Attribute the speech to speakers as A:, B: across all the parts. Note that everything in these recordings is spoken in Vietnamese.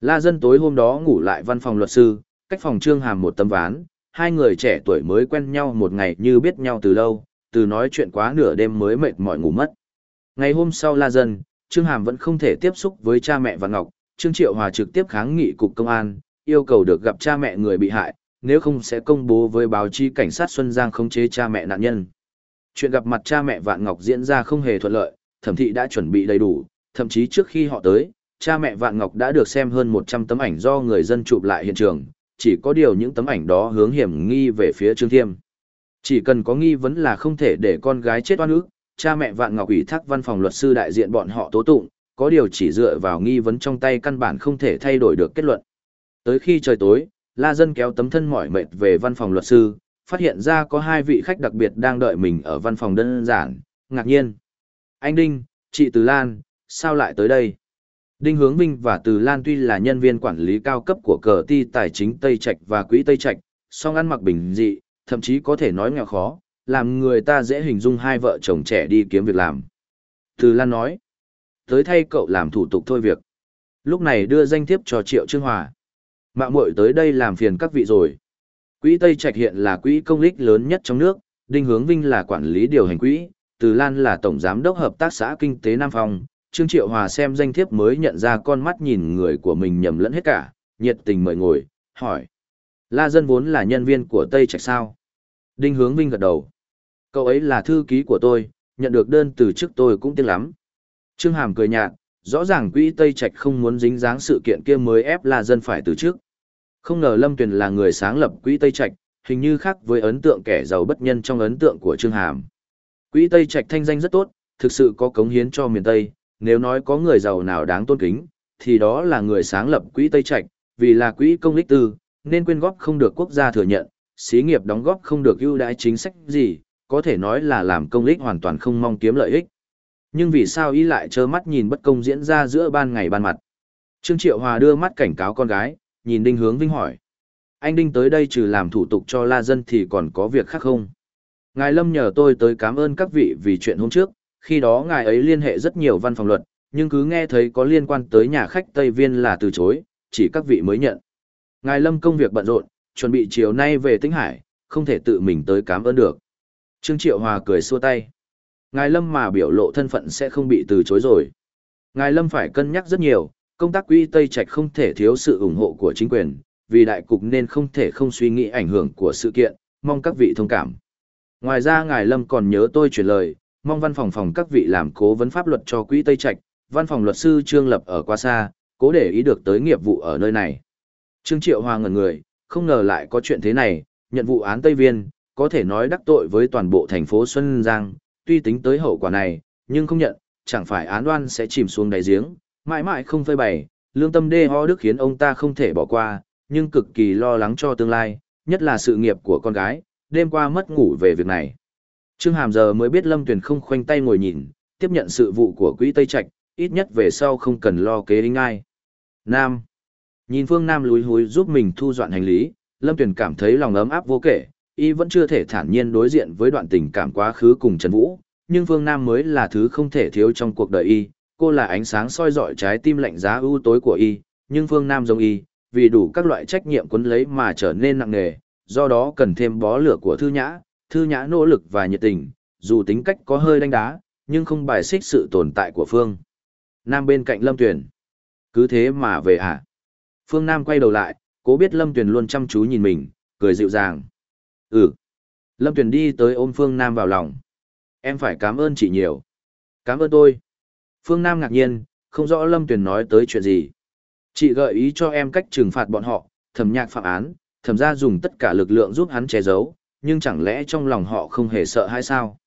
A: La dân tối hôm đó ngủ lại văn phòng luật sư, cách phòng trương hàm một tấm ván, hai người trẻ tuổi mới quen nhau một ngày như biết nhau từ lâu, từ nói chuyện quá nửa đêm mới mệt mỏi ngủ mất. Ngày hôm sau La dân, Trương Hàm vẫn không thể tiếp xúc với cha mẹ và Ngọc, Trương Triệu Hòa trực tiếp kháng nghị cục công an, yêu cầu được gặp cha mẹ người bị hại, nếu không sẽ công bố với báo chí cảnh sát Xuân Giang khống chế cha mẹ nạn nhân. Chuyện gặp mặt cha mẹ Vạn Ngọc diễn ra không hề thuận lợi, thẩm thị đã chuẩn bị đầy đủ, thậm chí trước khi họ tới, cha mẹ Vạn Ngọc đã được xem hơn 100 tấm ảnh do người dân chụp lại hiện trường, chỉ có điều những tấm ảnh đó hướng hiểm nghi về phía Trương Thiêm. Chỉ cần có nghi vấn là không thể để con gái chết oan ức, cha mẹ Vạn Ngọc ủy thác văn phòng luật sư đại diện bọn họ tố tụng, có điều chỉ dựa vào nghi vấn trong tay căn bản không thể thay đổi được kết luận. Tới khi trời tối, La Dân kéo tấm thân mỏi mệt về văn phòng luật sư, phát hiện ra có hai vị khách đặc biệt đang đợi mình ở văn phòng đơn giản, ngạc nhiên. Anh Đinh, chị Từ Lan, sao lại tới đây? Đinh Hướng Vinh và Từ Lan tuy là nhân viên quản lý cao cấp của cờ ti tài chính Tây Trạch và quỹ Tây Trạch, song ăn mặc bình dị, thậm chí có thể nói nghèo khó, làm người ta dễ hình dung hai vợ chồng trẻ đi kiếm việc làm. Từ Lan nói, tới thay cậu làm thủ tục thôi việc. Lúc này đưa danh thiếp cho Triệu Trương Hòa. Mạng muội tới đây làm phiền các vị rồi. Quỹ Tây Trạch hiện là quỹ công lích lớn nhất trong nước, Đinh Hướng Vinh là quản lý điều hành quỹ, Từ Lan là tổng giám đốc hợp tác xã kinh tế Nam Phong. Trương Triệu Hòa xem danh thiếp mới nhận ra con mắt nhìn người của mình nhầm lẫn hết cả, nhiệt tình mời ngồi, hỏi. La Dân vốn là nhân viên của Tây Trạch sao? Đinh Hướng Vinh gật đầu. Cậu ấy là thư ký của tôi, nhận được đơn từ trước tôi cũng tiếc lắm. Trương Hàm cười nhạt, rõ ràng quỹ Tây Trạch không muốn dính dáng sự kiện kia mới ép La Dân phải từ trước. Không ngờ Lâm Tuyền là người sáng lập quỹ Tây Trạch, hình như khác với ấn tượng kẻ giàu bất nhân trong ấn tượng của Trương Hàm. Quỹ Tây Trạch thanh danh rất tốt, thực sự có cống hiến cho miền Tây, nếu nói có người giàu nào đáng tôn kính, thì đó là người sáng lập quỹ Tây Trạch, vì là quỹ công lích tư, nên quyên góp không được quốc gia thừa nhận, xí nghiệp đóng góp không được ưu đãi chính sách gì, có thể nói là làm công lích hoàn toàn không mong kiếm lợi ích. Nhưng vì sao y lại trơ mắt nhìn bất công diễn ra giữa ban ngày ban mặt? Trương Triệu Hòa đưa mắt cảnh cáo con gái, nhìn Đinh Hướng Vinh hỏi. Anh Đinh tới đây trừ làm thủ tục cho La Dân thì còn có việc khác không? Ngài Lâm nhờ tôi tới cảm ơn các vị vì chuyện hôm trước, khi đó ngài ấy liên hệ rất nhiều văn phòng luật, nhưng cứ nghe thấy có liên quan tới nhà khách Tây Viên là từ chối, chỉ các vị mới nhận. Ngài Lâm công việc bận rộn, chuẩn bị chiều nay về Tĩnh Hải, không thể tự mình tới cảm ơn được. Trương Triệu Hòa cười xua tay. Ngài Lâm mà biểu lộ thân phận sẽ không bị từ chối rồi. Ngài Lâm phải cân nhắc rất nhiều, công tác quỹ Tây Trạch không thể thiếu sự ủng hộ của chính quyền, vì đại cục nên không thể không suy nghĩ ảnh hưởng của sự kiện, mong các vị thông cảm. Ngoài ra Ngài Lâm còn nhớ tôi chuyển lời, mong văn phòng phòng các vị làm cố vấn pháp luật cho quỹ Tây Trạch, văn phòng luật sư Trương Lập ở quá xa, cố để ý được tới nghiệp vụ ở nơi này. Trương Triệu hoa ngẩn người, không ngờ lại có chuyện thế này, nhận vụ án Tây Viên, có thể nói đắc tội với toàn bộ thành phố Xuân Giang, tuy tính tới hậu quả này, nhưng không nhận, chẳng phải án đoan sẽ chìm xuống đáy giếng, mãi mãi không phơi bày, lương tâm đê ho đức khiến ông ta không thể bỏ qua, nhưng cực kỳ lo lắng cho tương lai, nhất là sự nghiệp của con gái, đêm qua mất ngủ về việc này. Trương Hàm giờ mới biết Lâm Tuyền không khoanh tay ngồi nhìn, tiếp nhận sự vụ của quỹ Tây Trạch, ít nhất về sau không cần lo kế đinh ai. Nam. Nhìn Phương Nam lúi húi giúp mình thu dọn hành lý, Lâm Tuyền cảm thấy lòng ấm áp vô kể, y vẫn chưa thể thản nhiên đối diện với đoạn tình cảm quá khứ cùng Trần Vũ, nhưng Phương Nam mới là thứ không thể thiếu trong cuộc đời y, cô là ánh sáng soi dọi trái tim lạnh giá ưu tối của y, nhưng Phương Nam giống y, vì đủ các loại trách nhiệm quấn lấy mà trở nên nặng nề, do đó cần thêm bó lửa của Thư Nhã, Thư Nhã nỗ lực và nhiệt tình, dù tính cách có hơi đánh đá, nhưng không bài xích sự tồn tại của Phương. Nam bên cạnh Lâm Tuyền. Cứ thế mà về hả? Phương Nam quay đầu lại, cố biết Lâm Tuyền luôn chăm chú nhìn mình, cười dịu dàng. Ừ. Lâm Tuyền đi tới ôm Phương Nam vào lòng. Em phải cảm ơn chị nhiều. Cảm ơn tôi. Phương Nam ngạc nhiên, không rõ Lâm Tuyền nói tới chuyện gì. Chị gợi ý cho em cách trừng phạt bọn họ, thẩm nhạc phạm án, thẩm ra dùng tất cả lực lượng giúp hắn che giấu, nhưng chẳng lẽ trong lòng họ không hề sợ hay sao?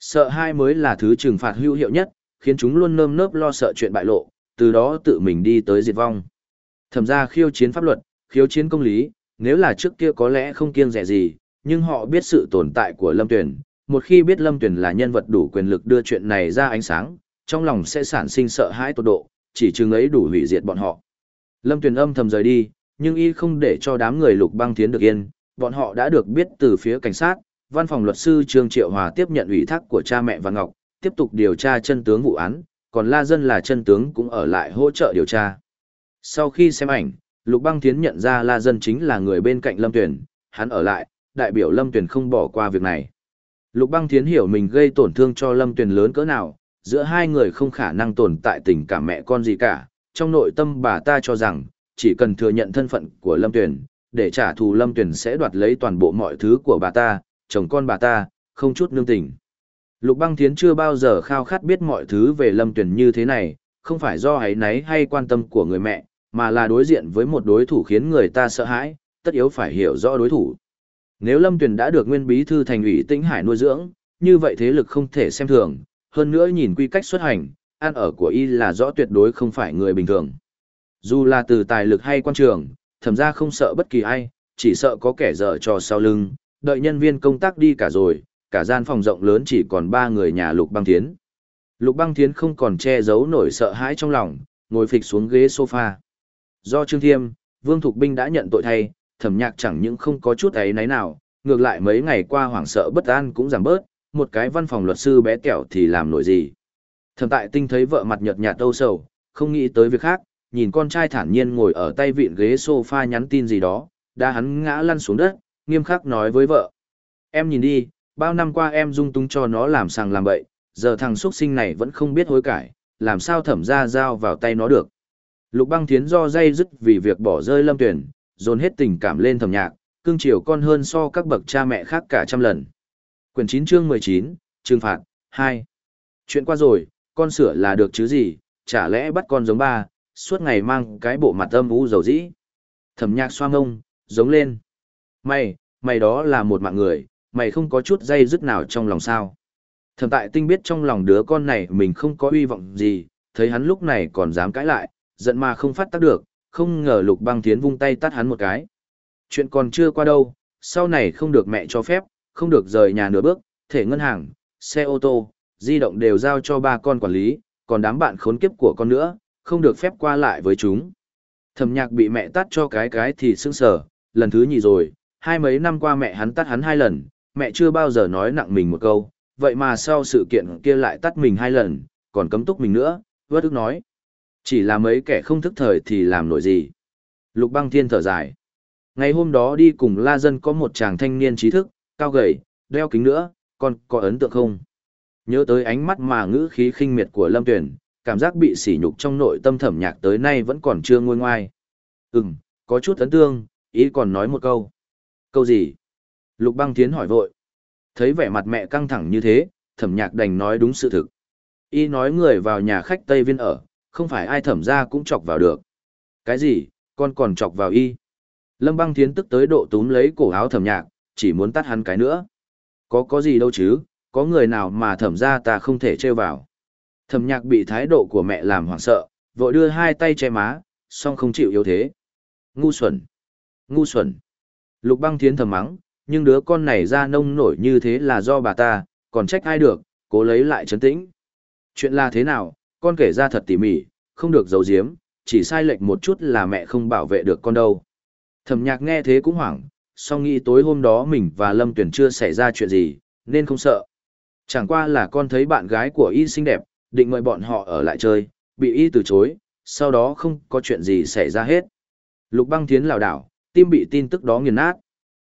A: Sợ hai mới là thứ trừng phạt hữu hiệu nhất, khiến chúng luôn nơm nớp lo sợ chuyện bại lộ, từ đó tự mình đi tới diệt vong. Thẩm ra khiêu chiến pháp luật, khiêu chiến công lý, nếu là trước kia có lẽ không kiêng rẻ gì, nhưng họ biết sự tồn tại của Lâm Tuyền, Một khi biết Lâm Tuyền là nhân vật đủ quyền lực đưa chuyện này ra ánh sáng, trong lòng sẽ sản sinh sợ hãi tột độ, chỉ chừng ấy đủ hủy diệt bọn họ. Lâm Tuyền âm thầm rời đi, nhưng y không để cho đám người lục băng tiến được yên, bọn họ đã được biết từ phía cảnh sát, văn phòng luật sư Trương Triệu Hòa tiếp nhận ủy thác của cha mẹ và Ngọc, tiếp tục điều tra chân tướng vụ án, còn La Dân là chân tướng cũng ở lại hỗ trợ điều tra. Sau khi xem ảnh, Lục Băng Thiến nhận ra La Dân chính là người bên cạnh Lâm Tuyển, hắn ở lại, đại biểu Lâm Tuyển không bỏ qua việc này. Lục Băng Thiến hiểu mình gây tổn thương cho Lâm Tuyển lớn cỡ nào, giữa hai người không khả năng tồn tại tình cảm mẹ con gì cả, trong nội tâm bà ta cho rằng, chỉ cần thừa nhận thân phận của Lâm Tuyển, để trả thù Lâm Tuyển sẽ đoạt lấy toàn bộ mọi thứ của bà ta, chồng con bà ta, không chút nương tình. Lục Băng Thiến chưa bao giờ khao khát biết mọi thứ về Lâm Tuyển như thế này, không phải do ấy nấy hay quan tâm của người mẹ, mà là đối diện với một đối thủ khiến người ta sợ hãi, tất yếu phải hiểu rõ đối thủ. Nếu Lâm Tuyển đã được nguyên bí thư thành ủy Tĩnh Hải nuôi dưỡng, như vậy thế lực không thể xem thường, hơn nữa nhìn quy cách xuất hành, ăn ở của y là rõ tuyệt đối không phải người bình thường. Dù là từ tài lực hay quan trường, thẩm ra không sợ bất kỳ ai, chỉ sợ có kẻ dở trò sau lưng, đợi nhân viên công tác đi cả rồi, cả gian phòng rộng lớn chỉ còn ba người nhà Lục Băng Thiến. Lục Băng Thiến không còn che giấu nổi sợ hãi trong lòng, ngồi phịch xuống ghế sofa. Do Trương Thiêm, Vương Thục Binh đã nhận tội thay, thẩm nhạc chẳng những không có chút ấy náy nào, ngược lại mấy ngày qua hoảng sợ bất an cũng giảm bớt, một cái văn phòng luật sư bé kẹo thì làm nổi gì. Thẩm tại tinh thấy vợ mặt nhợt nhạt âu sầu, không nghĩ tới việc khác, nhìn con trai thản nhiên ngồi ở tay vịn ghế sofa nhắn tin gì đó, đã hắn ngã lăn xuống đất, nghiêm khắc nói với vợ. Em nhìn đi, bao năm qua em dung túng cho nó làm sàng làm bậy, giờ thằng xuất sinh này vẫn không biết hối cải, làm sao thẩm ra dao vào tay nó được. Lục băng thiến do dây dứt vì việc bỏ rơi lâm tuyển, dồn hết tình cảm lên thẩm nhạc, cưng chiều con hơn so các bậc cha mẹ khác cả trăm lần. Quyển 9 chương 19, trừng phạt, 2. Chuyện qua rồi, con sửa là được chứ gì, chả lẽ bắt con giống ba, suốt ngày mang cái bộ mặt âm u dầu dĩ. Thẩm nhạc xoa ngông, giống lên. Mày, mày đó là một mạng người, mày không có chút dây dứt nào trong lòng sao. Thẩm tại tinh biết trong lòng đứa con này mình không có uy vọng gì, thấy hắn lúc này còn dám cãi lại, giận mà không phát tác được, không ngờ lục băng tiến vung tay tắt hắn một cái. Chuyện còn chưa qua đâu, sau này không được mẹ cho phép, không được rời nhà nửa bước, thể ngân hàng, xe ô tô, di động đều giao cho ba con quản lý, còn đám bạn khốn kiếp của con nữa, không được phép qua lại với chúng. Thẩm nhạc bị mẹ tắt cho cái cái thì sưng sở, lần thứ nhì rồi, hai mấy năm qua mẹ hắn tắt hắn hai lần, mẹ chưa bao giờ nói nặng mình một câu, vậy mà sau sự kiện kia lại tắt mình hai lần, còn cấm túc mình nữa, vớt ức nói. Chỉ là mấy kẻ không thức thời thì làm nổi gì. Lục băng thiên thở dài. Ngày hôm đó đi cùng La Dân có một chàng thanh niên trí thức, cao gầy, đeo kính nữa, còn có ấn tượng không? Nhớ tới ánh mắt mà ngữ khí khinh miệt của Lâm Tuyển, cảm giác bị sỉ nhục trong nội tâm thẩm nhạc tới nay vẫn còn chưa nguôi ngoai. Ừm, có chút ấn tương, ý còn nói một câu. Câu gì? Lục băng tiến hỏi vội. Thấy vẻ mặt mẹ căng thẳng như thế, thẩm nhạc đành nói đúng sự thực. Y nói người vào nhà khách Tây Viên ở, không phải ai thẩm ra cũng chọc vào được. Cái gì, con còn chọc vào y. Lâm băng tiến tức tới độ túm lấy cổ áo thẩm nhạc, chỉ muốn tắt hắn cái nữa. Có có gì đâu chứ, có người nào mà thẩm ra ta không thể trêu vào. Thẩm nhạc bị thái độ của mẹ làm hoảng sợ, vội đưa hai tay che má, song không chịu yếu thế. Ngu xuẩn! Ngu xuẩn! Lục băng thiến thầm mắng, nhưng đứa con này ra nông nổi như thế là do bà ta, còn trách ai được, cố lấy lại trấn tĩnh. Chuyện là thế nào, con kể ra thật tỉ mỉ, không được giấu giếm, chỉ sai lệch một chút là mẹ không bảo vệ được con đâu. Thẩm nhạc nghe thế cũng hoảng, song nghĩ tối hôm đó mình và Lâm Tuyển chưa xảy ra chuyện gì, nên không sợ. Chẳng qua là con thấy bạn gái của y xinh đẹp, định mời bọn họ ở lại chơi, bị y từ chối, sau đó không có chuyện gì xảy ra hết. Lục băng Thiến lào đảo, tim bị tin tức đó nghiền nát.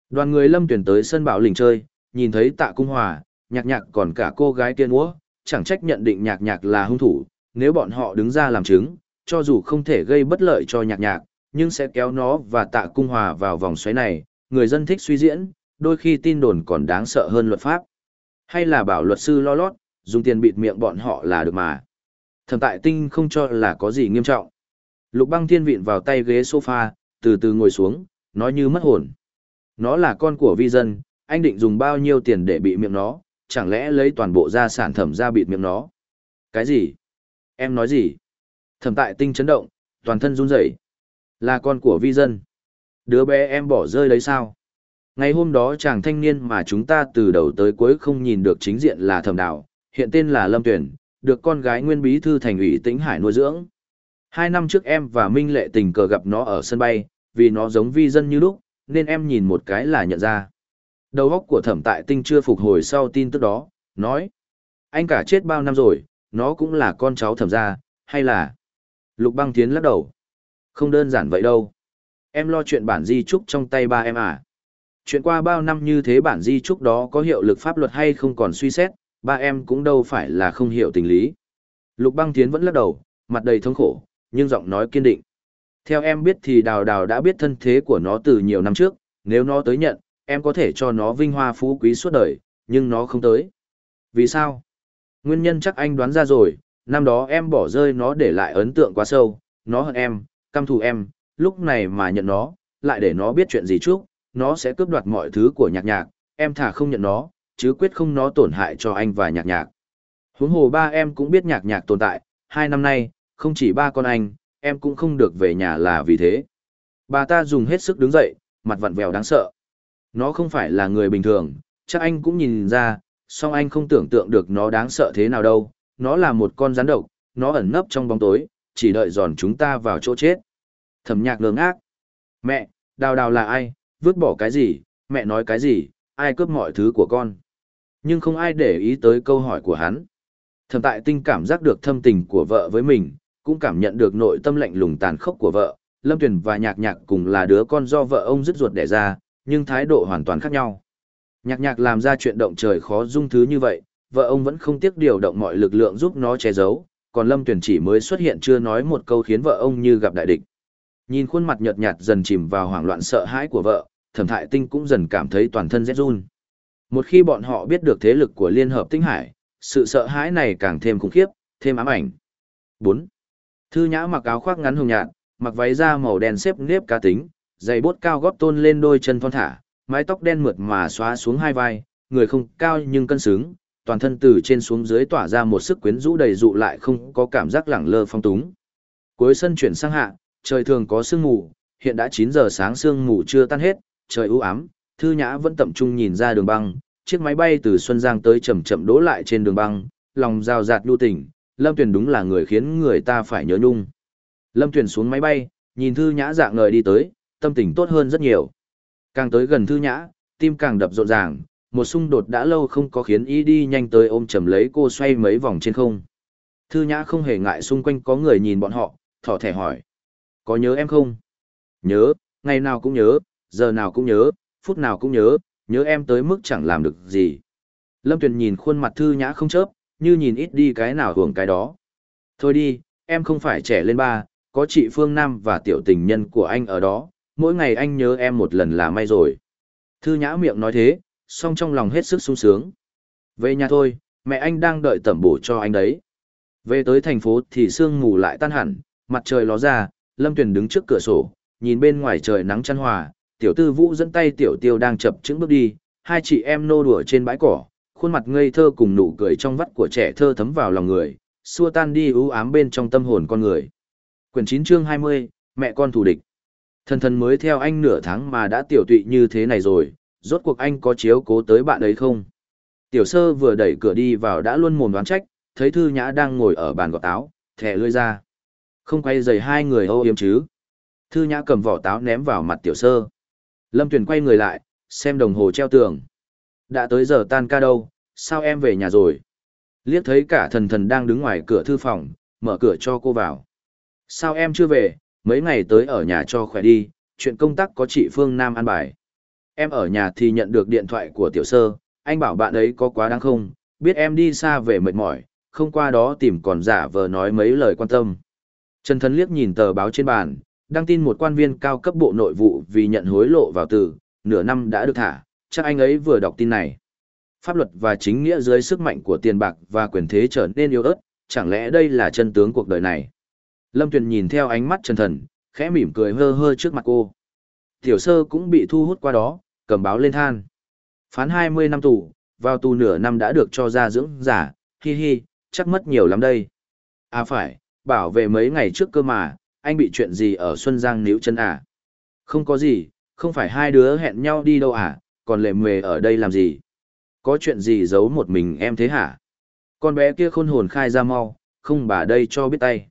A: Đoàn người lâm tuyển tới sân bảo lình chơi, nhìn thấy tạ cung hòa, nhạc nhạc còn cả cô gái kia múa, chẳng trách nhận định nhạc nhạc là hung thủ, nếu bọn họ đứng ra làm chứng, cho dù không thể gây bất lợi cho nhạc nhạc, nhưng sẽ kéo nó và tạ cung hòa vào vòng xoáy này, người dân thích suy diễn, đôi khi tin đồn còn đáng sợ hơn luật pháp. Hay là bảo luật sư lo lót, dùng tiền bịt miệng bọn họ là được mà. Thẩm tại tinh không cho là có gì nghiêm trọng. Lục băng thiên vịn vào tay ghế sofa, từ từ ngồi xuống, nói như mất hồn. Nó là con của vi dân, anh định dùng bao nhiêu tiền để bị miệng nó, chẳng lẽ lấy toàn bộ gia sản thẩm ra bịt miệng nó. Cái gì? Em nói gì? Thẩm tại tinh chấn động, toàn thân run rẩy. Là con của vi dân. Đứa bé em bỏ rơi đấy sao? Ngày hôm đó chàng thanh niên mà chúng ta từ đầu tới cuối không nhìn được chính diện là thẩm đạo hiện tên là Lâm Tuyển, được con gái nguyên bí thư thành ủy Tĩnh Hải nuôi dưỡng. Hai năm trước em và Minh Lệ tình cờ gặp nó ở sân bay, vì nó giống vi dân như lúc, nên em nhìn một cái là nhận ra. Đầu óc của thẩm tại tinh chưa phục hồi sau tin tức đó, nói. Anh cả chết bao năm rồi, nó cũng là con cháu thẩm gia, hay là... Lục băng tiến lắc đầu. Không đơn giản vậy đâu. Em lo chuyện bản di trúc trong tay ba em à. Chuyện qua bao năm như thế bản di trúc đó có hiệu lực pháp luật hay không còn suy xét, ba em cũng đâu phải là không hiểu tình lý. Lục băng tiến vẫn lắc đầu, mặt đầy thống khổ, nhưng giọng nói kiên định. Theo em biết thì đào đào đã biết thân thế của nó từ nhiều năm trước, nếu nó tới nhận, em có thể cho nó vinh hoa phú quý suốt đời, nhưng nó không tới. Vì sao? Nguyên nhân chắc anh đoán ra rồi, năm đó em bỏ rơi nó để lại ấn tượng quá sâu, nó hận em, căm thù em, lúc này mà nhận nó, lại để nó biết chuyện gì trước, nó sẽ cướp đoạt mọi thứ của nhạc nhạc, em thả không nhận nó, chứ quyết không nó tổn hại cho anh và nhạc nhạc. Huống hồ ba em cũng biết nhạc nhạc tồn tại, hai năm nay, không chỉ ba con anh, em cũng không được về nhà là vì thế. Bà ta dùng hết sức đứng dậy, mặt vặn vẹo đáng sợ. Nó không phải là người bình thường, chắc anh cũng nhìn ra, song anh không tưởng tượng được nó đáng sợ thế nào đâu. Nó là một con rắn độc, nó ẩn nấp trong bóng tối, chỉ đợi giòn chúng ta vào chỗ chết. Thẩm nhạc ngơ ác. Mẹ, đào đào là ai, vứt bỏ cái gì, mẹ nói cái gì, ai cướp mọi thứ của con. Nhưng không ai để ý tới câu hỏi của hắn. Thẩm tại tinh cảm giác được thâm tình của vợ với mình, cũng cảm nhận được nội tâm lạnh lùng tàn khốc của vợ. Lâm Tuyền và Nhạc Nhạc cùng là đứa con do vợ ông dứt ruột đẻ ra, nhưng thái độ hoàn toàn khác nhau. Nhạc Nhạc làm ra chuyện động trời khó dung thứ như vậy, vợ ông vẫn không tiếc điều động mọi lực lượng giúp nó che giấu, còn Lâm Tuyền chỉ mới xuất hiện chưa nói một câu khiến vợ ông như gặp đại địch. Nhìn khuôn mặt nhợt nhạt dần chìm vào hoảng loạn sợ hãi của vợ, Thẩm Thại Tinh cũng dần cảm thấy toàn thân rét run. Một khi bọn họ biết được thế lực của Liên Hợp Tinh Hải, sự sợ hãi này càng thêm khủng khiếp, thêm ám ảnh. 4. Thư Nhã mặc áo khoác ngắn hồng nhạt, mặc váy da màu đen xếp nếp cá tính, giày bốt cao gót tôn lên đôi chân thon thả, mái tóc đen mượt mà xóa xuống hai vai, người không cao nhưng cân xứng, toàn thân từ trên xuống dưới tỏa ra một sức quyến rũ đầy dụ lại không có cảm giác lẳng lơ phong túng. Cuối sân chuyển sang hạ, trời thường có sương mù, hiện đã 9 giờ sáng sương mù chưa tan hết, trời u ám, Thư Nhã vẫn tập trung nhìn ra đường băng, chiếc máy bay từ Xuân Giang tới chậm chậm đỗ lại trên đường băng, lòng rào rạt lưu tình, Lâm Tuyền đúng là người khiến người ta phải nhớ nhung. Lâm Tuyền xuống máy bay, nhìn Thư Nhã dạng ngời đi tới, tâm tình tốt hơn rất nhiều. Càng tới gần Thư Nhã, tim càng đập rộn ràng, một xung đột đã lâu không có khiến ý đi nhanh tới ôm chầm lấy cô xoay mấy vòng trên không. Thư Nhã không hề ngại xung quanh có người nhìn bọn họ, thỏ thẻ hỏi. Có nhớ em không? Nhớ, ngày nào cũng nhớ, giờ nào cũng nhớ, phút nào cũng nhớ, nhớ em tới mức chẳng làm được gì. Lâm Tuyền nhìn khuôn mặt Thư Nhã không chớp, như nhìn ít đi cái nào hưởng cái đó. Thôi đi, em không phải trẻ lên ba, có chị Phương Nam và tiểu tình nhân của anh ở đó, mỗi ngày anh nhớ em một lần là may rồi. Thư nhã miệng nói thế, song trong lòng hết sức sung sướng. Về nhà thôi, mẹ anh đang đợi tẩm bổ cho anh đấy. Về tới thành phố thì sương mù lại tan hẳn, mặt trời ló ra, Lâm Tuyền đứng trước cửa sổ, nhìn bên ngoài trời nắng chăn hòa, tiểu tư vũ dẫn tay tiểu tiêu đang chập chững bước đi, hai chị em nô đùa trên bãi cỏ, khuôn mặt ngây thơ cùng nụ cười trong vắt của trẻ thơ thấm vào lòng người, xua tan đi ưu ám bên trong tâm hồn con người. Quyển 9 chương 20, mẹ con thù địch. Thần thần mới theo anh nửa tháng mà đã tiểu tụy như thế này rồi, rốt cuộc anh có chiếu cố tới bạn ấy không? Tiểu sơ vừa đẩy cửa đi vào đã luôn mồm đoán trách, thấy thư nhã đang ngồi ở bàn gọt táo, thẻ lưỡi ra. Không quay giày hai người âu yếm chứ. Thư nhã cầm vỏ táo ném vào mặt tiểu sơ. Lâm Tuyền quay người lại, xem đồng hồ treo tường. Đã tới giờ tan ca đâu, sao em về nhà rồi? Liếc thấy cả thần thần đang đứng ngoài cửa thư phòng, mở cửa cho cô vào. Sao em chưa về, mấy ngày tới ở nhà cho khỏe đi, chuyện công tác có chị Phương Nam an bài. Em ở nhà thì nhận được điện thoại của tiểu sơ, anh bảo bạn ấy có quá đáng không, biết em đi xa về mệt mỏi, không qua đó tìm còn giả vờ nói mấy lời quan tâm. Trần Thần liếc nhìn tờ báo trên bàn, đăng tin một quan viên cao cấp bộ nội vụ vì nhận hối lộ vào từ, nửa năm đã được thả, chắc anh ấy vừa đọc tin này. Pháp luật và chính nghĩa dưới sức mạnh của tiền bạc và quyền thế trở nên yếu ớt, chẳng lẽ đây là chân tướng cuộc đời này? Lâm Tuyền nhìn theo ánh mắt chân thần, khẽ mỉm cười hơ hơ trước mặt cô. Tiểu sơ cũng bị thu hút qua đó, cầm báo lên than. Phán 20 năm tù, vào tù nửa năm đã được cho ra dưỡng giả, hi hi, chắc mất nhiều lắm đây. À phải, bảo vệ mấy ngày trước cơ mà, anh bị chuyện gì ở Xuân Giang níu chân à? Không có gì, không phải hai đứa hẹn nhau đi đâu à, còn lệ mề ở đây làm gì? Có chuyện gì giấu một mình em thế hả? Con bé kia khôn hồn khai ra mau, không bà đây cho biết tay.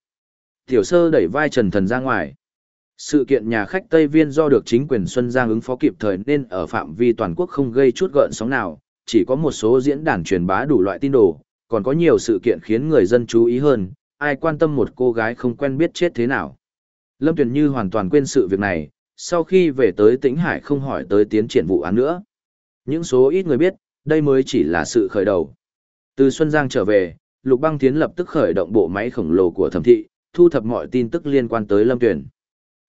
A: Tiểu sơ đẩy vai Trần Thần ra ngoài. Sự kiện nhà khách Tây Viên do được chính quyền Xuân Giang ứng phó kịp thời nên ở phạm vi toàn quốc không gây chút gợn sóng nào, chỉ có một số diễn đàn truyền bá đủ loại tin đồ, còn có nhiều sự kiện khiến người dân chú ý hơn, ai quan tâm một cô gái không quen biết chết thế nào. Lâm Tuyền Như hoàn toàn quên sự việc này, sau khi về tới Tĩnh Hải không hỏi tới tiến triển vụ án nữa. Những số ít người biết, đây mới chỉ là sự khởi đầu. Từ Xuân Giang trở về, Lục Băng Tiến lập tức khởi động bộ máy khổng lồ của thẩm thị, thu thập mọi tin tức liên quan tới Lâm Tuyền.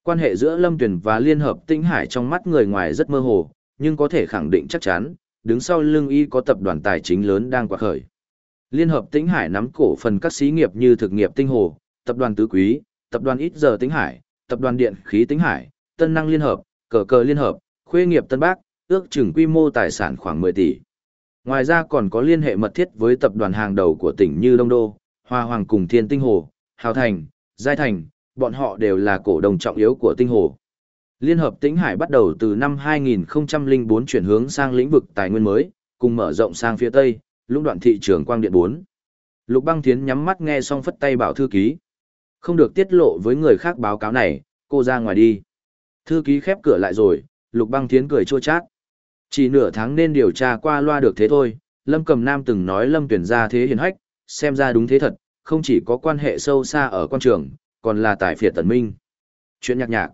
A: Quan hệ giữa Lâm Tuyền và Liên Hợp Tĩnh Hải trong mắt người ngoài rất mơ hồ, nhưng có thể khẳng định chắc chắn, đứng sau lưng y có tập đoàn tài chính lớn đang quạt khởi. Liên Hợp Tĩnh Hải nắm cổ phần các xí nghiệp như thực nghiệp Tinh Hồ, tập đoàn Tứ Quý, tập đoàn Ít Giờ Tĩnh Hải, tập đoàn Điện Khí Tĩnh Hải, Tân Năng Liên Hợp, Cờ Cờ Liên Hợp, Khuê nghiệp Tân Bác, ước chừng quy mô tài sản khoảng 10 tỷ. Ngoài ra còn có liên hệ mật thiết với tập đoàn hàng đầu của tỉnh như Đông Đô, Hoa Hoàng cùng Thiên Tinh Hồ, Hào Thành, Giai Thành, bọn họ đều là cổ đồng trọng yếu của Tinh Hồ. Liên hợp Tĩnh Hải bắt đầu từ năm 2004 chuyển hướng sang lĩnh vực tài nguyên mới, cùng mở rộng sang phía Tây, lũng đoạn thị trường quang điện 4. Lục Băng Thiến nhắm mắt nghe xong phất tay bảo thư ký. Không được tiết lộ với người khác báo cáo này, cô ra ngoài đi. Thư ký khép cửa lại rồi, Lục Băng Thiến cười chua chát. Chỉ nửa tháng nên điều tra qua loa được thế thôi, Lâm Cầm Nam từng nói Lâm tuyển ra thế hiền hách, xem ra đúng thế thật, không chỉ có quan hệ sâu xa ở quan trường, còn là tài phiệt tần minh. Chuyện nhạc nhạc.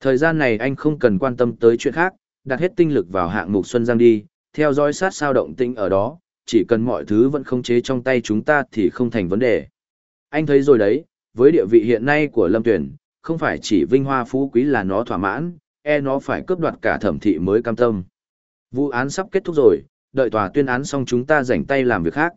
A: Thời gian này anh không cần quan tâm tới chuyện khác, đặt hết tinh lực vào hạng mục Xuân Giang đi, theo dõi sát sao động tĩnh ở đó, chỉ cần mọi thứ vẫn không chế trong tay chúng ta thì không thành vấn đề. Anh thấy rồi đấy, với địa vị hiện nay của Lâm Tuyển, không phải chỉ vinh hoa phú quý là nó thỏa mãn, e nó phải cướp đoạt cả thẩm thị mới cam tâm. Vụ án sắp kết thúc rồi, đợi tòa tuyên án xong chúng ta rảnh tay làm việc khác.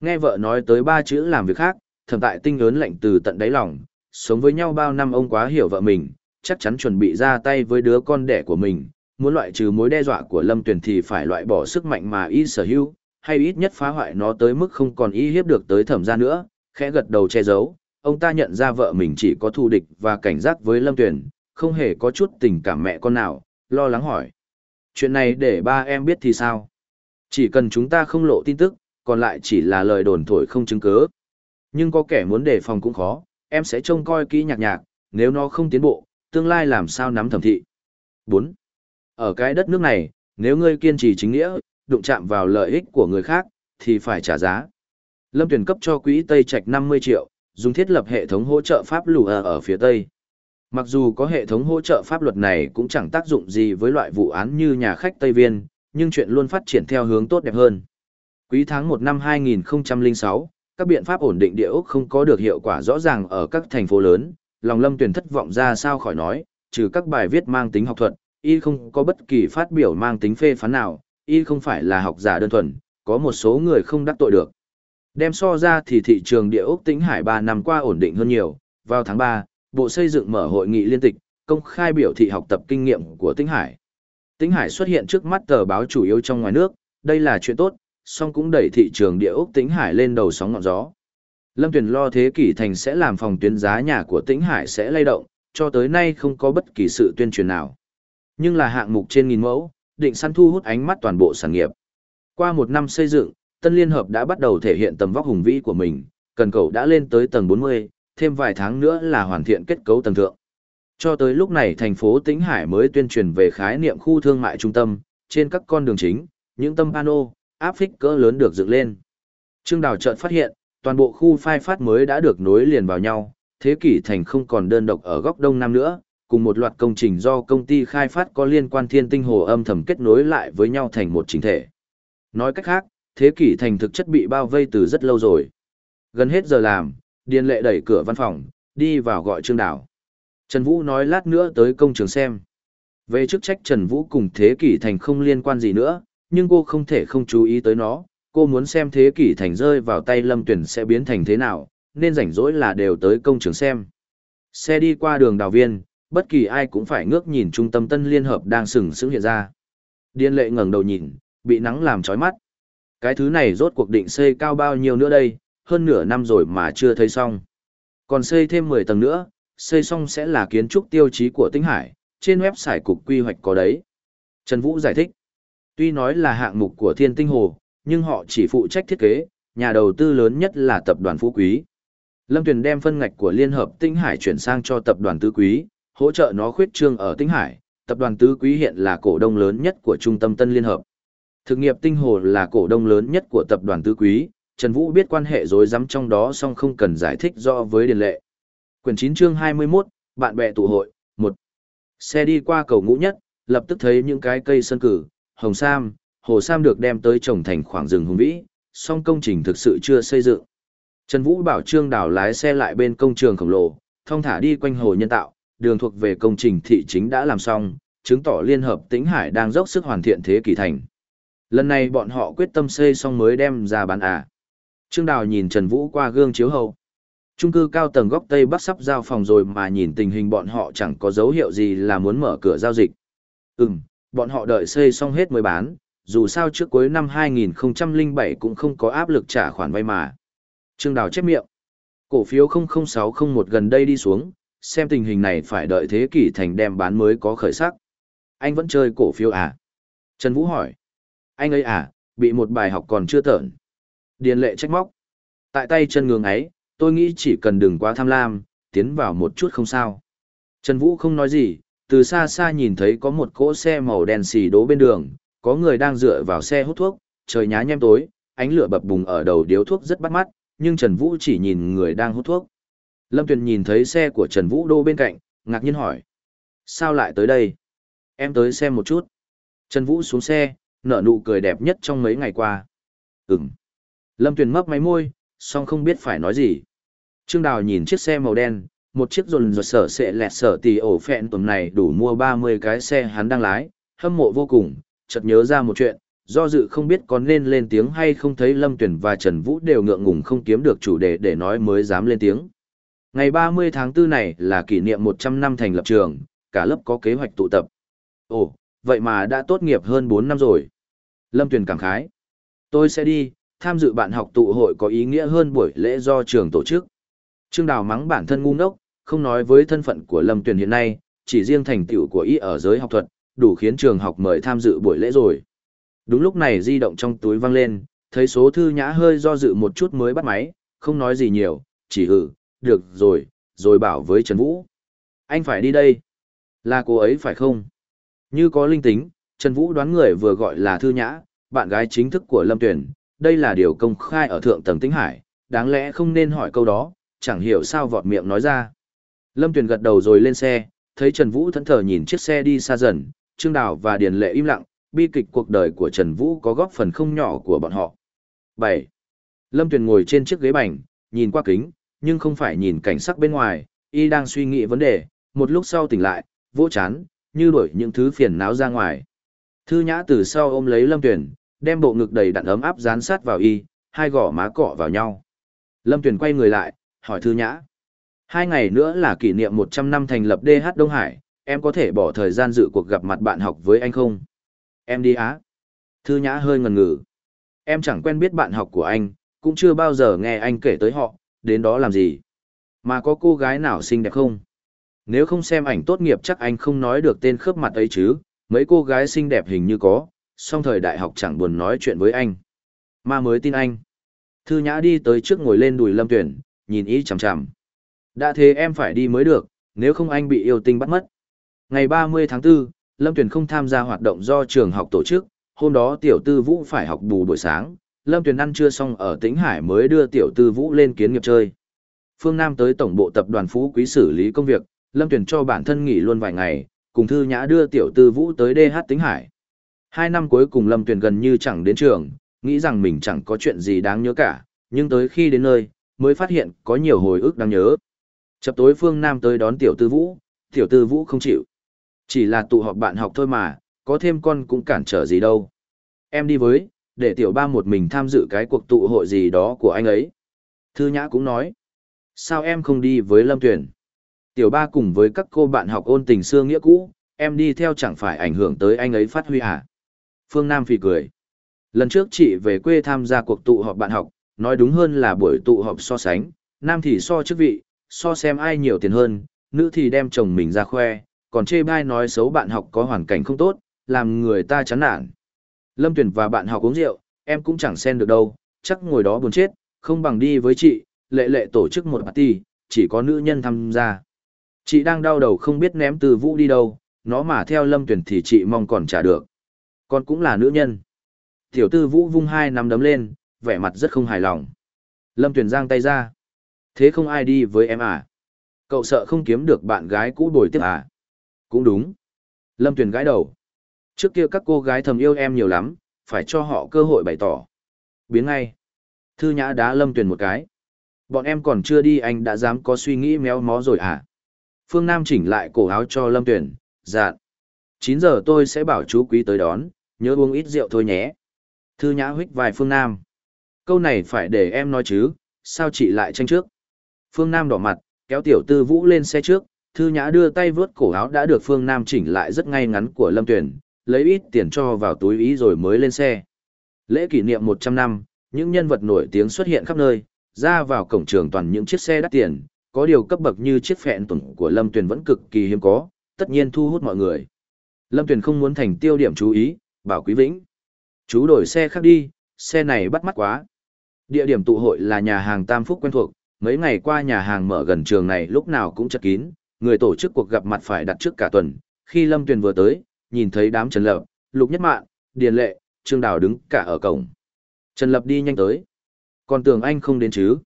A: Nghe vợ nói tới ba chữ làm việc khác, thẩm tại tinh ớn lạnh từ tận đáy lòng, sống với nhau bao năm ông quá hiểu vợ mình, chắc chắn chuẩn bị ra tay với đứa con đẻ của mình, muốn loại trừ mối đe dọa của Lâm Tuyền thì phải loại bỏ sức mạnh mà y sở hữu, hay ít nhất phá hoại nó tới mức không còn y hiếp được tới thẩm gia nữa, khẽ gật đầu che giấu, ông ta nhận ra vợ mình chỉ có thù địch và cảnh giác với Lâm Tuyền, không hề có chút tình cảm mẹ con nào, lo lắng hỏi. Chuyện này để ba em biết thì sao? Chỉ cần chúng ta không lộ tin tức, còn lại chỉ là lời đồn thổi không chứng cứ. Nhưng có kẻ muốn đề phòng cũng khó, em sẽ trông coi kỹ nhạc nhạc, nếu nó không tiến bộ, tương lai làm sao nắm thẩm thị. Bốn, Ở cái đất nước này, nếu ngươi kiên trì chính nghĩa, đụng chạm vào lợi ích của người khác, thì phải trả giá. Lâm tuyển cấp cho quỹ Tây Trạch 50 triệu, dùng thiết lập hệ thống hỗ trợ pháp lù ở phía Tây. Mặc dù có hệ thống hỗ trợ pháp luật này cũng chẳng tác dụng gì với loại vụ án như nhà khách Tây Viên, nhưng chuyện luôn phát triển theo hướng tốt đẹp hơn. Quý tháng 1 năm 2006, các biện pháp ổn định địa ốc không có được hiệu quả rõ ràng ở các thành phố lớn, lòng lâm tuyển thất vọng ra sao khỏi nói, trừ các bài viết mang tính học thuật, y không có bất kỳ phát biểu mang tính phê phán nào, y không phải là học giả đơn thuần, có một số người không đắc tội được. Đem so ra thì thị trường địa ốc Tĩnh hải 3 năm qua ổn định hơn nhiều, vào tháng 3, Bộ Xây dựng mở hội nghị liên tịch, công khai biểu thị học tập kinh nghiệm của Tĩnh Hải. Tĩnh Hải xuất hiện trước mắt tờ báo chủ yếu trong ngoài nước, đây là chuyện tốt, song cũng đẩy thị trường địa ốc Tĩnh Hải lên đầu sóng ngọn gió. Lâm Tuyền lo thế kỷ thành sẽ làm phòng tuyến giá nhà của Tĩnh Hải sẽ lay động, cho tới nay không có bất kỳ sự tuyên truyền nào. Nhưng là hạng mục trên nghìn mẫu, định săn thu hút ánh mắt toàn bộ sản nghiệp. Qua một năm xây dựng, Tân Liên Hợp đã bắt đầu thể hiện tầm vóc hùng vĩ của mình, cần cầu đã lên tới tầng 40, thêm vài tháng nữa là hoàn thiện kết cấu tầng thượng. Cho tới lúc này thành phố Tĩnh Hải mới tuyên truyền về khái niệm khu thương mại trung tâm, trên các con đường chính, những tâm pano, áp phích cỡ lớn được dựng lên. Trương Đào chợt phát hiện, toàn bộ khu phai phát mới đã được nối liền vào nhau, thế kỷ thành không còn đơn độc ở góc đông nam nữa, cùng một loạt công trình do công ty khai phát có liên quan thiên tinh hồ âm thầm kết nối lại với nhau thành một chính thể. Nói cách khác, thế kỷ thành thực chất bị bao vây từ rất lâu rồi. Gần hết giờ làm, Điền lệ đẩy cửa văn phòng, đi vào gọi Trương Đào. Trần Vũ nói lát nữa tới công trường xem. Về chức trách Trần Vũ cùng Thế Kỷ Thành không liên quan gì nữa, nhưng cô không thể không chú ý tới nó. Cô muốn xem Thế Kỷ Thành rơi vào tay Lâm Tuyển sẽ biến thành thế nào, nên rảnh rỗi là đều tới công trường xem. Xe đi qua đường đào viên, bất kỳ ai cũng phải ngước nhìn trung tâm tân liên hợp đang sừng sững hiện ra. Điên lệ ngẩng đầu nhìn, bị nắng làm chói mắt. Cái thứ này rốt cuộc định xây cao bao nhiêu nữa đây, hơn nửa năm rồi mà chưa thấy xong. Còn xây thêm 10 tầng nữa, xây xong sẽ là kiến trúc tiêu chí của Tinh Hải, trên website cục quy hoạch có đấy. Trần Vũ giải thích, tuy nói là hạng mục của Thiên Tinh Hồ, nhưng họ chỉ phụ trách thiết kế, nhà đầu tư lớn nhất là tập đoàn Phú Quý. Lâm Tuyền đem phân ngạch của Liên hợp Tinh Hải chuyển sang cho tập đoàn Tứ Quý, hỗ trợ nó khuyết trương ở Tinh Hải. Tập đoàn Tứ Quý hiện là cổ đông lớn nhất của Trung tâm Tân Liên Hợp. Thực nghiệp Tinh Hồ là cổ đông lớn nhất của tập đoàn Tứ Quý, Trần Vũ biết quan hệ rối rắm trong đó song không cần giải thích rõ với Điền Lệ. Quyển 9 chương 21, bạn bè tụ hội, một. Xe đi qua cầu ngũ nhất, lập tức thấy những cái cây sơn cử, hồng sam, hồ sam được đem tới trồng thành khoảng rừng hùng vĩ, song công trình thực sự chưa xây dựng. Trần Vũ bảo Trương Đào lái xe lại bên công trường khổng lồ, thông thả đi quanh hồ nhân tạo, đường thuộc về công trình thị chính đã làm xong, chứng tỏ Liên hợp Tĩnh Hải đang dốc sức hoàn thiện thế kỷ thành. Lần này bọn họ quyết tâm xây xong mới đem ra bán à. Trương Đào nhìn Trần Vũ qua gương chiếu hậu. Trung cư cao tầng góc Tây Bắc sắp giao phòng rồi mà nhìn tình hình bọn họ chẳng có dấu hiệu gì là muốn mở cửa giao dịch. Ừm, bọn họ đợi xây xong hết mới bán, dù sao trước cuối năm 2007 cũng không có áp lực trả khoản vay mà. Trương Đào chép miệng. Cổ phiếu 00601 gần đây đi xuống, xem tình hình này phải đợi thế kỷ thành đem bán mới có khởi sắc. Anh vẫn chơi cổ phiếu à? Trần Vũ hỏi. Anh ấy à, bị một bài học còn chưa tởn. Điền lệ trách móc. Tại tay chân ngường ấy, tôi nghĩ chỉ cần đừng quá tham lam, tiến vào một chút không sao. Trần Vũ không nói gì, từ xa xa nhìn thấy có một cỗ xe màu đen xì đố bên đường, có người đang dựa vào xe hút thuốc, trời nhá nhem tối, ánh lửa bập bùng ở đầu điếu thuốc rất bắt mắt, nhưng Trần Vũ chỉ nhìn người đang hút thuốc. Lâm Tuyền nhìn thấy xe của Trần Vũ đô bên cạnh, ngạc nhiên hỏi. Sao lại tới đây? Em tới xem một chút. Trần Vũ xuống xe, nở nụ cười đẹp nhất trong mấy ngày qua. Ừm. Lâm Tuyền mấp máy môi, song không biết phải nói gì. Trương Đào nhìn chiếc xe màu đen, một chiếc rồn rột sở sẽ lẹt sở tỷ ổ phẹn tuần này đủ mua 30 cái xe hắn đang lái, hâm mộ vô cùng, chợt nhớ ra một chuyện, do dự không biết có nên lên tiếng hay không thấy Lâm Tuyển và Trần Vũ đều ngượng ngùng không kiếm được chủ đề để nói mới dám lên tiếng. Ngày 30 tháng 4 này là kỷ niệm 100 năm thành lập trường, cả lớp có kế hoạch tụ tập. Ồ, vậy mà đã tốt nghiệp hơn 4 năm rồi. Lâm Tuyền cảm khái. Tôi sẽ đi, tham dự bạn học tụ hội có ý nghĩa hơn buổi lễ do trường tổ chức. Trương Đào mắng bản thân ngu ngốc, không nói với thân phận của Lâm Tuyền hiện nay, chỉ riêng thành tựu của ý ở giới học thuật, đủ khiến trường học mời tham dự buổi lễ rồi. Đúng lúc này di động trong túi văng lên, thấy số thư nhã hơi do dự một chút mới bắt máy, không nói gì nhiều, chỉ hử, được rồi, rồi bảo với Trần Vũ. Anh phải đi đây. Là cô ấy phải không? Như có linh tính, Trần Vũ đoán người vừa gọi là thư nhã, bạn gái chính thức của Lâm Tuyển, đây là điều công khai ở thượng tầng Tĩnh Hải, đáng lẽ không nên hỏi câu đó, chẳng hiểu sao vọt miệng nói ra. Lâm Tuyển gật đầu rồi lên xe, thấy Trần Vũ thẫn thờ nhìn chiếc xe đi xa dần, Trương Đào và Điền Lệ im lặng, bi kịch cuộc đời của Trần Vũ có góp phần không nhỏ của bọn họ. 7. Lâm Tuyền ngồi trên chiếc ghế bành, nhìn qua kính, nhưng không phải nhìn cảnh sắc bên ngoài, y đang suy nghĩ vấn đề, một lúc sau tỉnh lại, vỗ chán, như đuổi những thứ phiền não ra ngoài. Thư nhã từ sau ôm lấy Lâm Tuyền, đem bộ ngực đầy đặn ấm áp dán sát vào y, hai gò má cọ vào nhau. Lâm Tuyền quay người lại, hỏi Thư nhã. Hai ngày nữa là kỷ niệm 100 năm thành lập DH Đông Hải, em có thể bỏ thời gian dự cuộc gặp mặt bạn học với anh không? Em đi á. Thư nhã hơi ngần ngừ. Em chẳng quen biết bạn học của anh, cũng chưa bao giờ nghe anh kể tới họ, đến đó làm gì. Mà có cô gái nào xinh đẹp không? Nếu không xem ảnh tốt nghiệp chắc anh không nói được tên khớp mặt ấy chứ, mấy cô gái xinh đẹp hình như có, song thời đại học chẳng buồn nói chuyện với anh. Mà mới tin anh. Thư nhã đi tới trước ngồi lên đùi lâm tuyển, nhìn ý chằm chằm. Đã thế em phải đi mới được, nếu không anh bị yêu tinh bắt mất. Ngày 30 tháng 4, Lâm Tuyền không tham gia hoạt động do trường học tổ chức, hôm đó tiểu tư vũ phải học bù buổi sáng, Lâm Tuyền ăn trưa xong ở Tĩnh Hải mới đưa tiểu tư vũ lên kiến nghiệp chơi. Phương Nam tới tổng bộ tập đoàn Phú Quý xử lý công việc, Lâm Tuyền cho bản thân nghỉ luôn vài ngày, cùng Thư Nhã đưa tiểu tư vũ tới DH Tĩnh Hải. Hai năm cuối cùng Lâm Tuyền gần như chẳng đến trường, nghĩ rằng mình chẳng có chuyện gì đáng nhớ cả, nhưng tới khi đến nơi, mới phát hiện có nhiều hồi ức đáng nhớ. Chập tối Phương Nam tới đón tiểu tư vũ, tiểu tư vũ không chịu. Chỉ là tụ họp bạn học thôi mà, có thêm con cũng cản trở gì đâu. Em đi với, để tiểu ba một mình tham dự cái cuộc tụ hội gì đó của anh ấy. Thư Nhã cũng nói, sao em không đi với Lâm Tuyển? Tiểu ba cùng với các cô bạn học ôn tình xưa nghĩa cũ, em đi theo chẳng phải ảnh hưởng tới anh ấy phát huy à? Phương Nam phì cười. Lần trước chị về quê tham gia cuộc tụ họp bạn học, nói đúng hơn là buổi tụ họp so sánh, nam thì so chức vị, so xem ai nhiều tiền hơn, nữ thì đem chồng mình ra khoe, còn chê bai nói xấu bạn học có hoàn cảnh không tốt, làm người ta chán nản. Lâm Tuyền và bạn học uống rượu, em cũng chẳng xen được đâu, chắc ngồi đó buồn chết, không bằng đi với chị, lệ lệ tổ chức một party, chỉ có nữ nhân tham gia. Chị đang đau đầu không biết ném từ vũ đi đâu, nó mà theo Lâm tuyển thì chị mong còn trả được. Con cũng là nữ nhân. Tiểu tư vũ vung hai nắm đấm lên, vẻ mặt rất không hài lòng. Lâm tuyển giang tay ra. Thế không ai đi với em à? Cậu sợ không kiếm được bạn gái cũ đổi tiếp à? Cũng đúng. Lâm tuyển gái đầu. Trước kia các cô gái thầm yêu em nhiều lắm, phải cho họ cơ hội bày tỏ. Biến ngay. Thư nhã đá Lâm tuyển một cái. Bọn em còn chưa đi anh đã dám có suy nghĩ méo mó rồi à? Phương Nam chỉnh lại cổ áo cho Lâm Tuyền, dạn. 9 giờ tôi sẽ bảo chú quý tới đón, nhớ uống ít rượu thôi nhé. Thư nhã huých vài Phương Nam. Câu này phải để em nói chứ, sao chị lại tranh trước? Phương Nam đỏ mặt, kéo tiểu tư vũ lên xe trước, Thư Nhã đưa tay vướt cổ áo đã được Phương Nam chỉnh lại rất ngay ngắn của Lâm Tuyền, lấy ít tiền cho vào túi ý rồi mới lên xe. Lễ kỷ niệm 100 năm, những nhân vật nổi tiếng xuất hiện khắp nơi, ra vào cổng trường toàn những chiếc xe đắt tiền, có điều cấp bậc như chiếc phẹn tuần của Lâm Tuyền vẫn cực kỳ hiếm có, tất nhiên thu hút mọi người. Lâm Tuyền không muốn thành tiêu điểm chú ý, bảo Quý Vĩnh. Chú đổi xe khác đi, xe này bắt mắt quá. Địa điểm tụ hội là nhà hàng Tam Phúc quen thuộc, mấy ngày qua nhà hàng mở gần trường này lúc nào cũng chật kín, người tổ chức cuộc gặp mặt phải đặt trước cả tuần. Khi Lâm Tuyền vừa tới, nhìn thấy đám Trần Lập, Lục Nhất Mạn, Điền Lệ, Trương Đào đứng cả ở cổng. Trần Lập đi nhanh tới. Còn tưởng anh không đến chứ?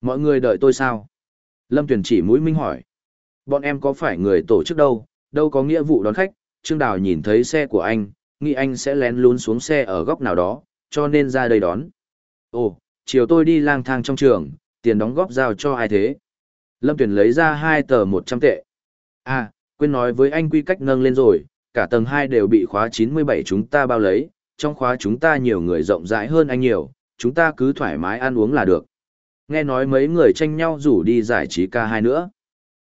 A: Mọi người đợi tôi sao? Lâm Tuyền chỉ mũi minh hỏi. Bọn em có phải người tổ chức đâu, đâu có nghĩa vụ đón khách. Trương Đào nhìn thấy xe của anh, nghĩ anh sẽ lén lún xuống xe ở góc nào đó, cho nên ra đây đón. Ồ, chiều tôi đi lang thang trong trường, tiền đóng góp giao cho ai thế? Lâm Tuyền lấy ra hai tờ một trăm tệ. À, quên nói với anh quy cách nâng lên rồi, cả tầng hai đều bị khóa chín mươi bảy chúng ta bao lấy, trong khóa chúng ta nhiều người rộng rãi hơn anh nhiều, chúng ta cứ thoải mái ăn uống là được. Nghe nói mấy người tranh nhau rủ đi giải trí ca hai nữa.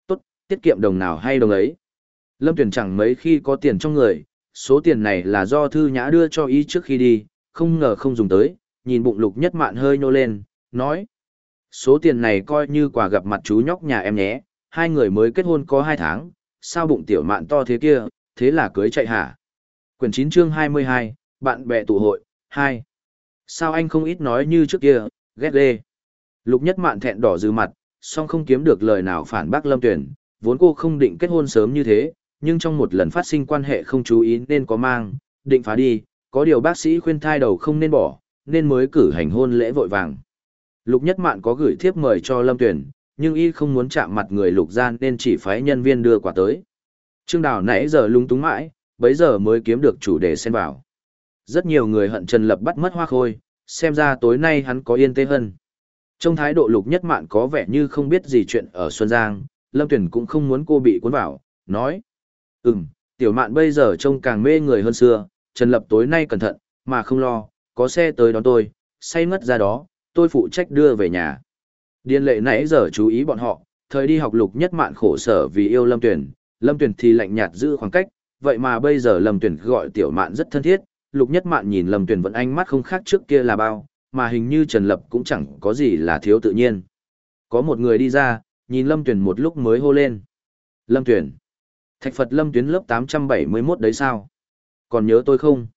A: Tốt, tiết kiệm đồng nào hay đồng ấy. Lâm Tuyền chẳng mấy khi có tiền trong người, số tiền này là do Thư Nhã đưa cho ý trước khi đi, không ngờ không dùng tới, nhìn bụng lục nhất mạn hơi nhô lên, nói. Số tiền này coi như quà gặp mặt chú nhóc nhà em nhé, hai người mới kết hôn có hai tháng, sao bụng tiểu mạn to thế kia, thế là cưới chạy hả? Quyển 9 chương 22, bạn bè tụ hội, 2. Sao anh không ít nói như trước kia, ghét ghê. Lục nhất mạn thẹn đỏ dư mặt, song không kiếm được lời nào phản bác lâm tuyển, vốn cô không định kết hôn sớm như thế, nhưng trong một lần phát sinh quan hệ không chú ý nên có mang, định phá đi, có điều bác sĩ khuyên thai đầu không nên bỏ, nên mới cử hành hôn lễ vội vàng. Lục Nhất Mạn có gửi thiếp mời cho Lâm Tuyển, nhưng y không muốn chạm mặt người Lục Gian nên chỉ phái nhân viên đưa quả tới. Trương Đào nãy giờ lung túng mãi, bấy giờ mới kiếm được chủ đề xen vào. Rất nhiều người hận Trần Lập bắt mất hoa khôi, xem ra tối nay hắn có yên tê hơn. Trong thái độ Lục Nhất Mạn có vẻ như không biết gì chuyện ở Xuân Giang, Lâm Tuyển cũng không muốn cô bị cuốn vào, nói. Ừm, tiểu mạn bây giờ trông càng mê người hơn xưa, Trần Lập tối nay cẩn thận, mà không lo, có xe tới đón tôi, say ngất ra đó, tôi phụ trách đưa về nhà. điên lệ nãy giờ chú ý bọn họ, thời đi học lục nhất mạn khổ sở vì yêu Lâm Tuyển, Lâm Tuyển thì lạnh nhạt giữ khoảng cách, vậy mà bây giờ Lâm Tuyển gọi tiểu mạn rất thân thiết, lục nhất mạn nhìn Lâm Tuyển vẫn ánh mắt không khác trước kia là bao, mà hình như Trần Lập cũng chẳng có gì là thiếu tự nhiên. Có một người đi ra, nhìn Lâm Tuyển một lúc mới hô lên. Lâm Tuyển. Thạch Phật Lâm Tuyến lớp 871 đấy sao? Còn nhớ tôi không?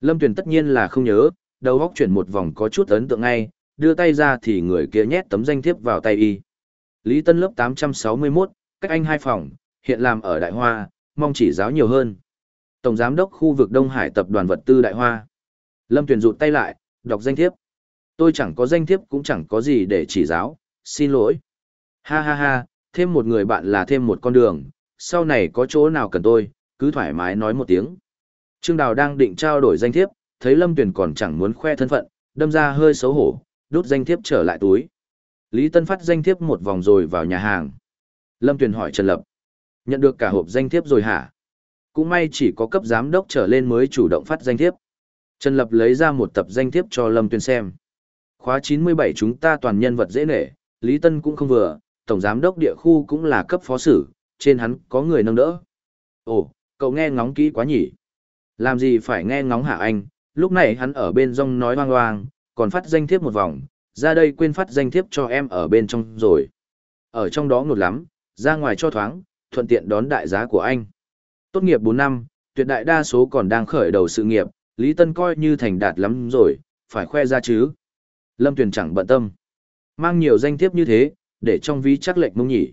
A: Lâm Tuyển tất nhiên là không nhớ, đầu góc chuyển một vòng có chút ấn tượng ngay, đưa tay ra thì người kia nhét tấm danh thiếp vào tay y. Lý Tân lớp 861, cách anh hai phòng, hiện làm ở Đại Hoa, mong chỉ giáo nhiều hơn. Tổng giám đốc khu vực Đông Hải tập đoàn vật tư Đại Hoa. Lâm Tuyền rụt tay lại, đọc danh thiếp. Tôi chẳng có danh thiếp cũng chẳng có gì để chỉ giáo, xin lỗi. Ha ha ha, thêm một người bạn là thêm một con đường, sau này có chỗ nào cần tôi, cứ thoải mái nói một tiếng. Trương Đào đang định trao đổi danh thiếp, thấy Lâm Tuyền còn chẳng muốn khoe thân phận, đâm ra hơi xấu hổ, đút danh thiếp trở lại túi. Lý Tân phát danh thiếp một vòng rồi vào nhà hàng. Lâm Tuyền hỏi Trần Lập. Nhận được cả hộp danh thiếp rồi hả? Cũng may chỉ có cấp giám đốc trở lên mới chủ động phát danh thiếp. Trần Lập lấy ra một tập danh thiếp cho Lâm Tuyền xem. Khóa 97 chúng ta toàn nhân vật dễ nể, Lý Tân cũng không vừa, tổng giám đốc địa khu cũng là cấp phó sử, trên hắn có người nâng đỡ. Ồ, cậu nghe ngóng kỹ quá nhỉ? Làm gì phải nghe ngóng hả anh? Lúc này hắn ở bên rong nói hoang hoang, còn phát danh thiếp một vòng, ra đây quên phát danh thiếp cho em ở bên trong rồi. Ở trong đó ngột lắm, ra ngoài cho thoáng, thuận tiện đón đại giá của anh. Tốt nghiệp 4 năm, tuyệt đại đa số còn đang khởi đầu sự nghiệp, Lý Tân coi như thành đạt lắm rồi, phải khoe ra chứ. Lâm Tuyền chẳng bận tâm. Mang nhiều danh thiếp như thế, để trong ví chắc lệnh mông nhỉ.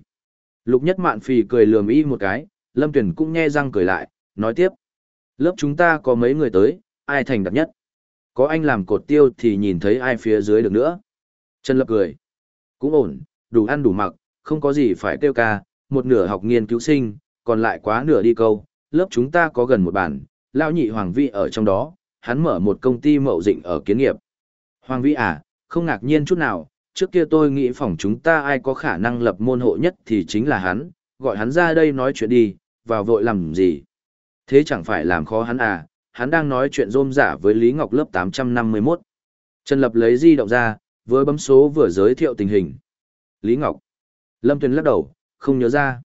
A: Lục nhất mạn phì cười lườm y một cái, Lâm Tuyền cũng nghe răng cười lại, nói tiếp. Lớp chúng ta có mấy người tới, ai thành đặc nhất. Có anh làm cột tiêu thì nhìn thấy ai phía dưới được nữa. Trần Lập cười. Cũng ổn, đủ ăn đủ mặc, không có gì phải kêu ca, một nửa học nghiên cứu sinh, còn lại quá nửa đi câu, lớp chúng ta có gần một bản, lão nhị Hoàng Vi ở trong đó, hắn mở một công ty mậu dịnh ở kiến nghiệp. Hoàng Vi à, không ngạc nhiên chút nào, trước kia tôi nghĩ phòng chúng ta ai có khả năng lập môn hộ nhất thì chính là hắn, gọi hắn ra đây nói chuyện đi, vào vội làm gì. Thế chẳng phải làm khó hắn à, hắn đang nói chuyện rôm giả với Lý Ngọc lớp 851. Trần Lập lấy di động ra, vừa bấm số vừa giới thiệu tình hình. Lý Ngọc. Lâm Tuyền lắc đầu, không nhớ ra.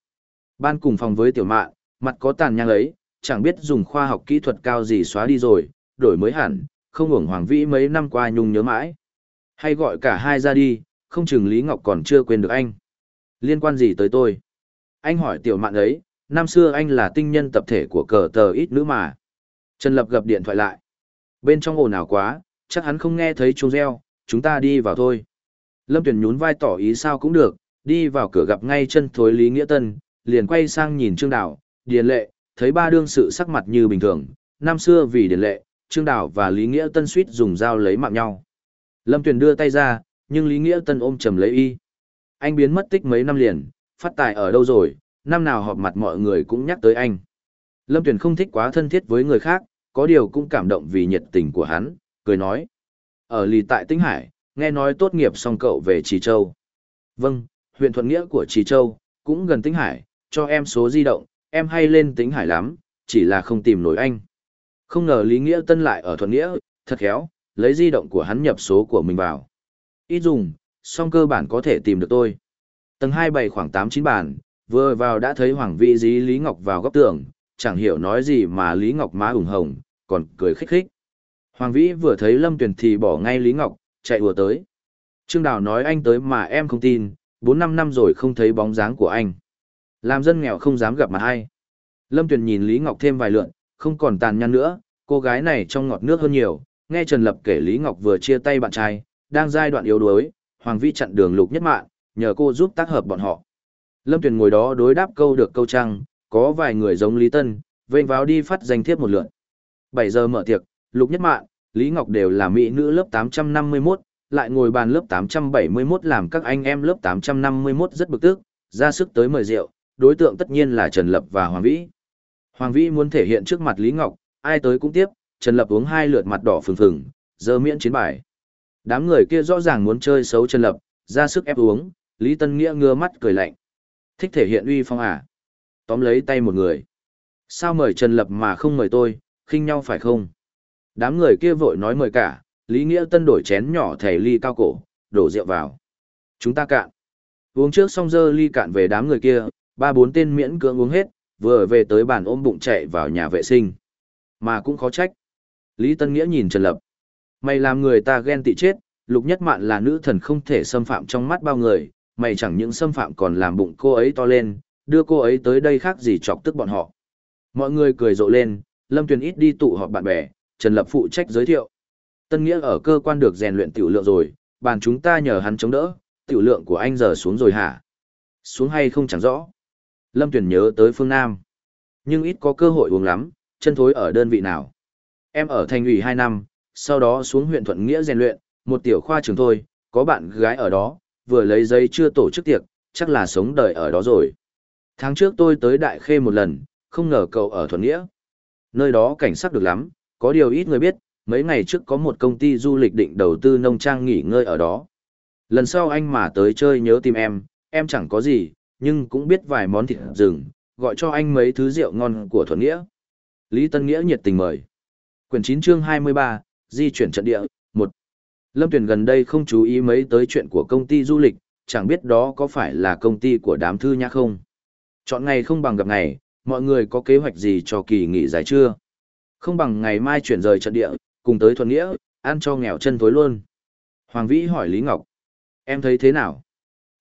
A: Ban cùng phòng với tiểu mạn, mặt có tàn nhang ấy, chẳng biết dùng khoa học kỹ thuật cao gì xóa đi rồi, đổi mới hẳn, không hưởng hoàng vĩ mấy năm qua nhung nhớ mãi. Hay gọi cả hai ra đi, không chừng Lý Ngọc còn chưa quên được anh. Liên quan gì tới tôi? Anh hỏi tiểu mạn ấy, năm xưa anh là tinh nhân tập thể của cờ tờ ít nữ mà. Trần Lập gặp điện thoại lại. Bên trong ồn ào quá, chắc hắn không nghe thấy chuông reo, chúng ta đi vào thôi. Lâm Tuyển nhún vai tỏ ý sao cũng được, đi vào cửa gặp ngay chân thối Lý Nghĩa Tân, liền quay sang nhìn Trương Đào, Điền Lệ, thấy ba đương sự sắc mặt như bình thường, năm xưa vì Điền Lệ, Trương Đào và Lý Nghĩa Tân suýt dùng dao lấy mạng nhau. Lâm Tuyền đưa tay ra, nhưng Lý Nghĩa Tân ôm chầm lấy y. Anh biến mất tích mấy năm liền, phát tài ở đâu rồi, năm nào họp mặt mọi người cũng nhắc tới anh. Lâm Tuyền không thích quá thân thiết với người khác, có điều cũng cảm động vì nhiệt tình của hắn, cười nói. Ở lì tại Tĩnh Hải, nghe nói tốt nghiệp xong cậu về Trì Châu. Vâng, huyện thuận nghĩa của Trì Châu, cũng gần Tĩnh Hải, cho em số di động, em hay lên Tĩnh Hải lắm, chỉ là không tìm nổi anh. Không ngờ Lý Nghĩa Tân lại ở thuận nghĩa, thật khéo, lấy di động của hắn nhập số của mình vào. Ít dùng, song cơ bản có thể tìm được tôi. Tầng hai bày khoảng tám chín bàn, vừa vào đã thấy Hoàng vĩ dí Lý Ngọc vào góc tường, chẳng hiểu nói gì mà Lý Ngọc má ửng hồng, còn cười khích khích. Hoàng Vĩ vừa thấy Lâm Tuyền thì bỏ ngay Lý Ngọc, chạy ùa tới. Trương Đào nói anh tới mà em không tin, bốn năm năm rồi không thấy bóng dáng của anh. Làm dân nghèo không dám gặp mặt ai. Lâm Tuyền nhìn Lý Ngọc thêm vài lượn, không còn tàn nhăn nữa, cô gái này trong ngọt nước hơn nhiều. Nghe Trần Lập kể Lý Ngọc vừa chia tay bạn trai, đang giai đoạn yếu đuối, Hoàng Vĩ chặn đường lục nhất mạng, nhờ cô giúp tác hợp bọn họ. Lâm Tuyền ngồi đó đối đáp câu được câu trăng, có vài người giống Lý Tân, vênh vào đi phát danh thiếp một lượt. 7 giờ mở tiệc, lục nhất mạng, Lý Ngọc đều là mỹ nữ lớp 851, lại ngồi bàn lớp 871 làm các anh em lớp 851 rất bực tức, ra sức tới mời rượu, đối tượng tất nhiên là Trần Lập và Hoàng Vĩ. Hoàng Vĩ muốn thể hiện trước mặt Lý Ngọc, ai tới cũng tiếp, Trần Lập uống hai lượt mặt đỏ phừng phừng, giờ miễn chiến bài. Đám người kia rõ ràng muốn chơi xấu Trần Lập, ra sức ép uống, Lý Tân Nghĩa ngưa mắt cười lạnh. Thích thể hiện uy phong à? Tóm lấy tay một người. Sao mời Trần Lập mà không mời tôi, khinh nhau phải không? Đám người kia vội nói mời cả, Lý Nghĩa Tân đổi chén nhỏ thẻ ly cao cổ, đổ rượu vào. Chúng ta cạn. Uống trước xong dơ ly cạn về đám người kia, ba bốn tên miễn cưỡng uống hết, vừa về tới bàn ôm bụng chạy vào nhà vệ sinh. Mà cũng khó trách. Lý Tân Nghĩa nhìn Trần Lập. Mày làm người ta ghen tị chết, lục nhất mạn là nữ thần không thể xâm phạm trong mắt bao người, mày chẳng những xâm phạm còn làm bụng cô ấy to lên, đưa cô ấy tới đây khác gì chọc tức bọn họ. Mọi người cười rộ lên, Lâm Tuyền ít đi tụ họp bạn bè, Trần Lập phụ trách giới thiệu. Tân Nghĩa ở cơ quan được rèn luyện tiểu lượng rồi, bàn chúng ta nhờ hắn chống đỡ, tiểu lượng của anh giờ xuống rồi hả? Xuống hay không chẳng rõ. Lâm Tuyền nhớ tới phương Nam. Nhưng ít có cơ hội uống lắm, chân thối ở đơn vị nào. Em ở thành ủy 2 năm, sau đó xuống huyện Thuận Nghĩa rèn luyện, một tiểu khoa trường thôi, có bạn gái ở đó, vừa lấy giấy chưa tổ chức tiệc, chắc là sống đời ở đó rồi. Tháng trước tôi tới Đại Khê một lần, không ngờ cậu ở Thuận Nghĩa. Nơi đó cảnh sắc được lắm, có điều ít người biết, mấy ngày trước có một công ty du lịch định đầu tư nông trang nghỉ ngơi ở đó. Lần sau anh mà tới chơi nhớ tìm em, em chẳng có gì, nhưng cũng biết vài món thịt rừng, gọi cho anh mấy thứ rượu ngon của Thuận Nghĩa. Lý Tân Nghĩa nhiệt tình mời. Quyển 9 chương 23, di chuyển trận địa, 1. Lâm Tuyền gần đây không chú ý mấy tới chuyện của công ty du lịch, chẳng biết đó có phải là công ty của đám thư nhã không. Chọn ngày không bằng gặp ngày, mọi người có kế hoạch gì cho kỳ nghỉ dài chưa? Không bằng ngày mai chuyển rời trận địa, cùng tới thuận nghĩa, ăn cho nghèo chân tối luôn. Hoàng Vĩ hỏi Lý Ngọc. Em thấy thế nào?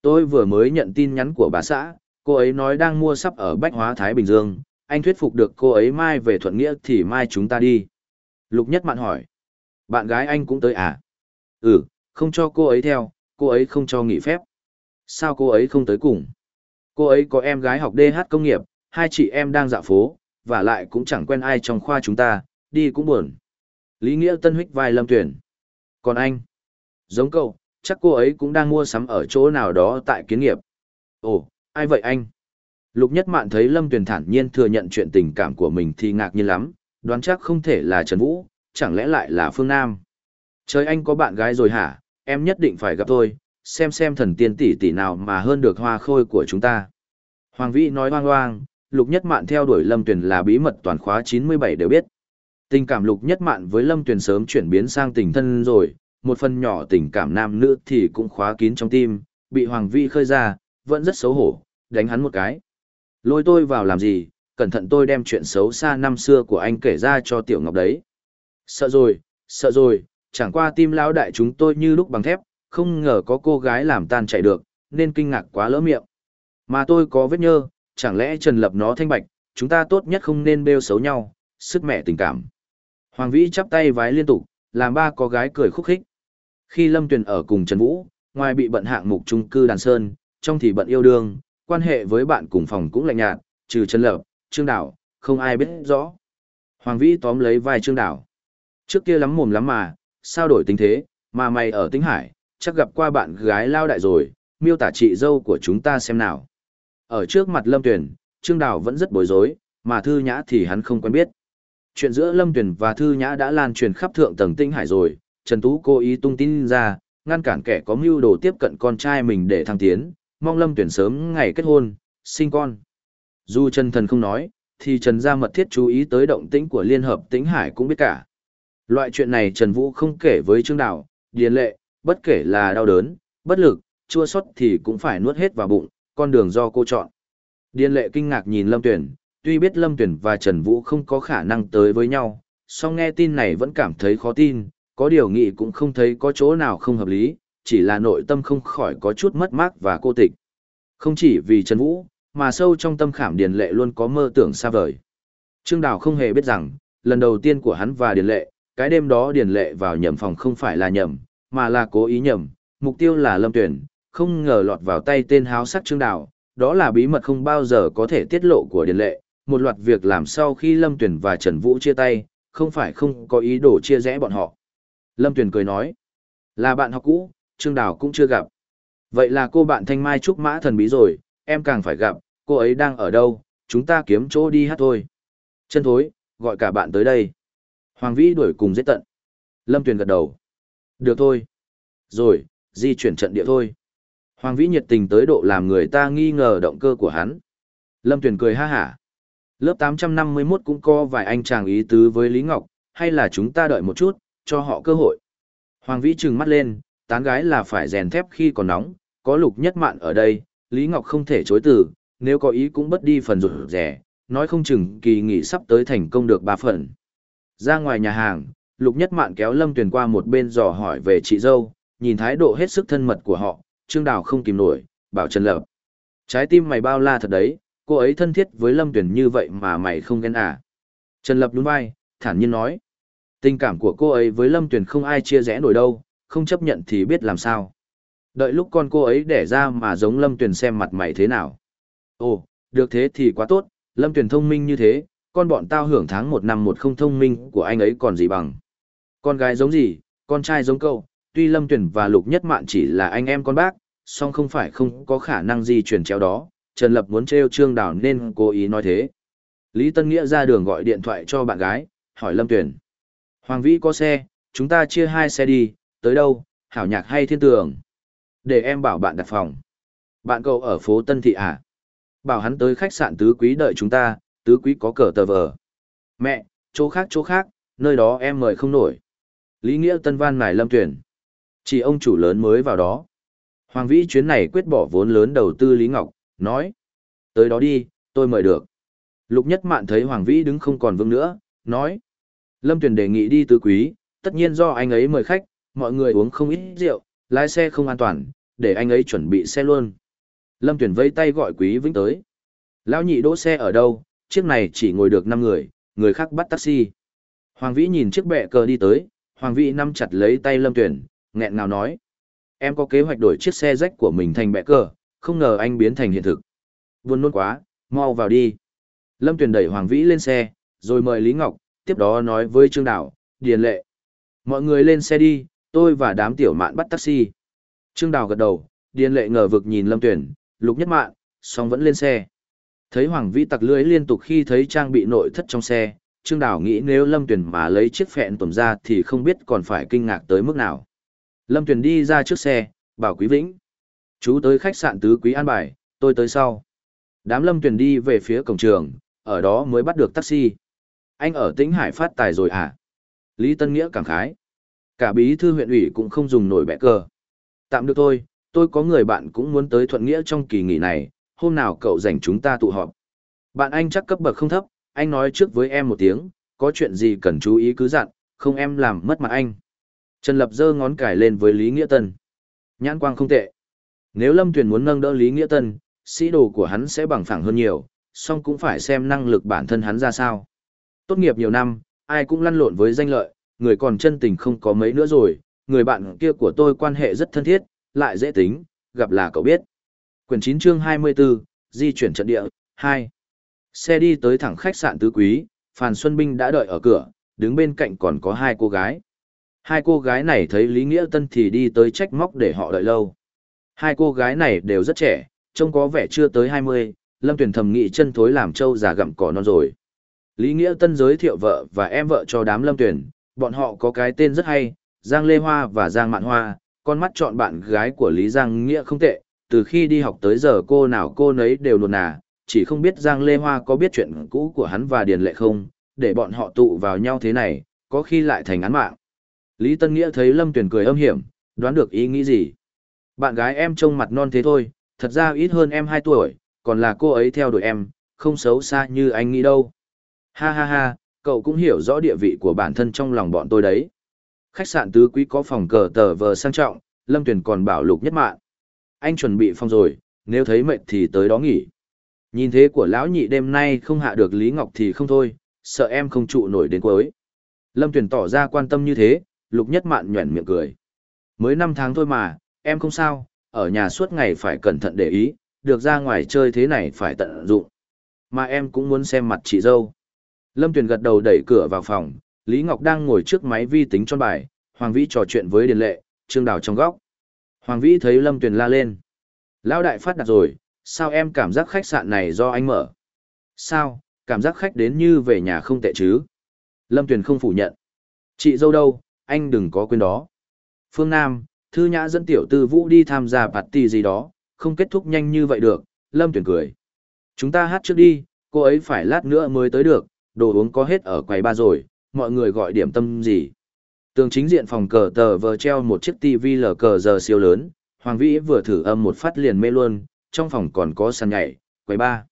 A: Tôi vừa mới nhận tin nhắn của bà xã, cô ấy nói đang mua sắp ở Bách Hóa Thái Bình Dương, anh thuyết phục được cô ấy mai về thuận nghĩa thì mai chúng ta đi. Lục Nhất Mạn hỏi. Bạn gái anh cũng tới à? Ừ, không cho cô ấy theo, cô ấy không cho nghỉ phép. Sao cô ấy không tới cùng? Cô ấy có em gái học DH công nghiệp, hai chị em đang dạo phố, và lại cũng chẳng quen ai trong khoa chúng ta, đi cũng buồn. Lý Nghĩa Tân huyết vai Lâm Tuyển. Còn anh? Giống cậu, chắc cô ấy cũng đang mua sắm ở chỗ nào đó tại kiến nghiệp. Ồ, ai vậy anh? Lục Nhất Mạn thấy Lâm Tuyền thản nhiên thừa nhận chuyện tình cảm của mình thì ngạc nhiên lắm, đoán chắc không thể là Trần Vũ, chẳng lẽ lại là Phương Nam. Trời anh có bạn gái rồi hả, em nhất định phải gặp tôi, xem xem thần tiên tỷ tỷ nào mà hơn được hoa khôi của chúng ta. Hoàng Vĩ nói hoang hoang, Lục Nhất Mạn theo đuổi Lâm Tuyền là bí mật toàn khóa 97 đều biết. Tình cảm Lục Nhất Mạn với Lâm Tuyền sớm chuyển biến sang tình thân rồi, một phần nhỏ tình cảm nam nữ thì cũng khóa kín trong tim, bị Hoàng Vĩ khơi ra, vẫn rất xấu hổ, đánh hắn một cái. Lôi tôi vào làm gì, cẩn thận tôi đem chuyện xấu xa năm xưa của anh kể ra cho Tiểu Ngọc đấy. Sợ rồi, sợ rồi, chẳng qua tim lão đại chúng tôi như lúc bằng thép, không ngờ có cô gái làm tan chảy được, nên kinh ngạc quá lỡ miệng. Mà tôi có vết nhơ, chẳng lẽ Trần Lập nó thanh bạch, chúng ta tốt nhất không nên bêu xấu nhau, sức mẹ tình cảm. Hoàng Vĩ chắp tay vái liên tục, làm ba có gái cười khúc khích. Khi Lâm Tuyền ở cùng Trần Vũ, ngoài bị bận hạng mục trung cư đàn sơn, trong thì bận yêu đương, quan hệ với bạn cùng phòng cũng lạnh nhạt, trừ Trần Lập, Trương Đảo, không ai biết rõ. Hoàng Vĩ tóm lấy vai Trương Đảo. Trước kia lắm mồm lắm mà, sao đổi tính thế, mà mày ở Tĩnh Hải, chắc gặp qua bạn gái lao đại rồi, miêu tả chị dâu của chúng ta xem nào. Ở trước mặt Lâm Tuyền, Trương Đào vẫn rất bối rối, mà Thư Nhã thì hắn không quen biết. Chuyện giữa Lâm Tuyền và Thư Nhã đã lan truyền khắp thượng tầng Tĩnh Hải rồi, Trần Tú cố ý tung tin ra, ngăn cản kẻ có mưu đồ tiếp cận con trai mình để thăng tiến, mong Lâm Tuyền sớm ngày kết hôn, sinh con. Dù Trần Thần không nói, thì Trần Gia mật thiết chú ý tới động tĩnh của Liên Hợp Tĩnh Hải cũng biết cả. Loại chuyện này Trần Vũ không kể với Trương Đào, Điền Lệ, bất kể là đau đớn, bất lực, chua xót thì cũng phải nuốt hết vào bụng, con đường do cô chọn. Điền Lệ kinh ngạc nhìn Lâm Tuyển, tuy biết Lâm Tuyển và Trần Vũ không có khả năng tới với nhau, song nghe tin này vẫn cảm thấy khó tin, có điều nghị cũng không thấy có chỗ nào không hợp lý, chỉ là nội tâm không khỏi có chút mất mát và cô tịch. Không chỉ vì Trần Vũ, mà sâu trong tâm khảm Điền Lệ luôn có mơ tưởng xa vời. Trương Đào không hề biết rằng, lần đầu tiên của hắn và Điền Lệ, cái đêm đó Điền Lệ vào nhầm phòng không phải là nhầm, mà là cố ý nhầm, mục tiêu là Lâm Tuyển, không ngờ lọt vào tay tên háo sắc Trương Đào, đó là bí mật không bao giờ có thể tiết lộ của Điền Lệ, một loạt việc làm sau khi Lâm Tuyển và Trần Vũ chia tay, không phải không có ý đồ chia rẽ bọn họ. Lâm Tuyển cười nói, là bạn học cũ, Trương Đào cũng chưa gặp. Vậy là cô bạn Thanh Mai Trúc Mã thần bí rồi, em càng phải gặp, cô ấy đang ở đâu, chúng ta kiếm chỗ đi hát thôi. Chân thối, gọi cả bạn tới đây. Hoàng Vĩ đuổi cùng giết tận. Lâm Tuyền gật đầu. Được thôi. Rồi, di chuyển trận địa thôi. Hoàng Vĩ nhiệt tình tới độ làm người ta nghi ngờ động cơ của hắn. Lâm Tuyền cười ha hả. Lớp 851 cũng có vài anh chàng ý tứ với Lý Ngọc, hay là chúng ta đợi một chút, cho họ cơ hội. Hoàng Vĩ trừng mắt lên, tán gái là phải rèn thép khi còn nóng, có lục nhất mạn ở đây, Lý Ngọc không thể chối từ, nếu có ý cũng bất đi phần rủi rẻ, nói không chừng kỳ nghỉ sắp tới thành công được ba phần. Ra ngoài nhà hàng, Lục Nhất Mạn kéo Lâm Tuyền qua một bên dò hỏi về chị dâu, nhìn thái độ hết sức thân mật của họ, Trương Đào không kìm nổi, bảo Trần Lập. Trái tim mày bao la thật đấy, cô ấy thân thiết với Lâm Tuyền như vậy mà mày không ghen à. Trần Lập đúng vai, thản nhiên nói. Tình cảm của cô ấy với Lâm Tuyền không ai chia rẽ nổi đâu, không chấp nhận thì biết làm sao. Đợi lúc con cô ấy đẻ ra mà giống Lâm Tuyền xem mặt mày thế nào. Ồ, được thế thì quá tốt, Lâm Tuyền thông minh như thế, con bọn tao hưởng tháng một năm một không thông minh của anh ấy còn gì bằng. Con gái giống gì, con trai giống cậu, tuy Lâm Tuyền và Lục Nhất Mạn chỉ là anh em con bác, song không phải không có khả năng gì chuyển treo đó, Trần Lập muốn trêu Trương Đào nên cố ý nói thế. Lý Tân Nghĩa ra đường gọi điện thoại cho bạn gái, hỏi Lâm Tuyền. Hoàng Vĩ có xe, chúng ta chia hai xe đi, tới đâu, hảo nhạc hay thiên tường. Để em bảo bạn đặt phòng. Bạn cậu ở phố Tân Thị à? Bảo hắn tới khách sạn tứ quý đợi chúng ta, tứ quý có cờ tờ vờ. Mẹ, chỗ khác chỗ khác, nơi đó em mời không nổi. Lý Nghĩa Tân văn Ngài Lâm Tuyển. Chỉ ông chủ lớn mới vào đó. Hoàng Vĩ chuyến này quyết bỏ vốn lớn đầu tư Lý Ngọc, nói. Tới đó đi, tôi mời được. Lục Nhất Mạn thấy Hoàng Vĩ đứng không còn vững nữa, nói. Lâm Tuyển đề nghị đi tứ quý, tất nhiên do anh ấy mời khách, mọi người uống không ít rượu, lái xe không an toàn, để anh ấy chuẩn bị xe luôn. Lâm Tuyển vây tay gọi Quý Vĩnh tới. Lão nhị đỗ xe ở đâu, chiếc này chỉ ngồi được 5 người, người khác bắt taxi. Hoàng Vĩ nhìn chiếc bẹ cờ đi tới, Hoàng Vĩ nắm chặt lấy tay Lâm Tuyển, nghẹn ngào nói. Em có kế hoạch đổi chiếc xe rách của mình thành bẹ cờ, không ngờ anh biến thành hiện thực. Buồn nôn quá, mau vào đi. Lâm Tuyển đẩy Hoàng Vĩ lên xe, rồi mời Lý Ngọc, tiếp đó nói với Trương Đảo, Điền Lệ. Mọi người lên xe đi, tôi và đám tiểu mạn bắt taxi. Trương Đào gật đầu, Điền Lệ ngờ vực nhìn Lâm Tuyển, lục nhất mạng song vẫn lên xe. Thấy Hoàng Vĩ tặc lưới liên tục khi thấy trang bị nội thất trong xe, Trương Đào nghĩ nếu Lâm Tuyền mà lấy chiếc phẹn tuần ra thì không biết còn phải kinh ngạc tới mức nào. Lâm Tuyền đi ra trước xe, bảo Quý Vĩnh. Chú tới khách sạn tứ quý an bài, tôi tới sau. Đám Lâm Tuyền đi về phía cổng trường, ở đó mới bắt được taxi. Anh ở tĩnh Hải phát tài rồi à? Lý Tân Nghĩa cảm khái. Cả bí thư huyện ủy cũng không dùng nổi bẻ cờ. Tạm được thôi, tôi có người bạn cũng muốn tới thuận nghĩa trong kỳ nghỉ này, hôm nào cậu dành chúng ta tụ họp. Bạn anh chắc cấp bậc không thấp, anh nói trước với em một tiếng, có chuyện gì cần chú ý cứ dặn, không em làm mất mặt anh. Trần Lập giơ ngón cải lên với Lý Nghĩa Tân. Nhãn quang không tệ. Nếu Lâm Tuyền muốn nâng đỡ Lý Nghĩa Tân, sĩ đồ của hắn sẽ bằng phẳng hơn nhiều, song cũng phải xem năng lực bản thân hắn ra sao. Tốt nghiệp nhiều năm, ai cũng lăn lộn với danh lợi, người còn chân tình không có mấy nữa rồi, người bạn kia của tôi quan hệ rất thân thiết, lại dễ tính, gặp là cậu biết. Quyển 9 chương 24, di chuyển trận địa, 2. Xe đi tới thẳng khách sạn tứ quý, Phan Xuân Binh đã đợi ở cửa, đứng bên cạnh còn có hai cô gái. Hai cô gái này thấy Lý Nghĩa Tân thì đi tới trách móc để họ đợi lâu. Hai cô gái này đều rất trẻ, trông có vẻ chưa tới 20, Lâm Tuyền thầm nghị chân thối làm trâu già gặm cỏ non rồi. Lý Nghĩa Tân giới thiệu vợ và em vợ cho đám Lâm Tuyền, bọn họ có cái tên rất hay, Giang Lê Hoa và Giang Mạn Hoa, con mắt chọn bạn gái của Lý Giang Nghĩa không tệ, từ khi đi học tới giờ cô nào cô nấy đều luôn nà, chỉ không biết Giang Lê Hoa có biết chuyện cũ của hắn và Điền Lệ không, để bọn họ tụ vào nhau thế này, có khi lại thành án mạng. Lý Tân Nghĩa thấy Lâm Tuyền cười âm hiểm, đoán được ý nghĩ gì. Bạn gái em trông mặt non thế thôi, thật ra ít hơn em 2 tuổi, còn là cô ấy theo đuổi em, không xấu xa như anh nghĩ đâu. Ha ha ha, cậu cũng hiểu rõ địa vị của bản thân trong lòng bọn tôi đấy. Khách sạn tứ quý có phòng cờ tờ vờ sang trọng, Lâm Tuyền còn bảo lục nhất mạng. Anh chuẩn bị phòng rồi, nếu thấy mệt thì tới đó nghỉ. Nhìn thế của lão nhị đêm nay không hạ được Lý Ngọc thì không thôi, sợ em không trụ nổi đến cuối. Lâm Tuyền tỏ ra quan tâm như thế, lục nhất mạn nhuẩn miệng cười. Mới năm tháng thôi mà, em không sao, ở nhà suốt ngày phải cẩn thận để ý, được ra ngoài chơi thế này phải tận dụng. Mà em cũng muốn xem mặt chị dâu. Lâm Tuyền gật đầu đẩy cửa vào phòng, Lý Ngọc đang ngồi trước máy vi tính tròn bài, Hoàng Vĩ trò chuyện với Điền Lệ, Trương Đào trong góc. Hoàng Vĩ thấy Lâm Tuyền la lên. Lão đại phát đặt rồi, sao em cảm giác khách sạn này do anh mở? Sao, cảm giác khách đến như về nhà không tệ chứ? Lâm Tuyền không phủ nhận. Chị dâu đâu, anh đừng có quên đó. Phương Nam, Thư Nhã dẫn tiểu tư vũ đi tham gia party gì đó, không kết thúc nhanh như vậy được, Lâm Tuyền cười. Chúng ta hát trước đi, cô ấy phải lát nữa mới tới được, đồ uống có hết ở quầy ba rồi, mọi người gọi điểm tâm gì. Tường chính diện phòng cờ tờ vờ treo một chiếc TV lờ cờ giờ siêu lớn, Hoàng Vĩ vừa thử âm một phát liền mê luôn, trong phòng còn có sàn nhảy, quầy ba.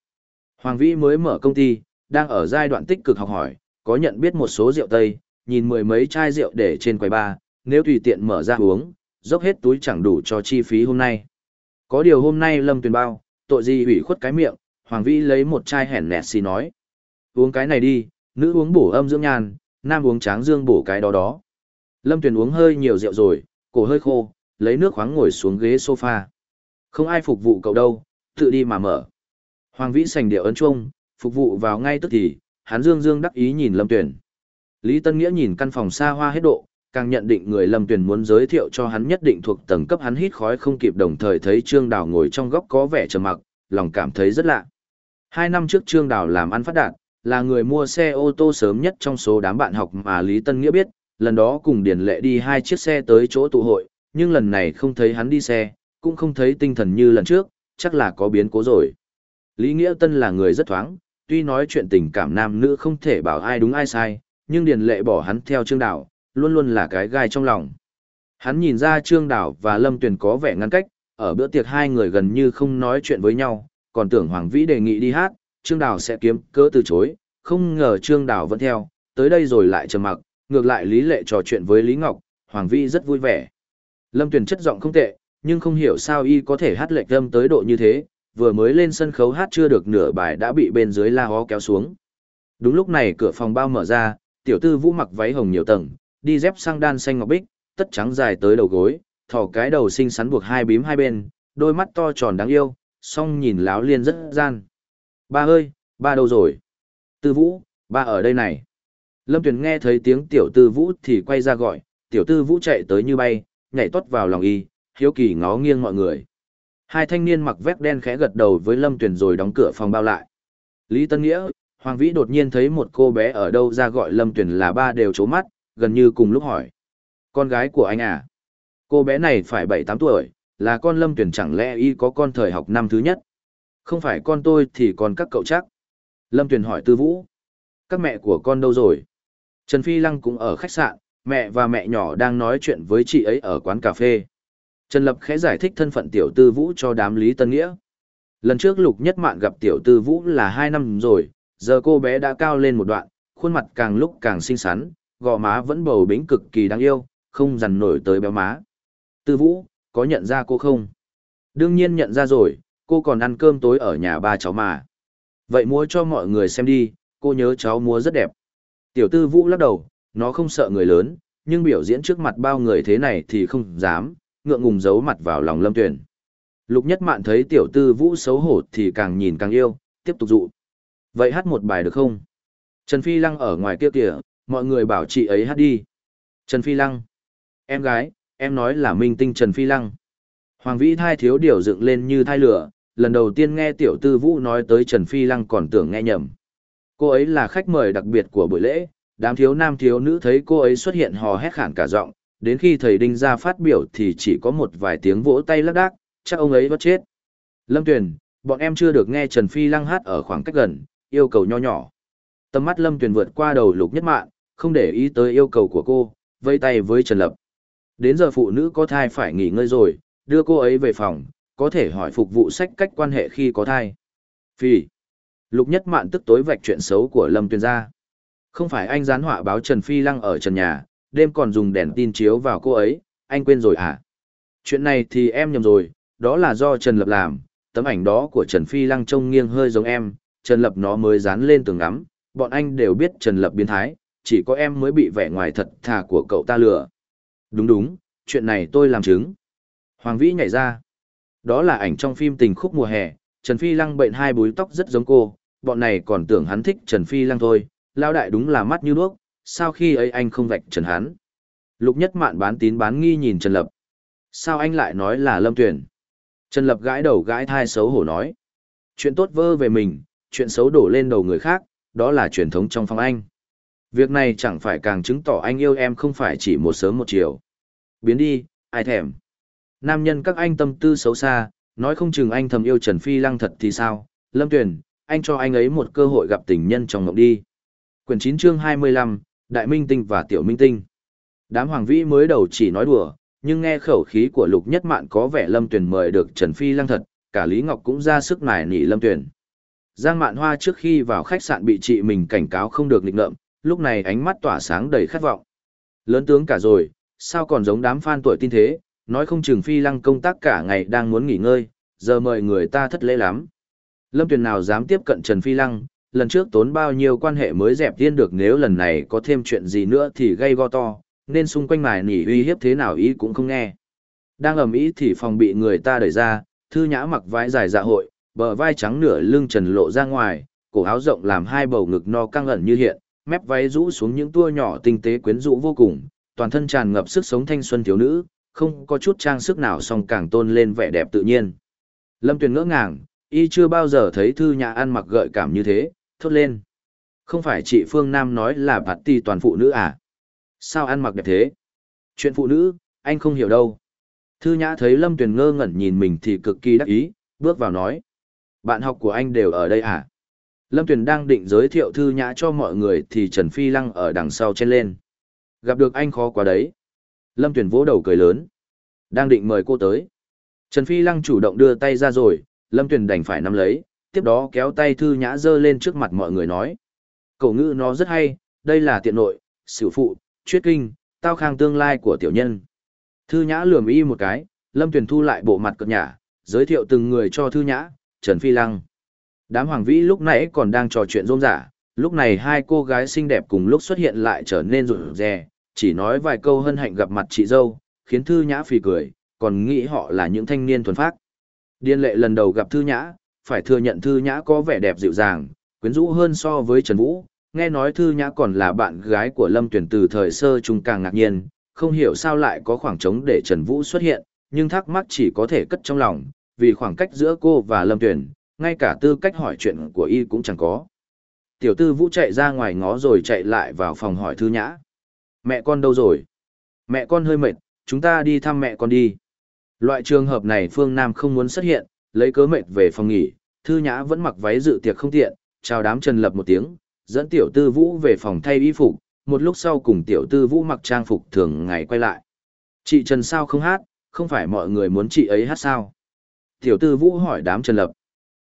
A: Hoàng Vĩ mới mở công ty, đang ở giai đoạn tích cực học hỏi, có nhận biết một số rượu Tây, nhìn mười mấy chai rượu để trên quầy ba, nếu tùy tiện mở ra uống, dốc hết túi chẳng đủ cho chi phí hôm nay. Có điều hôm nay Lâm Tuyền bao, tội gì hủy khuất cái miệng, Hoàng Vĩ lấy một chai hẻn nẹt xì nói. Uống cái này đi, nữ uống bổ âm dưỡng nhàn, nam uống tráng dương bổ cái đó đó. Lâm Tuyền uống hơi nhiều rượu rồi, cổ hơi khô, lấy nước khoáng ngồi xuống ghế sofa. Không ai phục vụ cậu đâu, tự đi mà mở. Hoàng Vĩ sành điệu ấn chung, phục vụ vào ngay tức thì, hắn dương dương đắc ý nhìn Lâm Tuyền. Lý Tân Nghĩa nhìn căn phòng xa hoa hết độ, càng nhận định người Lâm Tuyền muốn giới thiệu cho hắn nhất định thuộc tầng cấp hắn hít khói không kịp đồng thời thấy Trương Đào ngồi trong góc có vẻ trầm mặc, lòng cảm thấy rất lạ. Hai năm trước Trương Đào làm ăn phát đạt, là người mua xe ô tô sớm nhất trong số đám bạn học mà Lý Tân Nghĩa biết, lần đó cùng Điền Lệ đi hai chiếc xe tới chỗ tụ hội, nhưng lần này không thấy hắn đi xe, cũng không thấy tinh thần như lần trước, chắc là có biến cố rồi. Lý Nghĩa Tân là người rất thoáng, tuy nói chuyện tình cảm nam nữ không thể bảo ai đúng ai sai, nhưng Điền Lệ bỏ hắn theo Trương Đạo, luôn luôn là cái gai trong lòng. Hắn nhìn ra Trương Đạo và Lâm Tuyền có vẻ ngăn cách, ở bữa tiệc hai người gần như không nói chuyện với nhau, còn tưởng Hoàng Vĩ đề nghị đi hát, Trương Đào sẽ kiếm cớ từ chối, không ngờ Trương Đào vẫn theo, tới đây rồi lại trầm mặc, ngược lại Lý Lệ trò chuyện với Lý Ngọc, Hoàng Vi rất vui vẻ. Lâm Tuyền chất giọng không tệ, nhưng không hiểu sao y có thể hát lệch âm tới độ như thế, vừa mới lên sân khấu hát chưa được nửa bài đã bị bên dưới la hó kéo xuống. Đúng lúc này cửa phòng bao mở ra, tiểu tư vũ mặc váy hồng nhiều tầng, đi dép sang đan xanh ngọc bích, tất trắng dài tới đầu gối, thỏ cái đầu xinh xắn buộc hai bím hai bên, đôi mắt to tròn đáng yêu, song nhìn láo liên rất gian. Ba ơi, ba đâu rồi? Tư vũ, ba ở đây này. Lâm Tuyền nghe thấy tiếng tiểu tư vũ thì quay ra gọi, tiểu tư vũ chạy tới như bay, nhảy tót vào lòng y, hiếu kỳ ngó nghiêng mọi người. Hai thanh niên mặc vest đen khẽ gật đầu với Lâm Tuyền rồi đóng cửa phòng bao lại. Lý Tân Nghĩa, Hoàng Vĩ đột nhiên thấy một cô bé ở đâu ra gọi Lâm Tuyền là ba đều chố mắt, gần như cùng lúc hỏi. Con gái của anh à? Cô bé này phải 7-8 tuổi, là con Lâm Tuyền chẳng lẽ y có con thời học năm thứ nhất? Không phải con tôi thì còn các cậu chắc. Lâm Tuyền hỏi Tư Vũ. Các mẹ của con đâu rồi? Trần Phi Lăng cũng ở khách sạn, mẹ và mẹ nhỏ đang nói chuyện với chị ấy ở quán cà phê. Trần Lập khẽ giải thích thân phận tiểu tư vũ cho đám Lý Tân Nghĩa. Lần trước Lục Nhất Mạn gặp tiểu tư vũ là 2 năm rồi, giờ cô bé đã cao lên một đoạn, khuôn mặt càng lúc càng xinh xắn, gò má vẫn bầu bĩnh cực kỳ đáng yêu, không dằn nổi tới béo má. Tư vũ, có nhận ra cô không? Đương nhiên nhận ra rồi, cô còn ăn cơm tối ở nhà ba cháu mà. Vậy múa cho mọi người xem đi, cô nhớ cháu múa rất đẹp. Tiểu tư vũ lắc đầu, nó không sợ người lớn, nhưng biểu diễn trước mặt bao người thế này thì không dám, ngượng ngùng giấu mặt vào lòng lâm tuyển. Lục nhất mạn thấy tiểu tư vũ xấu hổ thì càng nhìn càng yêu, tiếp tục dụ. Vậy hát một bài được không? Trần Phi Lăng ở ngoài kia kìa, mọi người bảo chị ấy hát đi. Trần Phi Lăng. Em gái, em nói là minh tinh Trần Phi Lăng. Hoàng Vĩ thai thiếu điều dựng lên như thai lửa, lần đầu tiên nghe tiểu tư vũ nói tới Trần Phi Lăng còn tưởng nghe nhầm. Cô ấy là khách mời đặc biệt của buổi lễ, đám thiếu nam thiếu nữ thấy cô ấy xuất hiện hò hét khản cả giọng, đến khi thầy Đinh ra phát biểu thì chỉ có một vài tiếng vỗ tay lắc đác, chắc ông ấy bất chết. Lâm Tuyền, bọn em chưa được nghe Trần Phi Lăng hát ở khoảng cách gần, yêu cầu nho nhỏ. Tầm mắt Lâm Tuyền vượt qua đầu lục nhất mạng, không để ý tới yêu cầu của cô, vây tay với Trần Lập. Đến giờ phụ nữ có thai phải nghỉ ngơi rồi, đưa cô ấy về phòng, có thể hỏi phục vụ sách cách quan hệ khi có thai. Phi. Lục nhất mạn tức tối vạch chuyện xấu của Lâm Tuyền ra. Không phải anh gián họa báo Trần Phi Lăng ở trần nhà, đêm còn dùng đèn tin chiếu vào cô ấy, anh quên rồi à? Chuyện này thì em nhầm rồi, đó là do Trần Lập làm, tấm ảnh đó của Trần Phi Lăng trông nghiêng hơi giống em, Trần Lập nó mới dán lên tường ngắm, bọn anh đều biết Trần Lập biến thái, chỉ có em mới bị vẻ ngoài thật thà của cậu ta lừa. Đúng đúng, chuyện này tôi làm chứng. Hoàng Vĩ nhảy ra. Đó là ảnh trong phim tình khúc mùa hè, Trần Phi Lăng bệnh hai búi tóc rất giống cô, bọn này còn tưởng hắn thích Trần Phi Lăng thôi, lao đại đúng là mắt như đuốc, sao khi ấy anh không vạch trần hắn. Lục nhất mạn bán tín bán nghi nhìn Trần Lập. Sao anh lại nói là Lâm Tuyền? Trần Lập gãi đầu gãi thai xấu hổ nói. Chuyện tốt vơ về mình, chuyện xấu đổ lên đầu người khác, đó là truyền thống trong phòng anh. Việc này chẳng phải càng chứng tỏ anh yêu em không phải chỉ một sớm một chiều. Biến đi, ai thèm. Nam nhân các anh tâm tư xấu xa, nói không chừng anh thầm yêu Trần Phi Lăng thật thì sao. Lâm Tuyền, anh cho anh ấy một cơ hội gặp tình nhân trong mộng đi. Quyển 9 chương 25, Đại Minh Tinh và Tiểu Minh Tinh. Đám hoàng vĩ mới đầu chỉ nói đùa, nhưng nghe khẩu khí của Lục Nhất Mạn có vẻ Lâm Tuyền mời được Trần Phi Lăng thật, cả Lý Ngọc cũng ra sức nài nỉ Lâm Tuyền. Giang Mạn Hoa trước khi vào khách sạn bị chị mình cảnh cáo không được nghịch ngợm, lúc này ánh mắt tỏa sáng đầy khát vọng. Lớn tướng cả rồi, sao còn giống đám fan tuổi tin thế, nói không chừng Phi Lăng công tác cả ngày đang muốn nghỉ ngơi, giờ mời người ta thất lễ lắm. Lâm Tuyền nào dám tiếp cận Trần Phi Lăng, lần trước tốn bao nhiêu quan hệ mới dẹp tiên được nếu lần này có thêm chuyện gì nữa thì gây go to, nên xung quanh mài nỉ uy hiếp thế nào ý cũng không nghe. Đang ầm ý thì phòng bị người ta đẩy ra, thư nhã mặc váy dài dạ hội, bờ vai trắng nửa lưng trần lộ ra ngoài, cổ áo rộng làm hai bầu ngực no căng ẩn như hiện, mép váy rũ xuống những tua nhỏ tinh tế quyến rũ vô cùng, toàn thân tràn ngập sức sống thanh xuân thiếu nữ, không có chút trang sức nào song càng tôn lên vẻ đẹp tự nhiên. Lâm Tuyền ngỡ ngàng, y chưa bao giờ thấy thư nhã ăn mặc gợi cảm như thế, thốt lên. Không phải chị Phương Nam nói là bạt ti toàn phụ nữ à? Sao ăn mặc đẹp thế? Chuyện phụ nữ, anh không hiểu đâu. Thư nhã thấy Lâm Tuyền ngơ ngẩn nhìn mình thì cực kỳ đắc ý, bước vào nói. Bạn học của anh đều ở đây à? Lâm Tuyền đang định giới thiệu thư nhã cho mọi người thì Trần Phi Lăng ở đằng sau chen lên. Gặp được anh khó quá đấy. Lâm Tuyền vỗ đầu cười lớn. Đang định mời cô tới. Trần Phi Lăng chủ động đưa tay ra rồi, Lâm Tuyền đành phải nắm lấy, tiếp đó kéo tay thư nhã dơ lên trước mặt mọi người nói. Cổ ngữ nó rất hay, đây là tiện nội, sử phụ, chuyết kinh, tao khang tương lai của tiểu nhân. Thư nhã lườm y một cái, Lâm Tuyền thu lại bộ mặt cợt nhã, giới thiệu từng người cho thư nhã, Trần Phi Lăng. Đám hoàng vĩ lúc nãy còn đang trò chuyện rôm rả, lúc này hai cô gái xinh đẹp cùng lúc xuất hiện lại trở nên rụt rè, chỉ nói vài câu hân hạnh gặp mặt chị dâu, khiến thư nhã phì cười, còn nghĩ họ là những thanh niên thuần phác. Điên lệ lần đầu gặp thư nhã, phải thừa nhận thư nhã có vẻ đẹp dịu dàng, quyến rũ hơn so với Trần Vũ, nghe nói thư nhã còn là bạn gái của Lâm Tuyển từ thời sơ trung càng ngạc nhiên, không hiểu sao lại có khoảng trống để Trần Vũ xuất hiện, nhưng thắc mắc chỉ có thể cất trong lòng, vì khoảng cách giữa cô và Lâm Tuyển, ngay cả tư cách hỏi chuyện của y cũng chẳng có. Tiểu tư vũ chạy ra ngoài ngó rồi chạy lại vào phòng hỏi thư nhã. Mẹ con đâu rồi? Mẹ con hơi mệt, chúng ta đi thăm mẹ con đi. Loại trường hợp này Phương Nam không muốn xuất hiện, lấy cớ mệt về phòng nghỉ, thư nhã vẫn mặc váy dự tiệc không tiện, chào đám Trần Lập một tiếng, dẫn tiểu tư vũ về phòng thay y phục, một lúc sau cùng tiểu tư vũ mặc trang phục thường ngày quay lại. Chị Trần sao không hát, không phải mọi người muốn chị ấy hát sao? Tiểu tư vũ hỏi đám Trần Lập.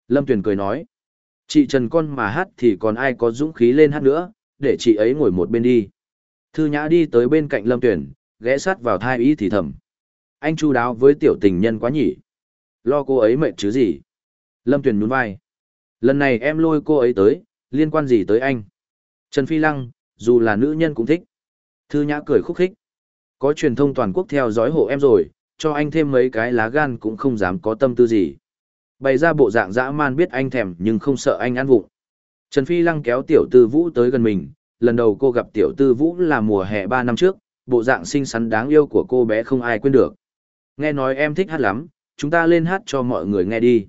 A: Lâm Tuyền cười nói, chị Trần con mà hát thì còn ai có dũng khí lên hát nữa, để chị ấy ngồi một bên đi. Thư nhã đi tới bên cạnh Lâm Tuyền, ghé sát vào thai ý thì thầm. Anh chu đáo với tiểu tình nhân quá nhỉ. Lo cô ấy mệt chứ gì. Lâm Tuyền nhún vai. Lần này em lôi cô ấy tới, liên quan gì tới anh? Trần Phi Lăng, dù là nữ nhân cũng thích. Thư nhã cười khúc khích. Có truyền thông toàn quốc theo dõi hộ em rồi, cho anh thêm mấy cái lá gan cũng không dám có tâm tư gì. Bày ra bộ dạng dã man biết anh thèm nhưng không sợ anh ăn vụng. Trần Phi Lăng kéo tiểu tư vũ tới gần mình, lần đầu cô gặp tiểu tư vũ là mùa hè ba năm trước, bộ dạng xinh xắn đáng yêu của cô bé không ai quên được. Nghe nói em thích hát lắm, chúng ta lên hát cho mọi người nghe đi.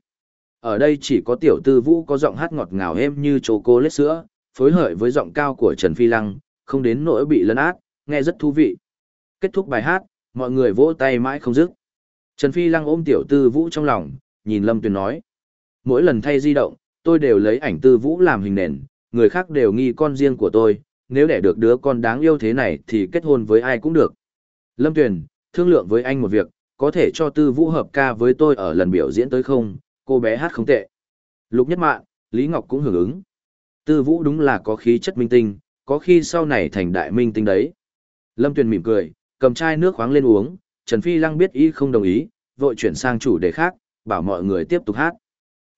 A: Ở đây chỉ có tiểu tư vũ có giọng hát ngọt ngào êm như chô cô lết sữa, phối hợp với giọng cao của Trần Phi Lăng, không đến nỗi bị lấn át, nghe rất thú vị. Kết thúc bài hát, mọi người vỗ tay mãi không dứt. Trần Phi Lăng ôm tiểu tư vũ trong lòng, nhìn Lâm Tuyền nói. Mỗi lần thay di động, tôi đều lấy ảnh tư vũ làm hình nền, người khác đều nghi con riêng của tôi, nếu đẻ được đứa con đáng yêu thế này thì kết hôn với ai cũng được. Lâm Tuyền, thương lượng với anh một việc, có thể cho tư vũ hợp ca với tôi ở lần biểu diễn tới không, cô bé hát không tệ. Lục Nhất Mạn, Lý Ngọc cũng hưởng ứng. Tư vũ đúng là có khí chất minh tinh, có khi sau này thành đại minh tinh đấy. Lâm Tuyền mỉm cười, cầm chai nước khoáng lên uống, Trần Phi Lăng biết ý không đồng ý, vội chuyển sang chủ đề khác, bảo mọi người tiếp tục hát.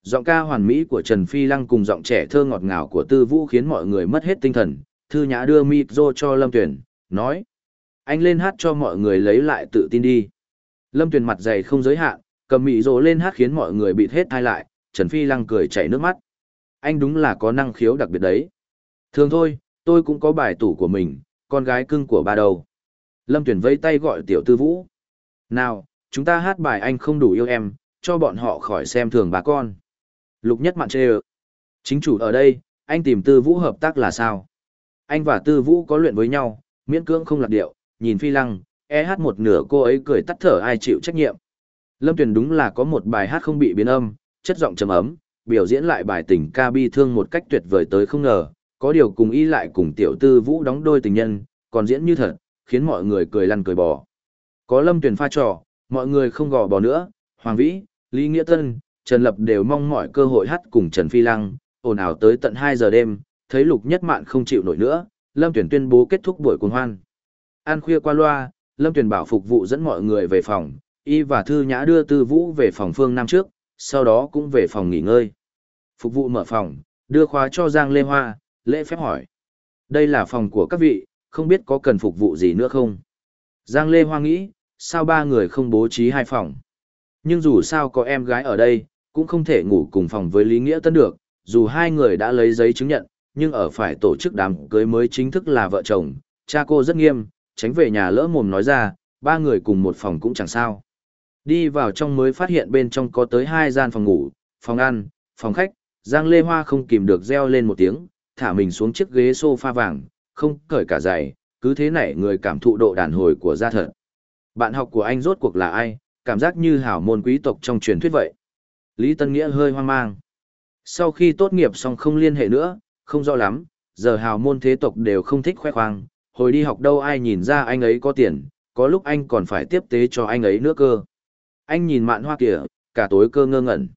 A: Giọng ca hoàn mỹ của Trần Phi Lăng cùng giọng trẻ thơ ngọt ngào của Tư Vũ khiến mọi người mất hết tinh thần. Thư Nhã đưa micro cho Lâm Tuyền, nói: "Anh lên hát cho mọi người lấy lại tự tin đi." Lâm Tuyền mặt dày không giới hạn, cầm micro lên hát khiến mọi người bịt hết tai lại, Trần Phi Lăng cười chảy nước mắt. Anh đúng là có năng khiếu đặc biệt đấy. Thường thôi, tôi cũng có bài tủ của mình, con gái cưng của ba đầu. Lâm Tuyền vẫy tay gọi tiểu tư vũ. Nào, chúng ta hát bài anh không đủ yêu em, cho bọn họ khỏi xem thường bà con. Lục nhất mạn chê ơ. Chính chủ ở đây, anh tìm tư vũ hợp tác là sao? Anh và tư vũ có luyện với nhau, miễn cưỡng không lạc điệu, nhìn phi lăng, e hát một nửa cô ấy cười tắt thở ai chịu trách nhiệm. Lâm Tuyền đúng là có một bài hát không bị biến âm, chất giọng trầm ấm, biểu diễn lại bài tình ca bi thương một cách tuyệt vời tới không ngờ, có điều cùng y lại cùng tiểu tư vũ đóng đôi tình nhân, còn diễn như thật, khiến mọi người cười lăn cười bò. Có Lâm Tuyền pha trò, mọi người không gò bò nữa, Hoàng Vĩ, Lý Nghĩa Tân, Trần Lập đều mong mọi cơ hội hát cùng Trần Phi Lăng, ồn ào tới tận 2 giờ đêm, thấy Lục Nhất Mạn không chịu nổi nữa, Lâm Tuyển tuyên bố kết thúc buổi cuồng hoan. An khuya qua loa, Lâm Tuyển bảo phục vụ dẫn mọi người về phòng, y và Thư Nhã đưa Tư Vũ về phòng phương Nam trước, sau đó cũng về phòng nghỉ ngơi. Phục vụ mở phòng, đưa khóa cho Giang Lê Hoa, lễ phép hỏi. Đây là phòng của các vị, không biết có cần phục vụ gì nữa không? Giang Lê Hoa nghĩ, sao ba người không bố trí hai phòng? Nhưng dù sao có em gái ở đây, cũng không thể ngủ cùng phòng với Lý Nghĩa Tân được, dù hai người đã lấy giấy chứng nhận, nhưng ở phải tổ chức đám cưới mới chính thức là vợ chồng, cha cô rất nghiêm, tránh về nhà lỡ mồm nói ra, ba người cùng một phòng cũng chẳng sao. Đi vào trong mới phát hiện bên trong có tới hai gian phòng ngủ, phòng ăn, phòng khách, Giang Lê Hoa không kìm được reo lên một tiếng, thả mình xuống chiếc ghế sofa vàng, không cởi cả giày, cứ thế này người cảm thụ độ đàn hồi của gia thật. Bạn học của anh rốt cuộc là ai, cảm giác như hảo môn quý tộc trong truyền thuyết vậy. Lý Tân Nghĩa hơi hoang mang. Sau khi tốt nghiệp xong không liên hệ nữa, không rõ lắm, giờ hào môn thế tộc đều không thích khoe khoang, hồi đi học đâu ai nhìn ra anh ấy có tiền, có lúc anh còn phải tiếp tế cho anh ấy nữa cơ. Anh nhìn mạn hoa kìa, cả tối cơ ngơ ngẩn.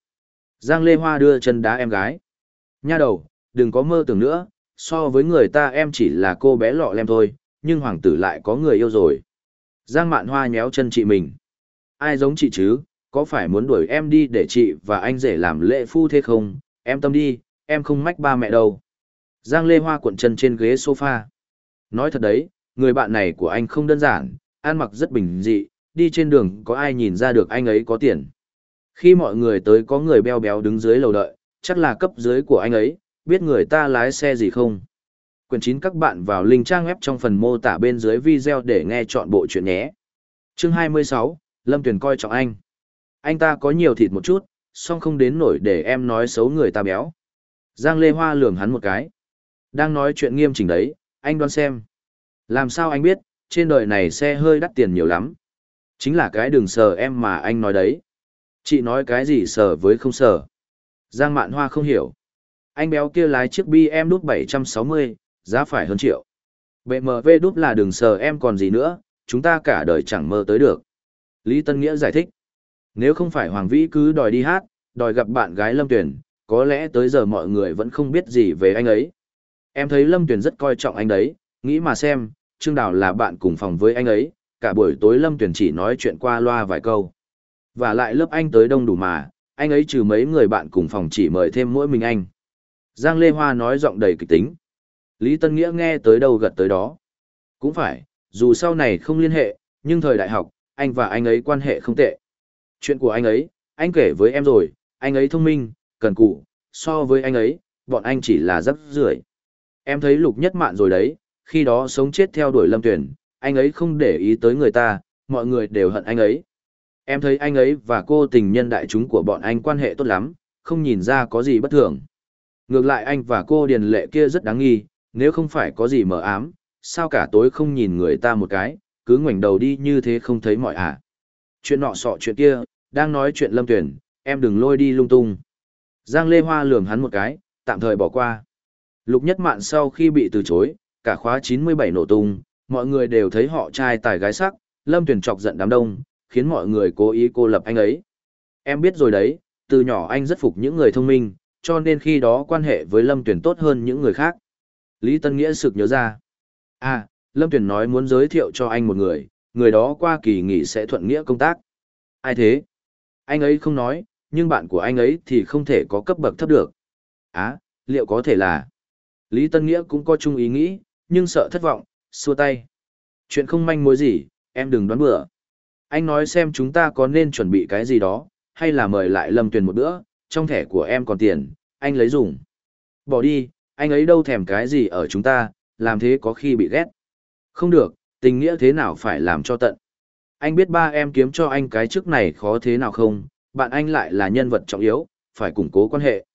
A: Giang Lê Hoa đưa chân đá em gái. Nha đầu, đừng có mơ tưởng nữa, so với người ta em chỉ là cô bé lọ lem thôi, nhưng hoàng tử lại có người yêu rồi. Giang mạn hoa nhéo chân chị mình. Ai giống chị chứ, có phải muốn đuổi em đi để chị và anh rể làm lễ phu thế không? Em tâm đi, em không mách ba mẹ đâu. Giang Lê Hoa cuộn chân trên ghế sofa. Nói thật đấy, người bạn này của anh không đơn giản, ăn mặc rất bình dị, đi trên đường có ai nhìn ra được anh ấy có tiền. Khi mọi người tới có người beo béo đứng dưới lầu đợi, chắc là cấp dưới của anh ấy, biết người ta lái xe gì không? Quyển 9 các bạn vào link trang web trong phần mô tả bên dưới video để nghe chọn bộ chuyện nhé. Chương 26, Lâm Tuyền coi trọng anh. Anh ta có nhiều thịt một chút, song không đến nổi để em nói xấu người ta béo. Giang Lê Hoa lườm hắn một cái. Đang nói chuyện nghiêm chỉnh đấy, anh đoán xem. Làm sao anh biết, trên đời này xe hơi đắt tiền nhiều lắm. Chính là cái đường sờ em mà anh nói đấy. Chị nói cái gì sờ với không sờ. Giang Mạn Hoa không hiểu. Anh béo kia lái chiếc BM đút 760, giá phải hơn triệu. BMW đút là đường sờ em còn gì nữa, chúng ta cả đời chẳng mơ tới được. Lý Tân Nghĩa giải thích. Nếu không phải Hoàng Vĩ cứ đòi đi hát, đòi gặp bạn gái Lâm Tuyển, có lẽ tới giờ mọi người vẫn không biết gì về anh ấy. Em thấy Lâm Tuyển rất coi trọng anh đấy, nghĩ mà xem, Trương Đào là bạn cùng phòng với anh ấy, cả buổi tối Lâm Tuyển chỉ nói chuyện qua loa vài câu. Và lại lớp anh tới đông đủ mà, anh ấy trừ mấy người bạn cùng phòng chỉ mời thêm mỗi mình anh. Giang Lê Hoa nói giọng đầy kịch tính. Lý Tân Nghĩa nghe tới đâu gật tới đó. Cũng phải, dù sau này không liên hệ, nhưng thời đại học, anh và anh ấy quan hệ không tệ. Chuyện của anh ấy, anh kể với em rồi, anh ấy thông minh, cần cù, so với anh ấy, bọn anh chỉ là rắc rưởi. Em thấy lục nhất mạn rồi đấy, khi đó sống chết theo đuổi lâm tuyển, anh ấy không để ý tới người ta, mọi người đều hận anh ấy. Em thấy anh ấy và cô tình nhân đại chúng của bọn anh quan hệ tốt lắm, không nhìn ra có gì bất thường. Ngược lại anh và cô điền lệ kia rất đáng nghi, nếu không phải có gì mờ ám, sao cả tối không nhìn người ta một cái, cứ ngoảnh đầu đi như thế không thấy mọi ạ. À. Chuyện nọ sọ chuyện kia, đang nói chuyện lâm tuyển, em đừng lôi đi lung tung. Giang Lê Hoa lườm hắn một cái, tạm thời bỏ qua. Lục nhất mạn sau khi bị từ chối, cả khóa 97 nổ tung, mọi người đều thấy họ trai tài gái sắc, lâm tuyển chọc giận đám đông, khiến mọi người cố ý cô lập anh ấy. Em biết rồi đấy, từ nhỏ anh rất phục những người thông minh, cho nên khi đó quan hệ với lâm tuyển tốt hơn những người khác. Lý Tân Nghĩa sực nhớ ra. À, Lâm Tuyển nói muốn giới thiệu cho anh một người, người đó qua kỳ nghỉ sẽ thuận nghĩa công tác. Ai thế? Anh ấy không nói, nhưng bạn của anh ấy thì không thể có cấp bậc thấp được. Á, liệu có thể là... Lý Tân Nghĩa cũng có chung ý nghĩ, nhưng sợ thất vọng, xua tay. Chuyện không manh mối gì, em đừng đoán bừa. Anh nói xem chúng ta có nên chuẩn bị cái gì đó, hay là mời lại Lâm Tuyền một bữa, trong thẻ của em còn tiền, anh lấy dùng. Bỏ đi, anh ấy đâu thèm cái gì ở chúng ta, làm thế có khi bị ghét. Không được, tình nghĩa thế nào phải làm cho tận. Anh biết ba em kiếm cho anh cái chức này khó thế nào không, bạn anh lại là nhân vật trọng yếu, phải củng cố quan hệ.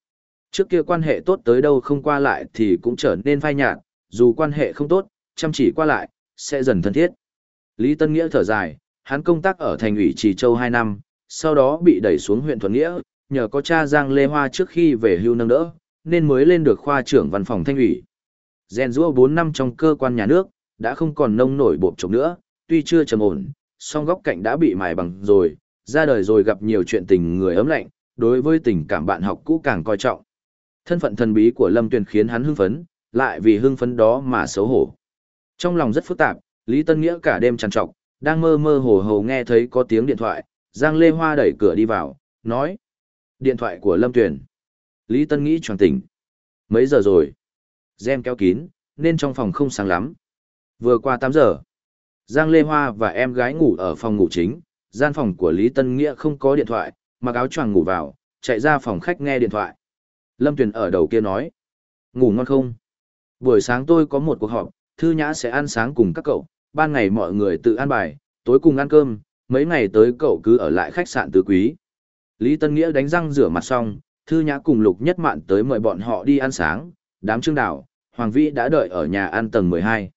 A: Trước kia quan hệ tốt tới đâu không qua lại thì cũng trở nên phai nhạt, dù quan hệ không tốt, chăm chỉ qua lại, sẽ dần thân thiết. Lý Tân Nghĩa thở dài, hắn công tác ở thành ủy Trì Châu 2 năm, sau đó bị đẩy xuống huyện Thuận Nghĩa, nhờ có cha Giang Lê Hoa trước khi về hưu nâng đỡ, nên mới lên được khoa trưởng văn phòng thanh ủy. Gen rũa 4 năm trong cơ quan nhà nước, đã không còn nông nổi bộp trộm nữa, tuy chưa trầm ổn, song góc cạnh đã bị mài bằng rồi, ra đời rồi gặp nhiều chuyện tình người ấm lạnh, đối với tình cảm bạn học cũ càng coi trọng. Thân phận thần bí của Lâm Tuyền khiến hắn hưng phấn, lại vì hưng phấn đó mà xấu hổ. Trong lòng rất phức tạp, Lý Tân Nghĩa cả đêm trằn trọc, đang mơ mơ hồ hồ nghe thấy có tiếng điện thoại, Giang Lê Hoa đẩy cửa đi vào, nói. Điện thoại của Lâm Tuyền. Lý Tân nghĩ tròn tỉnh. Mấy giờ rồi? Gem kéo kín, nên trong phòng không sáng lắm. Vừa qua 8 giờ. Giang Lê Hoa và em gái ngủ ở phòng ngủ chính, gian phòng của Lý Tân Nghĩa không có điện thoại, mặc áo choàng ngủ vào, chạy ra phòng khách nghe điện thoại. Lâm Tuyền ở đầu kia nói. Ngủ ngon không? Buổi sáng tôi có một cuộc họp, Thư Nhã sẽ ăn sáng cùng các cậu, ban ngày mọi người tự ăn bài, tối cùng ăn cơm, mấy ngày tới cậu cứ ở lại khách sạn tứ quý. Lý Tân Nghĩa đánh răng rửa mặt xong, Thư Nhã cùng Lục Nhất Mạn tới mời bọn họ đi ăn sáng, đám trương đảo, Hoàng Vĩ đã đợi ở nhà ăn tầng 12.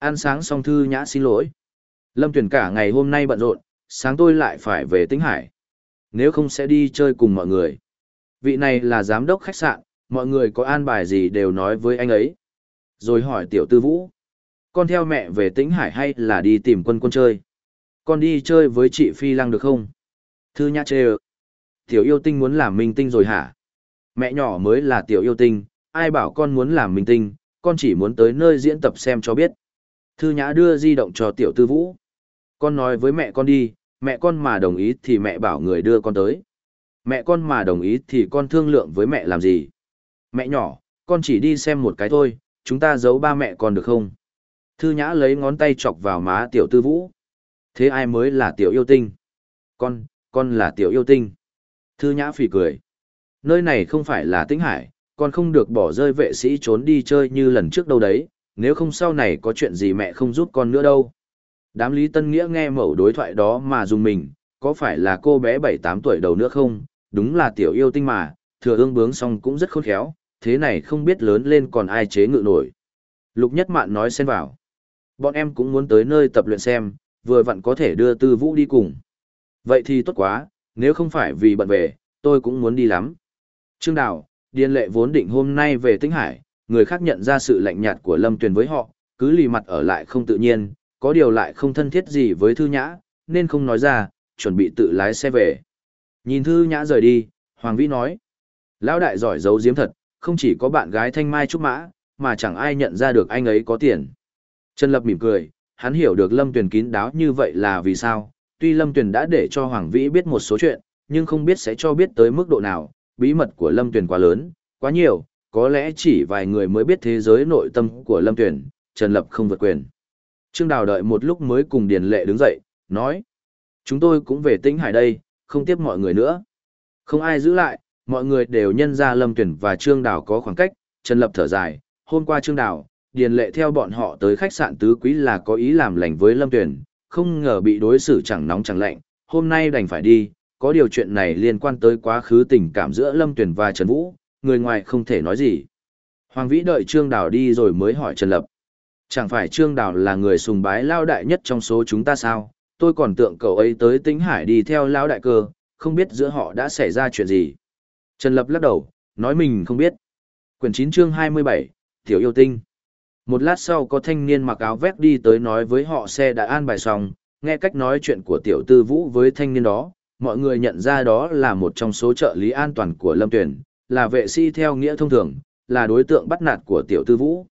A: Ăn sáng xong Thư Nhã xin lỗi. Lâm Tuyển cả ngày hôm nay bận rộn, sáng tôi lại phải về Tĩnh Hải. Nếu không sẽ đi chơi cùng mọi người. Vị này là giám đốc khách sạn, mọi người có an bài gì đều nói với anh ấy. Rồi hỏi tiểu tư vũ. Con theo mẹ về Tĩnh Hải hay là đi tìm quân quân chơi? Con đi chơi với chị Phi Lăng được không? Thư Nhã chê ơ tiểu yêu tinh muốn làm minh tinh rồi hả? Mẹ nhỏ mới là tiểu yêu tinh, ai bảo con muốn làm minh tinh, con chỉ muốn tới nơi diễn tập xem cho biết. Thư nhã đưa di động cho tiểu tư vũ. Con nói với mẹ con đi, mẹ con mà đồng ý thì mẹ bảo người đưa con tới. Mẹ con mà đồng ý thì con thương lượng với mẹ làm gì? Mẹ nhỏ, con chỉ đi xem một cái thôi, chúng ta giấu ba mẹ con được không? Thư nhã lấy ngón tay chọc vào má tiểu tư vũ. Thế ai mới là tiểu yêu tinh? Con, con là tiểu yêu tinh. Thư nhã phì cười. Nơi này không phải là tĩnh hải, con không được bỏ rơi vệ sĩ trốn đi chơi như lần trước đâu đấy, nếu không sau này có chuyện gì mẹ không giúp con nữa đâu. Đám Lý Tân Nghĩa nghe mẩu đối thoại đó mà dùng mình, có phải là cô bé 7-8 tuổi đầu nữa không, đúng là tiểu yêu tinh mà, thừa ương bướng xong cũng rất khôn khéo, thế này không biết lớn lên còn ai chế ngự nổi. Lục Nhất Mạn nói xen vào. Bọn em cũng muốn tới nơi tập luyện xem, vừa vặn có thể đưa Tư Vũ đi cùng. Vậy thì tốt quá, nếu không phải vì bận về, tôi cũng muốn đi lắm. Trương Đào, Điền Lệ vốn định hôm nay về Tĩnh Hải, người khác nhận ra sự lạnh nhạt của Lâm Tuyền với họ, cứ lì mặt ở lại không tự nhiên, có điều lại không thân thiết gì với Thư Nhã, nên không nói ra, chuẩn bị tự lái xe về. Nhìn Thư Nhã rời đi, Hoàng Vĩ nói. Lão đại giỏi giấu giếm thật, không chỉ có bạn gái Thanh Mai Trúc Mã, mà chẳng ai nhận ra được anh ấy có tiền. Trần Lập mỉm cười, hắn hiểu được Lâm Tuyền kín đáo như vậy là vì sao, tuy Lâm Tuyền đã để cho Hoàng Vĩ biết một số chuyện, nhưng không biết sẽ cho biết tới mức độ nào, bí mật của Lâm Tuyền quá lớn, quá nhiều, có lẽ chỉ vài người mới biết thế giới nội tâm của Lâm Tuyền, Trần Lập không vượt quyền. Trương Đào đợi một lúc mới cùng Điền Lệ đứng dậy, nói. Chúng tôi cũng về tĩnh hải đây, không tiếp mọi người nữa. Không ai giữ lại, mọi người đều nhân ra Lâm Tuyền và Trương Đào có khoảng cách, Trần Lập thở dài, hôm qua Trương Đào, Điền Lệ theo bọn họ tới khách sạn Tứ Quý là có ý làm lành với Lâm Tuyền, không ngờ bị đối xử chẳng nóng chẳng lạnh, hôm nay đành phải đi, có điều chuyện này liên quan tới quá khứ tình cảm giữa Lâm Tuyền và Trần Vũ, người ngoài không thể nói gì. Hoàng Vĩ đợi Trương Đào đi rồi mới hỏi Trần Lập. Chẳng phải Trương Đào là người sùng bái lao đại nhất trong số chúng ta sao, tôi còn tượng cậu ấy tới Tĩnh Hải đi theo lao đại cơ, không biết giữa họ đã xảy ra chuyện gì. Trần Lập lắc đầu, nói mình không biết. Quyển 9 chương 27, Tiểu yêu tinh. Một lát sau có thanh niên mặc áo vest đi tới nói với họ xe đã an bài xong, nghe cách nói chuyện của tiểu tư vũ với thanh niên đó, mọi người nhận ra đó là một trong số trợ lý an toàn của Lâm Tuyển, là vệ sĩ theo nghĩa thông thường, là đối tượng bắt nạt của tiểu tư vũ.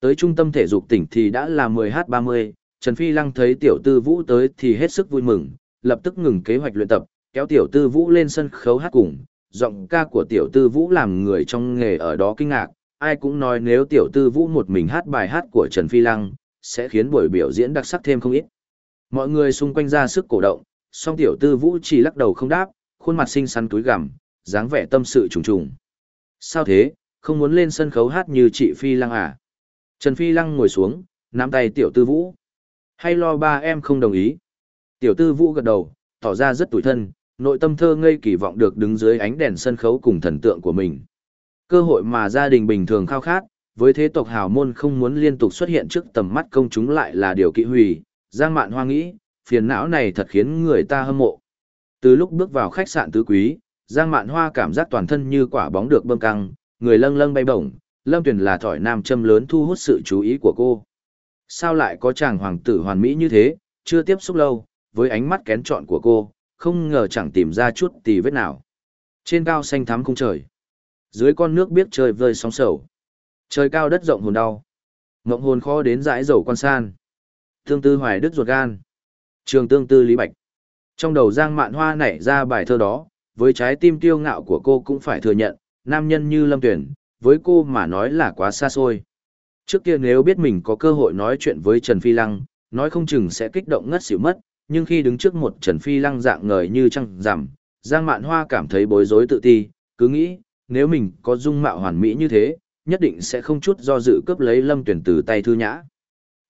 A: Tới trung tâm thể dục tỉnh thì đã là 10h30, Trần Phi Lăng thấy tiểu tư vũ tới thì hết sức vui mừng, lập tức ngừng kế hoạch luyện tập, kéo tiểu tư vũ lên sân khấu hát cùng. Giọng ca của tiểu tư vũ làm người trong nghề ở đó kinh ngạc, ai cũng nói nếu tiểu tư vũ một mình hát bài hát của Trần Phi Lăng, sẽ khiến buổi biểu diễn đặc sắc thêm không ít. Mọi người xung quanh ra sức cổ động, song tiểu tư vũ chỉ lắc đầu không đáp, khuôn mặt xinh xắn túi gằm, dáng vẻ tâm sự trùng trùng. Sao thế, không muốn lên sân khấu hát như chị Phi Lăng à? Trần Phi Lăng ngồi xuống, nắm tay tiểu tư vũ. Hay lo ba em không đồng ý? Tiểu tư vũ gật đầu, tỏ ra rất tủi thân, nội tâm thơ ngây kỳ vọng được đứng dưới ánh đèn sân khấu cùng thần tượng của mình. Cơ hội mà gia đình bình thường khao khát, với thế tộc hào môn không muốn liên tục xuất hiện trước tầm mắt công chúng lại là điều kỵ hủy, Giang Mạn Hoa nghĩ, phiền não này thật khiến người ta hâm mộ. Từ lúc bước vào khách sạn tứ quý, Giang Mạn Hoa cảm giác toàn thân như quả bóng được bơm căng, người lâng lâng bay bổng, Lâm Tuyền là thỏi nam châm lớn thu hút sự chú ý của cô. Sao lại có chàng hoàng tử hoàn mỹ như thế, chưa tiếp xúc lâu, với ánh mắt kén trọn của cô, không ngờ chẳng tìm ra chút tì vết nào. Trên cao xanh thắm không trời. Dưới con nước biết trời vơi sóng sầu. Trời cao đất rộng hồn đau. Ngộng hồn khó đến dãi dầu quan san. Tương tư hoài đức ruột gan. Trường tương tư lý bạch. Trong đầu Giang Mạn Hoa nảy ra bài thơ đó, với trái tim kiêu ngạo của cô cũng phải thừa nhận, nam nhân như Lâm Tuyển, với cô mà nói là quá xa xôi. Trước kia nếu biết mình có cơ hội nói chuyện với Trần Phi Lăng, nói không chừng sẽ kích động ngất xỉu mất, nhưng khi đứng trước một Trần Phi Lăng dạng ngời như trăng rằm, Giang Mạn Hoa cảm thấy bối rối tự ti, cứ nghĩ, nếu mình có dung mạo hoàn mỹ như thế, nhất định sẽ không chút do dự cướp lấy Lâm Tuyển từ tay Thư Nhã.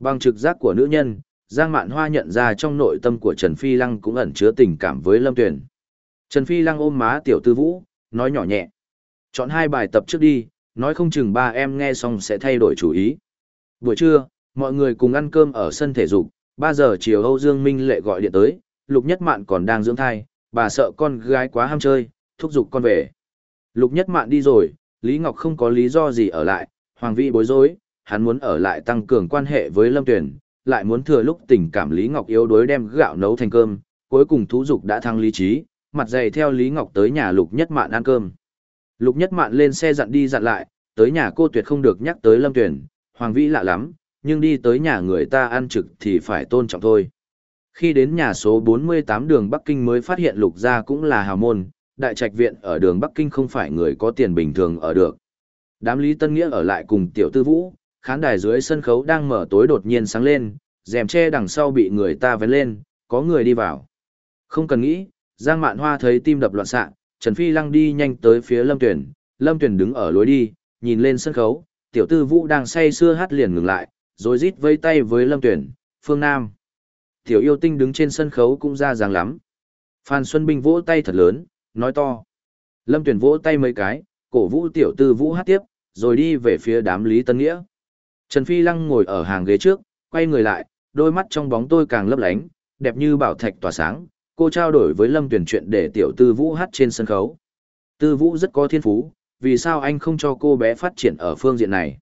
A: Bằng trực giác của nữ nhân, Giang Mạn Hoa nhận ra trong nội tâm của Trần Phi Lăng cũng ẩn chứa tình cảm với Lâm Tuyển. Trần Phi Lăng ôm má tiểu tư vũ, nói nhỏ nhẹ. Chọn hai bài tập trước đi, nói không chừng ba em nghe xong sẽ thay đổi chủ ý. Buổi trưa, mọi người cùng ăn cơm ở sân thể dục, 3 giờ chiều Âu Dương Minh Lệ gọi điện tới, Lục Nhất Mạn còn đang dưỡng thai, bà sợ con gái quá ham chơi, thúc giục con về. Lục Nhất Mạn đi rồi, Lý Ngọc không có lý do gì ở lại, Hoàng Vĩ bối rối, hắn muốn ở lại tăng cường quan hệ với Lâm Tuyển, lại muốn thừa lúc tình cảm Lý Ngọc yếu đuối đem gạo nấu thành cơm, cuối cùng thú dục đã thăng lý trí, mặt dày theo Lý Ngọc tới nhà Lục Nhất Mạn ăn cơm. Lục Nhất Mạn lên xe dặn đi dặn lại, tới nhà cô tuyệt không được nhắc tới Lâm Tuyển, Hoàng Vĩ lạ lắm, nhưng đi tới nhà người ta ăn trực thì phải tôn trọng thôi. Khi đến nhà số 48 đường Bắc Kinh mới phát hiện Lục gia cũng là hào môn, đại trạch viện ở đường Bắc Kinh không phải người có tiền bình thường ở được. Đám Lý Tân Nghĩa ở lại cùng Tiểu Tư Vũ, khán đài dưới sân khấu đang mở tối đột nhiên sáng lên, rèm che đằng sau bị người ta vén lên, có người đi vào. Không cần nghĩ, Giang Mạn Hoa thấy tim đập loạn xạ, Trần Phi Lăng đi nhanh tới phía Lâm Tuyển, Lâm Tuyển đứng ở lối đi, nhìn lên sân khấu, Tiểu Tư Vũ đang say sưa hát liền ngừng lại, rồi rít vây tay với Lâm Tuyển, Phương Nam. Tiểu yêu tinh đứng trên sân khấu cũng ra dáng lắm. Phan Xuân Bình vỗ tay thật lớn, nói to. Lâm Tuyển vỗ tay mấy cái, cổ vũ tiểu tư vũ hát tiếp, rồi đi về phía đám Lý Tân Nghĩa. Trần Phi Lăng ngồi ở hàng ghế trước, quay người lại, đôi mắt trong bóng tôi càng lấp lánh, đẹp như bảo thạch tỏa sáng. Cô trao đổi với Lâm Tuyển chuyện để tiểu tư vũ hát trên sân khấu. Tư vũ rất có thiên phú, vì sao anh không cho cô bé phát triển ở phương diện này?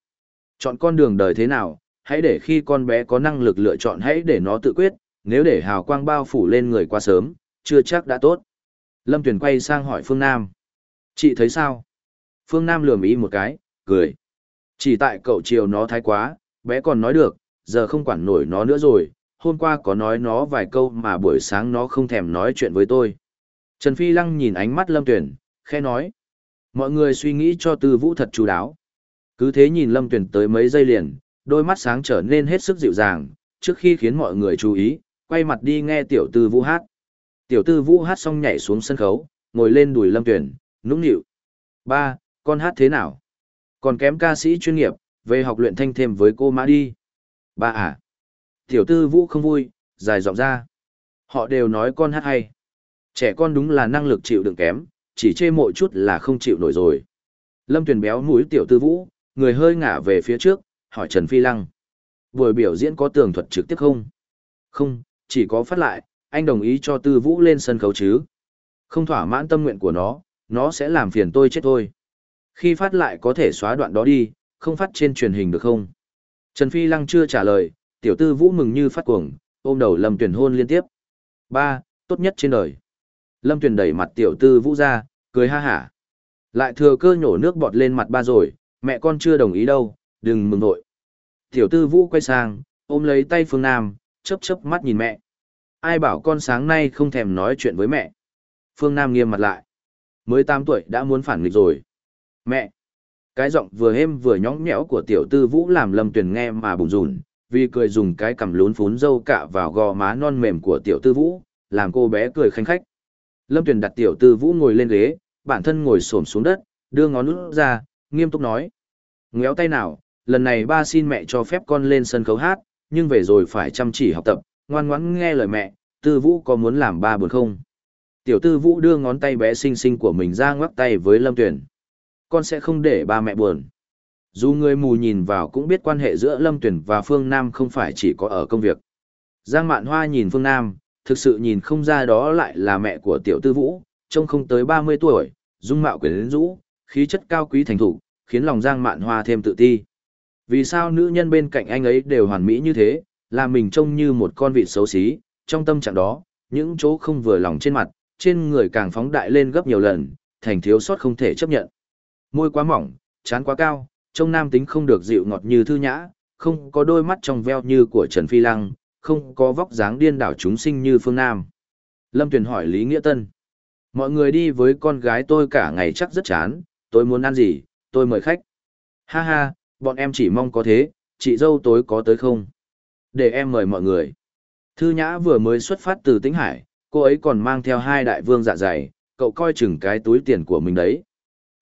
A: Chọn con đường đời thế nào, hãy để khi con bé có năng lực lựa chọn hãy để nó tự quyết, nếu để hào quang bao phủ lên người quá sớm, chưa chắc đã tốt. Lâm Tuyền quay sang hỏi Phương Nam. Chị thấy sao? Phương Nam lườm ý một cái, cười. Chỉ tại cậu chiều nó thái quá, bé còn nói được, giờ không quản nổi nó nữa rồi, hôm qua có nói nó vài câu mà buổi sáng nó không thèm nói chuyện với tôi. Trần Phi Lăng nhìn ánh mắt Lâm Tuyền, khe nói. Mọi người suy nghĩ cho Tư Vũ thật chú đáo. Cứ thế nhìn Lâm Tuyền tới mấy giây liền, đôi mắt sáng trở nên hết sức dịu dàng, trước khi khiến mọi người chú ý, quay mặt đi nghe tiểu tư Vũ hát. Tiểu tư Vũ hát xong nhảy xuống sân khấu, ngồi lên đùi Lâm Tuyền, nũng nịu. Ba, con hát thế nào? Còn kém ca sĩ chuyên nghiệp, về học luyện thanh thêm với cô Mã đi. Ba à? Tiểu tư Vũ không vui, dài giọng ra. Họ đều nói con hát hay. Trẻ con đúng là năng lực chịu đựng kém, chỉ chê mộ chút là không chịu nổi rồi. Lâm Tuyền béo mũi tiểu tư vũ, người hơi ngả về phía trước, hỏi Trần Phi Lăng. Buổi biểu diễn có tường thuật trực tiếp không? Không, chỉ có phát lại, anh đồng ý cho tư vũ lên sân khấu chứ. Không thỏa mãn tâm nguyện của nó, nó sẽ làm phiền tôi chết thôi. Khi phát lại có thể xóa đoạn đó đi, không phát trên truyền hình được không? Trần Phi Lăng chưa trả lời, tiểu tư vũ mừng như phát cuồng, ôm đầu Lâm Tuyền hôn liên tiếp. Ba, tốt nhất trên đời. Lâm Tuyền đẩy mặt tiểu tư vũ ra, cười ha hả. Lại thừa cơ nhổ nước bọt lên mặt ba rồi, mẹ con chưa đồng ý đâu, đừng mừng nội. Tiểu tư vũ quay sang, ôm lấy tay Phương Nam, chớp chớp mắt nhìn mẹ. Ai bảo con sáng nay không thèm nói chuyện với mẹ. Phương Nam nghiêm mặt lại. Mới 8 tuổi đã muốn phản nghịch rồi. Mẹ! Cái giọng vừa êm vừa nhõng nhẽo của tiểu tư vũ làm lâm Tuyền nghe mà bùng rùn, vì cười dùng cái cằm lún phún dâu cạ vào gò má non mềm của tiểu tư vũ, làm cô bé cười khanh khách. Lâm Tuyền đặt tiểu tư vũ ngồi lên ghế, bản thân ngồi xổm xuống đất, đưa ngón út ra, nghiêm túc nói. Ngéo tay nào, lần này ba xin mẹ cho phép con lên sân khấu hát, nhưng về rồi phải chăm chỉ học tập, ngoan ngoãn nghe lời mẹ, tư vũ có muốn làm ba buồn không? Tiểu tư vũ đưa ngón tay bé xinh xinh của mình ra ngoắc tay với Lâm Tuyền. Con sẽ không để ba mẹ buồn. Dù người mù nhìn vào cũng biết quan hệ giữa Lâm Tuyền và Phương Nam không phải chỉ có ở công việc. Giang Mạn Hoa nhìn Phương Nam, thực sự nhìn không ra đó lại là mẹ của tiểu tư vũ, trông không tới 30 tuổi, dung mạo quyến rũ, khí chất cao quý thành thủ, khiến lòng Giang Mạn Hoa thêm tự ti. Vì sao nữ nhân bên cạnh anh ấy đều hoàn mỹ như thế, làm mình trông như một con vịt xấu xí, trong tâm trạng đó, những chỗ không vừa lòng trên mặt, trên người càng phóng đại lên gấp nhiều lần, thành thiếu sót không thể chấp nhận. Môi quá mỏng, chán quá cao, trông nam tính không được dịu ngọt như thư nhã, không có đôi mắt trong veo như của Trần Phi Lăng, không có vóc dáng điên đảo chúng sinh như phương Nam. Lâm Tuyền hỏi Lý Nghĩa Tân. Mọi người đi với con gái tôi cả ngày chắc rất chán, tôi muốn ăn gì, tôi mời khách. Ha ha, bọn em chỉ mong có thế, chị dâu tối có tới không? Để em mời mọi người. Thư Nhã vừa mới xuất phát từ Tĩnh Hải, cô ấy còn mang theo hai đại vương dạ dày, cậu coi chừng cái túi tiền của mình đấy.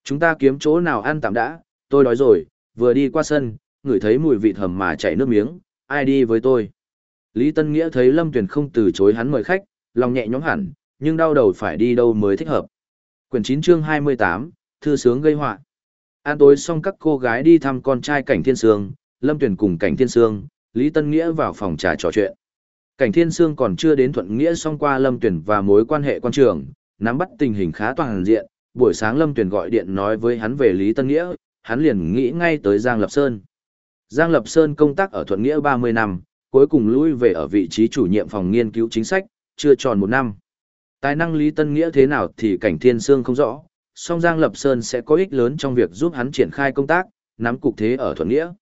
A: Chúng ta kiếm chỗ nào ăn tạm đã, tôi đói rồi, vừa đi qua sân, ngửi thấy mùi vị thầm mà chảy nước miếng, ai đi với tôi. Lý Tân Nghĩa thấy Lâm Tuyền không từ chối hắn mời khách, lòng nhẹ nhõm hẳn, nhưng đau đầu phải đi đâu mới thích hợp. Quyển 9 chương 28, thư sướng gây họa. An tối xong các cô gái đi thăm con trai Cảnh Thiên Sương, Lâm Tuyền cùng Cảnh Thiên Sương, Lý Tân Nghĩa vào phòng trà trò chuyện. Cảnh Thiên Sương còn chưa đến thuận nghĩa xong qua Lâm Tuyền và mối quan hệ quan trường, nắm bắt tình hình khá toàn diện, buổi sáng Lâm Tuyền gọi điện nói với hắn về Lý Tân Nghĩa, hắn liền nghĩ ngay tới Giang Lập Sơn. Giang Lập Sơn công tác ở Thuận Nghĩa 30 năm, cuối cùng lui về ở vị trí chủ nhiệm phòng nghiên cứu chính sách, chưa tròn một năm. Tài năng Lý Tân Nghĩa thế nào thì cảnh thiên sương không rõ, song Giang Lập Sơn sẽ có ích lớn trong việc giúp hắn triển khai công tác, nắm cục thế ở Thuận Nghĩa.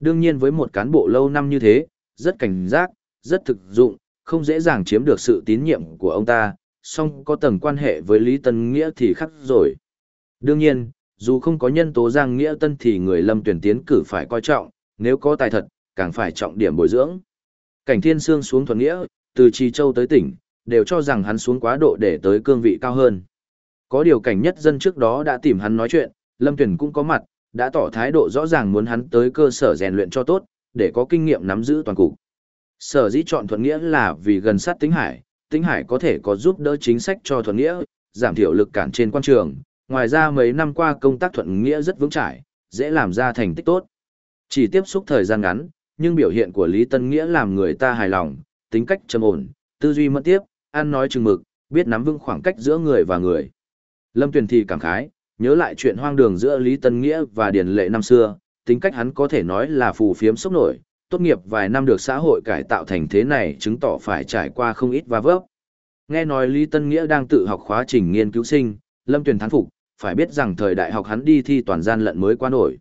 A: Đương nhiên với một cán bộ lâu năm như thế, rất cảnh giác, rất thực dụng, không dễ dàng chiếm được sự tín nhiệm của ông ta, song có tầng quan hệ với Lý Tân Nghĩa thì khác rồi. Đương nhiên, dù không có nhân tố Giang Nghĩa Tân thì người lâm tuyển tiến cử phải coi trọng, nếu có tài thật, càng phải trọng điểm bồi dưỡng. Cảnh Thiên Sương xuống thuận nghĩa, từ Trì Châu tới tỉnh, đều cho rằng hắn xuống quá độ để tới cương vị cao hơn. Có điều cảnh nhất dân trước đó đã tìm hắn nói chuyện, Lâm Tuyển cũng có mặt, đã tỏ thái độ rõ ràng muốn hắn tới cơ sở rèn luyện cho tốt, để có kinh nghiệm nắm giữ toàn cục. Sở dĩ chọn thuận nghĩa là vì gần sát tính hải, Tĩnh Hải có thể có giúp đỡ chính sách cho thuận nghĩa, giảm thiểu lực cản trên quan trường, ngoài ra mấy năm qua công tác thuận nghĩa rất vững chãi, dễ làm ra thành tích tốt. Chỉ tiếp xúc thời gian ngắn, nhưng biểu hiện của Lý Tân Nghĩa làm người ta hài lòng, tính cách trầm ổn, tư duy mẫn tiếp, ăn nói chừng mực, biết nắm vững khoảng cách giữa người và người. Lâm Tuyền thì cảm khái, nhớ lại chuyện hoang đường giữa Lý Tân Nghĩa và Điền Lệ năm xưa, tính cách hắn có thể nói là phù phiếm sốc nổi, tốt nghiệp vài năm được xã hội cải tạo thành thế này chứng tỏ phải trải qua không ít va vấp. Nghe nói Lý Tân Nghĩa đang tự học khóa trình nghiên cứu sinh, Lâm Tuyền thán phục, phải biết rằng thời đại học hắn đi thi toàn gian lận mới qua nổi.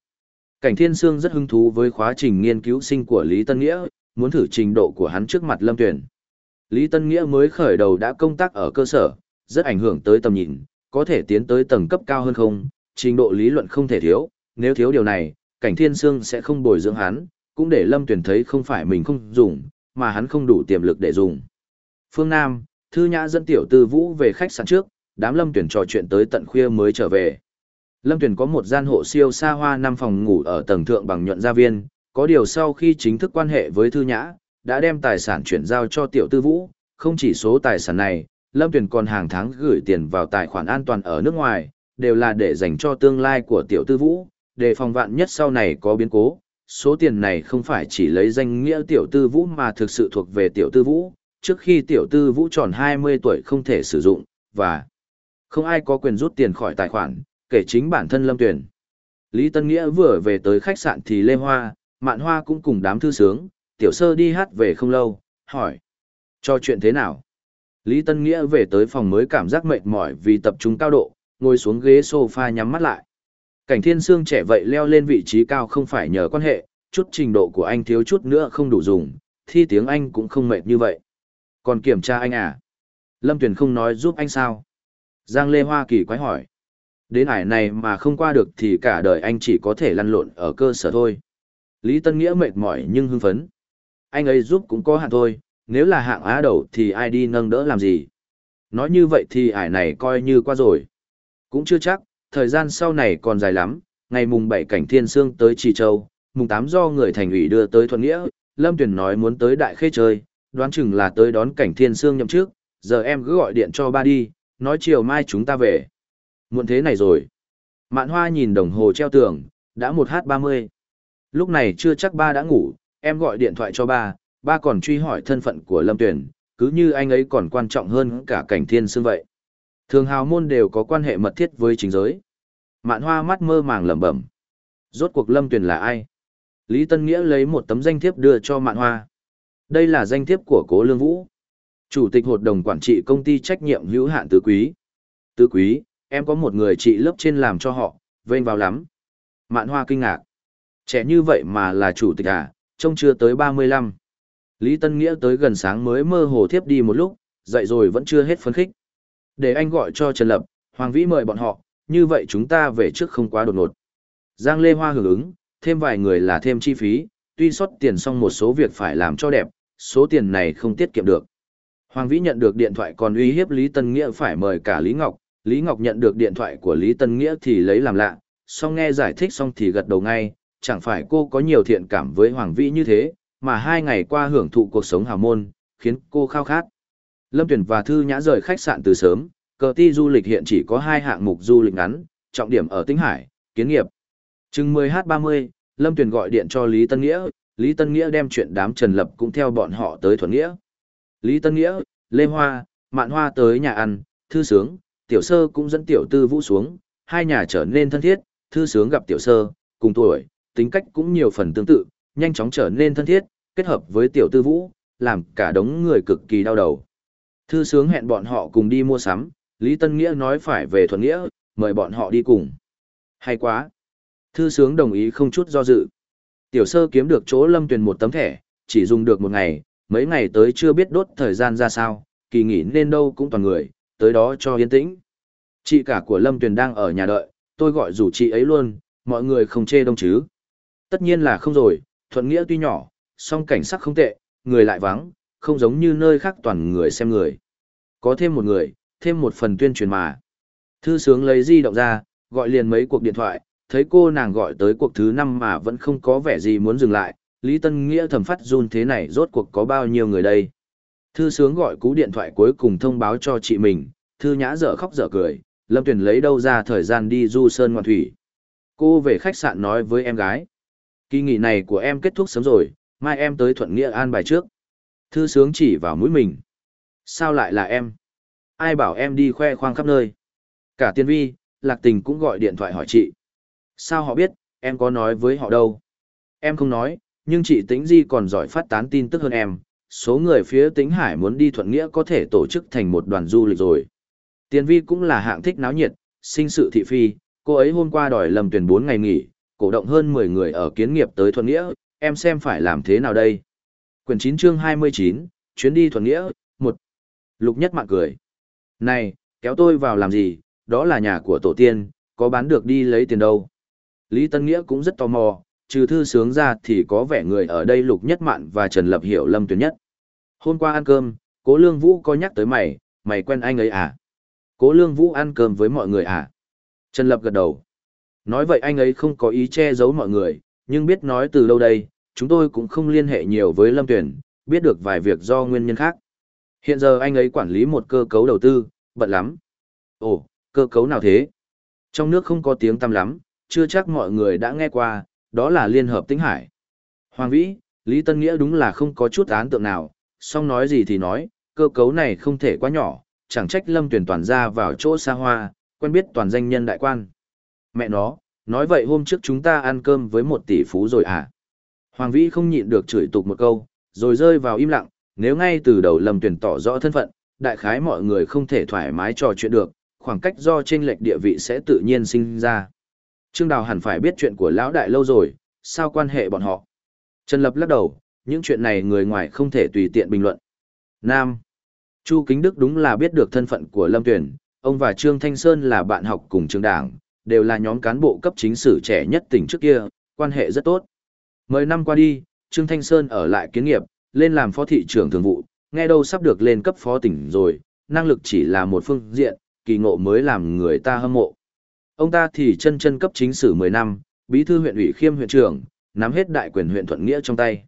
A: Cảnh Thiên Sương rất hứng thú với khóa trình nghiên cứu sinh của Lý Tân Nghĩa, muốn thử trình độ của hắn trước mặt Lâm Tuyền. Lý Tân Nghĩa mới khởi đầu đã công tác ở cơ sở, rất ảnh hưởng tới tầm nhìn, có thể tiến tới tầng cấp cao hơn không, trình độ lý luận không thể thiếu, nếu thiếu điều này, Cảnh Thiên Sương sẽ không bồi dưỡng hắn, cũng để Lâm Tuyền thấy không phải mình không dùng, mà hắn không đủ tiềm lực để dùng. Phương Nam, Thư Nhã dẫn tiểu tư vũ về khách sạn trước, đám Lâm Tuyền trò chuyện tới tận khuya mới trở về. Lâm Tuyền có một gian hộ siêu xa hoa năm phòng ngủ ở tầng thượng bằng nhuận gia viên, có điều sau khi chính thức quan hệ với Thư Nhã, đã đem tài sản chuyển giao cho tiểu tư vũ, không chỉ số tài sản này, Lâm Tuyền còn hàng tháng gửi tiền vào tài khoản an toàn ở nước ngoài, đều là để dành cho tương lai của tiểu tư vũ, để phòng vạn nhất sau này có biến cố. Số tiền này không phải chỉ lấy danh nghĩa tiểu tư vũ mà thực sự thuộc về tiểu tư vũ, trước khi tiểu tư vũ tròn 20 tuổi không thể sử dụng, và không ai có quyền rút tiền khỏi tài khoản, kể chính bản thân Lâm Tuyền. Lý Tân Nghĩa vừa về tới khách sạn thì Lê Hoa, Mạn Hoa cũng cùng đám thư sướng, tiểu sơ đi hát về không lâu, hỏi. Cho chuyện thế nào? Lý Tân Nghĩa về tới phòng mới cảm giác mệt mỏi vì tập trung cao độ, ngồi xuống ghế sofa nhắm mắt lại. Cảnh thiên sương trẻ vậy leo lên vị trí cao không phải nhờ quan hệ, chút trình độ của anh thiếu chút nữa không đủ dùng, thi tiếng Anh cũng không mệt như vậy. Còn kiểm tra anh à? Lâm Tuyền không nói giúp anh sao? Giang Lê Hoa kỳ quái hỏi. Đến ải này mà không qua được thì cả đời anh chỉ có thể lăn lộn ở cơ sở thôi. Lý Tân Nghĩa mệt mỏi nhưng hưng phấn. Anh ấy giúp cũng có hạn thôi, nếu là hạng á đầu thì ai đi nâng đỡ làm gì. Nói như vậy thì ải này coi như qua rồi. Cũng chưa chắc, thời gian sau này còn dài lắm, ngày mùng 7 cảnh thiên sương tới Trì Châu, mùng 8 do người thành ủy đưa tới Thuận Nghĩa, Lâm Tuyền nói muốn tới Đại Khê chơi, đoán chừng là tới đón cảnh thiên sương nhậm trước, giờ em cứ gọi điện cho ba đi, nói chiều mai chúng ta về. Muộn thế này rồi. Mạn hoa nhìn đồng hồ treo tường, đã một h ba mươi. Lúc này chưa chắc ba đã ngủ, em gọi điện thoại cho ba, ba còn truy hỏi thân phận của Lâm Tuyển, cứ như anh ấy còn quan trọng hơn cả cảnh thiên xương vậy. Thường hào môn đều có quan hệ mật thiết với chính giới. Mạn hoa mắt mơ màng lẩm bẩm. Rốt cuộc Lâm Tuyển là ai? Lý Tân Nghĩa lấy một tấm danh thiếp đưa cho Mạn hoa. Đây là danh thiếp của Cố Lương Vũ. Chủ tịch hội đồng quản trị công ty trách nhiệm hữu hạn tứ quý. Tứ quý, em có một người chị lớp trên làm cho họ, vênh vào lắm. Mạn hoa kinh ngạc. Trẻ như vậy mà là chủ tịch à, trông chưa tới 35. Lý Tân Nghĩa tới gần sáng mới mơ hồ thiếp đi một lúc, dậy rồi vẫn chưa hết phấn khích. Để anh gọi cho Trần Lập, Hoàng Vĩ mời bọn họ, như vậy chúng ta về trước không quá đột ngột. Giang Lê Hoa hưởng ứng, thêm vài người là thêm chi phí, tuy xuất tiền xong một số việc phải làm cho đẹp, số tiền này không tiết kiệm được. Hoàng Vĩ nhận được điện thoại còn uy hiếp Lý Tân Nghĩa phải mời cả Lý Ngọc, Lý Ngọc nhận được điện thoại của Lý Tân Nghĩa thì lấy làm lạ, xong nghe giải thích xong thì gật đầu ngay, chẳng phải cô có nhiều thiện cảm với Hoàng Vĩ như thế, mà hai ngày qua hưởng thụ cuộc sống hào môn, khiến cô khao khát. Lâm Tuyển và Thư Nhã rời khách sạn từ sớm, cờ ti du lịch hiện chỉ có hai hạng mục du lịch ngắn, trọng điểm ở Tĩnh Hải, kiến nghiệp. Chừng 10h30, Lâm Tuyển gọi điện cho Lý Tân Nghĩa, Lý Tân Nghĩa đem chuyện đám Trần Lập cũng theo bọn họ tới Thuận Nghĩa. Lý Tân Nghĩa, Lê Hoa, Mạn Hoa tới nhà ăn, Thư Sướng, Tiểu Sơ cũng dẫn Tiểu Tư Vũ xuống, hai nhà trở nên thân thiết, Thư Sướng gặp Tiểu Sơ, cùng tuổi, tính cách cũng nhiều phần tương tự, nhanh chóng trở nên thân thiết, kết hợp với tiểu tư vũ, làm cả đống người cực kỳ đau đầu. Thư sướng hẹn bọn họ cùng đi mua sắm, Lý Tân Nghĩa nói phải về thuận nghĩa, mời bọn họ đi cùng. Hay quá! Thư sướng đồng ý không chút do dự. Tiểu sơ kiếm được chỗ lâm tuyền một tấm thẻ, chỉ dùng được một ngày, mấy ngày tới chưa biết đốt thời gian ra sao, kỳ nghỉ nên đâu cũng toàn người, tới đó cho yên tĩnh. Chị cả của lâm tuyền đang ở nhà đợi, tôi gọi rủ chị ấy luôn, mọi người không chê đông chứ. Tất nhiên là không rồi, thuận nghĩa tuy nhỏ, song cảnh sắc không tệ, người lại vắng, không giống như nơi khác toàn người xem người. Có thêm một người, thêm một phần tuyên truyền mà. Thư sướng lấy di động ra, gọi liền mấy cuộc điện thoại, thấy cô nàng gọi tới cuộc thứ năm mà vẫn không có vẻ gì muốn dừng lại, Lý Tân Nghĩa thầm phát run thế này rốt cuộc có bao nhiêu người đây. Thư sướng gọi cú điện thoại cuối cùng thông báo cho chị mình, thư nhã dở khóc dở cười, Lâm Tuyền lấy đâu ra thời gian đi du sơn ngoạn thủy. Cô về khách sạn nói với em gái. Kỳ nghỉ này của em kết thúc sớm rồi, mai em tới Thuận Nghĩa an bài trước. Thư sướng chỉ vào mũi mình. Sao lại là em? Ai bảo em đi khoe khoang khắp nơi? Cả tiên vi, lạc tình cũng gọi điện thoại hỏi chị. Sao họ biết, em có nói với họ đâu? Em không nói, nhưng chị Tĩnh Di còn giỏi phát tán tin tức hơn em. Số người phía Tĩnh Hải muốn đi Thuận Nghĩa có thể tổ chức thành một đoàn du lịch rồi. Tiền vi cũng là hạng thích náo nhiệt, sinh sự thị phi, cô ấy hôm qua đòi lầm tuyển 4 ngày nghỉ, cổ động hơn 10 người ở kiến nghiệp tới Thuận Nghĩa, em xem phải làm thế nào đây? Quyển 9 chương 29, chuyến đi Thuận Nghĩa, 1. Lục nhất mạng cười. Này, kéo tôi vào làm gì, đó là nhà của tổ tiên, có bán được đi lấy tiền đâu. Lý Tân Nghĩa cũng rất tò mò, trừ thư sướng ra thì có vẻ người ở đây lục nhất mạn và Trần Lập hiểu lâm tuyến nhất. Hôm qua ăn cơm, cố lương vũ có nhắc tới mày, mày quen anh ấy à? Cố lương vũ ăn cơm với mọi người à? Trần Lập gật đầu. Nói vậy anh ấy không có ý che giấu mọi người, nhưng biết nói từ lâu đây, chúng tôi cũng không liên hệ nhiều với Lâm Tuyển, biết được vài việc do nguyên nhân khác. Hiện giờ anh ấy quản lý một cơ cấu đầu tư, bận lắm. Ồ, cơ cấu nào thế? Trong nước không có tiếng tăm lắm, chưa chắc mọi người đã nghe qua, đó là Liên Hợp Tĩnh Hải. Hoàng Vĩ, Lý Tân Nghĩa đúng là không có chút án tượng nào, song nói gì thì nói, cơ cấu này không thể quá nhỏ, chẳng trách Lâm Tuyển toàn ra vào chỗ xa hoa, quen biết toàn danh nhân đại quan. Mẹ nó, nói vậy hôm trước chúng ta ăn cơm với một tỷ phú rồi à? Hoàng Vĩ không nhịn được chửi tục một câu, rồi rơi vào im lặng, nếu ngay từ đầu Lâm Tuyển tỏ rõ thân phận, đại khái mọi người không thể thoải mái trò chuyện được, khoảng cách do chênh lệch địa vị sẽ tự nhiên sinh ra. Trương Đào hẳn phải biết chuyện của lão đại lâu rồi, sao quan hệ bọn họ? Trần Lập lắc đầu, những chuyện này người ngoài không thể tùy tiện bình luận. Nam. Chu Kính Đức đúng là biết được thân phận của Lâm Tuyển, ông và Trương Thanh Sơn là bạn học cùng trường đảng, đều là nhóm cán bộ cấp chính sử trẻ nhất tỉnh trước kia, quan hệ rất tốt. Mười năm qua đi, Trương Thanh Sơn ở lại kiến nghiệp, lên làm phó thị trưởng thường vụ, nghe đâu sắp được lên cấp phó tỉnh rồi, năng lực chỉ là một phương diện, kỳ ngộ mới làm người ta hâm mộ. Ông ta thì chân chân cấp chính sử 10 năm, bí thư huyện ủy khiêm huyện trưởng, nắm hết đại quyền huyện Thuận Nghĩa trong tay.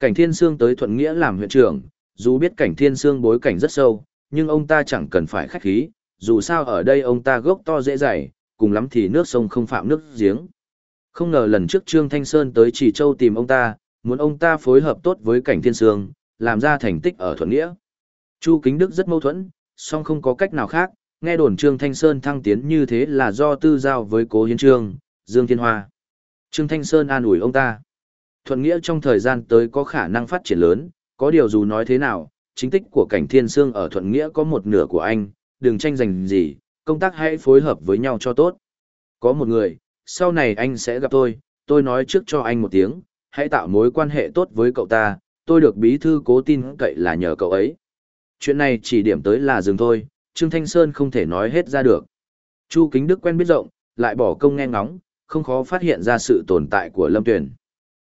A: Cảnh Thiên Sương tới Thuận Nghĩa làm huyện trưởng, dù biết Cảnh Thiên Sương bối cảnh rất sâu, nhưng ông ta chẳng cần phải khách khí, dù sao ở đây ông ta gốc to dễ dày, cùng lắm thì nước sông không phạm nước giếng. Không ngờ lần trước Trương Thanh Sơn tới Chỉ Châu tìm ông ta, muốn ông ta phối hợp tốt với Cảnh Thiên Sương, làm ra thành tích ở Thuận Nghĩa. Chu Kính Đức rất mâu thuẫn, song không có cách nào khác, nghe đồn Trương Thanh Sơn thăng tiến như thế là do tư giao với Cố Hiến Trương, Dương Thiên Hoa. Trương Thanh Sơn an ủi ông ta. Thuận Nghĩa trong thời gian tới có khả năng phát triển lớn, có điều dù nói thế nào, chính tích của cảnh Thiên Sương ở Thuận Nghĩa có một nửa của anh, đừng tranh giành gì, công tác hãy phối hợp với nhau cho tốt. Có một người, sau này anh sẽ gặp tôi, tôi nói trước cho anh một tiếng, hãy tạo mối quan hệ tốt với cậu ta, tôi được bí thư cố tin cậy là nhờ cậu ấy. Chuyện này chỉ điểm tới là dừng thôi, Trương Thanh Sơn không thể nói hết ra được. Chu Kính Đức quen biết rộng, lại bỏ công nghe ngóng, không khó phát hiện ra sự tồn tại của Lâm Tuyền.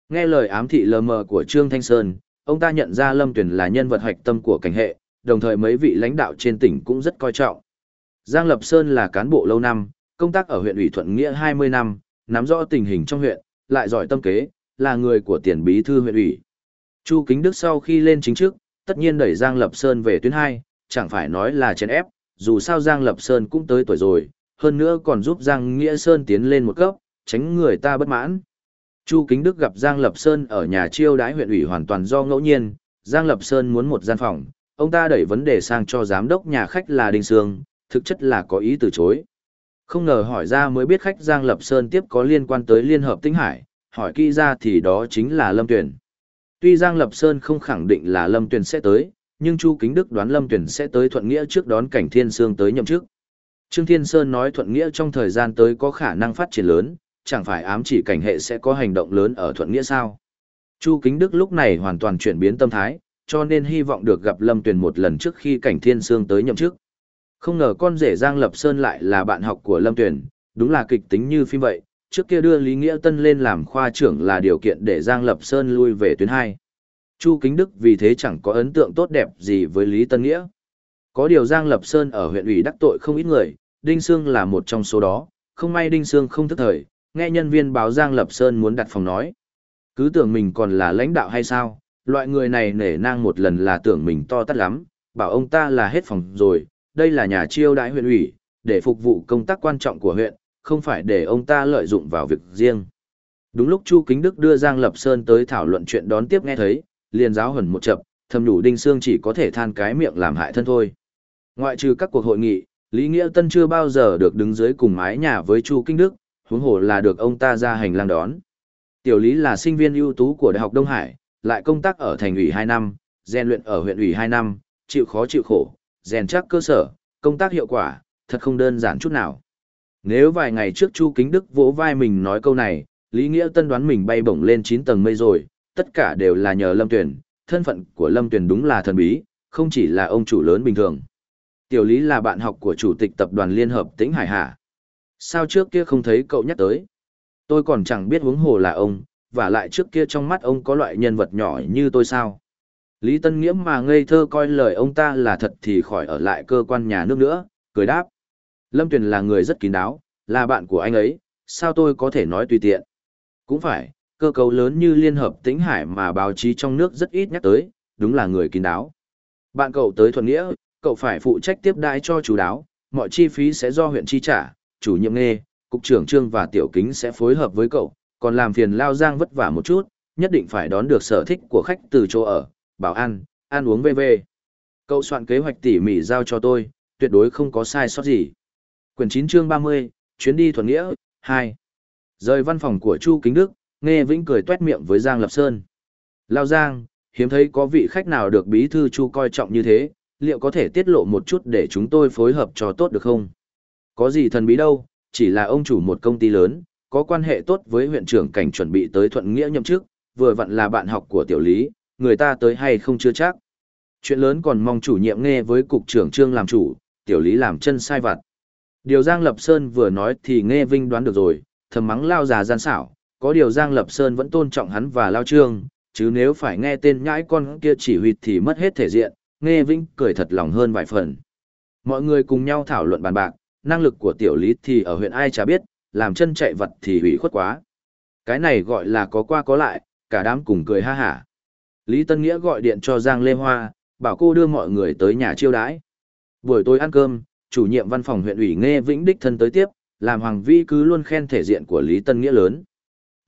A: Nghe lời ám thị lờ mờ của Trương Thanh Sơn, ông ta nhận ra Lâm Tuyền là nhân vật hoạch tâm của cảnh hệ, đồng thời mấy vị lãnh đạo trên tỉnh cũng rất coi trọng. Giang Lập Sơn là cán bộ lâu năm, công tác ở huyện ủy Thuận Nghĩa 20 năm, nắm rõ tình hình trong huyện, lại giỏi tâm kế, là người của tiền bí thư huyện ủy. Chu Kính Đức sau khi lên chính chức, tất nhiên đẩy Giang Lập Sơn về tuyến 2, chẳng phải nói là chèn ép, dù sao Giang Lập Sơn cũng tới tuổi rồi, hơn nữa còn giúp Giang Nghĩa Sơn tiến lên một cấp, tránh người ta bất mãn. Chu Kính Đức gặp Giang Lập Sơn ở nhà chiêu đãi huyện ủy hoàn toàn do ngẫu nhiên, Giang Lập Sơn muốn một gian phòng, ông ta đẩy vấn đề sang cho giám đốc nhà khách là Đinh Sương, thực chất là có ý từ chối. Không ngờ hỏi ra mới biết khách Giang Lập Sơn tiếp có liên quan tới Liên Hợp Tinh Hải, hỏi kỹ ra thì đó chính là Lâm Tuyền. Tuy Giang Lập Sơn không khẳng định là Lâm Tuyền sẽ tới, nhưng Chu Kính Đức đoán Lâm Tuyền sẽ tới Thuận Nghĩa trước đón cảnh Thiên Sương tới nhậm chức. Trương Thiên Sơn nói Thuận Nghĩa trong thời gian tới có khả năng phát triển lớn, chẳng phải ám chỉ cảnh hệ sẽ có hành động lớn ở Thuận Nghĩa sao. Chu Kính Đức lúc này hoàn toàn chuyển biến tâm thái, cho nên hy vọng được gặp Lâm Tuyền một lần trước khi cảnh Thiên Sương tới nhậm chức. Không ngờ con rể Giang Lập Sơn lại là bạn học của Lâm Tuyền, đúng là kịch tính như phim vậy, trước kia đưa Lý Nghĩa Tân lên làm khoa trưởng là điều kiện để Giang Lập Sơn lui về tuyến hai. Chu Kính Đức vì thế chẳng có ấn tượng tốt đẹp gì với Lý Tân Nghĩa. Có điều Giang Lập Sơn ở huyện ủy đắc tội không ít người, Đinh Sương là một trong số đó, không may Đinh Sương không thức thời, nghe nhân viên báo Giang Lập Sơn muốn đặt phòng nói. Cứ tưởng mình còn là lãnh đạo hay sao, Loại người này nể nang một lần là tưởng mình to tát lắm, bảo ông ta là hết phòng rồi, đây là nhà chiêu đãi huyện ủy, để phục vụ công tác quan trọng của huyện, không phải để ông ta lợi dụng vào việc riêng. Đúng lúc Chu Kính Đức đưa Giang Lập Sơn tới thảo luận chuyện đón tiếp nghe thấy, liền giáo hẩn một chập, thầm đủ Đinh Sương chỉ có thể than cái miệng làm hại thân thôi. Ngoại trừ các cuộc hội nghị, Lý Nghĩa Tân chưa bao giờ được đứng dưới cùng mái nhà với Chu Kinh Đức, huống hồ là được ông ta ra hành lang đón. Tiểu Lý là sinh viên ưu tú của Đại học Đông Hải, lại công tác ở thành ủy 2 năm, rèn luyện ở huyện ủy 2 năm, chịu khó chịu khổ, rèn chắc cơ sở, công tác hiệu quả, thật không đơn giản chút nào. Nếu vài ngày trước Chu Kính Đức vỗ vai mình nói câu này, Lý Nghĩa Tân đoán mình bay bổng lên 9 tầng mây rồi, tất cả đều là nhờ Lâm Tuyển, thân phận của Lâm Tuyển đúng là thần bí, không chỉ là ông chủ lớn bình thường. Tiểu Lý là bạn học của chủ tịch tập đoàn Liên Hợp Tĩnh Hải Hà. Sao trước kia không thấy cậu nhắc tới? Tôi còn chẳng biết huống hồ là ông, và lại trước kia trong mắt ông có loại nhân vật nhỏ như tôi sao? Lý Tân Nghiễm mà ngây thơ coi lời ông ta là thật thì khỏi ở lại cơ quan nhà nước nữa, cười đáp. Lâm Tuyền là người rất kín đáo, là bạn của anh ấy, sao tôi có thể nói tùy tiện? Cũng phải, cơ cấu lớn như Liên Hợp Tĩnh Hải mà báo chí trong nước rất ít nhắc tới, đúng là người kín đáo. Bạn cậu tới thuận nghĩa, cậu phải phụ trách tiếp đãi cho chú đáo, mọi chi phí sẽ do huyện chi trả, chủ nhiệm nghe, cục trưởng trương và tiểu kính sẽ phối hợp với cậu, còn làm phiền lao giang vất vả một chút, nhất định phải đón được sở thích của khách từ chỗ ở, bảo ăn, ăn uống v.v. Cậu soạn kế hoạch tỉ mỉ giao cho tôi, tuyệt đối không có sai sót gì. Quyển 9 chương 30, chuyến đi thuần nghĩa, 2. Rời văn phòng của Chu Kính Đức, Nghe Vĩnh cười tuét miệng với Giang Lập Sơn. Lao Giang, hiếm thấy có vị khách nào được bí thư Chu coi trọng như thế, liệu có thể tiết lộ một chút để chúng tôi phối hợp cho tốt được không? Có gì thần bí đâu, chỉ là ông chủ một công ty lớn, có quan hệ tốt với huyện trưởng cảnh chuẩn bị tới thuận nghĩa nhậm chức, vừa vặn là bạn học của tiểu lý, người ta tới hay không chưa chắc. Chuyện lớn còn mong chủ nhiệm nghe với cục trưởng trương làm chủ, tiểu lý làm chân sai vặt. Điều Giang Lập Sơn vừa nói thì nghe Vinh đoán được rồi, thầm mắng lao già gian xảo, có điều Giang Lập Sơn vẫn tôn trọng hắn và lao trương, chứ nếu phải nghe tên nhãi con kia chỉ huy thì mất hết thể diện, nghe Vĩnh cười thật lòng hơn vài phần. Mọi người cùng nhau thảo luận bàn bạc, năng lực của tiểu lý thì ở huyện ai chả biết, làm chân chạy vật thì hủy khuất quá. Cái này gọi là có qua có lại, cả đám cùng cười ha hả. Lý Tân Nghĩa gọi điện cho Giang Lê Hoa, bảo cô đưa mọi người tới nhà chiêu đãi. Buổi tối ăn cơm, chủ nhiệm văn phòng huyện ủy Nghe Vĩnh đích thân tới tiếp, làm Hoàng Vi cứ luôn khen thể diện của Lý Tân Nghĩa lớn.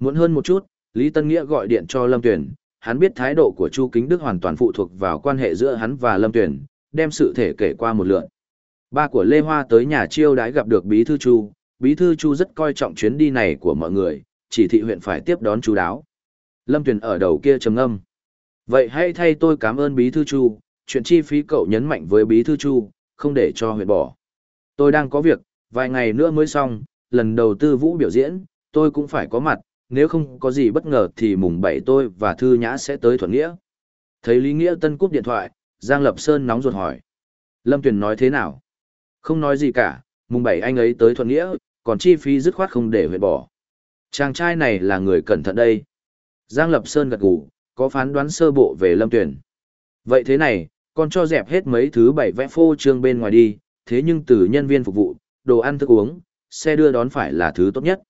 A: Muốn hơn một chút, Lý Tân Nghĩa gọi điện cho Lâm Tuyển, hắn biết thái độ của Chu Kính Đức hoàn toàn phụ thuộc vào quan hệ giữa hắn và Lâm Tuyển, đem sự thể kể qua một lượt. Ba của Lê Hoa tới nhà chiêu đãi gặp được Bí Thư Chu, Bí Thư Chu rất coi trọng chuyến đi này của mọi người, chỉ thị huyện phải tiếp đón chú đáo. Lâm Tuyển ở đầu kia trầm âm. Vậy hãy thay tôi cảm ơn Bí Thư Chu, chuyện chi phí cậu nhấn mạnh với Bí Thư Chu, không để cho huyện bỏ. Tôi đang có việc, vài ngày nữa mới xong, lần đầu tư vũ biểu diễn, tôi cũng phải có mặt, nếu không có gì bất ngờ thì mùng 7 tôi và Thư Nhã sẽ tới Thuận Nghĩa. Thấy Lý Nghĩa Tân cúp điện thoại, Giang Lập Sơn nóng ruột hỏi. Lâm Tuyền nói thế nào? Không nói gì cả, mùng 7 anh ấy tới Thuận Nghĩa, còn chi phí dứt khoát không để huyện bỏ. Chàng trai này là người cẩn thận đây. Giang Lập Sơn gật gù, có phán đoán sơ bộ về Lâm Tuyền. Vậy thế này, con cho dẹp hết mấy thứ bảy vẽ phô trương bên ngoài đi, thế nhưng từ nhân viên phục vụ, đồ ăn thức uống, xe đưa đón phải là thứ tốt nhất.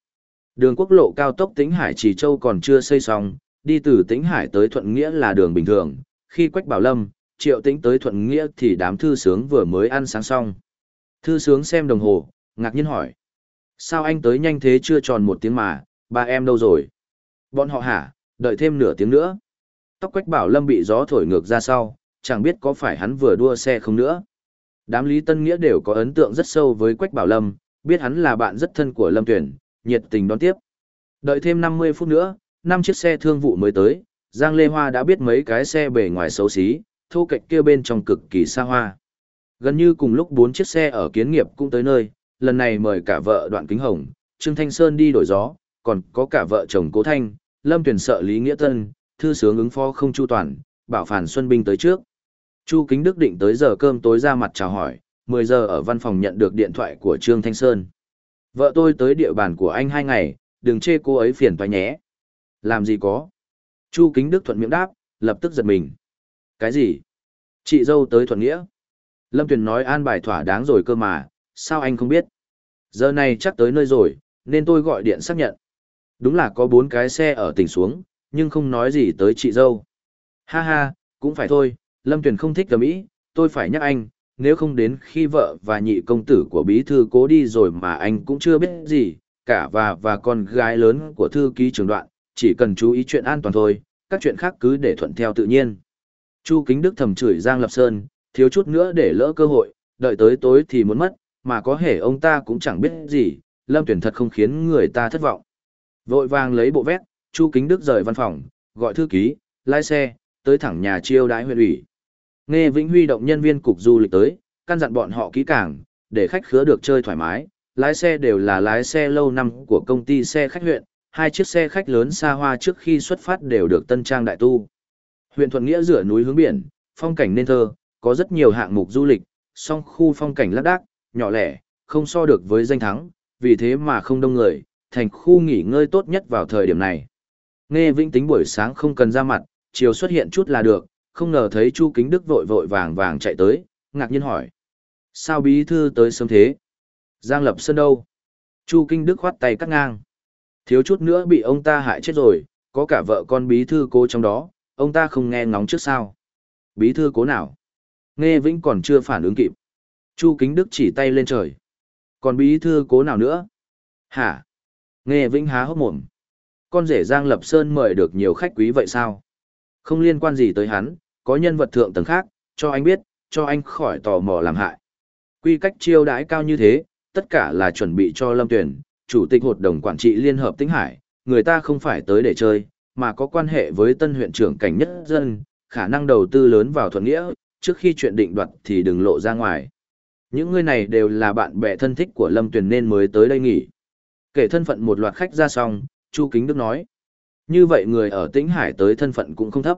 A: Đường quốc lộ cao tốc Tĩnh Hải Trì Châu còn chưa xây xong, đi từ Tĩnh Hải tới Thuận Nghĩa là đường bình thường, khi Quách Bảo Lâm, Triệu Tĩnh tới Thuận Nghĩa thì đám thư sướng vừa mới ăn sáng xong. Thư sướng xem đồng hồ, ngạc nhiên hỏi. Sao anh tới nhanh thế chưa tròn một tiếng mà, ba em đâu rồi? Bọn họ hả, đợi thêm nửa tiếng nữa. Tóc Quách Bảo Lâm bị gió thổi ngược ra sau, chẳng biết có phải hắn vừa đua xe không nữa. Đám Lý Tân Nghĩa đều có ấn tượng rất sâu với Quách Bảo Lâm, biết hắn là bạn rất thân của Lâm Tuyển, nhiệt tình đón tiếp. Đợi thêm 50 phút nữa, năm chiếc xe thương vụ mới tới, Giang Lê Hoa đã biết mấy cái xe bề ngoài xấu xí, thô kệch kia bên trong cực kỳ xa hoa. Gần như cùng lúc bốn chiếc xe ở kiến nghiệp cũng tới nơi, lần này mời cả vợ Đoạn Kính Hồng, Trương Thanh Sơn đi đổi gió, còn có cả vợ chồng Cố Thanh, Lâm Tuyển sợ Lý Nghĩa Tân, thư sướng ứng phó không chu toàn, bảo Phản Xuân Binh tới trước. Chu Kính Đức định tới giờ cơm tối ra mặt chào hỏi, 10 giờ ở văn phòng nhận được điện thoại của Trương Thanh Sơn. Vợ tôi tới địa bàn của anh hai ngày, đừng chê cô ấy phiền toái nhé. Làm gì có. Chu Kính Đức thuận miệng đáp, lập tức giật mình. Cái gì? Chị dâu tới thuận nghĩa. Lâm Tuyền nói an bài thỏa đáng rồi cơ mà, sao anh không biết? Giờ này chắc tới nơi rồi, nên tôi gọi điện xác nhận. Đúng là có bốn cái xe ở tỉnh xuống, nhưng không nói gì tới chị dâu. Ha ha, cũng phải thôi, Lâm Tuyền không thích cầm ý, tôi phải nhắc anh, nếu không đến khi vợ và nhị công tử của bí thư cố đi rồi mà anh cũng chưa biết gì, cả và và con gái lớn của thư ký trường đoạn, chỉ cần chú ý chuyện an toàn thôi, các chuyện khác cứ để thuận theo tự nhiên. Chu Kính Đức thầm chửi Giang Lập Sơn, thiếu chút nữa để lỡ cơ hội, đợi tới tối thì muốn mất, mà có thể ông ta cũng chẳng biết gì, Lâm Tuyển thật không khiến người ta thất vọng. Vội vàng lấy bộ vét, Chu Kính Đức rời văn phòng, gọi thư ký, lái xe, tới thẳng nhà chiêu đái huyện ủy. Nghe Vĩnh Huy động nhân viên cục du lịch tới, căn dặn bọn họ kỹ càng, để khách khứa được chơi thoải mái, lái xe đều là lái xe lâu năm của công ty xe khách huyện, hai chiếc xe khách lớn xa hoa trước khi xuất phát đều được tân trang đại tu. Huyện Thuận Nghĩa giữa núi hướng biển, phong cảnh nên thơ, có rất nhiều hạng mục du lịch, song khu phong cảnh lác đác, nhỏ lẻ, không so được với danh thắng, vì thế mà không đông người, thành khu nghỉ ngơi tốt nhất vào thời điểm này. Nghe Vĩnh tính buổi sáng không cần ra mặt, chiều xuất hiện chút là được, không ngờ thấy Chu Kính Đức vội vội vàng vàng chạy tới, ngạc nhiên hỏi. Sao bí thư tới sớm thế? Giang Lập Sơn đâu? Chu Kinh Đức khoát tay cắt ngang. Thiếu chút nữa bị ông ta hại chết rồi, có cả vợ con bí thư cố trong đó, ông ta không nghe ngóng trước sao. Bí thư cố nào? Nghe Vĩnh còn chưa phản ứng kịp. Chu Kính Đức chỉ tay lên trời. Còn bí thư cố nào nữa? Hả? Nghe Vĩnh há hốc mồm. Con rể Giang Lập Sơn mời được nhiều khách quý vậy sao? Không liên quan gì tới hắn, có nhân vật thượng tầng khác, cho anh biết, cho anh khỏi tò mò làm hại. Quy cách chiêu đãi cao như thế, tất cả là chuẩn bị cho Lâm Tuyển, Chủ tịch Hội đồng Quản trị Liên hợp Tĩnh Hải, người ta không phải tới để chơi, mà có quan hệ với tân huyện trưởng cảnh nhất dân, khả năng đầu tư lớn vào thuận nghĩa, trước khi chuyện định đoạt thì đừng lộ ra ngoài. Những người này đều là bạn bè thân thích của Lâm Tuyền nên mới tới đây nghỉ. Kể thân phận một loạt khách ra xong, Chu Kính Đức nói. Như vậy người ở Tĩnh Hải tới thân phận cũng không thấp.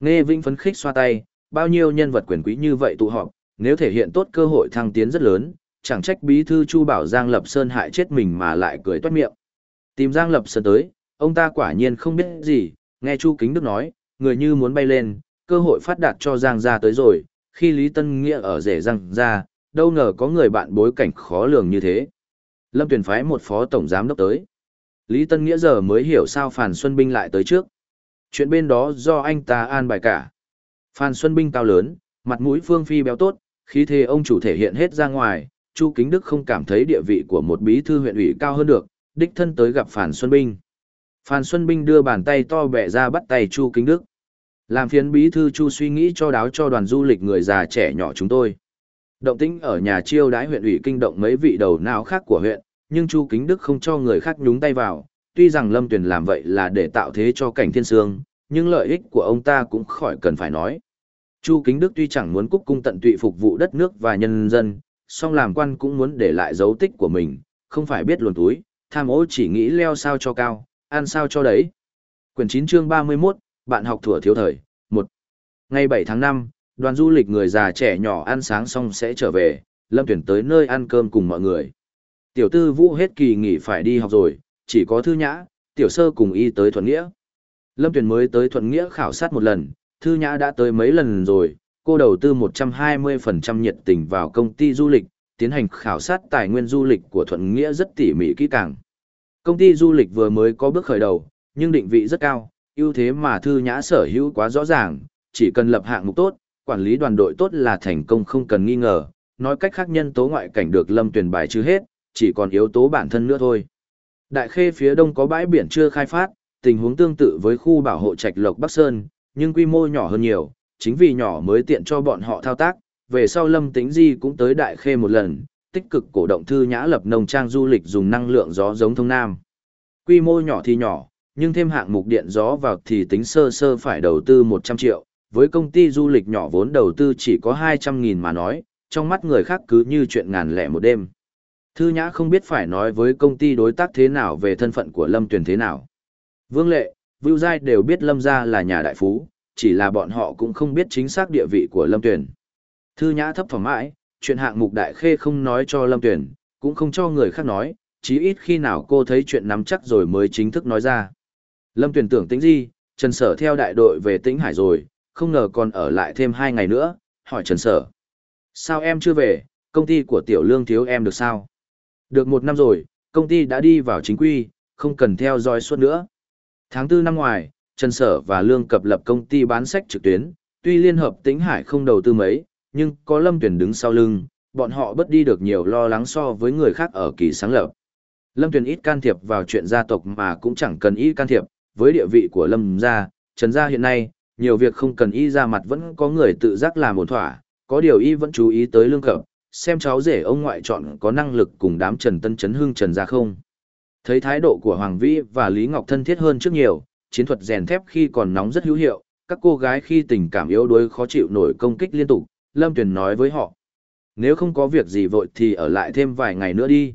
A: Nghe Vinh phấn khích xoa tay, bao nhiêu nhân vật quyền quý như vậy tụ họp, nếu thể hiện tốt cơ hội thăng tiến rất lớn, chẳng trách bí thư Chu bảo Giang Lập Sơn hại chết mình mà lại cười toát miệng. Tìm Giang Lập Sơn tới, ông ta quả nhiên không biết gì, nghe Chu Kính Đức nói, người như muốn bay lên, cơ hội phát đạt cho Giang gia tới rồi, khi Lý Tân Nghĩa ở rể Giang gia, đâu ngờ có người bạn bối cảnh khó lường như thế. Lâm Tuyền phái một phó tổng giám đốc tới. Lý Tân Nghĩa giờ mới hiểu sao Phàn Xuân Binh lại tới trước. Chuyện bên đó do anh ta an bài cả. Phan Xuân Binh cao lớn, mặt mũi phương phi béo tốt, khí thế ông chủ thể hiện hết ra ngoài, Chu Kính Đức không cảm thấy địa vị của một bí thư huyện ủy cao hơn được, đích thân tới gặp Phan Xuân Binh. Phan Xuân Binh đưa bàn tay to bẻ ra bắt tay Chu Kính Đức. Làm phiến bí thư Chu suy nghĩ cho đáo cho đoàn du lịch người già trẻ nhỏ chúng tôi. Động tĩnh ở nhà chiêu đái huyện ủy kinh động mấy vị đầu não khác của huyện, nhưng Chu Kính Đức không cho người khác nhúng tay vào, tuy rằng Lâm Tuyền làm vậy là để tạo thế cho cảnh thiên sương, nhưng lợi ích của ông ta cũng khỏi cần phải nói. Chu Kính Đức tuy chẳng muốn cúc cung tận tụy phục vụ đất nước và nhân dân, song làm quan cũng muốn để lại dấu tích của mình, không phải biết luồn túi, tham ô chỉ nghĩ leo sao cho cao, ăn sao cho đấy. Quyển 9 chương 31, bạn học thừa thiếu thời, 1. Ngày 7 tháng 5, đoàn du lịch người già trẻ nhỏ ăn sáng xong sẽ trở về, Lâm Tuyển tới nơi ăn cơm cùng mọi người. Tiểu tư vũ hết kỳ nghỉ phải đi học rồi, chỉ có thư nhã, tiểu sơ cùng y tới thuận nghĩa. Lâm Tuyển mới tới thuận nghĩa khảo sát một lần, thư nhã đã tới mấy lần rồi, cô đầu tư 120% nhiệt tình vào công ty du lịch, tiến hành khảo sát tài nguyên du lịch của thuận nghĩa rất tỉ mỉ kỹ càng. Công ty du lịch vừa mới có bước khởi đầu, nhưng định vị rất cao, ưu thế mà thư nhã sở hữu quá rõ ràng, chỉ cần lập hạng mục tốt, quản lý đoàn đội tốt là thành công không cần nghi ngờ, nói cách khác nhân tố ngoại cảnh được lâm tuyển bài trừ hết, chỉ còn yếu tố bản thân nữa thôi. Đại khê phía đông có bãi biển chưa khai phát, tình huống tương tự với khu bảo hộ trạch lộc Bắc Sơn, nhưng quy mô nhỏ hơn nhiều, chính vì nhỏ mới tiện cho bọn họ thao tác, về sau Lâm Tĩnh Di cũng tới Đại Khê một lần, tích cực cổ động thư nhã lập nông trang du lịch dùng năng lượng gió giống thông nam. Quy mô nhỏ thì nhỏ, nhưng thêm hạng mục điện gió vào thì tính sơ sơ phải đầu tư 100 triệu, với công ty du lịch nhỏ vốn đầu tư chỉ có 200 nghìn mà nói, trong mắt người khác cứ như chuyện ngàn lẻ một đêm. Thư Nhã không biết phải nói với công ty đối tác thế nào về thân phận của Lâm Tuyền thế nào. Vương Lệ, Vưu Giai đều biết Lâm gia là nhà đại phú, chỉ là bọn họ cũng không biết chính xác địa vị của Lâm Tuyền. Thư Nhã thấp thỏm mãi, chuyện hạng mục đại khê không nói cho Lâm Tuyền, cũng không cho người khác nói, chí ít khi nào cô thấy chuyện nắm chắc rồi mới chính thức nói ra. Lâm Tuyền tưởng tính gì, Trần Sở theo đại đội về Tĩnh Hải rồi, không ngờ còn ở lại thêm hai ngày nữa, hỏi Trần Sở. Sao em chưa về, công ty của Tiểu Lương thiếu em được sao? Được một năm rồi, công ty đã đi vào chính quy, không cần theo dõi suốt nữa. Tháng tư năm ngoài, Trần Sở và Lương Cập lập công ty bán sách trực tuyến, tuy Liên Hợp Tĩnh Hải không đầu tư mấy, nhưng có Lâm Tuyển đứng sau lưng, bọn họ bất đi được nhiều lo lắng so với người khác ở kỳ sáng lập. Lâm Tuyển ít can thiệp vào chuyện gia tộc mà cũng chẳng cần ít can thiệp, với địa vị của Lâm gia, Trần gia hiện nay, nhiều việc không cần y ra mặt vẫn có người tự giác làm ổn thỏa, có điều y vẫn chú ý tới lương cập, xem cháu rể ông ngoại chọn có năng lực cùng đám Trần Tân Chấn Hưng Trần gia không. Thấy thái độ của Hoàng Vĩ và Lý Ngọc thân thiết hơn trước nhiều, chiến thuật rèn thép khi còn nóng rất hữu hiệu, các cô gái khi tình cảm yếu đuối khó chịu nổi công kích liên tục, Lâm Tuyền nói với họ. Nếu không có việc gì vội thì ở lại thêm vài ngày nữa đi.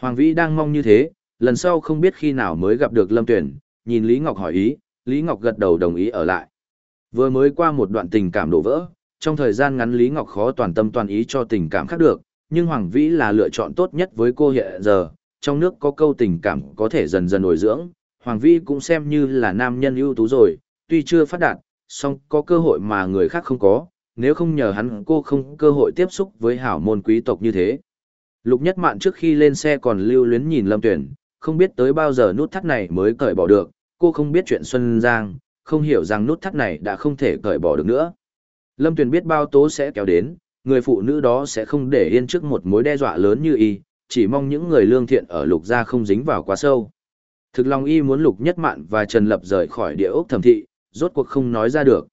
A: Hoàng Vĩ đang mong như thế, lần sau không biết khi nào mới gặp được Lâm Tuyền, nhìn Lý Ngọc hỏi ý, Lý Ngọc gật đầu đồng ý ở lại. Vừa mới qua một đoạn tình cảm đổ vỡ, trong thời gian ngắn Lý Ngọc khó toàn tâm toàn ý cho tình cảm khác được, nhưng Hoàng Vĩ là lựa chọn tốt nhất với cô hiện giờ, trong nước có câu tình cảm có thể dần dần nổi dưỡng, Hoàng Vĩ cũng xem như là nam nhân ưu tú rồi, tuy chưa phát đạt, song có cơ hội mà người khác không có, nếu không nhờ hắn cô không cơ hội tiếp xúc với hảo môn quý tộc như thế. Lục Nhất Mạn trước khi lên xe còn lưu luyến nhìn Lâm Tuyển, không biết tới bao giờ nút thắt này mới cởi bỏ được, cô không biết chuyện Xuân Giang, không hiểu rằng nút thắt này đã không thể cởi bỏ được nữa. Lâm Tuyền biết bao tố sẽ kéo đến, người phụ nữ đó sẽ không để yên trước một mối đe dọa lớn như y, chỉ mong những người lương thiện ở lục gia không dính vào quá sâu. Thực lòng y muốn lục nhất mạn và Trần Lập rời khỏi địa ốc thẩm thị, rốt cuộc không nói ra được.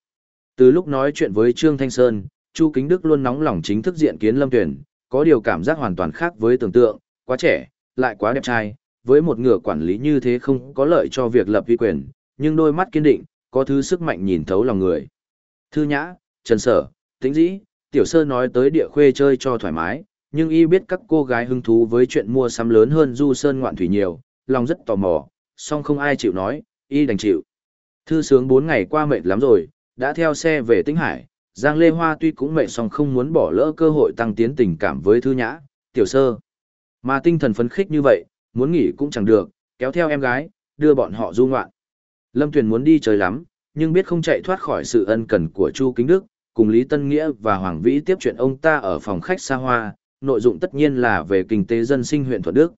A: Từ lúc nói chuyện với Trương Thanh Sơn, Chu Kính Đức luôn nóng lòng chính thức diện kiến Lâm Tuyền, có điều cảm giác hoàn toàn khác với tưởng tượng, quá trẻ, lại quá đẹp trai, với một ngựa quản lý như thế không có lợi cho việc lập vi quyền, nhưng đôi mắt kiên định, có thứ sức mạnh nhìn thấu lòng người. Thư nhã, trần sở, tĩnh dĩ, tiểu sơ nói tới địa khuê chơi cho thoải mái, nhưng y biết các cô gái hứng thú với chuyện mua sắm lớn hơn du sơn ngoạn thủy nhiều, lòng rất tò mò, song không ai chịu nói, y đành chịu. Thư sướng 4 ngày qua mệt lắm rồi, đã theo xe về Tĩnh Hải, Giang Lê Hoa tuy cũng mệt song không muốn bỏ lỡ cơ hội tăng tiến tình cảm với Thư Nhã, tiểu sơ. Mà tinh thần phấn khích như vậy, muốn nghỉ cũng chẳng được, kéo theo em gái, đưa bọn họ du ngoạn. Lâm Tuyền muốn đi chơi lắm, nhưng biết không chạy thoát khỏi sự ân cần của Chu Kính Đức, cùng Lý Tân Nghĩa và Hoàng Vĩ tiếp chuyện ông ta ở phòng khách xa hoa, nội dụng tất nhiên là về kinh tế dân sinh huyện Thuận Đức.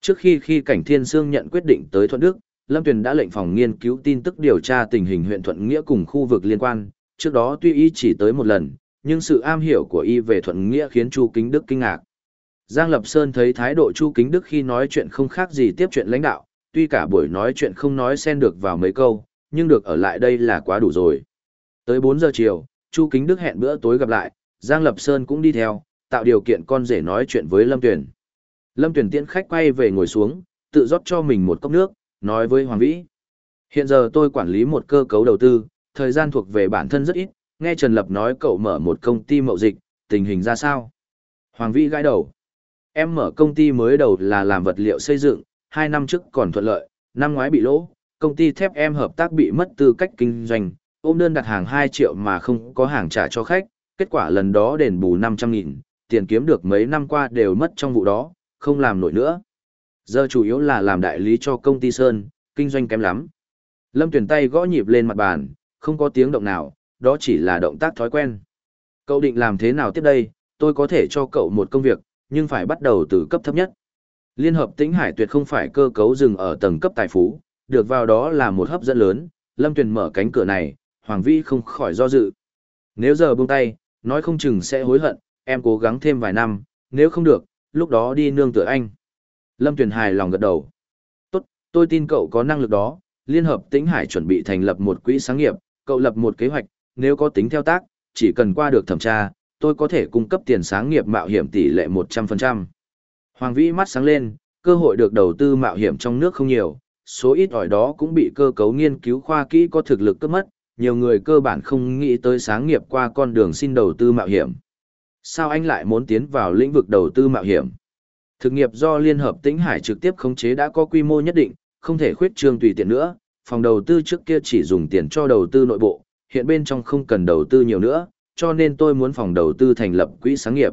A: Trước khi khi cảnh Thiên Sương nhận quyết định tới Thuận Đức, Lâm Tuyền đã lệnh phòng nghiên cứu tin tức điều tra tình hình huyện Thuận Nghĩa cùng khu vực liên quan, trước đó tuy y chỉ tới một lần, nhưng sự am hiểu của y về Thuận Nghĩa khiến Chu Kính Đức kinh ngạc. Giang Lập Sơn thấy thái độ Chu Kính Đức khi nói chuyện không khác gì tiếp chuyện lãnh đạo, tuy cả buổi nói chuyện không nói xen được vào mấy câu, nhưng được ở lại đây là quá đủ rồi. Tới 4 giờ chiều, Chu Kính Đức hẹn bữa tối gặp lại, Giang Lập Sơn cũng đi theo, tạo điều kiện con rể nói chuyện với Lâm Tuyển. Lâm Tuyển tiễn khách quay về ngồi xuống, tự rót cho mình một cốc nước, nói với Hoàng Vĩ. Hiện giờ tôi quản lý một cơ cấu đầu tư, thời gian thuộc về bản thân rất ít, nghe Trần Lập nói cậu mở một công ty mậu dịch, tình hình ra sao? Hoàng Vĩ gãi đầu. Em mở công ty mới đầu là làm vật liệu xây dựng, hai năm trước còn thuận lợi, năm ngoái bị lỗ, công ty thép em hợp tác bị mất tư cách kinh doanh, ôm đơn đặt hàng 2 triệu mà không có hàng trả cho khách, kết quả lần đó đền bù 500 nghìn, tiền kiếm được mấy năm qua đều mất trong vụ đó, không làm nổi nữa. Giờ chủ yếu là làm đại lý cho công ty Sơn, kinh doanh kém lắm. Lâm tuyển tay gõ nhịp lên mặt bàn, không có tiếng động nào, đó chỉ là động tác thói quen. Cậu định làm thế nào tiếp đây, tôi có thể cho cậu một công việc, nhưng phải bắt đầu từ cấp thấp nhất. Liên hợp tĩnh hải tuyệt không phải cơ cấu dừng ở tầng cấp tài phú, được vào đó là một hấp dẫn lớn, Lâm Tuyền mở cánh cửa này, Hoàng Vĩ không khỏi do dự. Nếu giờ buông tay, nói không chừng sẽ hối hận, em cố gắng thêm vài năm, nếu không được, lúc đó đi nương tựa anh. Lâm Tuyền hài lòng gật đầu. Tốt, tôi tin cậu có năng lực đó, Liên hợp tĩnh hải chuẩn bị thành lập một quỹ sáng nghiệp, cậu lập một kế hoạch, nếu có tính theo tác, chỉ cần qua được thẩm tra, tôi có thể cung cấp tiền sáng nghiệp mạo hiểm tỷ lệ 100%. Hoàng Vĩ mắt sáng lên, cơ hội được đầu tư mạo hiểm trong nước không nhiều, số ít ỏi đó cũng bị cơ cấu nghiên cứu khoa kỹ có thực lực cấp mất, nhiều người cơ bản không nghĩ tới sáng nghiệp qua con đường xin đầu tư mạo hiểm. Sao anh lại muốn tiến vào lĩnh vực đầu tư mạo hiểm? Thực nghiệp do Liên Hợp Tĩnh Hải trực tiếp khống chế đã có quy mô nhất định, không thể khuyết trương tùy tiện nữa, phòng đầu tư trước kia chỉ dùng tiền cho đầu tư nội bộ, hiện bên trong không cần đầu tư nhiều nữa, cho nên tôi muốn phòng đầu tư thành lập quỹ sáng nghiệp.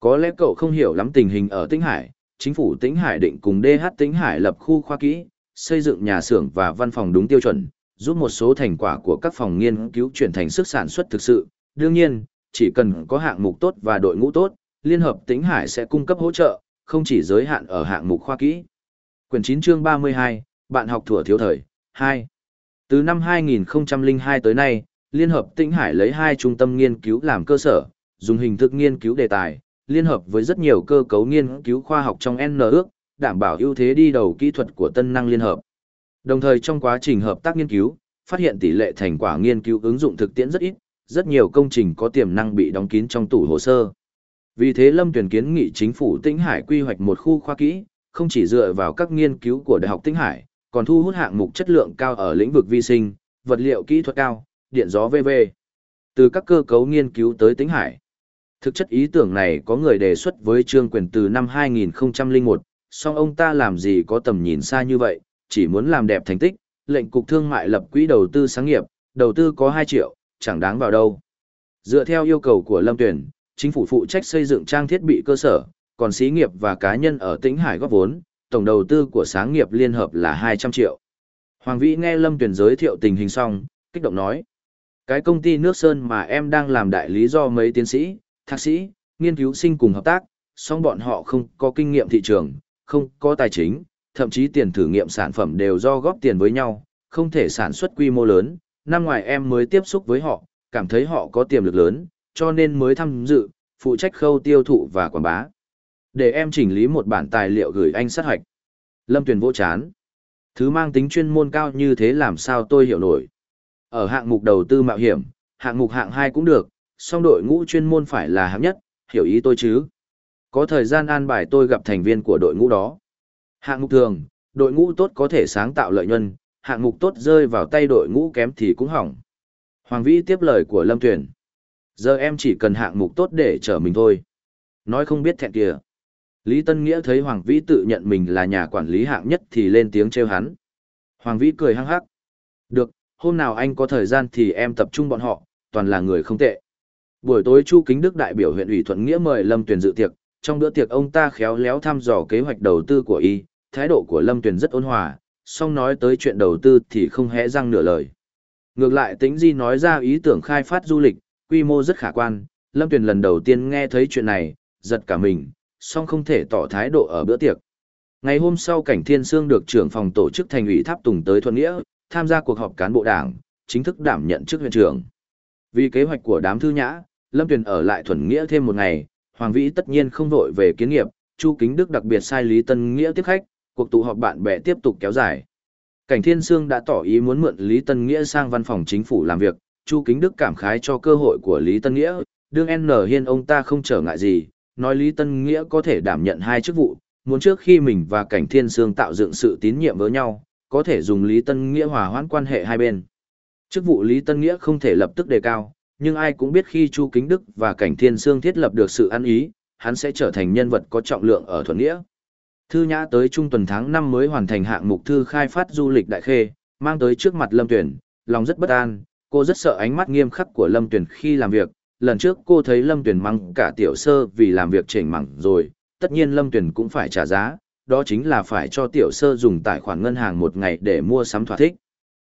A: Có lẽ cậu không hiểu lắm tình hình ở Tĩnh Hải, chính phủ Tĩnh Hải định cùng DH Tĩnh Hải lập khu khoa kỹ, xây dựng nhà xưởng và văn phòng đúng tiêu chuẩn, giúp một số thành quả của các phòng nghiên cứu chuyển thành sức sản xuất thực sự. Đương nhiên, chỉ cần có hạng mục tốt và đội ngũ tốt, Liên hợp Tĩnh Hải sẽ cung cấp hỗ trợ, không chỉ giới hạn ở hạng mục khoa kỹ. Quyển 9 chương 32, bạn học thừa thiếu thời, 2. Từ năm 2002 tới nay, Liên hợp Tĩnh Hải lấy hai trung tâm nghiên cứu làm cơ sở, dùng hình thức nghiên cứu đề tài, liên hợp với rất nhiều cơ cấu nghiên cứu khoa học trong N ước, đảm bảo ưu thế đi đầu kỹ thuật của tân năng liên hợp. Đồng thời trong quá trình hợp tác nghiên cứu, phát hiện tỷ lệ thành quả nghiên cứu ứng dụng thực tiễn rất ít, rất nhiều công trình có tiềm năng bị đóng kín trong tủ hồ sơ. Vì thế Lâm Tuyển kiến nghị chính phủ Tĩnh Hải quy hoạch một khu khoa kỹ, không chỉ dựa vào các nghiên cứu của Đại học Tĩnh Hải, còn thu hút hạng mục chất lượng cao ở lĩnh vực vi sinh, vật liệu kỹ thuật cao, điện gió VV. Từ các cơ cấu nghiên cứu tới Tĩnh Hải. Thực chất ý tưởng này có người đề xuất với Trương Quyền từ năm 2001, song ông ta làm gì có tầm nhìn xa như vậy, chỉ muốn làm đẹp thành tích, lệnh cục thương mại lập quỹ đầu tư sáng nghiệp, đầu tư có 2 triệu, chẳng đáng vào đâu. Dựa theo yêu cầu của Lâm Tuyển, chính phủ phụ trách xây dựng trang thiết bị cơ sở, còn xí nghiệp và cá nhân ở tỉnh Hải góp vốn, tổng đầu tư của sáng nghiệp liên hợp là 200 triệu. Hoàng Vĩ nghe Lâm Tuyển giới thiệu tình hình xong, kích động nói. Cái công ty nước sơn mà em đang làm đại lý do mấy tiến sĩ, thạc sĩ, nghiên cứu sinh cùng hợp tác, song bọn họ không có kinh nghiệm thị trường, không có tài chính, thậm chí tiền thử nghiệm sản phẩm đều do góp tiền với nhau, không thể sản xuất quy mô lớn. Năm ngoài em mới tiếp xúc với họ, cảm thấy họ có tiềm lực lớn, cho nên mới tham dự, phụ trách khâu tiêu thụ và quảng bá. Để em chỉnh lý một bản tài liệu gửi anh sát hoạch. Lâm Tuyền vỗ chán. Thứ mang tính chuyên môn cao như thế làm sao tôi hiểu nổi. Ở hạng mục đầu tư mạo hiểm, hạng mục hạng 2 cũng được, song đội ngũ chuyên môn phải là hạng nhất, hiểu ý tôi chứ. Có thời gian an bài tôi gặp thành viên của đội ngũ đó. Hạng mục thường, đội ngũ tốt có thể sáng tạo lợi nhuận, hạng mục tốt rơi vào tay đội ngũ kém thì cũng hỏng. Hoàng Vĩ tiếp lời của Lâm Tuyền. Giờ em chỉ cần hạng mục tốt để chở mình thôi. Nói không biết thẹn kìa. Lý Tân Nghĩa thấy Hoàng Vĩ tự nhận mình là nhà quản lý hạng nhất thì lên tiếng trêu hắn. Hoàng Vĩ cười hăng hắc. Được, hôm nào anh có thời gian thì em tập trung bọn họ, toàn là người không tệ. Buổi tối Chu Kính Đức đại biểu huyện ủy Thuận Nghĩa mời Lâm Tuyền dự tiệc, trong bữa tiệc ông ta khéo léo thăm dò kế hoạch đầu tư của y, thái độ của Lâm Tuyền rất ôn hòa, song nói tới chuyện đầu tư thì không hé răng nửa lời. Ngược lại Tĩnh Di nói ra ý tưởng khai phát du lịch, quy mô rất khả quan, Lâm Tuyền lần đầu tiên nghe thấy chuyện này, giật cả mình, song không thể tỏ thái độ ở bữa tiệc. Ngày hôm sau Cảnh Thiên Sương được trưởng phòng tổ chức thành ủy Tháp Tùng tới Thuận Nghĩa, tham gia cuộc họp cán bộ đảng, chính thức đảm nhận chức huyện trưởng. Vì kế hoạch của đám thư nhã, Lâm Tuyền ở lại Thuận Nghĩa thêm một ngày, Hoàng Vĩ tất nhiên không vội về kiến nghiệp, Chu Kính Đức đặc biệt sai Lý Tân Nghĩa tiếp khách, cuộc tụ họp bạn bè tiếp tục kéo dài. Cảnh Thiên Sương đã tỏ ý muốn mượn Lý Tân Nghĩa sang văn phòng chính phủ làm việc, Chu Kính Đức cảm khái cho cơ hội của Lý Tân Nghĩa, đương N Hiên ông ta không trở ngại gì, nói Lý Tân Nghĩa có thể đảm nhận hai chức vụ, muốn trước khi mình và Cảnh Thiên Sương tạo dựng sự tín nhiệm với nhau, có thể dùng Lý Tân Nghĩa hòa hoãn quan hệ hai bên. Chức vụ Lý Tân Nghĩa không thể lập tức đề cao, nhưng ai cũng biết khi Chu Kính Đức và Cảnh Thiên Sương thiết lập được sự ăn ý, hắn sẽ trở thành nhân vật có trọng lượng ở Thuận Nghĩa. Thư Nhã tới trung tuần tháng 5 mới hoàn thành hạng mục thư khai phát du lịch đại khê, mang tới trước mặt Lâm Tuyển, lòng rất bất an, cô rất sợ ánh mắt nghiêm khắc của Lâm Tuyển khi làm việc. Lần trước cô thấy Lâm Tuyển mắng cả tiểu sơ vì làm việc chỉnh mẳng rồi, tất nhiên Lâm Tuyển cũng phải trả giá, đó chính là phải cho tiểu sơ dùng tài khoản ngân hàng một ngày để mua sắm thỏa thích.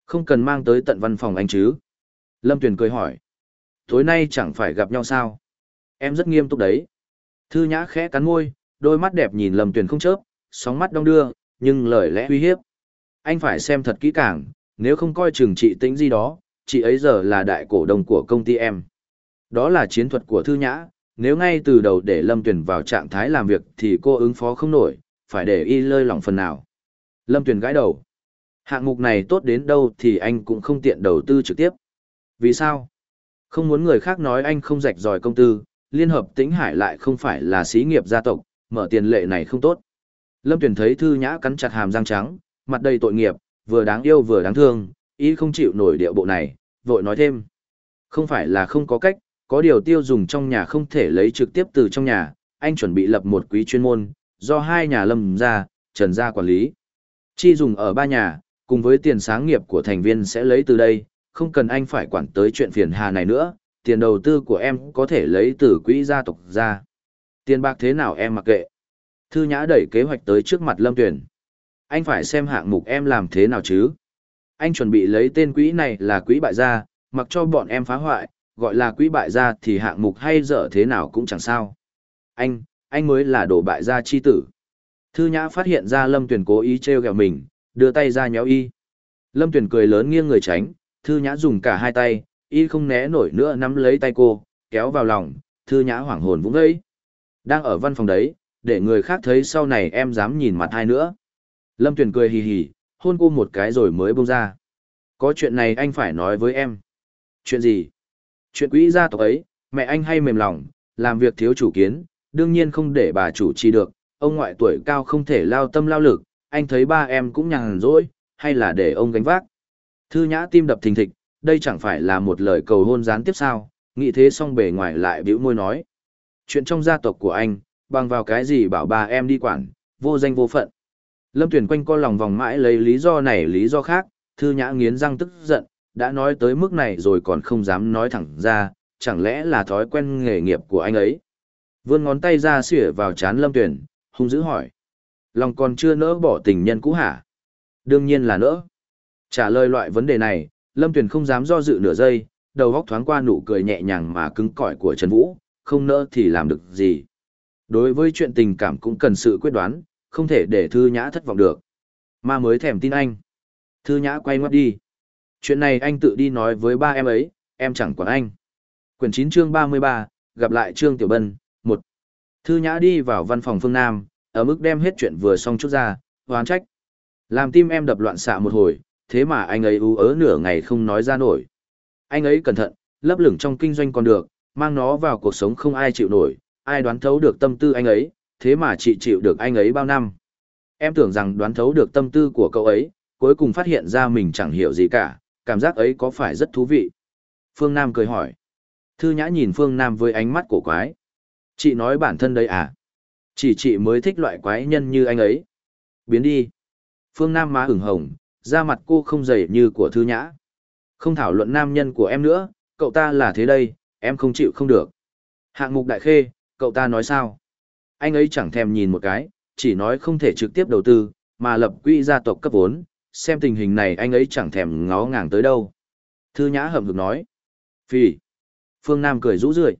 A: Không cần mang tới tận văn phòng anh chứ. Lâm Tuyển cười hỏi. Tối nay chẳng phải gặp nhau sao? Em rất nghiêm túc đấy. Thư nhã khẽ cắn môi, đôi mắt đẹp nhìn Lâm Tuyển không chớp, sóng mắt đông đưa, nhưng lời lẽ uy hiếp. Anh phải xem thật kỹ càng, nếu không coi chừng chị tĩnh gì đó, chị ấy giờ là đại cổ đông của công ty em. Đó là chiến thuật của Thư Nhã, nếu ngay từ đầu để Lâm Tuyền vào trạng thái làm việc thì cô ứng phó không nổi, phải để y lơi lỏng phần nào. Lâm Tuyền gãi đầu. Hạng mục này tốt đến đâu thì anh cũng không tiện đầu tư trực tiếp. Vì sao? Không muốn người khác nói anh không rạch ròi công tư, Liên hợp Tĩnh Hải lại không phải là xí nghiệp gia tộc, mở tiền lệ này không tốt. Lâm Tuyền thấy Thư Nhã cắn chặt hàm răng trắng, mặt đầy tội nghiệp, vừa đáng yêu vừa đáng thương, ý không chịu nổi điệu bộ này, vội nói thêm. Không phải là không có cách, có điều tiêu dùng trong nhà không thể lấy trực tiếp từ trong nhà, anh chuẩn bị lập một quý chuyên môn, do hai nhà lâm ra, trần gia quản lý. Chi dùng ở ba nhà, cùng với tiền sáng nghiệp của thành viên sẽ lấy từ đây, không cần anh phải quản tới chuyện phiền hà này nữa, tiền đầu tư của em có thể lấy từ quỹ gia tộc ra. Tiền bạc thế nào em mặc kệ. Thư Nhã đẩy kế hoạch tới trước mặt Lâm Tuyển. Anh phải xem hạng mục em làm thế nào chứ. Anh chuẩn bị lấy tên quỹ này là quỹ bại gia, mặc cho bọn em phá hoại, gọi là quỹ bại gia thì hạng mục hay dở thế nào cũng chẳng sao. Anh, anh mới là đồ bại gia chi tử. Thư Nhã phát hiện ra Lâm Tuyển cố ý trêu ghẹo mình, đưa tay ra nhéo y. Lâm Tuyền cười lớn nghiêng người tránh, Thư Nhã dùng cả hai tay, y không né nổi nữa nắm lấy tay cô, kéo vào lòng, Thư Nhã hoảng hồn vũng ấy. Đang ở văn phòng đấy, để người khác thấy sau này em dám nhìn mặt hai nữa. Lâm Tuyền cười hì hì, hôn cô một cái rồi mới bông ra. Có chuyện này anh phải nói với em. Chuyện gì? Chuyện quỹ gia tộc ấy, mẹ anh hay mềm lòng, làm việc thiếu chủ kiến, đương nhiên không để bà chủ trì được, ông ngoại tuổi cao không thể lao tâm lao lực, anh thấy ba em cũng nhàn rỗi, hay là để ông gánh vác. Thư nhã tim đập thình thịch, đây chẳng phải là một lời cầu hôn gián tiếp sao, nghĩ thế xong bề ngoài lại bĩu môi nói. Chuyện trong gia tộc của anh, bằng vào cái gì bảo ba em đi quản, vô danh vô phận. Lâm Tuyển quanh co lòng vòng mãi lấy lý do này lý do khác, thư nhã nghiến răng tức giận, đã nói tới mức này rồi còn không dám nói thẳng ra, chẳng lẽ là thói quen nghề nghiệp của anh ấy. Vươn ngón tay ra xỉa vào chán Lâm Tuyển, hung dữ hỏi. Lòng còn chưa nỡ bỏ tình nhân cũ hả? Đương nhiên là nỡ. Trả lời loại vấn đề này, Lâm Tuyển không dám do dự nửa giây, đầu góc thoáng qua nụ cười nhẹ nhàng mà cứng cỏi của Trần Vũ, không nỡ thì làm được gì. Đối với chuyện tình cảm cũng cần sự quyết đoán, không thể để Thư Nhã thất vọng được. Mà mới thèm tin anh. Thư Nhã quay ngoắt đi. Chuyện này anh tự đi nói với ba em ấy, em chẳng quản anh. Quyển 9 chương 33, gặp lại Trương Tiểu Bân, 1. Thư Nhã đi vào văn phòng phương Nam, ở mức đem hết chuyện vừa xong chút ra, hoán trách. Làm tim em đập loạn xạ một hồi, thế mà anh ấy ú ớ nửa ngày không nói ra nổi. Anh ấy cẩn thận, lấp lửng trong kinh doanh còn được, mang nó vào cuộc sống không ai chịu nổi, ai đoán thấu được tâm tư anh ấy, thế mà chị chịu được anh ấy bao năm. Em tưởng rằng đoán thấu được tâm tư của cậu ấy, cuối cùng phát hiện ra mình chẳng hiểu gì cả, cảm giác ấy có phải rất thú vị. Phương Nam cười hỏi. Thư Nhã nhìn Phương Nam với ánh mắt cổ quái. Chị nói bản thân đây à? Chỉ chị mới thích loại quái nhân như anh ấy. Biến đi. Phương Nam má ửng hồng, da mặt cô không dày như của Thư Nhã. Không thảo luận nam nhân của em nữa, cậu ta là thế đây, em không chịu không được. Hạng mục đại khê, cậu ta nói sao? Anh ấy chẳng thèm nhìn một cái, chỉ nói không thể trực tiếp đầu tư, mà lập quỹ gia tộc cấp vốn, xem tình hình này anh ấy chẳng thèm ngó ngàng tới đâu. Thư Nhã hậm hực nói. Phì. Phương Nam cười rũ rượi.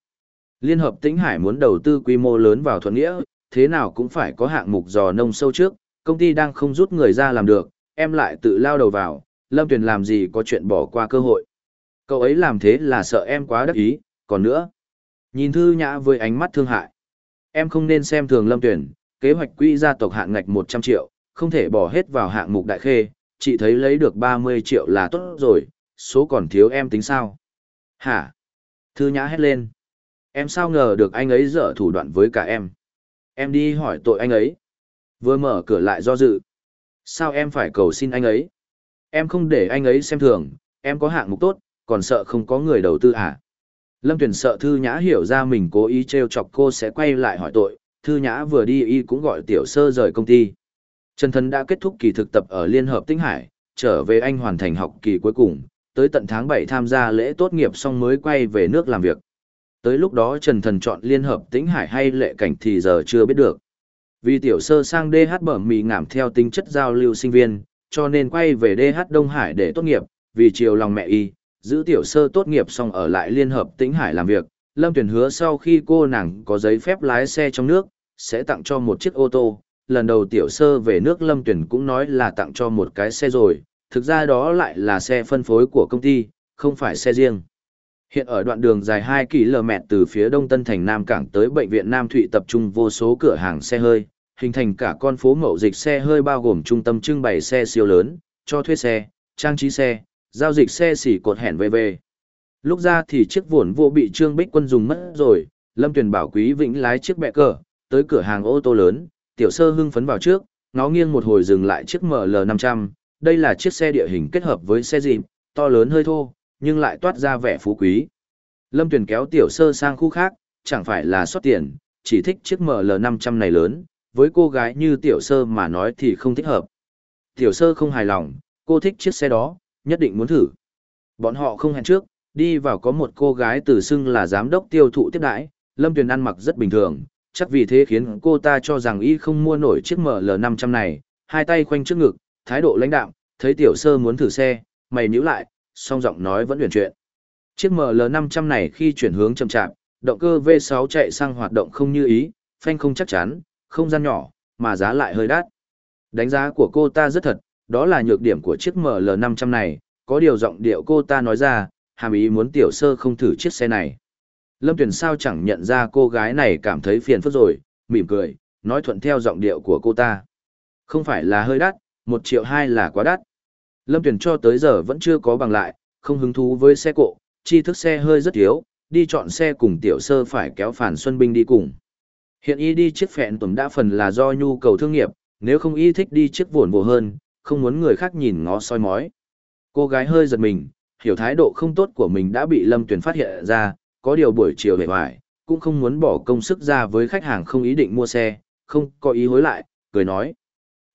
A: Liên hợp Tĩnh Hải muốn đầu tư quy mô lớn vào thuận nghĩa, thế nào cũng phải có hạng mục dò nông sâu trước, công ty đang không rút người ra làm được, em lại tự lao đầu vào, Lâm Tuyền làm gì có chuyện bỏ qua cơ hội. Cậu ấy làm thế là sợ em quá đắc ý, còn nữa. Nhìn Thư Nhã với ánh mắt thương hại. Em không nên xem thường Lâm tuyển, kế hoạch quỹ gia tộc hạng ngạch 100 triệu, không thể bỏ hết vào hạng mục đại khê, chị thấy lấy được 30 triệu là tốt rồi, số còn thiếu em tính sao? Hả? Thư Nhã hét lên. Em sao ngờ được anh ấy dở thủ đoạn với cả em? Em đi hỏi tội anh ấy. Vừa mở cửa lại do dự. Sao em phải cầu xin anh ấy? Em không để anh ấy xem thường, em có hạng mục tốt, còn sợ không có người đầu tư à? Lâm Tuyền sợ Thư Nhã hiểu ra mình cố ý trêu chọc cô sẽ quay lại hỏi tội, Thư Nhã vừa đi y cũng gọi tiểu sơ rời công ty. Trần Thần đã kết thúc kỳ thực tập ở Liên Hợp Tinh Hải, trở về anh hoàn thành học kỳ cuối cùng, tới tận tháng 7 tham gia lễ tốt nghiệp xong mới quay về nước làm việc. Tới lúc đó Trần Thần chọn Liên Hợp Tĩnh Hải hay lệ cảnh thì giờ chưa biết được. Vì tiểu sơ sang DH bẩm mì ngảm theo tính chất giao lưu sinh viên, cho nên quay về DH Đông Hải để tốt nghiệp, vì chiều lòng mẹ y, giữ tiểu sơ tốt nghiệp xong ở lại Liên Hợp Tĩnh Hải làm việc. Lâm Tuyển hứa sau khi cô nàng có giấy phép lái xe trong nước, sẽ tặng cho một chiếc ô tô. Lần đầu tiểu sơ về nước Lâm Tuyển cũng nói là tặng cho một cái xe rồi, thực ra đó lại là xe phân phối của công ty, không phải xe riêng. Hiện ở đoạn đường dài 2 km từ phía đông Tân Thành Nam Cảng tới Bệnh viện Nam Thụy tập trung vô số cửa hàng xe hơi, hình thành cả con phố mậu dịch xe hơi bao gồm trung tâm trưng bày xe siêu lớn, cho thuê xe, trang trí xe, giao dịch xe xỉ cột hẻn về về. Lúc ra thì chiếc vồn vô bị Trương Bích Quân dùng mất rồi, Lâm Tuyền bảo Quý Vĩnh lái chiếc bẹ cờ, tới cửa hàng ô tô lớn, tiểu sơ hưng phấn vào trước, nó nghiêng một hồi dừng lại chiếc ML500, đây là chiếc xe địa hình kết hợp với xe dịp, to lớn hơi thô, nhưng lại toát ra vẻ phú quý. Lâm Tuyền kéo tiểu sơ sang khu khác, chẳng phải là xót tiền, chỉ thích chiếc ML500 này lớn, với cô gái như tiểu sơ mà nói thì không thích hợp. Tiểu sơ không hài lòng, cô thích chiếc xe đó, nhất định muốn thử. Bọn họ không hẹn trước, đi vào có một cô gái tự xưng là giám đốc tiêu thụ tiếp đãi, Lâm Tuyền ăn mặc rất bình thường, chắc vì thế khiến cô ta cho rằng y không mua nổi chiếc ML500 này, hai tay khoanh trước ngực, thái độ lãnh đạm, thấy tiểu sơ muốn thử xe, mày nhíu lại, song giọng nói vẫn huyền chuyện. Chiếc ML500 này khi chuyển hướng chậm chạp, động cơ V6 chạy sang hoạt động không như ý, phanh không chắc chắn, không gian nhỏ, mà giá lại hơi đắt. Đánh giá của cô ta rất thật, đó là nhược điểm của chiếc ML500 này, có điều giọng điệu cô ta nói ra, hàm ý muốn tiểu sơ không thử chiếc xe này. Lâm Tuyền sao chẳng nhận ra cô gái này cảm thấy phiền phức rồi, mỉm cười, nói thuận theo giọng điệu của cô ta. Không phải là hơi đắt, một triệu hai là quá đắt. Lâm Tuyền cho tới giờ vẫn chưa có bằng lại, không hứng thú với xe cộ, chi thức xe hơi rất thiếu, đi chọn xe cùng tiểu sơ phải kéo phản Xuân Binh đi cùng. Hiện y đi chiếc phẹn tùm đã phần là do nhu cầu thương nghiệp, nếu không y thích đi chiếc vồn vồ hơn, không muốn người khác nhìn ngó soi mói. Cô gái hơi giật mình, hiểu thái độ không tốt của mình đã bị Lâm Tuyền phát hiện ra, có điều buổi chiều về hoài, cũng không muốn bỏ công sức ra với khách hàng không ý định mua xe, không có ý hối lại, cười nói.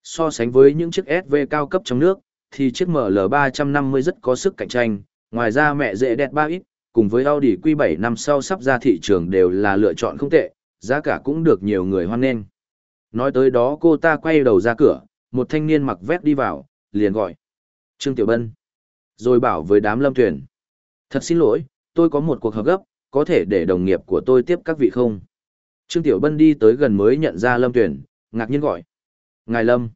A: So sánh với những chiếc SV cao cấp trong nước, thì chiếc ML350 rất có sức cạnh tranh, ngoài ra mẹ dễ đẹp 3X, cùng với Audi Q7 năm sau sắp ra thị trường đều là lựa chọn không tệ, giá cả cũng được nhiều người hoan nghênh. Nói tới đó cô ta quay đầu ra cửa, một thanh niên mặc vest đi vào, liền gọi. Trương Tiểu Bân. Rồi bảo với đám lâm tuyển. Thật xin lỗi, tôi có một cuộc họp gấp, có thể để đồng nghiệp của tôi tiếp các vị không? Trương Tiểu Bân đi tới gần mới nhận ra lâm tuyển, ngạc nhiên gọi. Ngài Lâm.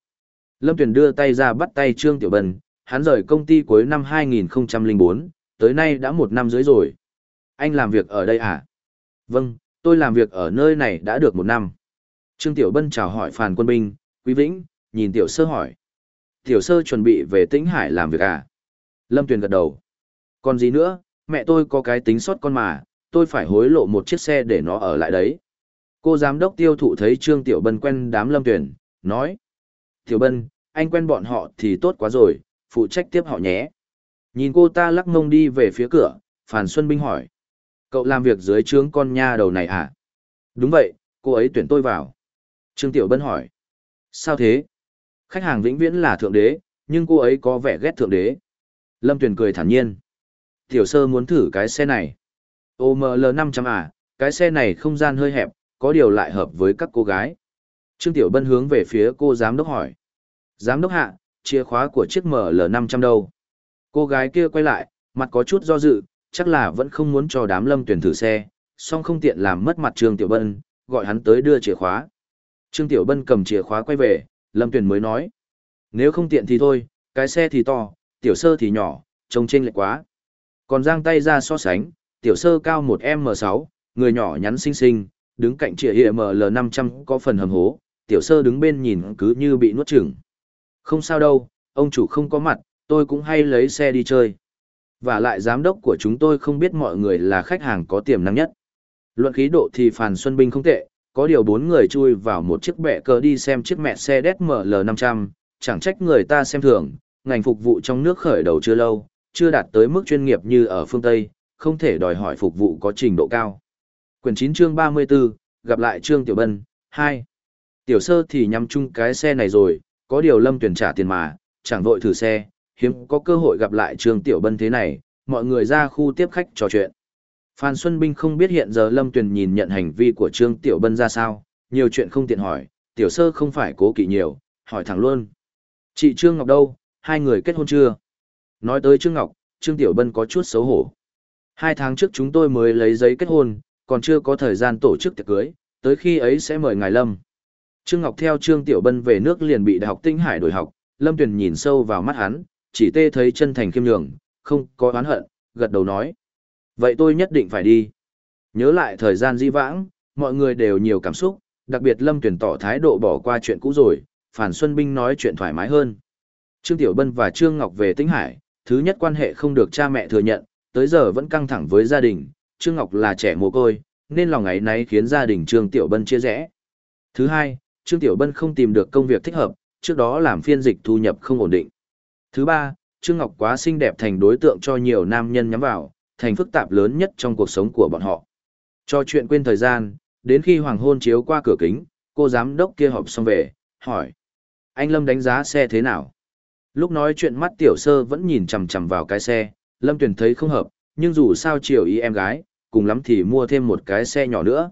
A: Lâm Tuyền đưa tay ra bắt tay Trương Tiểu Bân, hắn rời công ty cuối năm 2004, tới nay đã một năm dưới rồi. Anh làm việc ở đây à? Vâng, tôi làm việc ở nơi này đã được một năm. Trương Tiểu Bân chào hỏi Phàn Quân Binh, Quý Vĩnh, nhìn Tiểu Sơ hỏi. Tiểu Sơ chuẩn bị về Tĩnh Hải làm việc à? Lâm Tuyền gật đầu. Còn gì nữa, mẹ tôi có cái tính sót con mà, tôi phải hối lộ một chiếc xe để nó ở lại đấy. Cô giám đốc tiêu thụ thấy Trương Tiểu Bân quen đám Lâm Tuyền, nói. Tiểu Bân, anh quen bọn họ thì tốt quá rồi, phụ trách tiếp họ nhé. Nhìn cô ta lắc mông đi về phía cửa, Phàn Xuân Binh hỏi. Cậu làm việc dưới trướng con nha đầu này à? Đúng vậy, cô ấy tuyển tôi vào. Trương Tiểu Bân hỏi. Sao thế? Khách hàng vĩnh viễn là thượng đế, nhưng cô ấy có vẻ ghét thượng đế. Lâm Tuyền cười thản nhiên. Tiểu sơ muốn thử cái xe này. OML 500 à, cái xe này không gian hơi hẹp, có điều lại hợp với các cô gái. Trương Tiểu Bân hướng về phía cô giám đốc hỏi. Giám đốc hạ, chìa khóa của chiếc ML 500 đâu? Cô gái kia quay lại, mặt có chút do dự, chắc là vẫn không muốn cho đám lâm tuyển thử xe, song không tiện làm mất mặt Trương Tiểu Bân, gọi hắn tới đưa chìa khóa. Trương Tiểu Bân cầm chìa khóa quay về, lâm Tuyền mới nói. Nếu không tiện thì thôi, cái xe thì to, tiểu sơ thì nhỏ, trông chênh lệch quá. Còn giang tay ra so sánh, tiểu sơ cao 1M6, người nhỏ nhắn xinh xinh, đứng cạnh chìa hiệu ML500 có phần hầm hố, tiểu sơ đứng bên nhìn cứ như bị nuốt chửng. Không sao đâu, ông chủ không có mặt, tôi cũng hay lấy xe đi chơi. Và lại giám đốc của chúng tôi không biết mọi người là khách hàng có tiềm năng nhất. Luận khí độ thì Phàn Xuân Binh không tệ, có điều bốn người chui vào một chiếc bẹ cờ đi xem chiếc mẹ xe DSML500, chẳng trách người ta xem thường, ngành phục vụ trong nước khởi đầu chưa lâu, chưa đạt tới mức chuyên nghiệp như ở phương Tây, không thể đòi hỏi phục vụ có trình độ cao. Quyển 9 chương 34, gặp lại Trương Tiểu Bân, 2. Tiểu sơ thì nhắm chung cái xe này rồi, có điều lâm tuyển trả tiền mà, chẳng vội thử xe, hiếm có cơ hội gặp lại Trương Tiểu Bân thế này, mọi người ra khu tiếp khách trò chuyện. Phan Xuân Binh không biết hiện giờ Lâm Tuyền nhìn nhận hành vi của Trương Tiểu Bân ra sao, nhiều chuyện không tiện hỏi, Tiểu Sơ không phải cố kỵ nhiều, hỏi thẳng luôn. Chị Trương Ngọc đâu, hai người kết hôn chưa? Nói tới Trương Ngọc, Trương Tiểu Bân có chút xấu hổ. Hai tháng trước chúng tôi mới lấy giấy kết hôn, còn chưa có thời gian tổ chức tiệc cưới, tới khi ấy sẽ mời ngài Lâm. Trương Ngọc theo Trương Tiểu Bân về nước liền bị Đại học Tinh Hải đổi học, Lâm Tuyền nhìn sâu vào mắt hắn, chỉ tê thấy chân thành khiêm nhường, không có oán hận, gật đầu nói. Vậy tôi nhất định phải đi. Nhớ lại thời gian di vãng, mọi người đều nhiều cảm xúc, đặc biệt Lâm tuyển tỏ thái độ bỏ qua chuyện cũ rồi, Phản Xuân Binh nói chuyện thoải mái hơn. Trương Tiểu Bân và Trương Ngọc về Tĩnh Hải, thứ nhất quan hệ không được cha mẹ thừa nhận, tới giờ vẫn căng thẳng với gia đình, Trương Ngọc là trẻ mồ côi, nên lòng ấy náy khiến gia đình Trương Tiểu Bân chia rẽ. Thứ hai, Trương Tiểu Bân không tìm được công việc thích hợp, trước đó làm phiên dịch thu nhập không ổn định. Thứ ba, Trương Ngọc quá xinh đẹp thành đối tượng cho nhiều nam nhân nhắm vào, thành phức tạp lớn nhất trong cuộc sống của bọn họ. Cho chuyện quên thời gian, đến khi hoàng hôn chiếu qua cửa kính, cô giám đốc kia họp xong về, hỏi. Anh Lâm đánh giá xe thế nào? Lúc nói chuyện mắt tiểu sơ vẫn nhìn chằm chằm vào cái xe, Lâm Tuyền thấy không hợp, nhưng dù sao chiều ý em gái, cùng lắm thì mua thêm một cái xe nhỏ nữa.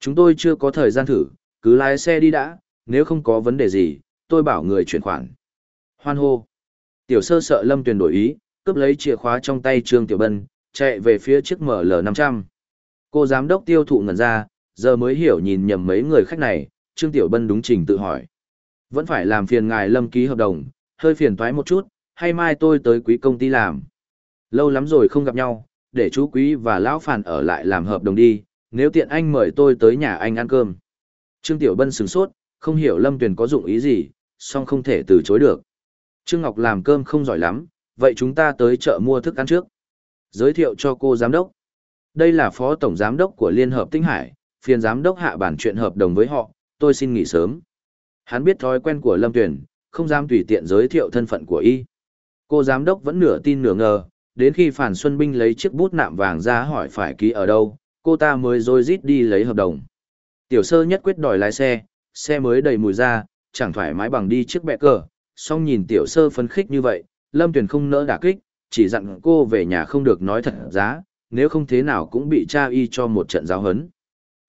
A: Chúng tôi chưa có thời gian thử, cứ lái xe đi đã, nếu không có vấn đề gì, tôi bảo người chuyển khoản. Hoan hô. Tiểu sơ sợ Lâm Tuyền đổi ý, cướp lấy chìa khóa trong tay Trương Tiểu Bân, chạy về phía chiếc ML500. Cô giám đốc tiêu thụ ngẩn ra, giờ mới hiểu nhìn nhầm mấy người khách này, Trương Tiểu Bân đúng trình tự hỏi. Vẫn phải làm phiền ngài Lâm ký hợp đồng, hơi phiền toái một chút, hay mai tôi tới quý công ty làm. Lâu lắm rồi không gặp nhau, để chú quý và lão phản ở lại làm hợp đồng đi, nếu tiện anh mời tôi tới nhà anh ăn cơm. Trương Tiểu Bân sửng sốt, không hiểu Lâm Tuyền có dụng ý gì, song không thể từ chối được. Trương Ngọc làm cơm không giỏi lắm, vậy chúng ta tới chợ mua thức ăn trước. Giới thiệu cho cô giám đốc. Đây là phó tổng giám đốc của Liên hợp Tinh Hải, phiền giám đốc hạ bản chuyện hợp đồng với họ, tôi xin nghỉ sớm. Hắn biết thói quen của Lâm Tuyền, không dám tùy tiện giới thiệu thân phận của y. Cô giám đốc vẫn nửa tin nửa ngờ, đến khi Phản Xuân Binh lấy chiếc bút nạm vàng ra hỏi phải ký ở đâu, cô ta mới rồi rít đi lấy hợp đồng. Tiểu sơ nhất quyết đòi lái xe, xe mới đầy mùi ra, chẳng thoải mái bằng đi chiếc bẹ cờ, song nhìn tiểu sơ phấn khích như vậy, Lâm Tuyền không nỡ đả kích, chỉ dặn cô về nhà không được nói thật giá, nếu không thế nào cũng bị cha y cho một trận giáo hấn.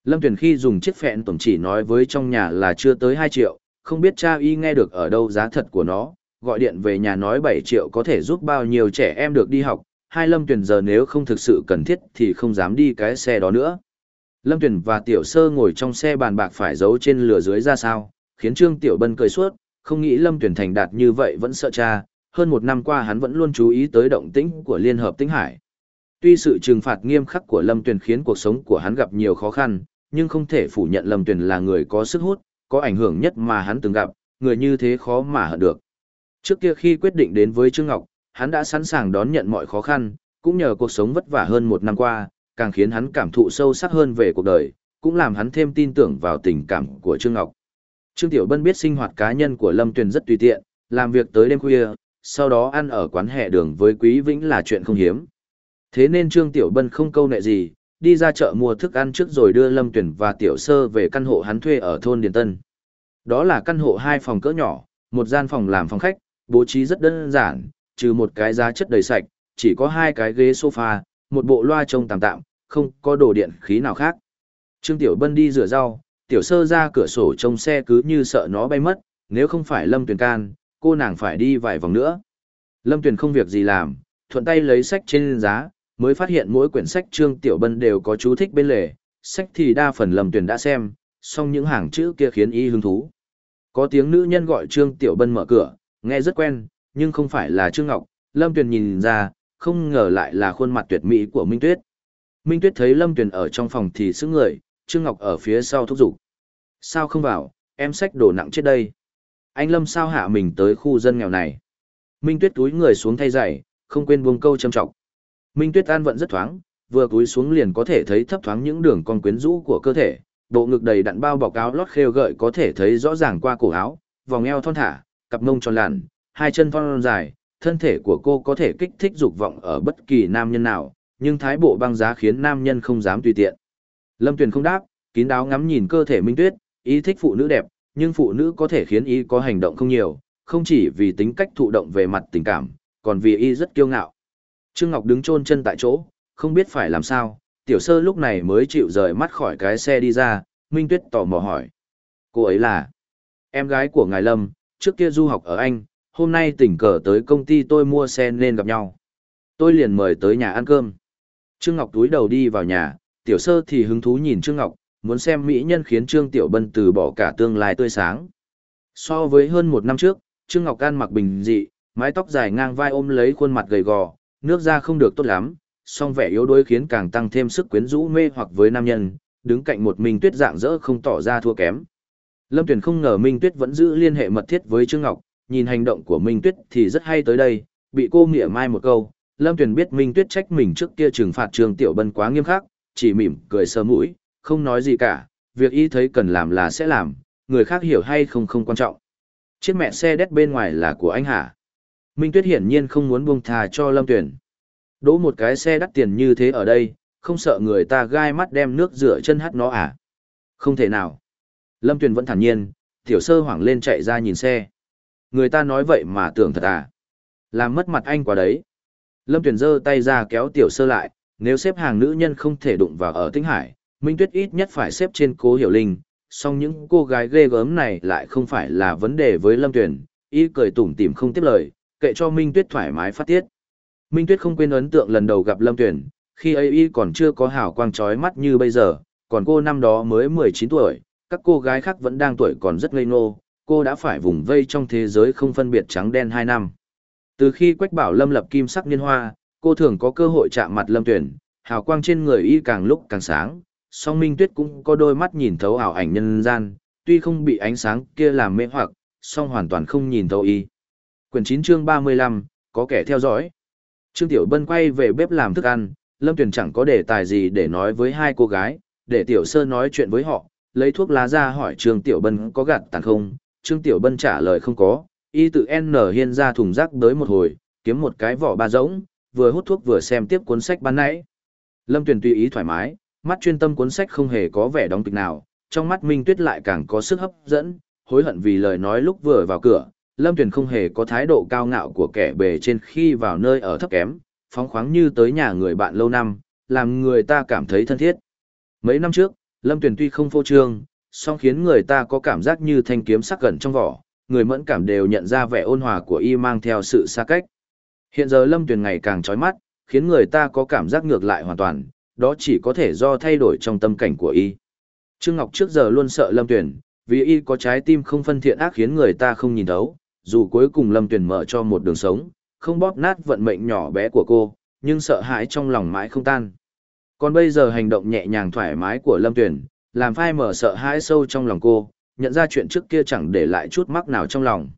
A: Lâm Tuyền khi dùng chiếc phẹn tổng chỉ nói với trong nhà là chưa tới 2 triệu, không biết cha y nghe được ở đâu giá thật của nó, gọi điện về nhà nói 7 triệu có thể giúp bao nhiêu trẻ em được đi học, hai Lâm Tuyền giờ nếu không thực sự cần thiết thì không dám đi cái xe đó nữa. Lâm Tuyền và Tiểu Sơ ngồi trong xe bàn bạc phải giấu trên lửa dưới ra sao, khiến Trương Tiểu Bân cười suốt, không nghĩ Lâm Tuyền thành đạt như vậy vẫn sợ cha, hơn một năm qua hắn vẫn luôn chú ý tới động tĩnh của Liên Hợp Tĩnh Hải. Tuy sự trừng phạt nghiêm khắc của Lâm Tuyền khiến cuộc sống của hắn gặp nhiều khó khăn, nhưng không thể phủ nhận Lâm Tuyền là người có sức hút, có ảnh hưởng nhất mà hắn từng gặp, người như thế khó mà hận được. Trước kia khi quyết định đến với Trương Ngọc, hắn đã sẵn sàng đón nhận mọi khó khăn, cũng nhờ cuộc sống vất vả hơn một năm qua, càng khiến hắn cảm thụ sâu sắc hơn về cuộc đời, cũng làm hắn thêm tin tưởng vào tình cảm của Trương Ngọc. Trương Tiểu Bân biết sinh hoạt cá nhân của Lâm Tuyền rất tùy tiện, làm việc tới đêm khuya, sau đó ăn ở quán hẹ đường với Quý Vĩnh là chuyện không hiếm. Thế nên Trương Tiểu Bân không câu nệ gì, đi ra chợ mua thức ăn trước rồi đưa Lâm tuyển và Tiểu Sơ về căn hộ hắn thuê ở thôn Điền Tân. Đó là căn hộ hai phòng cỡ nhỏ, một gian phòng làm phòng khách, bố trí rất đơn giản, trừ một cái giá chất đầy sạch, chỉ có hai cái ghế sofa, một bộ loa trông tạm tạm, không có đồ điện khí nào khác. Trương Tiểu Bân đi rửa rau, Tiểu Sơ ra cửa sổ trông xe cứ như sợ nó bay mất, nếu không phải Lâm Tuyền can, cô nàng phải đi vài vòng nữa. Lâm Tuyền không việc gì làm, thuận tay lấy sách trên giá, mới phát hiện mỗi quyển sách Trương Tiểu Bân đều có chú thích bên lề, sách thì đa phần Lâm Tuyền đã xem, song những hàng chữ kia khiến y hứng thú. Có tiếng nữ nhân gọi Trương Tiểu Bân mở cửa, nghe rất quen, nhưng không phải là Trương Ngọc, Lâm Tuyền nhìn ra, không ngờ lại là khuôn mặt tuyệt mỹ của Minh Tuyết. Minh Tuyết thấy Lâm Tuyền ở trong phòng thì sững người, Trương Ngọc ở phía sau thúc giục. Sao không vào, em sách đồ nặng chết đây. Anh Lâm sao hạ mình tới khu dân nghèo này. Minh Tuyết túi người xuống thay giày, không quên buông câu châm trọng. Minh Tuyết an vận rất thoáng, vừa túi xuống liền có thể thấy thấp thoáng những đường con quyến rũ của cơ thể, bộ ngực đầy đặn bao bọc áo lót khêu gợi có thể thấy rõ ràng qua cổ áo, vòng eo thon thả, cặp mông tròn lẳn, hai chân thon dài, thân thể của cô có thể kích thích dục vọng ở bất kỳ nam nhân nào, nhưng thái bộ băng giá khiến nam nhân không dám tùy tiện. Lâm Tuyền không đáp, kín đáo ngắm nhìn cơ thể Minh Tuyết, ý thích phụ nữ đẹp, nhưng phụ nữ có thể khiến Y có hành động không nhiều, không chỉ vì tính cách thụ động về mặt tình cảm, còn vì y rất kiêu ngạo. Trương Ngọc đứng chôn chân tại chỗ, không biết phải làm sao, tiểu sơ lúc này mới chịu rời mắt khỏi cái xe đi ra, Minh Tuyết tò mò hỏi. Cô ấy là em gái của ngài Lâm, trước kia du học ở Anh, hôm nay tình cờ tới công ty tôi mua xe nên gặp nhau. Tôi liền mời tới nhà ăn cơm. Trương Ngọc túi đầu đi vào nhà, tiểu sơ thì hứng thú nhìn Trương Ngọc, muốn xem mỹ nhân khiến Trương Tiểu Bân từ bỏ cả tương lai tươi sáng. So với hơn một năm trước, Trương Ngọc Can mặc bình dị, mái tóc dài ngang vai ôm lấy khuôn mặt gầy gò, nước da không được tốt lắm, song vẻ yếu đuối khiến càng tăng thêm sức quyến rũ mê hoặc với nam nhân, đứng cạnh một Minh Tuyết dạng dỡ không tỏ ra thua kém. Lâm Tuyền không ngờ Minh Tuyết vẫn giữ liên hệ mật thiết với Trương Ngọc, nhìn hành động của Minh Tuyết thì rất hay tới đây, bị cô mỉa mai một câu, Lâm Tuyền biết Minh Tuyết trách mình trước kia trừng phạt Trương Tiểu Bân quá nghiêm khắc, chỉ mỉm cười sờ mũi, không nói gì cả, việc y thấy cần làm là sẽ làm, người khác hiểu hay không không quan trọng. Chiếc mẹ xe đét bên ngoài là của anh hả? Minh Tuyết hiển nhiên không muốn buông thà cho Lâm Tuyền. Đỗ một cái xe đắt tiền như thế ở đây, không sợ người ta gai mắt đem nước rửa chân hắt nó à? Không thể nào. Lâm Tuyền vẫn thản nhiên, tiểu sơ hoảng lên chạy ra nhìn xe. Người ta nói vậy mà tưởng thật à? Làm mất mặt anh quá đấy. Lâm Tuyền giơ tay ra kéo tiểu sơ lại, nếu xếp hàng nữ nhân không thể đụng vào ở Tinh Hải, Minh Tuyết ít nhất phải xếp trên cố hiểu linh, song những cô gái ghê gớm này lại không phải là vấn đề với Lâm Tuyền, y cười tủm tỉm không tiếp lời, kệ cho Minh Tuyết thoải mái phát tiết. Minh Tuyết không quên ấn tượng lần đầu gặp Lâm Tuyền, khi ấy y còn chưa có hào quang trói mắt như bây giờ, còn cô năm đó mới 19 tuổi, các cô gái khác vẫn đang tuổi còn rất ngây ngô, cô đã phải vùng vây trong thế giới không phân biệt trắng đen 2 năm. Từ khi Quách Bảo Lâm lập kim sắc niên hoa, cô thường có cơ hội chạm mặt Lâm Tuyển, hào quang trên người y càng lúc càng sáng, song Minh Tuyết cũng có đôi mắt nhìn thấu ảo ảnh nhân gian, tuy không bị ánh sáng kia làm mê hoặc, song hoàn toàn không nhìn thấu y. Quyển 9 chương 35, có kẻ theo dõi. Trương Tiểu Bân quay về bếp làm thức ăn, Lâm Tuyền chẳng có đề tài gì để nói với hai cô gái, để Tiểu Sơ nói chuyện với họ, lấy thuốc lá ra hỏi Trương Tiểu Bân có gạt tàn không, Trương Tiểu Bân trả lời không có, y tự N hiên ra thùng rác tới một hồi, kiếm một cái vỏ ba rỗng, vừa hút thuốc vừa xem tiếp cuốn sách ban nãy. Lâm Tuyền tùy ý thoải mái, mắt chuyên tâm cuốn sách không hề có vẻ đóng kịch nào, trong mắt Minh Tuyết lại càng có sức hấp dẫn, hối hận vì lời nói lúc vừa vào cửa, Lâm Tuyền không hề có thái độ cao ngạo của kẻ bề trên khi vào nơi ở thấp kém, phóng khoáng như tới nhà người bạn lâu năm, làm người ta cảm thấy thân thiết. Mấy năm trước, Lâm Tuyền tuy không phô trương, song khiến người ta có cảm giác như thanh kiếm sắc gần trong vỏ, người mẫn cảm đều nhận ra vẻ ôn hòa của y mang theo sự xa cách. Hiện giờ Lâm Tuyền ngày càng trói mắt, khiến người ta có cảm giác ngược lại hoàn toàn, đó chỉ có thể do thay đổi trong tâm cảnh của y. Trương Ngọc trước giờ luôn sợ Lâm Tuyền, vì y có trái tim không phân thiện ác khiến người ta không nhìn thấu, dù cuối cùng Lâm Tuyền mở cho một đường sống, không bóp nát vận mệnh nhỏ bé của cô, nhưng sợ hãi trong lòng mãi không tan. Còn bây giờ hành động nhẹ nhàng thoải mái của Lâm Tuyền, làm phai mở sợ hãi sâu trong lòng cô, nhận ra chuyện trước kia chẳng để lại chút mắc nào trong lòng.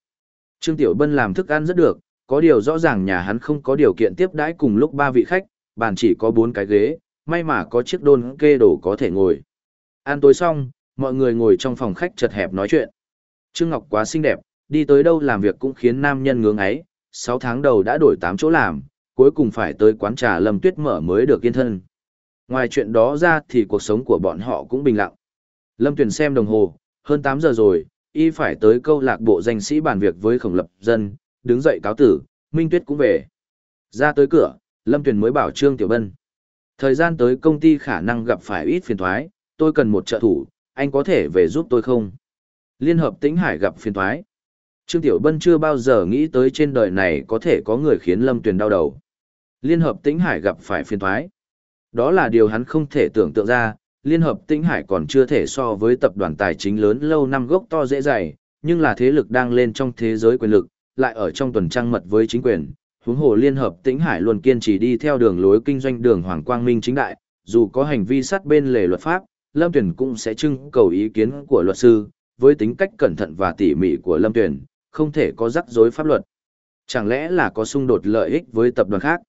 A: Trương Tiểu Bân làm thức ăn rất được, có điều rõ ràng nhà hắn không có điều kiện tiếp đãi cùng lúc ba vị khách, bàn chỉ có bốn cái ghế, may mà có chiếc đôn kê đồ có thể ngồi. Ăn tối xong, mọi người ngồi trong phòng khách chật hẹp nói chuyện. Trương Ngọc quá xinh đẹp, đi tới đâu làm việc cũng khiến nam nhân ngưỡng ấy, 6 tháng đầu đã đổi 8 chỗ làm, cuối cùng phải tới quán trà Lâm Tuyết mở mới được yên thân. Ngoài chuyện đó ra thì cuộc sống của bọn họ cũng bình lặng. Lâm Tuyền xem đồng hồ, hơn 8 giờ rồi, y phải tới câu lạc bộ danh sĩ bàn việc với khổng lập dân, đứng dậy cáo tử, Minh Tuyết cũng về. Ra tới cửa, Lâm Tuyền mới bảo Trương Tiểu Bân. Thời gian tới công ty khả năng gặp phải ít phiền thoái, tôi cần một trợ thủ, anh có thể về giúp tôi không? Liên hợp tĩnh hải gặp phiền thoái. Trương Tiểu Bân chưa bao giờ nghĩ tới trên đời này có thể có người khiến Lâm Tuyền đau đầu. Liên hợp tĩnh hải gặp phải phiền thoái. Đó là điều hắn không thể tưởng tượng ra, Liên hợp tĩnh hải còn chưa thể so với tập đoàn tài chính lớn lâu năm gốc to dễ dày, nhưng là thế lực đang lên trong thế giới quyền lực, lại ở trong tuần trăng mật với chính quyền. Huống hồ Liên hợp tĩnh hải luôn kiên trì đi theo đường lối kinh doanh đường Hoàng Quang Minh chính đại, dù có hành vi sát bên lề luật pháp, Lâm Tuyền cũng sẽ trưng cầu ý kiến của luật sư, với tính cách cẩn thận và tỉ mỉ của Lâm Tuyền, không thể có rắc rối pháp luật. Chẳng lẽ là có xung đột lợi ích với tập đoàn khác?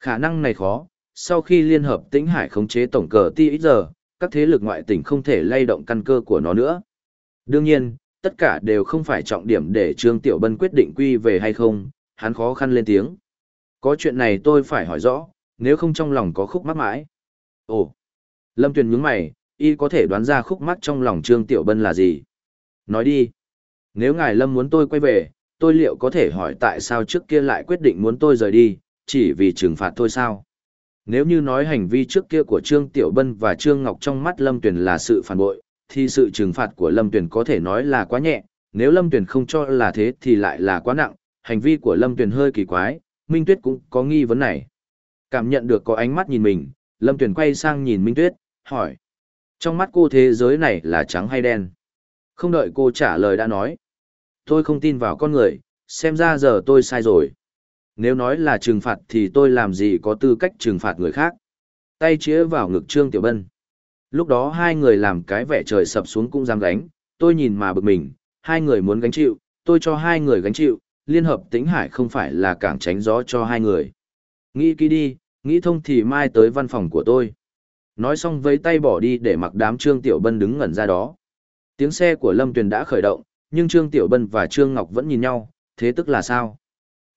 A: Khả năng này khó, sau khi Liên Hợp Tĩnh Hải khống chế tổng cờ ti giờ, các thế lực ngoại tỉnh không thể lay động căn cơ của nó nữa. Đương nhiên, tất cả đều không phải trọng điểm để Trương Tiểu Bân quyết định quy về hay không, hắn khó khăn lên tiếng. Có chuyện này tôi phải hỏi rõ, nếu không trong lòng có khúc mắc mãi. Ồ, Lâm Tuyền nhướng mày, y có thể đoán ra khúc mắc trong lòng Trương Tiểu Bân là gì? Nói đi. Nếu ngài Lâm muốn tôi quay về, tôi liệu có thể hỏi tại sao trước kia lại quyết định muốn tôi rời đi, chỉ vì trừng phạt thôi sao? Nếu như nói hành vi trước kia của Trương Tiểu Bân và Trương Ngọc trong mắt Lâm Tuyền là sự phản bội, thì sự trừng phạt của Lâm Tuyền có thể nói là quá nhẹ, nếu Lâm Tuyền không cho là thế thì lại là quá nặng, hành vi của Lâm Tuyền hơi kỳ quái, Minh Tuyết cũng có nghi vấn này. Cảm nhận được có ánh mắt nhìn mình, Lâm Tuyền quay sang nhìn Minh Tuyết, hỏi. Trong mắt cô thế giới này là trắng hay đen? Không đợi cô trả lời đã nói. Tôi không tin vào con người, xem ra giờ tôi sai rồi. Nếu nói là trừng phạt thì tôi làm gì có tư cách trừng phạt người khác. Tay chĩa vào ngực Trương Tiểu Bân. Lúc đó hai người làm cái vẻ trời sập xuống cũng dám gánh, tôi nhìn mà bực mình, hai người muốn gánh chịu, tôi cho hai người gánh chịu, liên hợp tĩnh hải không phải là cảng tránh gió cho hai người. Nghĩ kỹ đi, nghĩ thông thì mai tới văn phòng của tôi. Nói xong với tay bỏ đi để mặc đám Trương Tiểu Bân đứng ngẩn ra đó. Tiếng xe của Lâm Tuyền đã khởi động, nhưng Trương Tiểu Bân và Trương Ngọc vẫn nhìn nhau, thế tức là sao?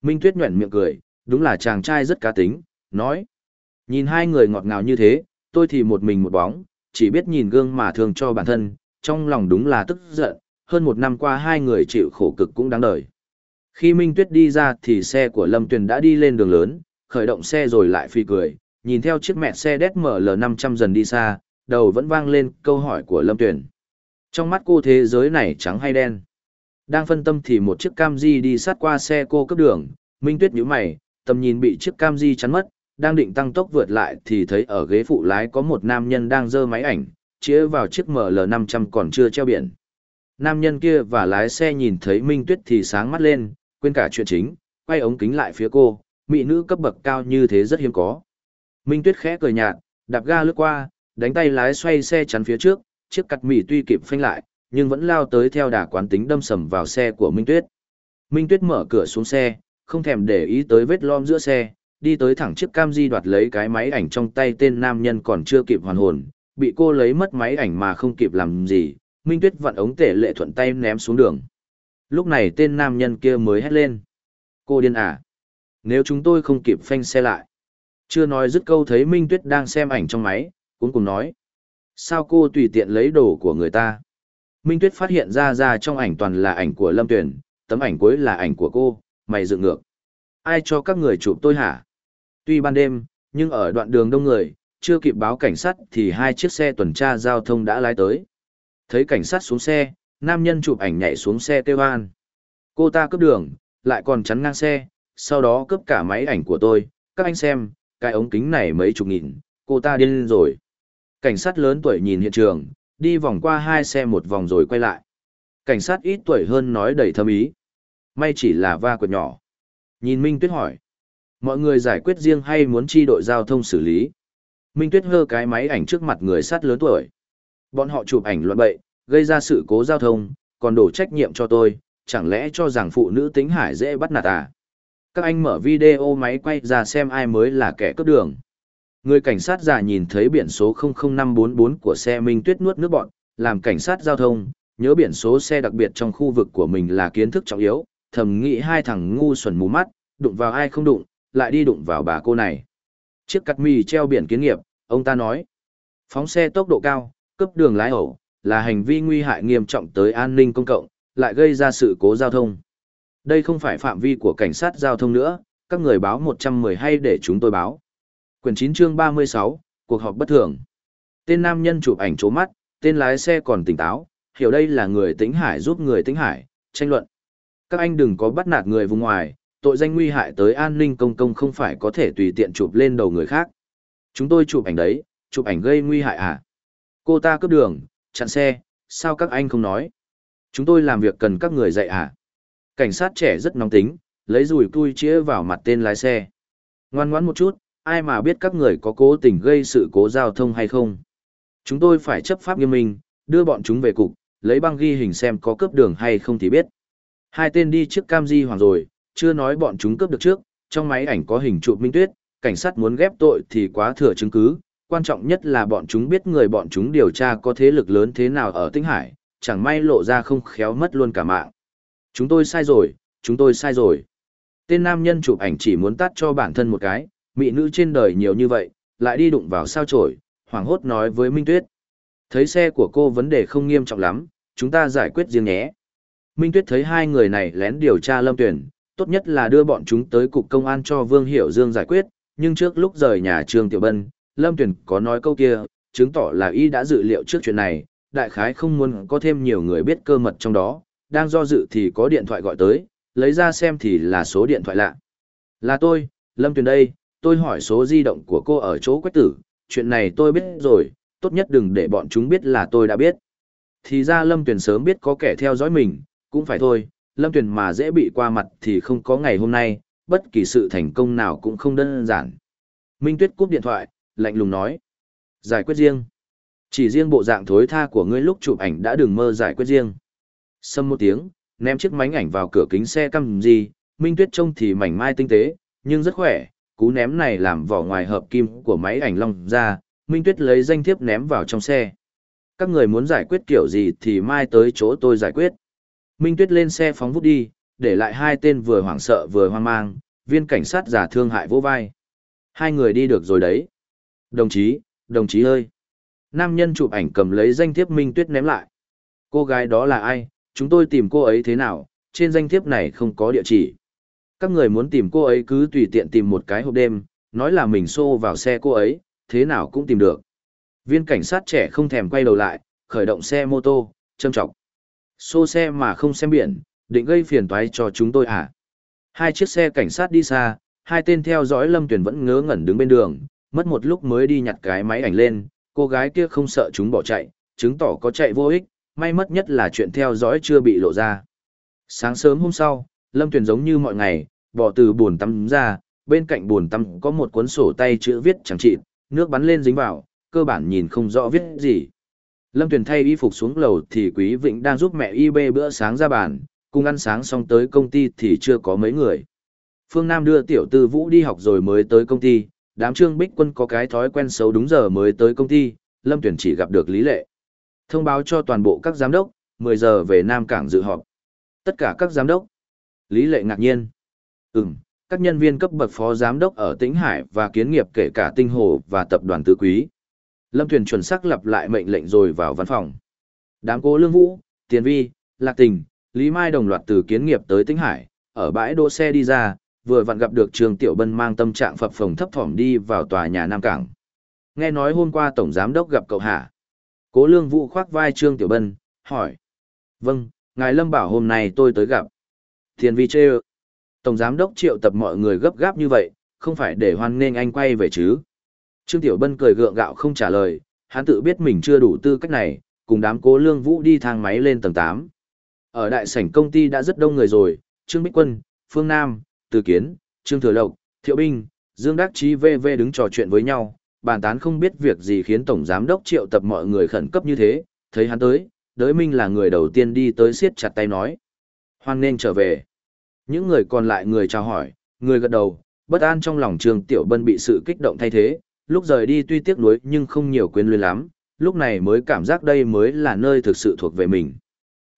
A: Minh Tuyết nhuẩn miệng cười, đúng là chàng trai rất cá tính, nói. Nhìn hai người ngọt ngào như thế, tôi thì một mình một bóng, chỉ biết nhìn gương mà thương cho bản thân, trong lòng đúng là tức giận, hơn một năm qua hai người chịu khổ cực cũng đáng đời. Khi Minh Tuyết đi ra thì xe của Lâm Tuyền đã đi lên đường lớn, khởi động xe rồi lại phi cười, nhìn theo chiếc mẹ xe DSML500 dần đi xa, đầu vẫn vang lên câu hỏi của Lâm Tuyền. Trong mắt cô thế giới này trắng hay đen? Đang phân tâm thì một chiếc cam di đi sát qua xe cô cấp đường, Minh Tuyết nhíu mày, tầm nhìn bị chiếc cam di chắn mất, đang định tăng tốc vượt lại thì thấy ở ghế phụ lái có một nam nhân đang giơ máy ảnh, chĩa vào chiếc ML500 còn chưa treo biển. nam nhân kia và lái xe nhìn thấy Minh Tuyết thì sáng mắt lên, quên cả chuyện chính, quay ống kính lại phía cô, mỹ nữ cấp bậc cao như thế rất hiếm có. Minh Tuyết khẽ cười nhạt, đạp ga lướt qua, đánh tay lái xoay xe chắn phía trước, chiếc cặt mì tuy kịp phanh lại, nhưng vẫn lao tới theo đà quán tính đâm sầm vào xe của Minh Tuyết. Minh Tuyết mở cửa xuống xe, không thèm để ý tới vết lom giữa xe, đi tới thẳng chiếc cam di đoạt lấy cái máy ảnh trong tay tên nam nhân còn chưa kịp hoàn hồn, bị cô lấy mất máy ảnh mà không kịp làm gì, Minh Tuyết vặn ống tể lệ thuận tay ném xuống đường. Lúc này tên nam nhân kia mới hét lên. Cô điên à? Nếu chúng tôi không kịp phanh xe lại. Chưa nói dứt câu thấy Minh Tuyết đang xem ảnh trong máy, cũng cùng nói. Sao cô tùy tiện lấy đồ của người ta? Minh Tuyết phát hiện ra ra trong ảnh toàn là ảnh của Lâm Tuyển, tấm ảnh cuối là ảnh của cô, mày dựng ngược. Ai cho các người chụp tôi hả? Tuy ban đêm, nhưng ở đoạn đường đông người, chưa kịp báo cảnh sát thì hai chiếc xe tuần tra giao thông đã lái tới. Thấy cảnh sát xuống xe, nam nhân chụp ảnh nhảy xuống xe kêu an. Cô ta cướp đường, lại còn chắn ngang xe, sau đó cướp cả máy ảnh của tôi. Các anh xem, cái ống kính này mấy chục nghìn, cô ta điên rồi. Cảnh sát lớn tuổi nhìn hiện trường, đi vòng qua hai xe một vòng rồi quay lại. Cảnh sát ít tuổi hơn nói đầy thâm ý. May chỉ là va quật nhỏ. Nhìn Minh Tuyết hỏi. Mọi người giải quyết riêng hay muốn chi đội giao thông xử lý? Minh Tuyết hơ cái máy ảnh trước mặt người sát lớn tuổi. Bọn họ chụp ảnh luận bậy, gây ra sự cố giao thông, còn đổ trách nhiệm cho tôi, chẳng lẽ cho rằng phụ nữ tính hải dễ bắt nạt à? Các anh mở video máy quay ra xem ai mới là kẻ cướp đường. Người cảnh sát già nhìn thấy biển số 00544 của xe Minh Tuyết nuốt nước bọn, làm cảnh sát giao thông, nhớ biển số xe đặc biệt trong khu vực của mình là kiến thức trọng yếu, thầm nghĩ hai thằng ngu xuẩn mù mắt, đụng vào ai không đụng, lại đi đụng vào bà cô này. Chiếc cắt mì treo biển kiến nghiệp, ông ta nói. Phóng xe tốc độ cao, cấp đường lái ẩu, là hành vi nguy hại nghiêm trọng tới an ninh công cộng, lại gây ra sự cố giao thông. Đây không phải phạm vi của cảnh sát giao thông nữa, các người báo 110 hay để chúng tôi báo. Quyển 9 chương 36, cuộc họp bất thường. Tên nam nhân chụp ảnh chố mắt, tên lái xe còn tỉnh táo, hiểu đây là người tính hải giúp người tính hải, tranh luận. Các anh đừng có bắt nạt người vùng ngoài, tội danh nguy hại tới an ninh công công không phải có thể tùy tiện chụp lên đầu người khác. Chúng tôi chụp ảnh đấy, chụp ảnh gây nguy hại à? Cô ta cướp đường, chặn xe, sao các anh không nói? Chúng tôi làm việc cần các người dạy à? Cảnh sát trẻ rất nóng tính, lấy rùi cui chĩa vào mặt tên lái xe. Ngoan ngoãn một chút, ai mà biết các người có cố tình gây sự cố giao thông hay không. Chúng tôi phải chấp pháp nghiêm minh, đưa bọn chúng về cục, lấy băng ghi hình xem có cướp đường hay không thì biết. Hai tên đi trước cam di hoàng rồi, chưa nói bọn chúng cướp được trước, trong máy ảnh có hình chụp minh tuyết, cảnh sát muốn ghép tội thì quá thừa chứng cứ, quan trọng nhất là bọn chúng biết người bọn chúng điều tra có thế lực lớn thế nào ở Tinh Hải, chẳng may lộ ra không khéo mất luôn cả mạng. Chúng tôi sai rồi, chúng tôi sai rồi. Tên nam nhân chụp ảnh chỉ muốn tắt cho bản thân một cái, mỹ nữ trên đời nhiều như vậy, lại đi đụng vào sao trổi, hoảng hốt nói với Minh Tuyết. Thấy xe của cô vấn đề không nghiêm trọng lắm, chúng ta giải quyết riêng nhé. Minh Tuyết thấy hai người này lén điều tra Lâm Tuyển, tốt nhất là đưa bọn chúng tới cục công an cho Vương Hiểu Dương giải quyết, nhưng trước lúc rời nhà Trương Tiểu Bân, Lâm Tuyển có nói câu kia, chứng tỏ là y đã dự liệu trước chuyện này, đại khái không muốn có thêm nhiều người biết cơ mật trong đó, đang do dự thì có điện thoại gọi tới, lấy ra xem thì là số điện thoại lạ. Là tôi, Lâm Tuyển đây, tôi hỏi số di động của cô ở chỗ quách tử, chuyện này tôi biết rồi, tốt nhất đừng để bọn chúng biết là tôi đã biết. Thì ra Lâm Tuyển sớm biết có kẻ theo dõi mình, cũng phải thôi, Lâm Tuyển mà dễ bị qua mặt thì không có ngày hôm nay, bất kỳ sự thành công nào cũng không đơn giản. Minh Tuyết cúp điện thoại, lạnh lùng nói. Giải quyết riêng. Chỉ riêng bộ dạng thối tha của ngươi lúc chụp ảnh đã đừng mơ giải quyết riêng. Xâm một tiếng, ném chiếc mánh ảnh vào cửa kính xe căm gì, Minh Tuyết trông thì mảnh mai tinh tế, nhưng rất khỏe, cú ném này làm vỏ ngoài hợp kim của máy ảnh long ra, Minh Tuyết lấy danh thiếp ném vào trong xe. Các người muốn giải quyết kiểu gì thì mai tới chỗ tôi giải quyết. Minh Tuyết lên xe phóng vút đi, để lại hai tên vừa hoảng sợ vừa hoang mang, viên cảnh sát giả thương hại vô vai. Hai người đi được rồi đấy. Đồng chí, đồng chí ơi. Nam nhân chụp ảnh cầm lấy danh thiếp Minh Tuyết ném lại. Cô gái đó là ai, chúng tôi tìm cô ấy thế nào, trên danh thiếp này không có địa chỉ. Các người muốn tìm cô ấy cứ tùy tiện tìm một cái hộp đêm, nói là mình xô vào xe cô ấy, thế nào cũng tìm được. Viên cảnh sát trẻ không thèm quay đầu lại, khởi động xe mô tô, châm trọng. Xô xe mà không xem biển, định gây phiền toái cho chúng tôi à? Hai chiếc xe cảnh sát đi xa, hai tên theo dõi Lâm Tuyển vẫn ngớ ngẩn đứng bên đường, mất một lúc mới đi nhặt cái máy ảnh lên, cô gái kia không sợ chúng bỏ chạy, chứng tỏ có chạy vô ích, may mất nhất là chuyện theo dõi chưa bị lộ ra. Sáng sớm hôm sau, Lâm Tuyền giống như mọi ngày, bỏ từ buồn tắm ra, bên cạnh buồn tắm có một cuốn sổ tay chữ viết chẳng chịt, nước bắn lên dính vào, cơ bản nhìn không rõ viết gì. Lâm Tuyền thay y phục xuống lầu thì Quý Vịnh đang giúp mẹ y bê bữa sáng ra bàn, cùng ăn sáng xong tới công ty thì chưa có mấy người. Phương Nam đưa tiểu tư vũ đi học rồi mới tới công ty, đám trương bích quân có cái thói quen xấu đúng giờ mới tới công ty, Lâm Tuyển chỉ gặp được Lý Lệ. Thông báo cho toàn bộ các giám đốc, 10 giờ về Nam Cảng dự họp. Tất cả các giám đốc. Lý Lệ ngạc nhiên. Ừm, các nhân viên cấp bậc phó giám đốc ở Tĩnh Hải và kiến nghiệp kể cả Tinh Hồ và tập đoàn Tứ Quý. Lâm Tuyển chuẩn xác lặp lại mệnh lệnh rồi vào văn phòng. Đám cố Lương Vũ, Tiền Vi, Lạc Tình, Lý Mai đồng loạt từ kiến nghiệp tới Tĩnh Hải, ở bãi đỗ xe đi ra, vừa vặn gặp được Trương Tiểu Bân mang tâm trạng phập phồng thấp thỏm đi vào tòa nhà Nam Cảng. Nghe nói hôm qua Tổng Giám Đốc gặp cậu hả? Cố Lương Vũ khoác vai Trương Tiểu Bân, hỏi. Vâng, ngài Lâm bảo hôm nay tôi tới gặp. Thiền vi chê Tổng Giám Đốc triệu tập mọi người gấp gáp như vậy, không phải để hoan nghênh anh quay về chứ. Trương Tiểu Bân cười gượng gạo không trả lời, hắn tự biết mình chưa đủ tư cách này, cùng đám cố lương vũ đi thang máy lên tầng 8. Ở đại sảnh công ty đã rất đông người rồi, Trương Bích Quân, Phương Nam, từ Kiến, Trương Thừa Lộc, Thiệu Binh, Dương Đắc Chí VV đứng trò chuyện với nhau, bàn tán không biết việc gì khiến Tổng Giám Đốc triệu tập mọi người khẩn cấp như thế, thấy hắn tới, đới minh là người đầu tiên đi tới siết chặt tay nói. Hoan nên trở về. Những người còn lại người chào hỏi, người gật đầu, bất an trong lòng Trương Tiểu Bân bị sự kích động thay thế, lúc rời đi tuy tiếc nuối nhưng không nhiều quyến luyến lắm, lúc này mới cảm giác đây mới là nơi thực sự thuộc về mình.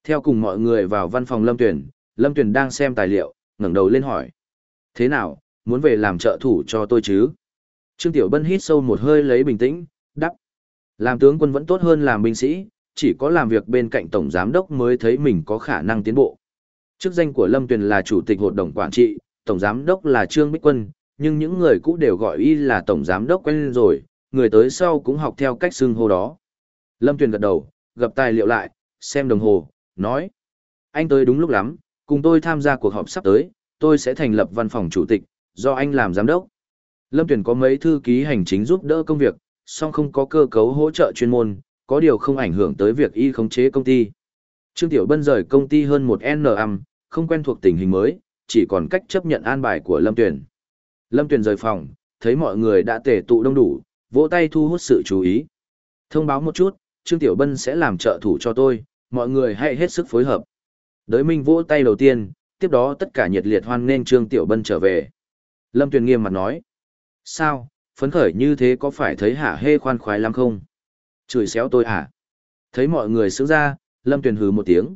A: Theo cùng mọi người vào văn phòng Lâm Tuyển, Lâm Tuyển đang xem tài liệu, ngẩng đầu lên hỏi. Thế nào, muốn về làm trợ thủ cho tôi chứ? Trương Tiểu Bân hít sâu một hơi lấy bình tĩnh, đắp. Làm tướng quân vẫn tốt hơn làm binh sĩ, chỉ có làm việc bên cạnh Tổng Giám Đốc mới thấy mình có khả năng tiến bộ. Chức danh của Lâm Tuyền là Chủ tịch Hội đồng Quản trị, Tổng Giám Đốc là Trương Bích Quân, nhưng những người cũ đều gọi y là Tổng Giám Đốc quen rồi, người tới sau cũng học theo cách xưng hô đó. Lâm Tuyền gật đầu, gặp tài liệu lại, xem đồng hồ, nói. Anh tới đúng lúc lắm, cùng tôi tham gia cuộc họp sắp tới, tôi sẽ thành lập văn phòng chủ tịch, do anh làm giám đốc. Lâm Tuyền có mấy thư ký hành chính giúp đỡ công việc, song không có cơ cấu hỗ trợ chuyên môn, có điều không ảnh hưởng tới việc y khống chế công ty. Trương Tiểu Bân rời công ty hơn một N năm, không quen thuộc tình hình mới, chỉ còn cách chấp nhận an bài của Lâm Tuyền. Lâm Tuyền rời phòng, thấy mọi người đã tề tụ đông đủ, vỗ tay thu hút sự chú ý. Thông báo một chút, Trương Tiểu Bân sẽ làm trợ thủ cho tôi, mọi người hãy hết sức phối hợp. Đới Minh vỗ tay đầu tiên, tiếp đó tất cả nhiệt liệt hoan nghênh Trương Tiểu Bân trở về. Lâm Tuyền nghiêm mặt nói. Sao, phấn khởi như thế có phải thấy hả hê khoan khoái lắm không? Chửi xéo tôi hả? Thấy mọi người sướng ra, Lâm Tuyền hừ một tiếng.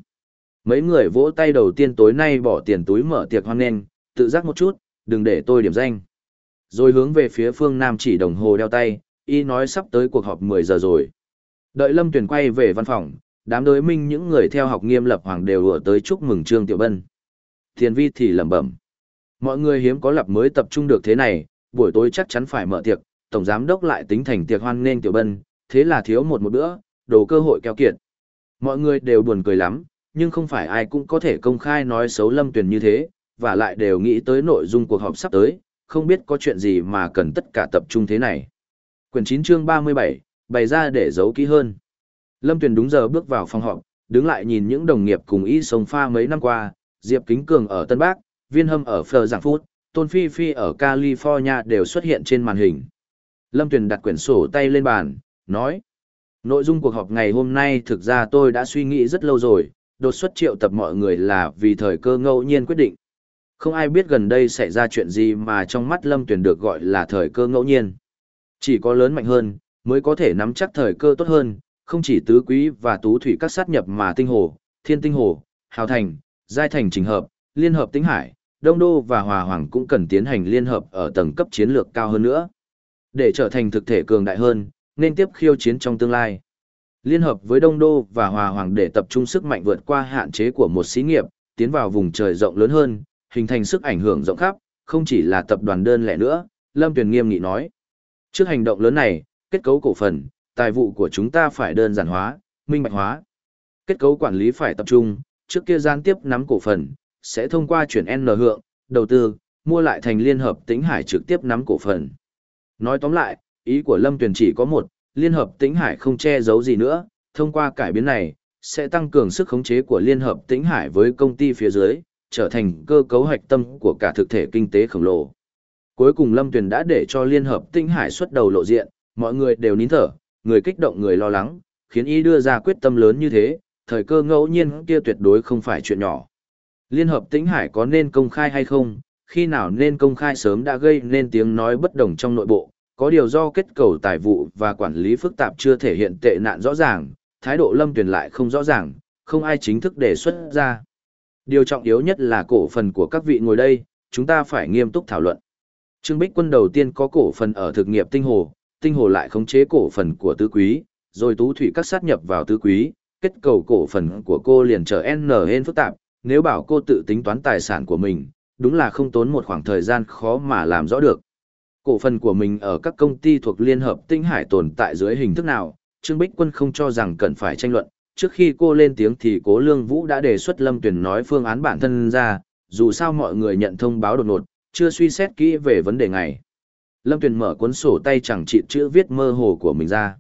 A: Mấy người vỗ tay đầu tiên tối nay bỏ tiền túi mở tiệc hoan nghênh, tự giác một chút, đừng để tôi điểm danh. Rồi hướng về phía phương Nam chỉ đồng hồ đeo tay, y nói sắp tới cuộc họp 10 giờ rồi. Đợi Lâm Tuyền quay về văn phòng, đám đối minh những người theo học nghiêm lập hoàng đều ùa tới chúc mừng Trương Tiểu Bân. Thiền vi thì lẩm bẩm. Mọi người hiếm có lập mới tập trung được thế này, buổi tối chắc chắn phải mở tiệc, tổng giám đốc lại tính thành tiệc hoan nghênh Tiểu Bân, thế là thiếu một một bữa, đồ cơ hội keo kiệt. Mọi người đều buồn cười lắm, nhưng không phải ai cũng có thể công khai nói xấu Lâm Tuyền như thế, và lại đều nghĩ tới nội dung cuộc họp sắp tới, không biết có chuyện gì mà cần tất cả tập trung thế này. Quyển 9 chương 37, bày ra để giấu kỹ hơn. Lâm Tuyền đúng giờ bước vào phòng họp, đứng lại nhìn những đồng nghiệp cùng y sông pha mấy năm qua, Diệp Kính Cường ở Tân Bắc, Viên Hâm ở Phờ Giảng Phút, Tôn Phi Phi ở California đều xuất hiện trên màn hình. Lâm Tuyền đặt quyển sổ tay lên bàn, nói. Nội dung cuộc họp ngày hôm nay thực ra tôi đã suy nghĩ rất lâu rồi, đột xuất triệu tập mọi người là vì thời cơ ngẫu nhiên quyết định. Không ai biết gần đây xảy ra chuyện gì mà trong mắt Lâm Tuyền được gọi là thời cơ ngẫu nhiên. Chỉ có lớn mạnh hơn, mới có thể nắm chắc thời cơ tốt hơn, không chỉ tứ quý và tú thủy các sát nhập mà tinh hồ, thiên tinh hồ, hào thành, giai thành trình hợp, liên hợp tính hải, đông đô và hòa hoàng cũng cần tiến hành liên hợp ở tầng cấp chiến lược cao hơn nữa. Để trở thành thực thể cường đại hơn, nên tiếp khiêu chiến trong tương lai. Liên hợp với đông đô và hòa hoàng để tập trung sức mạnh vượt qua hạn chế của một xí nghiệp, tiến vào vùng trời rộng lớn hơn, hình thành sức ảnh hưởng rộng khắp, không chỉ là tập đoàn đơn lẻ nữa, Lâm Tuyền nghiêm nghị nói. Trước hành động lớn này, kết cấu cổ phần, tài vụ của chúng ta phải đơn giản hóa, minh bạch hóa. Kết cấu quản lý phải tập trung, trước kia gián tiếp nắm cổ phần, sẽ thông qua chuyển N hượng, đầu tư, mua lại thành liên hợp tĩnh hải trực tiếp nắm cổ phần. Nói tóm lại, ý của Lâm Tuyền chỉ có một, liên hợp tĩnh hải không che giấu gì nữa, thông qua cải biến này, sẽ tăng cường sức khống chế của Liên Hợp Tĩnh Hải với công ty phía dưới, trở thành cơ cấu hạch tâm của cả thực thể kinh tế khổng lồ. Cuối cùng Lâm Tuyền đã để cho Liên Hợp Tĩnh Hải xuất đầu lộ diện, mọi người đều nín thở, người kích động người lo lắng, khiến y đưa ra quyết tâm lớn như thế, thời cơ ngẫu nhiên kia tuyệt đối không phải chuyện nhỏ. Liên Hợp Tĩnh Hải có nên công khai hay không, khi nào nên công khai sớm đã gây nên tiếng nói bất đồng trong nội bộ, có điều do kết cầu tài vụ và quản lý phức tạp chưa thể hiện tệ nạn rõ ràng, thái độ lâm tuyển lại không rõ ràng, không ai chính thức đề xuất ra. Điều trọng yếu nhất là cổ phần của các vị ngồi đây, chúng ta phải nghiêm túc thảo luận. Trương Bích Quân đầu tiên có cổ phần ở thực nghiệp tinh hồ, tinh hồ lại khống chế cổ phần của tứ quý, rồi tú thủy các sát nhập vào tứ quý, kết cầu cổ phần của cô liền trở n hên phức tạp, nếu bảo cô tự tính toán tài sản của mình, đúng là không tốn một khoảng thời gian khó mà làm rõ được. Cổ phần của mình ở các công ty thuộc Liên hợp Tinh Hải tồn tại dưới hình thức nào, Trương Bích Quân không cho rằng cần phải tranh luận. Trước khi cô lên tiếng thì Cố Lương Vũ đã đề xuất Lâm Tuyền nói phương án bản thân ra, dù sao mọi người nhận thông báo đột ngột, chưa suy xét kỹ về vấn đề này. Lâm Tuyền mở cuốn sổ tay chẳng trị chữ viết mơ hồ của mình ra.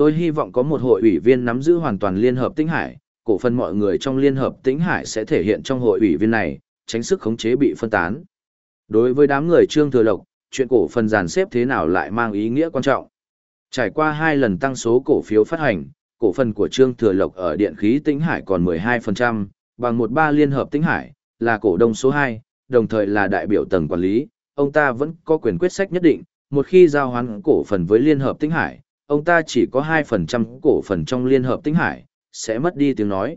A: Tôi hy vọng có một hội ủy viên nắm giữ hoàn toàn Liên hợp Tĩnh Hải, cổ phần mọi người trong Liên hợp Tĩnh Hải sẽ thể hiện trong hội ủy viên này, tránh sức khống chế bị phân tán. Đối với đám người Trương Thừa Lộc, chuyện cổ phần dàn xếp thế nào lại mang ý nghĩa quan trọng. Trải qua hai lần tăng số cổ phiếu phát hành, cổ phần của Trương Thừa Lộc ở điện khí Tĩnh Hải còn 12%, bằng một ba liên hợp Tĩnh Hải, là cổ đông số 2, đồng thời là đại biểu tầng quản lý, ông ta vẫn có quyền quyết sách nhất định, một khi giao hoán cổ phần với liên hợp Tĩnh Hải, ông ta chỉ có 2% cổ phần trong liên hợp tinh Hải, sẽ mất đi tiếng nói.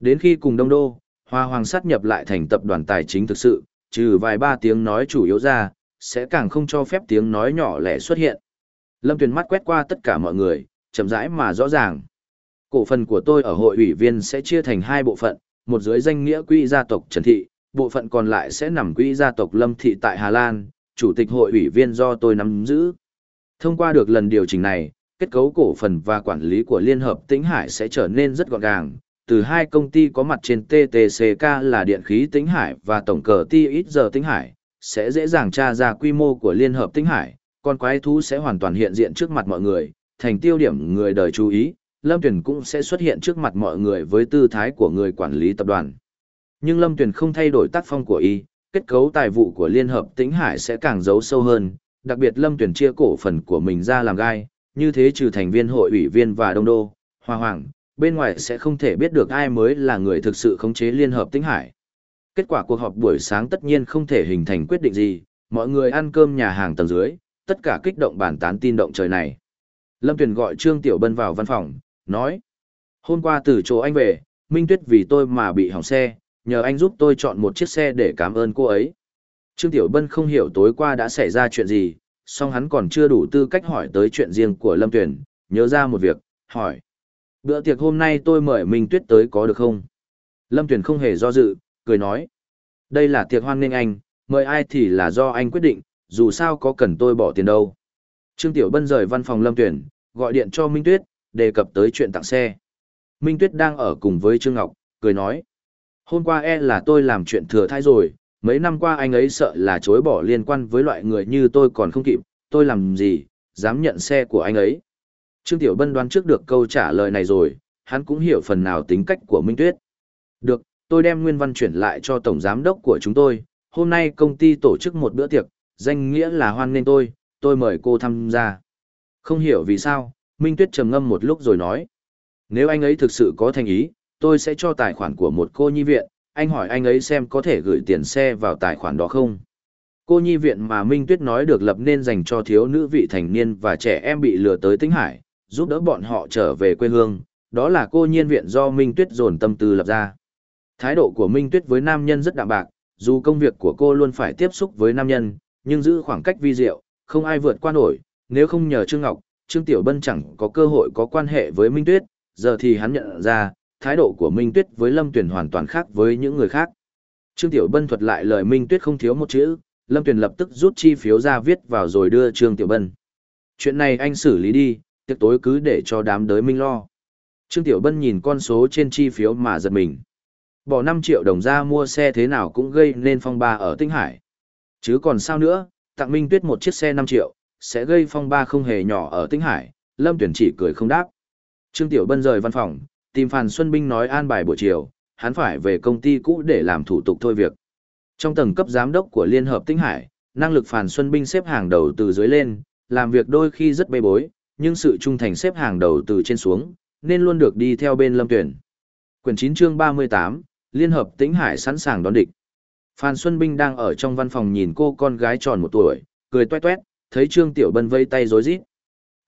A: Đến khi cùng Đông Đô, Hoa Hoàng sát nhập lại thành tập đoàn tài chính thực sự, trừ vài ba tiếng nói chủ yếu ra, sẽ càng không cho phép tiếng nói nhỏ lẻ xuất hiện. Lâm Tuyền mắt quét qua tất cả mọi người, chậm rãi mà rõ ràng. Cổ phần của tôi ở hội ủy viên sẽ chia thành hai bộ phận, một dưới danh nghĩa quỹ gia tộc Trần Thị, bộ phận còn lại sẽ nằm quỹ gia tộc Lâm Thị tại Hà Lan, chủ tịch hội ủy viên do tôi nắm giữ. Thông qua được lần điều chỉnh này, kết cấu cổ phần và quản lý của Liên hợp Tĩnh Hải sẽ trở nên rất gọn gàng. Từ hai công ty có mặt trên TTCK là Điện khí Tĩnh Hải và Tổng cờ Ti ít giờ Tĩnh Hải, sẽ dễ dàng tra ra quy mô của Liên hợp Tĩnh Hải, con quái thú sẽ hoàn toàn hiện diện trước mặt mọi người, thành tiêu điểm người đời chú ý, Lâm Tuyền cũng sẽ xuất hiện trước mặt mọi người với tư thái của người quản lý tập đoàn. Nhưng Lâm Tuyền không thay đổi tác phong của y, kết cấu tài vụ của Liên hợp Tĩnh Hải sẽ càng giấu sâu hơn, đặc biệt Lâm Tuyền chia cổ phần của mình ra làm gai, như thế trừ thành viên hội ủy viên và đông đô, hoa hoàng, bên ngoài sẽ không thể biết được ai mới là người thực sự khống chế Liên hợp Tĩnh Hải. Kết quả cuộc họp buổi sáng tất nhiên không thể hình thành quyết định gì, mọi người ăn cơm nhà hàng tầng dưới, tất cả kích động bàn tán tin động trời này. Lâm Tuyền gọi Trương Tiểu Bân vào văn phòng, nói. Hôm qua từ chỗ anh về, Minh Tuyết vì tôi mà bị hỏng xe, nhờ anh giúp tôi chọn một chiếc xe để cảm ơn cô ấy. Trương Tiểu Bân không hiểu tối qua đã xảy ra chuyện gì, song hắn còn chưa đủ tư cách hỏi tới chuyện riêng của Lâm Tuyền, nhớ ra một việc, hỏi. Bữa tiệc hôm nay tôi mời Minh Tuyết tới có được không? Lâm Tuyền không hề do dự, cười nói. Đây là tiệc hoan nghênh anh, mời ai thì là do anh quyết định, dù sao có cần tôi bỏ tiền đâu. Trương Tiểu Bân rời văn phòng Lâm Tuyển, gọi điện cho Minh Tuyết, đề cập tới chuyện tặng xe. Minh Tuyết đang ở cùng với Trương Ngọc, cười nói. Hôm qua e là tôi làm chuyện thừa thai rồi, mấy năm qua anh ấy sợ là chối bỏ liên quan với loại người như tôi còn không kịp, tôi làm gì, dám nhận xe của anh ấy. Trương Tiểu Bân đoán trước được câu trả lời này rồi, hắn cũng hiểu phần nào tính cách của Minh Tuyết. Được, tôi đem nguyên văn chuyển lại cho Tổng Giám đốc của chúng tôi, hôm nay công ty tổ chức một bữa tiệc, danh nghĩa là hoan nghênh tôi, tôi mời cô tham gia. Không hiểu vì sao, Minh Tuyết trầm ngâm một lúc rồi nói. Nếu anh ấy thực sự có thành ý, tôi sẽ cho tài khoản của một cô nhi viện, anh hỏi anh ấy xem có thể gửi tiền xe vào tài khoản đó không. Cô nhi viện mà Minh Tuyết nói được lập nên dành cho thiếu nữ vị thành niên và trẻ em bị lừa tới Tĩnh Hải, giúp đỡ bọn họ trở về quê hương, đó là cô nhiên viện do Minh Tuyết dồn tâm tư lập ra. Thái độ của Minh Tuyết với nam nhân rất đạm bạc, dù công việc của cô luôn phải tiếp xúc với nam nhân, nhưng giữ khoảng cách vi diệu, không ai vượt qua nổi, nếu không nhờ Trương Ngọc, Trương Tiểu Bân chẳng có cơ hội có quan hệ với Minh Tuyết, giờ thì hắn nhận ra, thái độ của Minh Tuyết với Lâm Tuyền hoàn toàn khác với những người khác. Trương Tiểu Bân thuật lại lời Minh Tuyết không thiếu một chữ, Lâm Tuyền lập tức rút chi phiếu ra viết vào rồi đưa Trương Tiểu Bân. Chuyện này anh xử lý đi, tiệc tối cứ để cho đám đới Minh lo. Trương Tiểu Bân nhìn con số trên chi phiếu mà giật mình. Bỏ 5 triệu đồng ra mua xe thế nào cũng gây nên phong ba ở Tinh Hải. Chứ còn sao nữa, tặng Minh Tuyết một chiếc xe 5 triệu, sẽ gây phong ba không hề nhỏ ở Tinh Hải, Lâm Tuyển chỉ cười không đáp. Trương Tiểu Bân rời văn phòng, tìm Phan Xuân Binh nói an bài buổi chiều, hắn phải về công ty cũ để làm thủ tục thôi việc. Trong tầng cấp giám đốc của Liên Hợp Tinh Hải, năng lực Phan Xuân Binh xếp hàng đầu từ dưới lên, làm việc đôi khi rất bê bối, nhưng sự trung thành xếp hàng đầu từ trên xuống, nên luôn được đi theo bên Lâm Tuyển. Quyển 9 chương 38, Liên Hợp Tĩnh Hải sẵn sàng đón địch. Phan Xuân Binh đang ở trong văn phòng nhìn cô con gái tròn một tuổi, cười toe toét, thấy Trương Tiểu Bân vây tay rối rít.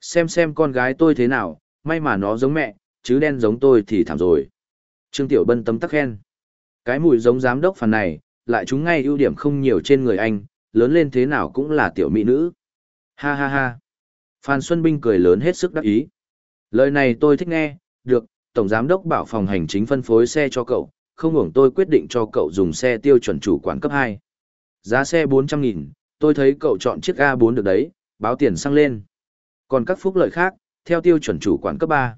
A: Xem xem con gái tôi thế nào, may mà nó giống mẹ, chứ đen giống tôi thì thảm rồi. Trương Tiểu Bân tấm tắc khen. Cái mùi giống giám đốc phần này, lại chúng ngay ưu điểm không nhiều trên người anh, lớn lên thế nào cũng là tiểu mỹ nữ. Ha ha ha. Phan Xuân Binh cười lớn hết sức đắc ý. Lời này tôi thích nghe, được, Tổng Giám đốc bảo phòng hành chính phân phối xe cho cậu, không hưởng tôi quyết định cho cậu dùng xe tiêu chuẩn chủ quản cấp 2. Giá xe 400.000, tôi thấy cậu chọn chiếc A4 được đấy, báo tiền xăng lên. Còn các phúc lợi khác, theo tiêu chuẩn chủ quản cấp 3.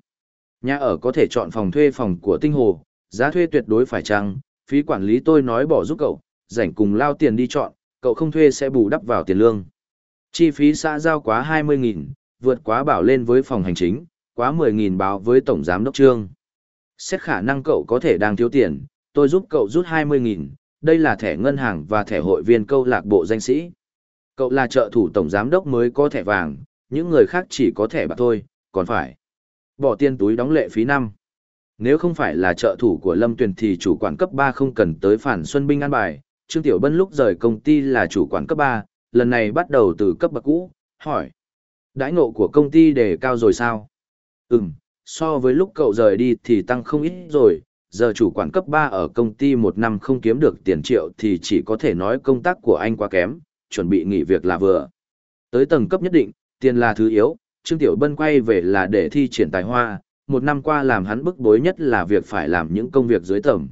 A: Nhà ở có thể chọn phòng thuê phòng của Tinh Hồ, giá thuê tuyệt đối phải chăng, phí quản lý tôi nói bỏ giúp cậu, rảnh cùng lao tiền đi chọn, cậu không thuê sẽ bù đắp vào tiền lương. Chi phí xã giao quá 20.000, vượt quá bảo lên với phòng hành chính, quá 10.000 báo với tổng giám đốc trương. Xét khả năng cậu có thể đang thiếu tiền, tôi giúp cậu rút 20.000, đây là thẻ ngân hàng và thẻ hội viên câu lạc bộ danh sĩ. Cậu là trợ thủ tổng giám đốc mới có thẻ vàng, những người khác chỉ có thẻ bạc thôi, còn phải bỏ tiền túi đóng lệ phí năm. Nếu không phải là trợ thủ của Lâm Tuyền thì chủ quản cấp 3 không cần tới phản Xuân Binh an bài, Trương Tiểu Bân lúc rời công ty là chủ quản cấp 3, lần này bắt đầu từ cấp bậc cũ, hỏi. Đãi ngộ của công ty đề cao rồi sao? Ừm, so với lúc cậu rời đi thì tăng không ít rồi, giờ chủ quản cấp 3 ở công ty một năm không kiếm được tiền triệu thì chỉ có thể nói công tác của anh quá kém, chuẩn bị nghỉ việc là vừa. Tới tầng cấp nhất định, tiền là thứ yếu, Trương Tiểu Bân quay về là để thi triển tài hoa, một năm qua làm hắn bức bối nhất là việc phải làm những công việc dưới tầm.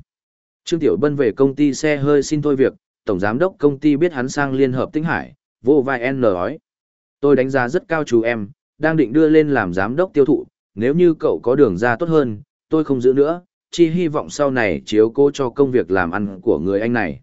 A: Trương Tiểu Bân về công ty xe hơi xin thôi việc, tổng giám đốc công ty biết hắn sang Liên Hợp Tinh Hải, vô vai N nói. Tôi đánh giá rất cao chú em, đang định đưa lên làm giám đốc tiêu thụ, nếu như cậu có đường ra tốt hơn, tôi không giữ nữa, chỉ hy vọng sau này chiếu cố cho công việc làm ăn của người anh này.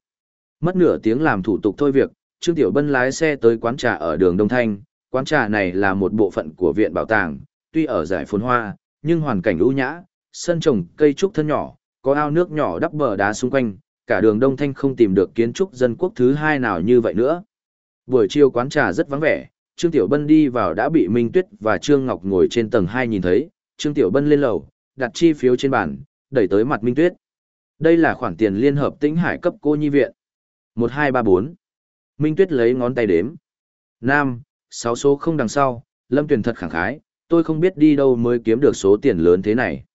A: Mất nửa tiếng làm thủ tục thôi việc, Trương Tiểu Bân lái xe tới quán trà ở đường Đông Thanh, quán trà này là một bộ phận của viện bảo tàng, tuy ở giải phồn hoa, nhưng hoàn cảnh ưu nhã, sân trồng cây trúc thân nhỏ, có ao nước nhỏ đắp bờ đá xung quanh, cả đường Đông Thanh không tìm được kiến trúc dân quốc thứ hai nào như vậy nữa. Buổi chiều quán trà rất vắng vẻ, Trương Tiểu Bân đi vào đã bị Minh Tuyết và Trương Ngọc ngồi trên tầng 2 nhìn thấy, Trương Tiểu Bân lên lầu, đặt chi phiếu trên bàn, đẩy tới mặt Minh Tuyết. Đây là khoản tiền liên hợp tĩnh hải cấp cô nhi viện. 1234. Minh Tuyết lấy ngón tay đếm. Nam, sáu số không đằng sau, Lâm Tuyền thật khẳng khái, tôi không biết đi đâu mới kiếm được số tiền lớn thế này.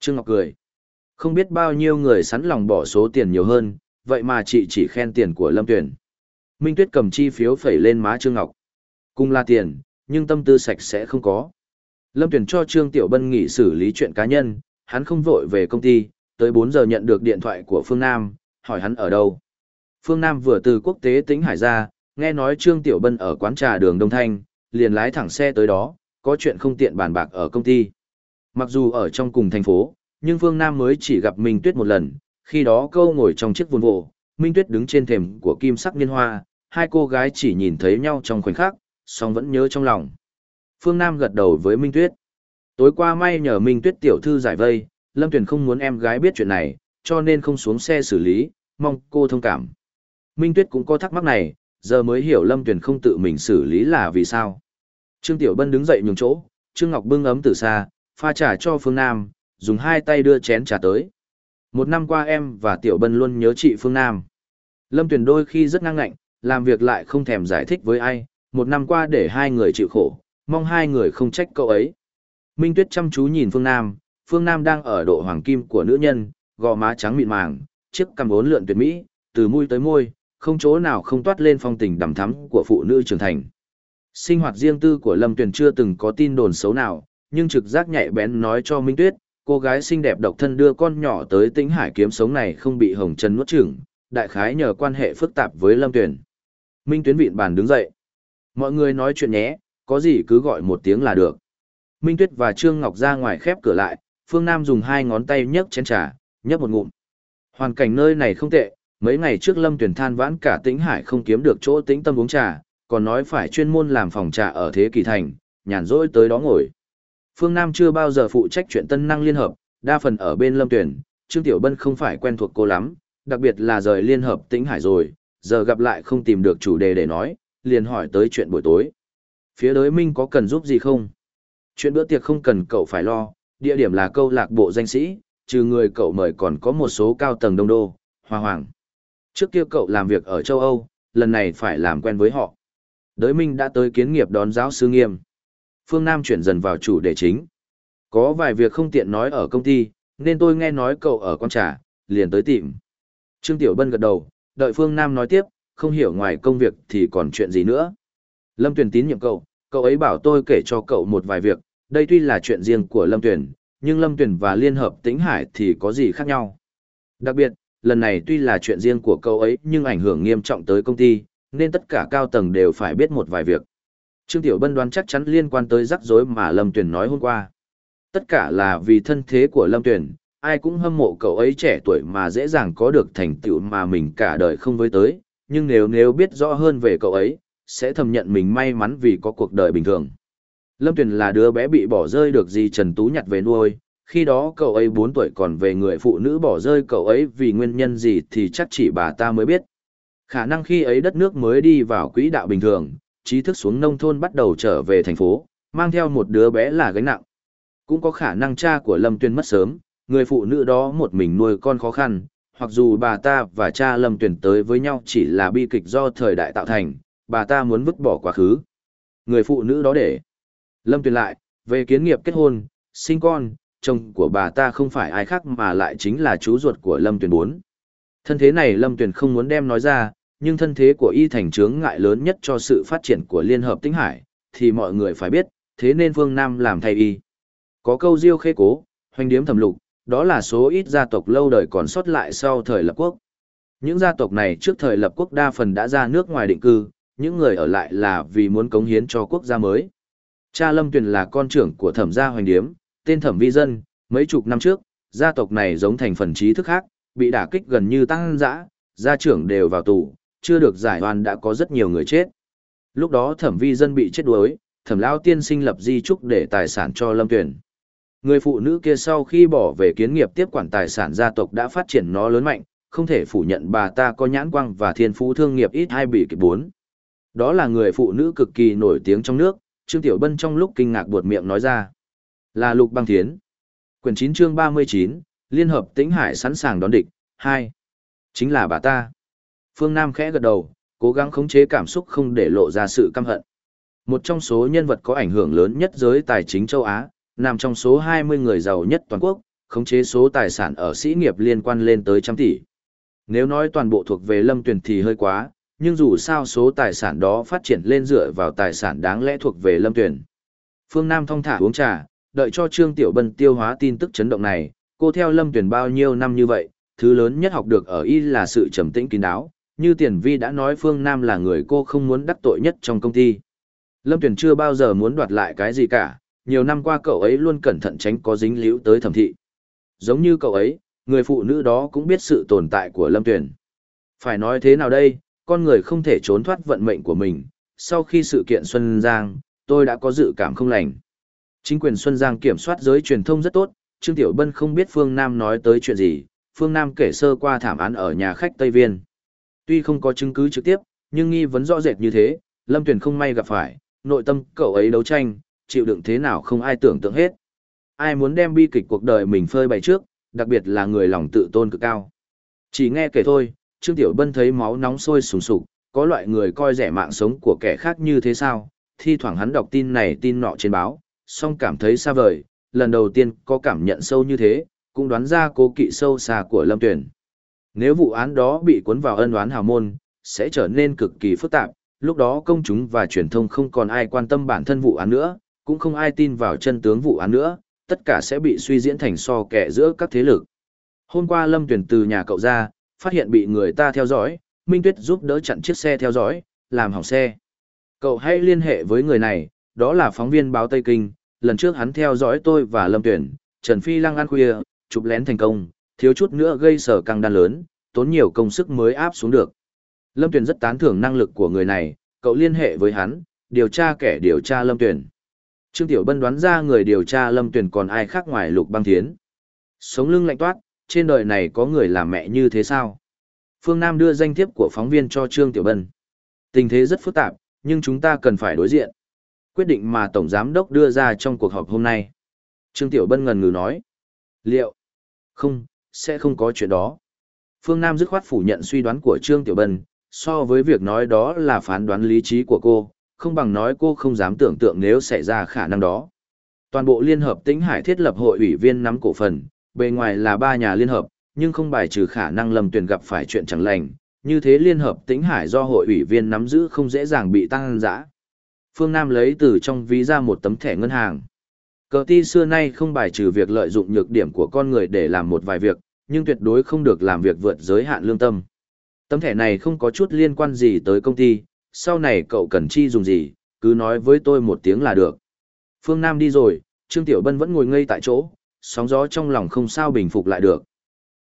A: Trương Ngọc cười. Không biết bao nhiêu người sẵn lòng bỏ số tiền nhiều hơn, vậy mà chị chỉ khen tiền của Lâm Tuyền. Minh Tuyết cầm chi phiếu phẩy lên má Trương Ngọc. Cùng là tiền, nhưng tâm tư sạch sẽ không có. Lâm Tuyền cho Trương Tiểu Bân nghỉ xử lý chuyện cá nhân, hắn không vội về công ty, tới 4 giờ nhận được điện thoại của Phương Nam, hỏi hắn ở đâu. Phương Nam vừa từ quốc tế tính hải ra, nghe nói Trương Tiểu Bân ở quán trà đường Đông Thanh, liền lái thẳng xe tới đó, có chuyện không tiện bàn bạc ở công ty. Mặc dù ở trong cùng thành phố, nhưng Phương Nam mới chỉ gặp Minh Tuyết một lần, khi đó câu ngồi trong chiếc vùn vộ, Minh Tuyết đứng trên thềm của kim sắc niên hoa, hai cô gái chỉ nhìn thấy nhau trong khoảnh khắc, song vẫn nhớ trong lòng. Phương Nam gật đầu với Minh Tuyết. Tối qua may nhờ Minh Tuyết tiểu thư giải vây, Lâm Tuyền không muốn em gái biết chuyện này, cho nên không xuống xe xử lý, mong cô thông cảm. Minh Tuyết cũng có thắc mắc này, giờ mới hiểu Lâm Tuyền không tự mình xử lý là vì sao. Trương Tiểu Bân đứng dậy nhường chỗ, Trương Ngọc bưng ấm từ xa, pha trà cho Phương Nam, dùng hai tay đưa chén trà tới. Một năm qua em và Tiểu Bân luôn nhớ chị Phương Nam. Lâm Tuyền đôi khi rất ngang ngạnh, làm việc lại không thèm giải thích với ai, một năm qua để hai người chịu khổ, mong hai người không trách cậu ấy. Minh Tuyết chăm chú nhìn Phương Nam, Phương Nam đang ở độ hoàng kim của nữ nhân, gò má trắng mịn màng, chiếc cằm bốn lượn tuyệt mỹ, từ mũi tới môi, không chỗ nào không toát lên phong tình đằm thắm của phụ nữ trưởng thành. Sinh hoạt riêng tư của Lâm Tuyền chưa từng có tin đồn xấu nào, nhưng trực giác nhạy bén nói cho Minh Tuyết, cô gái xinh đẹp độc thân đưa con nhỏ tới Tĩnh Hải kiếm sống này không bị Hồng Trần nuốt chửng, đại khái nhờ quan hệ phức tạp với Lâm Tuyền. Minh Tuyến vịn bàn đứng dậy. Mọi người nói chuyện nhé, có gì cứ gọi một tiếng là được. Minh Tuyết và Trương Ngọc ra ngoài khép cửa lại, Phương Nam dùng hai ngón tay nhấc chén trà, nhấp một ngụm. Hoàn cảnh nơi này không tệ, mấy ngày trước Lâm Tuyển than vãn cả Tĩnh Hải không kiếm được chỗ tĩnh tâm uống trà, còn nói phải chuyên môn làm phòng trà ở Thế Kỳ Thành, nhàn rỗi tới đó ngồi. Phương Nam chưa bao giờ phụ trách chuyện tân năng liên hợp, đa phần ở bên Lâm Tuyển, Trương Tiểu Bân không phải quen thuộc cô lắm, đặc biệt là rời liên hợp tĩnh hải rồi, giờ gặp lại không tìm được chủ đề để nói, liền hỏi tới chuyện buổi tối. Phía đối minh có cần giúp gì không? Chuyện bữa tiệc không cần cậu phải lo, địa điểm là câu lạc bộ danh sĩ, trừ người cậu mời còn có một số cao tầng đông đô, hoa hoàng. Trước kia cậu làm việc ở châu Âu, lần này phải làm quen với họ. Đới Minh đã tới kiến nghiệp đón giáo sư nghiêm. Phương Nam chuyển dần vào chủ đề chính. Có vài việc không tiện nói ở công ty, nên tôi nghe nói cậu ở con trà, liền tới tìm. Trương Tiểu Bân gật đầu, đợi Phương Nam nói tiếp, không hiểu ngoài công việc thì còn chuyện gì nữa. Lâm Tuyền tín nhiệm cậu, cậu ấy bảo tôi kể cho cậu một vài việc, đây tuy là chuyện riêng của Lâm Tuyền, nhưng Lâm Tuyền và Liên Hợp Tĩnh Hải thì có gì khác nhau. Đặc biệt, lần này tuy là chuyện riêng của cậu ấy nhưng ảnh hưởng nghiêm trọng tới công ty, nên tất cả cao tầng đều phải biết một vài việc. Trương Tiểu Bân đoán chắc chắn liên quan tới rắc rối mà Lâm Tuyền nói hôm qua. Tất cả là vì thân thế của Lâm Tuyền, ai cũng hâm mộ cậu ấy trẻ tuổi mà dễ dàng có được thành tựu mà mình cả đời không với tới, nhưng nếu nếu biết rõ hơn về cậu ấy, sẽ thầm nhận mình may mắn vì có cuộc đời bình thường. Lâm Tuyền là đứa bé bị bỏ rơi được gì Trần Tú nhặt về nuôi, khi đó cậu ấy 4 tuổi còn về người phụ nữ bỏ rơi cậu ấy vì nguyên nhân gì thì chắc chỉ bà ta mới biết. Khả năng khi ấy đất nước mới đi vào quỹ đạo bình thường, trí thức xuống nông thôn bắt đầu trở về thành phố, mang theo một đứa bé là gánh nặng. Cũng có khả năng cha của Lâm Tuyền mất sớm, người phụ nữ đó một mình nuôi con khó khăn, hoặc dù bà ta và cha Lâm Tuyền tới với nhau chỉ là bi kịch do thời đại tạo thành, bà ta muốn vứt bỏ quá khứ. Người phụ nữ đó để Lâm Tuyền lại, về kiến nghiệp kết hôn, sinh con, chồng của bà ta không phải ai khác mà lại chính là chú ruột của Lâm Tuyền bốn. Thân thế này Lâm Tuyền không muốn đem nói ra, nhưng thân thế của y thành chướng ngại lớn nhất cho sự phát triển của Liên Hợp Tĩnh Hải, thì mọi người phải biết, thế nên Vương Nam làm thay y. Có câu diêu khê cố, hoành điếm thẩm lục, đó là số ít gia tộc lâu đời còn sót lại sau thời lập quốc. Những gia tộc này trước thời lập quốc đa phần đã ra nước ngoài định cư, những người ở lại là vì muốn cống hiến cho quốc gia mới. Cha Lâm Tuyền là con trưởng của thẩm gia hoành điếm, tên thẩm vi dân, mấy chục năm trước, gia tộc này giống thành phần trí thức khác, bị đả kích gần như tăng dã, gia trưởng đều vào tù, chưa được giải oan đã có rất nhiều người chết. Lúc đó thẩm vi dân bị chết đuối, thẩm lao tiên sinh lập di trúc để tài sản cho Lâm tuyển Người phụ nữ kia sau khi bỏ về kiến nghiệp tiếp quản tài sản gia tộc đã phát triển nó lớn mạnh, không thể phủ nhận bà ta có nhãn quang và thiên phú thương nghiệp ít hay bị kịp bốn. Đó là người phụ nữ cực kỳ nổi tiếng trong nước, Trương Tiểu Bân trong lúc kinh ngạc buột miệng nói ra. Là Lục Băng Thiến. Quyển 9 chương 39, Liên hợp Tĩnh Hải sẵn sàng đón địch, 2. Chính là bà ta. Phương Nam khẽ gật đầu, cố gắng khống chế cảm xúc không để lộ ra sự căm hận. Một trong số nhân vật có ảnh hưởng lớn nhất giới tài chính châu Á, nằm trong số 20 người giàu nhất toàn quốc, khống chế số tài sản ở sĩ nghiệp liên quan lên tới trăm tỷ. Nếu nói toàn bộ thuộc về Lâm Tuyền thì hơi quá, nhưng dù sao số tài sản đó phát triển lên dựa vào tài sản đáng lẽ thuộc về Lâm Tuyền. Phương Nam thong thả uống trà, đợi cho Trương Tiểu Bân tiêu hóa tin tức chấn động này, cô theo Lâm Tuyền bao nhiêu năm như vậy, thứ lớn nhất học được ở y là sự trầm tĩnh kín đáo, như Tiền Vi đã nói Phương Nam là người cô không muốn đắc tội nhất trong công ty. Lâm Tuyền chưa bao giờ muốn đoạt lại cái gì cả, nhiều năm qua cậu ấy luôn cẩn thận tránh có dính líu tới thẩm thị. Giống như cậu ấy, người phụ nữ đó cũng biết sự tồn tại của Lâm Tuyền. Phải nói thế nào đây, con người không thể trốn thoát vận mệnh của mình. Sau khi sự kiện Xuân Giang, tôi đã có dự cảm không lành. Chính quyền Xuân Giang kiểm soát giới truyền thông rất tốt, Trương Tiểu Bân không biết Phương Nam nói tới chuyện gì, Phương Nam kể sơ qua thảm án ở nhà khách Tây Viên. Tuy không có chứng cứ trực tiếp, nhưng nghi vấn rõ rệt như thế, Lâm Tuyền không may gặp phải, nội tâm cậu ấy đấu tranh, chịu đựng thế nào không ai tưởng tượng hết. Ai muốn đem bi kịch cuộc đời mình phơi bày trước, đặc biệt là người lòng tự tôn cực cao. Chỉ nghe kể thôi, Trương Tiểu Bân thấy máu nóng sôi sùng sục, có loại người coi rẻ mạng sống của kẻ khác như thế sao, thi thoảng hắn đọc tin này tin nọ trên báo, song cảm thấy xa vời, lần đầu tiên có cảm nhận sâu như thế, cũng đoán ra cố kỵ sâu xa của Lâm Tuyển. Nếu vụ án đó bị cuốn vào ân oán hào môn, sẽ trở nên cực kỳ phức tạp, lúc đó công chúng và truyền thông không còn ai quan tâm bản thân vụ án nữa, cũng không ai tin vào chân tướng vụ án nữa, tất cả sẽ bị suy diễn thành so kẻ giữa các thế lực. Hôm qua Lâm Tuyển từ nhà cậu ra, phát hiện bị người ta theo dõi, Minh Tuyết giúp đỡ chặn chiếc xe theo dõi, làm hỏng xe. Cậu hãy liên hệ với người này, đó là phóng viên báo Tây Kinh, lần trước hắn theo dõi tôi và Lâm Tuyển, Trần Phi Lăng ăn khuya, chụp lén thành công, thiếu chút nữa gây sở căng đan lớn, tốn nhiều công sức mới áp xuống được. Lâm Tuyển rất tán thưởng năng lực của người này, cậu liên hệ với hắn, điều tra kẻ điều tra Lâm Tuyển. Trương Tiểu Bân đoán ra người điều tra Lâm Tuyển còn ai khác ngoài Lục Băng Thiến. Sống lưng lạnh toát, trên đời này có người làm mẹ như thế sao? Phương Nam đưa danh thiếp của phóng viên cho Trương Tiểu Bân. Tình thế rất phức tạp, nhưng chúng ta cần phải đối diện. Quyết định mà Tổng Giám Đốc đưa ra trong cuộc họp hôm nay. Trương Tiểu Bân ngần ngừ nói. Liệu? Không, sẽ không có chuyện đó. Phương Nam dứt khoát phủ nhận suy đoán của Trương Tiểu Bân, so với việc nói đó là phán đoán lý trí của cô, không bằng nói cô không dám tưởng tượng nếu xảy ra khả năng đó. Toàn bộ Liên hợp Tĩnh Hải thiết lập hội ủy viên nắm cổ phần, bề ngoài là ba nhà liên hợp, nhưng không bài trừ khả năng lầm tuyển gặp phải chuyện chẳng lành, như thế Liên hợp Tĩnh Hải do hội ủy viên nắm giữ không dễ dàng bị tăng dã. Phương Nam lấy từ trong ví ra một tấm thẻ ngân hàng. Cờ ti xưa nay không bài trừ việc lợi dụng nhược điểm của con người để làm một vài việc, nhưng tuyệt đối không được làm việc vượt giới hạn lương tâm. Tấm thẻ này không có chút liên quan gì tới công ty, sau này cậu cần chi dùng gì, cứ nói với tôi một tiếng là được. Phương Nam đi rồi, Trương Tiểu Bân vẫn ngồi ngây tại chỗ, sóng gió trong lòng không sao bình phục lại được.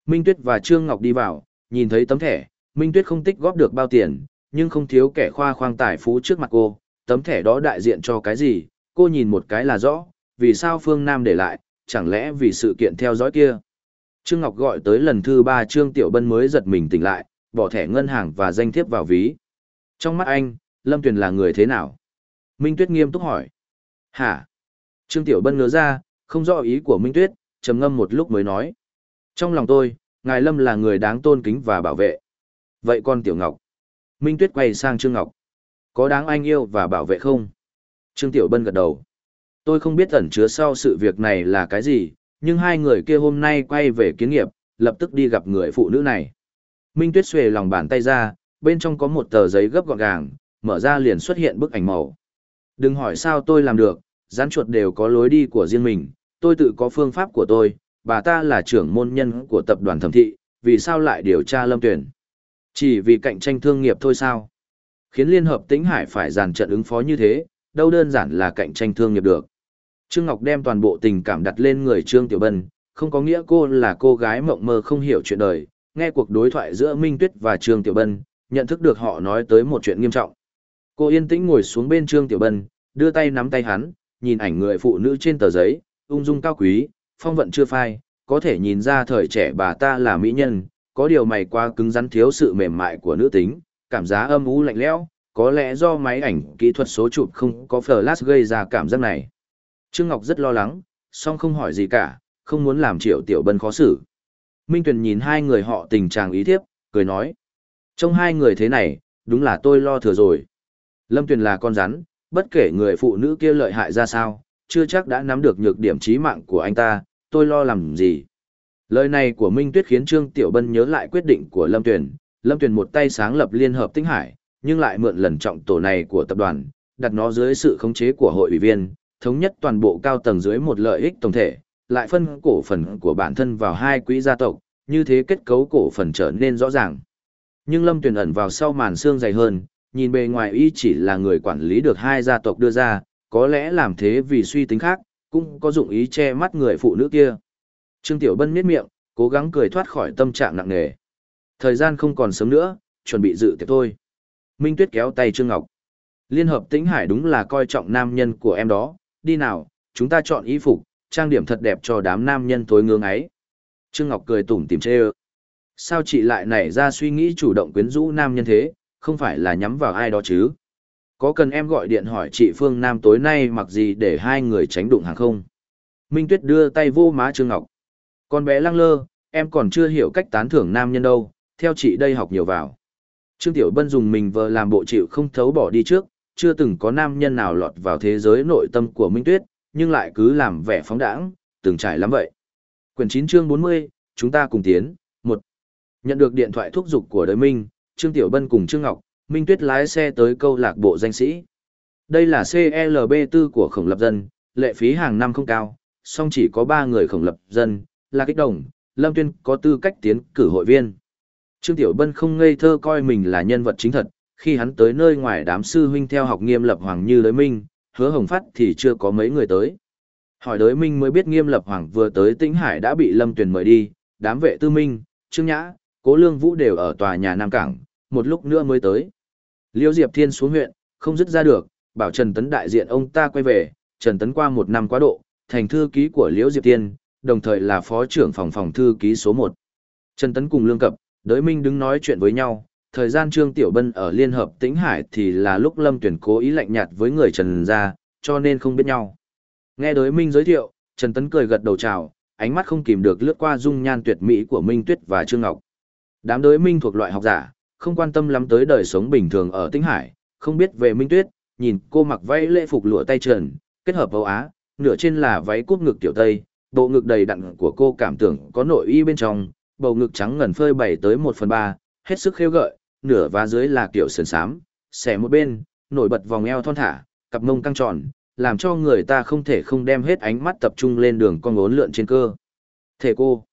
A: Minh Tuyết và Trương Ngọc đi vào, nhìn thấy tấm thẻ, Minh Tuyết không tích góp được bao tiền, nhưng không thiếu kẻ khoa khoang tài phú trước mặt cô, tấm thẻ đó đại diện cho cái gì, cô nhìn một cái là rõ, vì sao Phương Nam để lại, chẳng lẽ vì sự kiện theo dõi kia. Trương Ngọc gọi tới lần thứ ba Trương Tiểu Bân mới giật mình tỉnh lại, bỏ thẻ ngân hàng và danh thiếp vào ví. Trong mắt anh, Lâm Tuyền là người thế nào? Minh Tuyết nghiêm túc hỏi. Hả? Trương Tiểu Bân ngớ ra, không rõ ý của Minh Tuyết, trầm ngâm một lúc mới nói. Trong lòng tôi, Ngài Lâm là người đáng tôn kính và bảo vệ. Vậy con Tiểu Ngọc? Minh Tuyết quay sang Trương Ngọc. Có đáng anh yêu và bảo vệ không? Trương Tiểu Bân gật đầu. Tôi không biết ẩn chứa sau sự việc này là cái gì, nhưng hai người kia hôm nay quay về kiến nghiệp, lập tức đi gặp người phụ nữ này. Minh Tuyết xuề lòng bàn tay ra, bên trong có một tờ giấy gấp gọn gàng, mở ra liền xuất hiện bức ảnh màu. Đừng hỏi sao tôi làm được, rắn chuột đều có lối đi của riêng mình, tôi tự có phương pháp của tôi, bà ta là trưởng môn nhân của tập đoàn thẩm thị, vì sao lại điều tra lâm tuyển? Chỉ vì cạnh tranh thương nghiệp thôi sao? Khiến Liên Hợp Tĩnh Hải phải dàn trận ứng phó như thế, đâu đơn giản là cạnh tranh thương nghiệp được. Trương Ngọc đem toàn bộ tình cảm đặt lên người Trương Tiểu Bân, không có nghĩa cô là cô gái mộng mơ không hiểu chuyện đời, nghe cuộc đối thoại giữa Minh Tuyết và Trương Tiểu Bân, nhận thức được họ nói tới một chuyện nghiêm trọng. Cô yên tĩnh ngồi xuống bên Trương Tiểu Bân, đưa tay nắm tay hắn, nhìn ảnh người phụ nữ trên tờ giấy, ung dung cao quý, phong vận chưa phai, có thể nhìn ra thời trẻ bà ta là mỹ nhân, có điều mày qua cứng rắn thiếu sự mềm mại của nữ tính, cảm giác âm u lạnh lẽo, có lẽ do máy ảnh kỹ thuật số chụp không có flash gây ra cảm giác này. Trương Ngọc rất lo lắng, song không hỏi gì cả, không muốn làm Triệu Tiểu Bân khó xử. Minh Tuyền nhìn hai người họ tình trạng ý thiếp, cười nói. Trong hai người thế này, đúng là tôi lo thừa rồi. Lâm Tuyền là con rắn, bất kể người phụ nữ kia lợi hại ra sao, chưa chắc đã nắm được nhược điểm trí mạng của anh ta, tôi lo làm gì. Lời này của Minh Tuyết khiến Trương Tiểu Bân nhớ lại quyết định của Lâm Tuyền. Lâm Tuyền một tay sáng lập Liên Hợp Tinh Hải, nhưng lại mượn lần trọng tổ này của tập đoàn, đặt nó dưới sự khống chế của hội ủy viên, thống nhất toàn bộ cao tầng dưới một lợi ích tổng thể, lại phân cổ phần của bản thân vào hai quỹ gia tộc, như thế kết cấu cổ phần trở nên rõ ràng. Nhưng Lâm Tuyền ẩn vào sau màn xương dày hơn, nhìn bề ngoài y chỉ là người quản lý được hai gia tộc đưa ra, có lẽ làm thế vì suy tính khác, cũng có dụng ý che mắt người phụ nữ kia. Trương Tiểu Bân miết miệng, cố gắng cười thoát khỏi tâm trạng nặng nề. Thời gian không còn sớm nữa, chuẩn bị dự tiệc thôi. Minh Tuyết kéo tay Trương Ngọc. Liên hợp Tĩnh Hải đúng là coi trọng nam nhân của em đó, đi nào, chúng ta chọn y phục, trang điểm thật đẹp cho đám nam nhân tối ngưỡng ấy. Trương Ngọc cười tủm tỉm chê ơ. Sao chị lại nảy ra suy nghĩ chủ động quyến rũ nam nhân thế, không phải là nhắm vào ai đó chứ? Có cần em gọi điện hỏi chị Phương Nam tối nay mặc gì để hai người tránh đụng hàng không? Minh Tuyết đưa tay vô má Trương Ngọc. Con bé lăng lơ, em còn chưa hiểu cách tán thưởng nam nhân đâu, theo chị đây học nhiều vào. Trương Tiểu Bân dùng mình vờ làm bộ chịu không thấu bỏ đi trước, chưa từng có nam nhân nào lọt vào thế giới nội tâm của Minh Tuyết, nhưng lại cứ làm vẻ phóng đãng, từng trải lắm vậy. Quyển 9 chương 40, chúng ta cùng tiến. 1. Nhận được điện thoại thúc giục của đời Minh, Trương Tiểu Bân cùng Trương Ngọc, Minh Tuyết lái xe tới câu lạc bộ danh sĩ. Đây là CLB4 của khổng lập dân, lệ phí hàng năm không cao, song chỉ có 3 người khổng lập dân, là kích đồng, Lâm Tuyên có tư cách tiến cử hội viên. Trương Tiểu Bân không ngây thơ coi mình là nhân vật chính thật, khi hắn tới nơi ngoài đám sư huynh theo học nghiêm lập hoàng như đới minh, hứa hồng phát thì chưa có mấy người tới. Hỏi đới minh mới biết nghiêm lập hoàng vừa tới tĩnh hải đã bị lâm tuyển mời đi, đám vệ tư minh, trương nhã, cố lương vũ đều ở tòa nhà Nam Cảng, một lúc nữa mới tới. Liêu Diệp Thiên xuống huyện, không dứt ra được, bảo Trần Tấn đại diện ông ta quay về, Trần Tấn qua một năm quá độ, thành thư ký của Liễu Diệp Thiên, đồng thời là phó trưởng phòng phòng thư ký số 1. Trần Tấn cùng Lương Cập, Đới Minh đứng nói chuyện với nhau, thời gian Trương Tiểu Bân ở Liên Hợp Tĩnh Hải thì là lúc Lâm Tuyển cố ý lạnh nhạt với người Trần gia, cho nên không biết nhau. Nghe Đới Minh giới thiệu, Trần Tấn cười gật đầu chào, ánh mắt không kìm được lướt qua dung nhan tuyệt mỹ của Minh Tuyết và Trương Ngọc. Đám Đới Minh thuộc loại học giả, không quan tâm lắm tới đời sống bình thường ở Tĩnh Hải, không biết về Minh Tuyết, nhìn cô mặc váy lễ phục lụa tay trần, kết hợp Âu Á, nửa trên là váy cúp ngực tiểu Tây, bộ ngực đầy đặn của cô cảm tưởng có nội y bên trong, bầu ngực trắng ngần phơi bày tới một phần ba, hết sức khêu gợi, nửa và dưới là kiểu sườn xám, xẻ một bên, nổi bật vòng eo thon thả, cặp mông căng tròn, làm cho người ta không thể không đem hết ánh mắt tập trung lên đường con ngốn lượn trên cơ. Thể cô.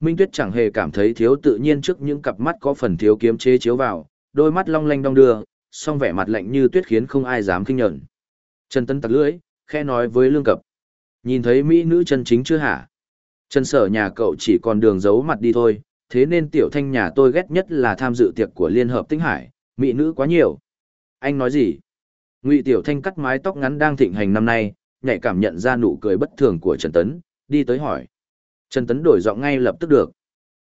A: Minh Tuyết chẳng hề cảm thấy thiếu tự nhiên trước những cặp mắt có phần thiếu kiếm chế chiếu vào, đôi mắt long lanh đong đưa, song vẻ mặt lạnh như tuyết khiến không ai dám kinh nhận. Trần Tân tặc lưỡi, khẽ nói với Lương Cập. Nhìn thấy mỹ nữ chân chính chưa hả? Trần sở nhà cậu chỉ còn đường giấu mặt đi thôi, thế nên tiểu thanh nhà tôi ghét nhất là tham dự tiệc của Liên Hợp Tinh Hải, mỹ nữ quá nhiều. Anh nói gì? Ngụy Tiểu Thanh cắt mái tóc ngắn đang thịnh hành năm nay, nhạy cảm nhận ra nụ cười bất thường của Trần Tấn, đi tới hỏi. Trần Tấn đổi giọng ngay lập tức được.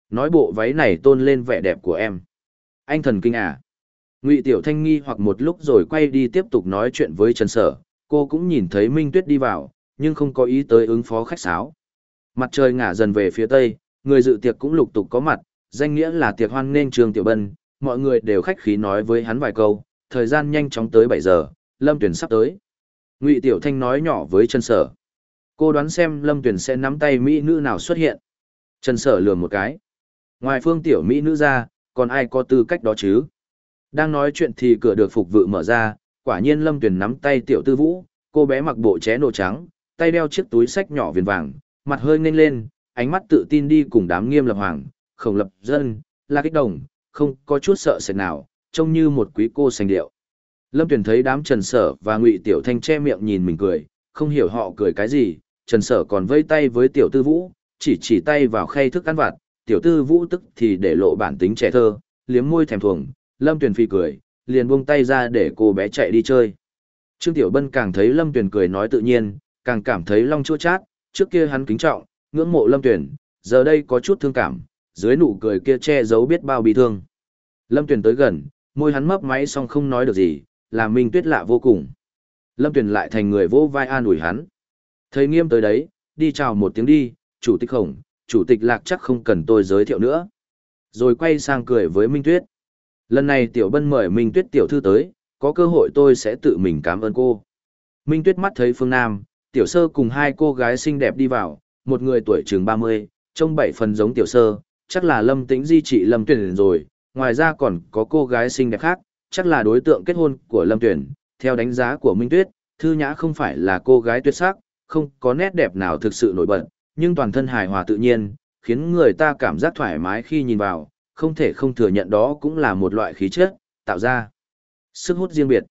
A: Nói bộ váy này tôn lên vẻ đẹp của em. Anh thần kinh à? Ngụy Tiểu Thanh nghi hoặc một lúc rồi quay đi tiếp tục nói chuyện với Trần Sở, cô cũng nhìn thấy Minh Tuyết đi vào, nhưng không có ý tới ứng phó khách sáo. Mặt trời ngả dần về phía tây, người dự tiệc cũng lục tục có mặt, danh nghĩa là tiệc hoan nên Trương Tiểu Bân, mọi người đều khách khí nói với hắn vài câu, thời gian nhanh chóng tới 7 giờ, Lâm Tuyển sắp tới. Ngụy Tiểu Thanh nói nhỏ với Trần Sở. Cô đoán xem Lâm Tuyển sẽ nắm tay mỹ nữ nào xuất hiện. Trần Sở lườm một cái. Ngoài phương tiểu mỹ nữ ra, còn ai có tư cách đó chứ? Đang nói chuyện thì cửa được phục vụ mở ra, quả nhiên Lâm Tuyển nắm tay tiểu tư vũ, cô bé mặc bộ ché nổ trắng, tay đeo chiếc túi sách nhỏ viền vàng, mặt hơi nghênh lên, ánh mắt tự tin đi cùng đám nghiêm lập hoàng, khổng lập dân, la kích đồng, không có chút sợ sệt nào, trông như một quý cô sành điệu. Lâm Tuyền thấy đám Trần Sở và Ngụy Tiểu Thanh che miệng nhìn mình cười, không hiểu họ cười cái gì, Trần Sở còn vây tay với Tiểu Tư Vũ, chỉ chỉ tay vào khay thức ăn vặt, Tiểu Tư Vũ tức thì để lộ bản tính trẻ thơ, liếm môi thèm thuồng, Lâm Tuyền phi cười, liền buông tay ra để cô bé chạy đi chơi. Trương Tiểu Bân càng thấy Lâm Tuyền cười nói tự nhiên, càng cảm thấy long chua chát, trước kia hắn kính trọng, ngưỡng mộ Lâm Tuyền, giờ đây có chút thương cảm, dưới nụ cười kia che giấu biết bao bi thương. Lâm Tuyền tới gần, môi hắn mấp máy xong không nói được gì, làm Minh Tuyết lạ vô cùng. Lâm Tuyền lại thành người vô vai an ủi hắn. Thầy nghiêm tới đấy, đi chào một tiếng đi, chủ tịch khổng, chủ tịch lạc chắc không cần tôi giới thiệu nữa. Rồi quay sang cười với Minh Tuyết. Lần này Tiểu Bân mời Minh Tuyết tiểu thư tới, có cơ hội tôi sẽ tự mình cảm ơn cô. Minh Tuyết mắt thấy Phương Nam, Tiểu Sơ cùng hai cô gái xinh đẹp đi vào, một người tuổi chừng 30, trông bảy phần giống Tiểu Sơ, chắc là Lâm Tĩnh Di trị Lâm Tuyển rồi, ngoài ra còn có cô gái xinh đẹp khác, chắc là đối tượng kết hôn của Lâm Tuyển. Theo đánh giá của Minh Tuyết, Thư Nhã không phải là cô gái tuyệt sắc, không có nét đẹp nào thực sự nổi bật, nhưng toàn thân hài hòa tự nhiên, khiến người ta cảm giác thoải mái khi nhìn vào, không thể không thừa nhận đó cũng là một loại khí chất, tạo ra sức hút riêng biệt.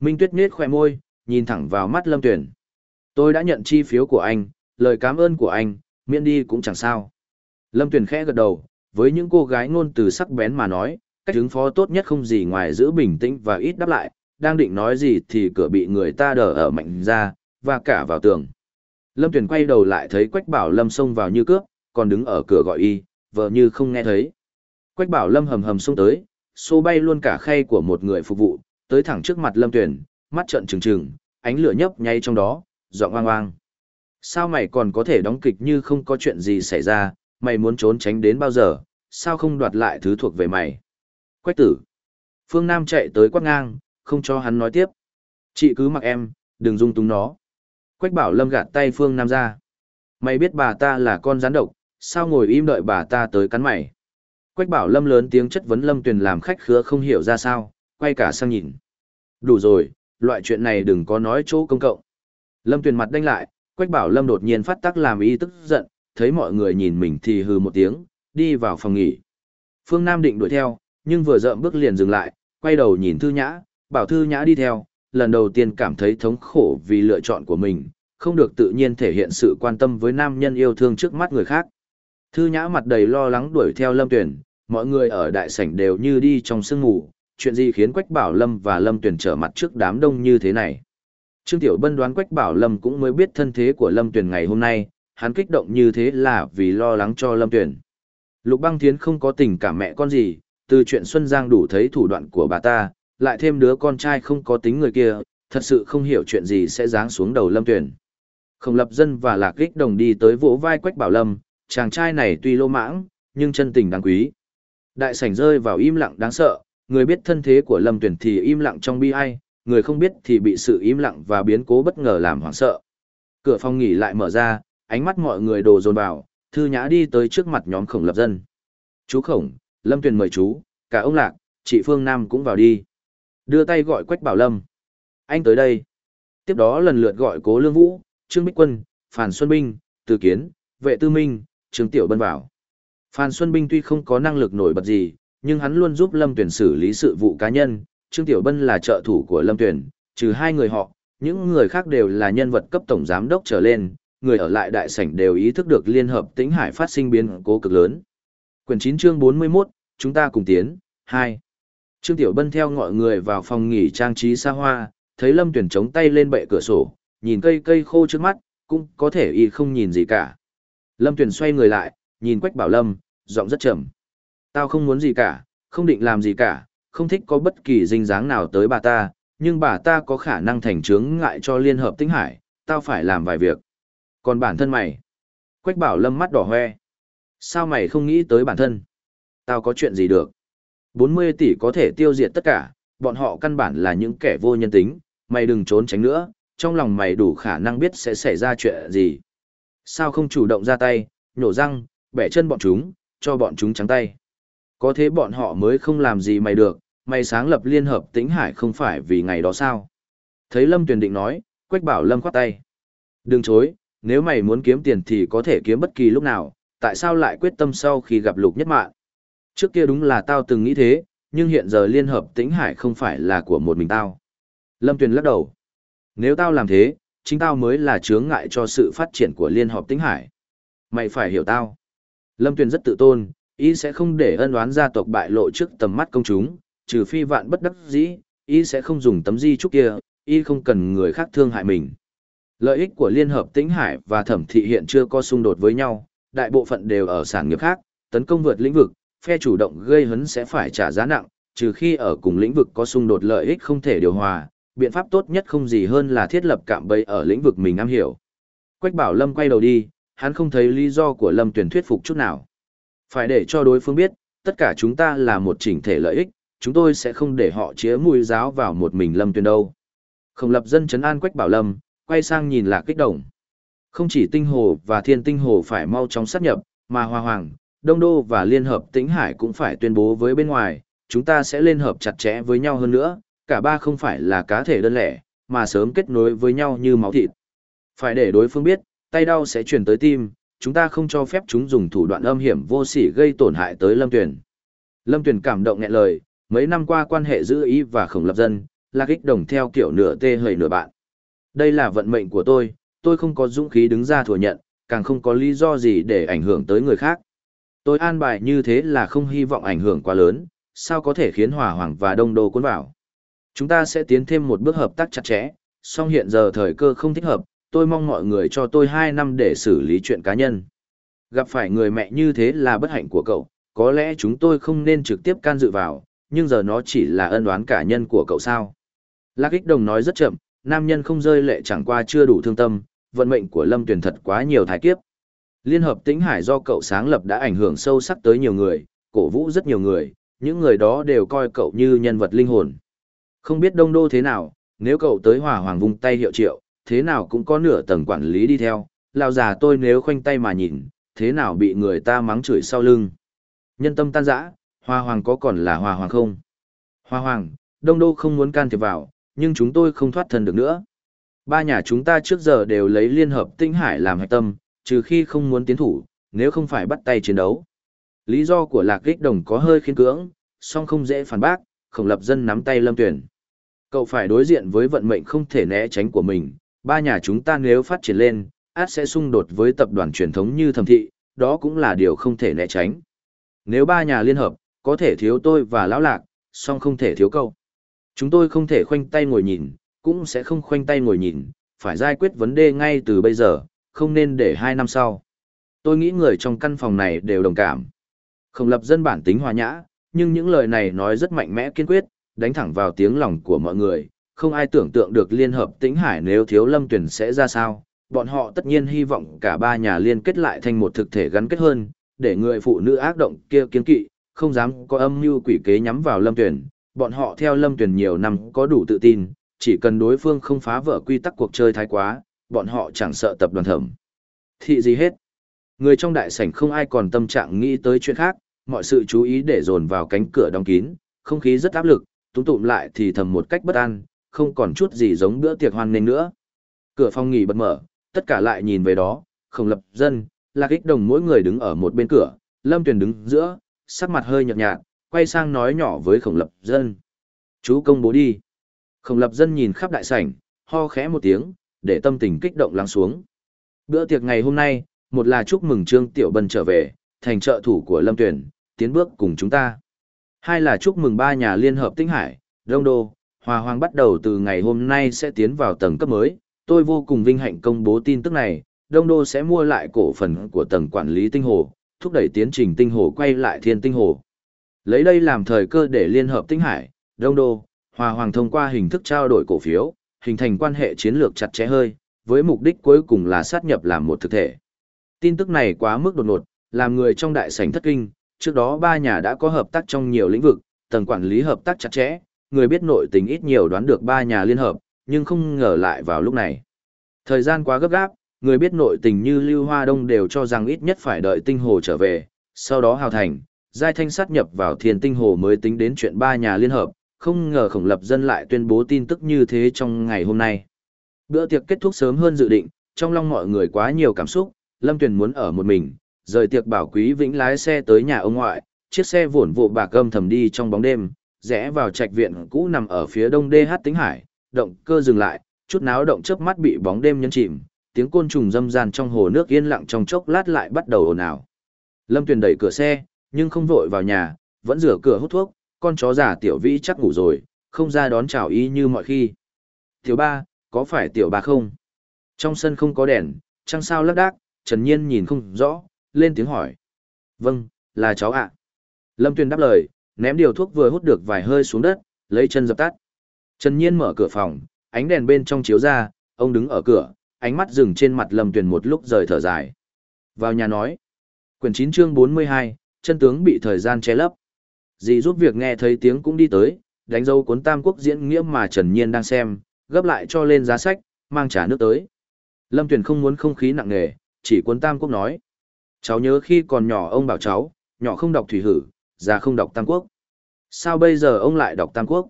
A: Minh Tuyết nhếch khoe môi, nhìn thẳng vào mắt Lâm Tuyển. Tôi đã nhận chi phiếu của anh, lời cảm ơn của anh, miễn đi cũng chẳng sao. Lâm Tuyền khẽ gật đầu, với những cô gái ngôn từ sắc bén mà nói, cách ứng phó tốt nhất không gì ngoài giữ bình tĩnh và ít đáp lại, đang định nói gì thì cửa bị người ta đờ ở mạnh ra, và cả vào tường. Lâm Tuyền quay đầu lại thấy Quách Bảo Lâm xông vào như cướp, còn đứng ở cửa gọi y, vợ như không nghe thấy. Quách Bảo Lâm hầm hầm xông tới, xô bay luôn cả khay của một người phục vụ, tới thẳng trước mặt Lâm Tuyền, mắt trợn trừng trừng, ánh lửa nhấp nháy trong đó, giọng oang oang. Sao mày còn có thể đóng kịch như không có chuyện gì xảy ra, mày muốn trốn tránh đến bao giờ, sao không đoạt lại thứ thuộc về mày? Quách tử. Phương Nam chạy tới quát ngang, không cho hắn nói tiếp. Chị cứ mặc em, đừng dung túng nó. Quách bảo lâm gạt tay Phương Nam ra. Mày biết bà ta là con rắn độc, sao ngồi im đợi bà ta tới cắn mày? Quách bảo lâm lớn tiếng chất vấn lâm tuyền làm khách khứa không hiểu ra sao, quay cả sang nhìn. Đủ rồi, loại chuyện này đừng có nói chỗ công cộng. Lâm tuyền mặt đanh lại, quách bảo lâm đột nhiên phát tác làm ý tức giận, thấy mọi người nhìn mình thì hừ một tiếng, đi vào phòng nghỉ. Phương Nam định đuổi theo, nhưng vừa dậm bước liền dừng lại, quay đầu nhìn Thư Nhã, bảo Thư Nhã đi theo, lần đầu tiên cảm thấy thống khổ vì lựa chọn của mình, không được tự nhiên thể hiện sự quan tâm với nam nhân yêu thương trước mắt người khác. Thư Nhã mặt đầy lo lắng đuổi theo Lâm Tuyền, mọi người ở đại sảnh đều như đi trong sương ngủ, chuyện gì khiến Quách Bảo Lâm và Lâm Tuyền trở mặt trước đám đông như thế này. Trương Tiểu Bân đoán Quách Bảo Lâm cũng mới biết thân thế của Lâm Tuyền ngày hôm nay, hắn kích động như thế là vì lo lắng cho Lâm Tuyền. Lục băng thiến không có tình cảm mẹ con gì, từ chuyện Xuân Giang đủ thấy thủ đoạn của bà ta, lại thêm đứa con trai không có tính người kia, thật sự không hiểu chuyện gì sẽ giáng xuống đầu Lâm Tuyền. Không lập dân và lạc kích đồng đi tới vỗ vai Quách Bảo Lâm, chàng trai này tuy lô mãng, nhưng chân tình đáng quý. Đại sảnh rơi vào im lặng đáng sợ, người biết thân thế của Lâm Tuyền thì im lặng trong bi ai, người không biết thì bị sự im lặng và biến cố bất ngờ làm hoảng sợ. Cửa phòng nghỉ lại mở ra, ánh mắt mọi người đồ dồn vào, thư nhã đi tới trước mặt nhóm khổng lập dân. Chú khổng, Lâm Tuyền mời chú, cả ông Lạc, chị Phương Nam cũng vào đi. Đưa tay gọi Quách Bảo Lâm. Anh tới đây. Tiếp đó lần lượt gọi Cố Lương Vũ, Trương Bích Quân, Phản Xuân Binh, Từ Kiến, Vệ Tư Minh, Trương Tiểu Bân vào. Phan Xuân Binh tuy không có năng lực nổi bật gì, nhưng hắn luôn giúp Lâm Tuyền xử lý sự vụ cá nhân. Trương Tiểu Bân là trợ thủ của Lâm Tuyền, trừ hai người họ, những người khác đều là nhân vật cấp tổng giám đốc trở lên, người ở lại đại sảnh đều ý thức được liên hợp tĩnh hải phát sinh biến cố cực lớn. Quyển 9 chương 41, chúng ta cùng tiến, 2. Trương Tiểu Bân theo mọi người vào phòng nghỉ trang trí xa hoa, thấy Lâm Tuyển chống tay lên bệ cửa sổ, nhìn cây cây khô trước mắt, cũng có thể y không nhìn gì cả. Lâm Tuyển xoay người lại, nhìn Quách Bảo Lâm, giọng rất trầm. Tao không muốn gì cả, không định làm gì cả, không thích có bất kỳ dinh dáng nào tới bà ta, nhưng bà ta có khả năng thành chướng ngại cho Liên Hợp Tĩnh Hải, tao phải làm vài việc. Còn bản thân mày? Quách Bảo Lâm mắt đỏ hoe. Sao mày không nghĩ tới bản thân? Tao có chuyện gì được? 40 tỷ có thể tiêu diệt tất cả, bọn họ căn bản là những kẻ vô nhân tính, mày đừng trốn tránh nữa, trong lòng mày đủ khả năng biết sẽ xảy ra chuyện gì. Sao không chủ động ra tay, nhổ răng, bẻ chân bọn chúng, cho bọn chúng trắng tay. Có thế bọn họ mới không làm gì mày được, mày sáng lập liên hợp tĩnh hải không phải vì ngày đó sao. Thấy Lâm Tuyền Định nói, Quách bảo Lâm khoát tay. Đừng chối, nếu mày muốn kiếm tiền thì có thể kiếm bất kỳ lúc nào, tại sao lại quyết tâm sau khi gặp lục nhất mạng? Trước kia đúng là tao từng nghĩ thế, nhưng hiện giờ liên hợp tĩnh hải không phải là của một mình tao. Lâm Tuyền lắc đầu. Nếu tao làm thế, chính tao mới là chướng ngại cho sự phát triển của liên hợp tĩnh hải. Mày phải hiểu tao. Lâm Tuyền rất tự tôn, ý sẽ không để ân oán gia tộc bại lộ trước tầm mắt công chúng, trừ phi vạn bất đắc dĩ, ý sẽ không dùng tấm di trúc kia, ý không cần người khác thương hại mình. Lợi ích của Liên Hợp Tĩnh Hải và Thẩm Thị hiện chưa có xung đột với nhau, đại bộ phận đều ở sản nghiệp khác, tấn công vượt lĩnh vực, phe chủ động gây hấn sẽ phải trả giá nặng, trừ khi ở cùng lĩnh vực có xung đột lợi ích không thể điều hòa, biện pháp tốt nhất không gì hơn là thiết lập cạm bẫy ở lĩnh vực mình am hiểu. Quách Bảo Lâm quay đầu đi, hắn không thấy lý do của Lâm Tuyển thuyết phục chút nào. Phải để cho đối phương biết, tất cả chúng ta là một chỉnh thể lợi ích, chúng tôi sẽ không để họ chĩa mùi giáo vào một mình Lâm Tuyền đâu. Không lập dân chấn an Quách Bảo Lâm, quay sang nhìn là kích động. Không chỉ tinh hồ và thiên tinh hồ phải mau chóng sát nhập, mà Hoa Hoàng, Đông Đô và Liên Hợp Tĩnh Hải cũng phải tuyên bố với bên ngoài, chúng ta sẽ liên hợp chặt chẽ với nhau hơn nữa, cả ba không phải là cá thể đơn lẻ, mà sớm kết nối với nhau như máu thịt. Phải để đối phương biết, tay đau sẽ truyền tới tim, chúng ta không cho phép chúng dùng thủ đoạn âm hiểm vô sỉ gây tổn hại tới Lâm Tuyền. Lâm Tuyền cảm động nghẹn lời, mấy năm qua quan hệ giữa ý và khổng lập dân, là kích đồng theo kiểu nửa tê hời nửa bạn. Đây là vận mệnh của tôi, tôi không có dũng khí đứng ra thừa nhận, càng không có lý do gì để ảnh hưởng tới người khác. Tôi an bài như thế là không hy vọng ảnh hưởng quá lớn, sao có thể khiến Hòa Hoàng và Đông Đô cuốn vào. Chúng ta sẽ tiến thêm một bước hợp tác chặt chẽ, song hiện giờ thời cơ không thích hợp, tôi mong mọi người cho tôi hai năm để xử lý chuyện cá nhân. Gặp phải người mẹ như thế là bất hạnh của cậu, có lẽ chúng tôi không nên trực tiếp can dự vào, nhưng giờ nó chỉ là ân oán cá nhân của cậu sao. Lạc ích đồng nói rất chậm, nam nhân không rơi lệ chẳng qua chưa đủ thương tâm, vận mệnh của Lâm Tuyền thật quá nhiều thái kiếp. Liên hợp Tĩnh Hải do cậu sáng lập đã ảnh hưởng sâu sắc tới nhiều người, cổ vũ rất nhiều người, những người đó đều coi cậu như nhân vật linh hồn. Không biết đông đô thế nào, nếu cậu tới hỏa hoàng vung tay hiệu triệu, thế nào cũng có nửa tầng quản lý đi theo, lao già tôi nếu khoanh tay mà nhìn, thế nào bị người ta mắng chửi sau lưng. Nhân tâm tan rã, hoa hoàng có còn là hoa hoàng không? Hoa hoàng, đông đô không muốn can thiệp vào, nhưng chúng tôi không thoát thân được nữa. Ba nhà chúng ta trước giờ đều lấy liên hợp tinh hải làm hạch tâm, trừ khi không muốn tiến thủ, nếu không phải bắt tay chiến đấu. Lý do của lạc kích đồng có hơi khiên cưỡng, song không dễ phản bác, khổng lập dân nắm tay lâm tuyển. Cậu phải đối diện với vận mệnh không thể né tránh của mình, ba nhà chúng ta nếu phát triển lên, át sẽ xung đột với tập đoàn truyền thống như thẩm thị, đó cũng là điều không thể né tránh. Nếu ba nhà liên hợp, có thể thiếu tôi và lão lạc, song không thể thiếu câu. Chúng tôi không thể khoanh tay ngồi nhìn, cũng sẽ không khoanh tay ngồi nhìn, phải giải quyết vấn đề ngay từ bây giờ, không nên để hai năm sau. Tôi nghĩ người trong căn phòng này đều đồng cảm. Không lập dân bản tính hòa nhã, nhưng những lời này nói rất mạnh mẽ kiên quyết, đánh thẳng vào tiếng lòng của mọi người, không ai tưởng tượng được liên hợp tĩnh hải nếu thiếu lâm tuyển sẽ ra sao. Bọn họ tất nhiên hy vọng cả ba nhà liên kết lại thành một thực thể gắn kết hơn, để người phụ nữ ác động kia kiên kỵ, không dám có âm mưu quỷ kế nhắm vào lâm tuyển. Bọn họ theo lâm tuyển nhiều năm có đủ tự tin, chỉ cần đối phương không phá vỡ quy tắc cuộc chơi thái quá, bọn họ chẳng sợ tập đoàn thẩm. Thị gì hết. Người trong đại sảnh không ai còn tâm trạng nghĩ tới chuyện khác, mọi sự chú ý để dồn vào cánh cửa đóng kín, không khí rất áp lực, túng tụm lại thì thầm một cách bất an, không còn chút gì giống bữa tiệc hoan nghênh nữa. Cửa phòng nghỉ bật mở, tất cả lại nhìn về đó, không lập dân, lạc ích đồng mỗi người đứng ở một bên cửa, lâm tuyền đứng giữa, sắc mặt hơi nhợt nhạt, quay sang nói nhỏ với khổng lập dân. Chú công bố đi. Khổng lập dân nhìn khắp đại sảnh, ho khẽ một tiếng, để tâm tình kích động lắng xuống. Bữa tiệc ngày hôm nay, một là chúc mừng Trương Tiểu Bân trở về, thành trợ thủ của Lâm Tuyển, tiến bước cùng chúng ta. Hai là chúc mừng ba nhà liên hợp Tinh Hải, Đông Đô, Hòa Hoàng bắt đầu từ ngày hôm nay sẽ tiến vào tầng cấp mới. Tôi vô cùng vinh hạnh công bố tin tức này, Đông Đô sẽ mua lại cổ phần của tầng quản lý Tinh Hồ, thúc đẩy tiến trình Tinh Hồ quay lại Thiên Tinh Hồ. Lấy đây làm thời cơ để liên hợp Tinh Hải, Đông Đô, Hòa Hoàng thông qua hình thức trao đổi cổ phiếu, hình thành quan hệ chiến lược chặt chẽ hơi, với mục đích cuối cùng là sát nhập làm một thực thể. Tin tức này quá mức đột ngột, làm người trong đại sảnh thất kinh, trước đó ba nhà đã có hợp tác trong nhiều lĩnh vực, tầng quản lý hợp tác chặt chẽ, người biết nội tình ít nhiều đoán được ba nhà liên hợp, nhưng không ngờ lại vào lúc này. Thời gian quá gấp gáp, người biết nội tình như Lưu Hoa Đông đều cho rằng ít nhất phải đợi tinh hồ trở về, sau đó hào thành, giai thanh sát nhập vào thiền tinh hồ mới tính đến chuyện ba nhà liên hợp, không ngờ khổng lập dân lại tuyên bố tin tức như thế trong ngày hôm nay. Bữa tiệc kết thúc sớm hơn dự định, trong lòng mọi người quá nhiều cảm xúc, Lâm Tuyền muốn ở một mình, rời tiệc bảo quý vĩnh lái xe tới nhà ông ngoại, chiếc xe vụn vụ bạc gâm thầm đi trong bóng đêm, rẽ vào trạch viện cũ nằm ở phía đông DH Tính Hải, động cơ dừng lại, chút náo động chớp mắt bị bóng đêm nhấn chìm, tiếng côn trùng râm ran trong hồ nước yên lặng trong chốc lát lại bắt đầu ồn ào. Lâm Tuyền đẩy cửa xe, nhưng không vội vào nhà, vẫn rửa cửa hút thuốc, con chó giả tiểu vĩ chắc ngủ rồi, không ra đón chào ý như mọi khi. Tiểu ba, có phải tiểu ba không? Trong sân không có đèn, trăng sao lắc đác, Trần Nhiên nhìn không rõ, lên tiếng hỏi. Vâng, là cháu ạ. Lâm Tuyền đáp lời, ném điều thuốc vừa hút được vài hơi xuống đất, lấy chân dập tắt. Trần Nhiên mở cửa phòng, ánh đèn bên trong chiếu ra, ông đứng ở cửa, ánh mắt dừng trên mặt Lâm Tuyền một lúc rời thở dài. Vào nhà nói. Quyển 9 chương 42, chân tướng bị thời gian che lấp. Dì giúp việc nghe thấy tiếng cũng đi tới, đánh dấu cuốn Tam Quốc diễn nghĩa mà Trần Nhiên đang xem, gấp lại cho lên giá sách, mang trà nước tới. Lâm Tuyền không muốn không khí nặng nề, chỉ cuốn Tam Quốc nói. Cháu nhớ khi còn nhỏ ông bảo cháu, nhỏ không đọc thủy hử, già không đọc Tam Quốc. Sao bây giờ ông lại đọc Tam Quốc?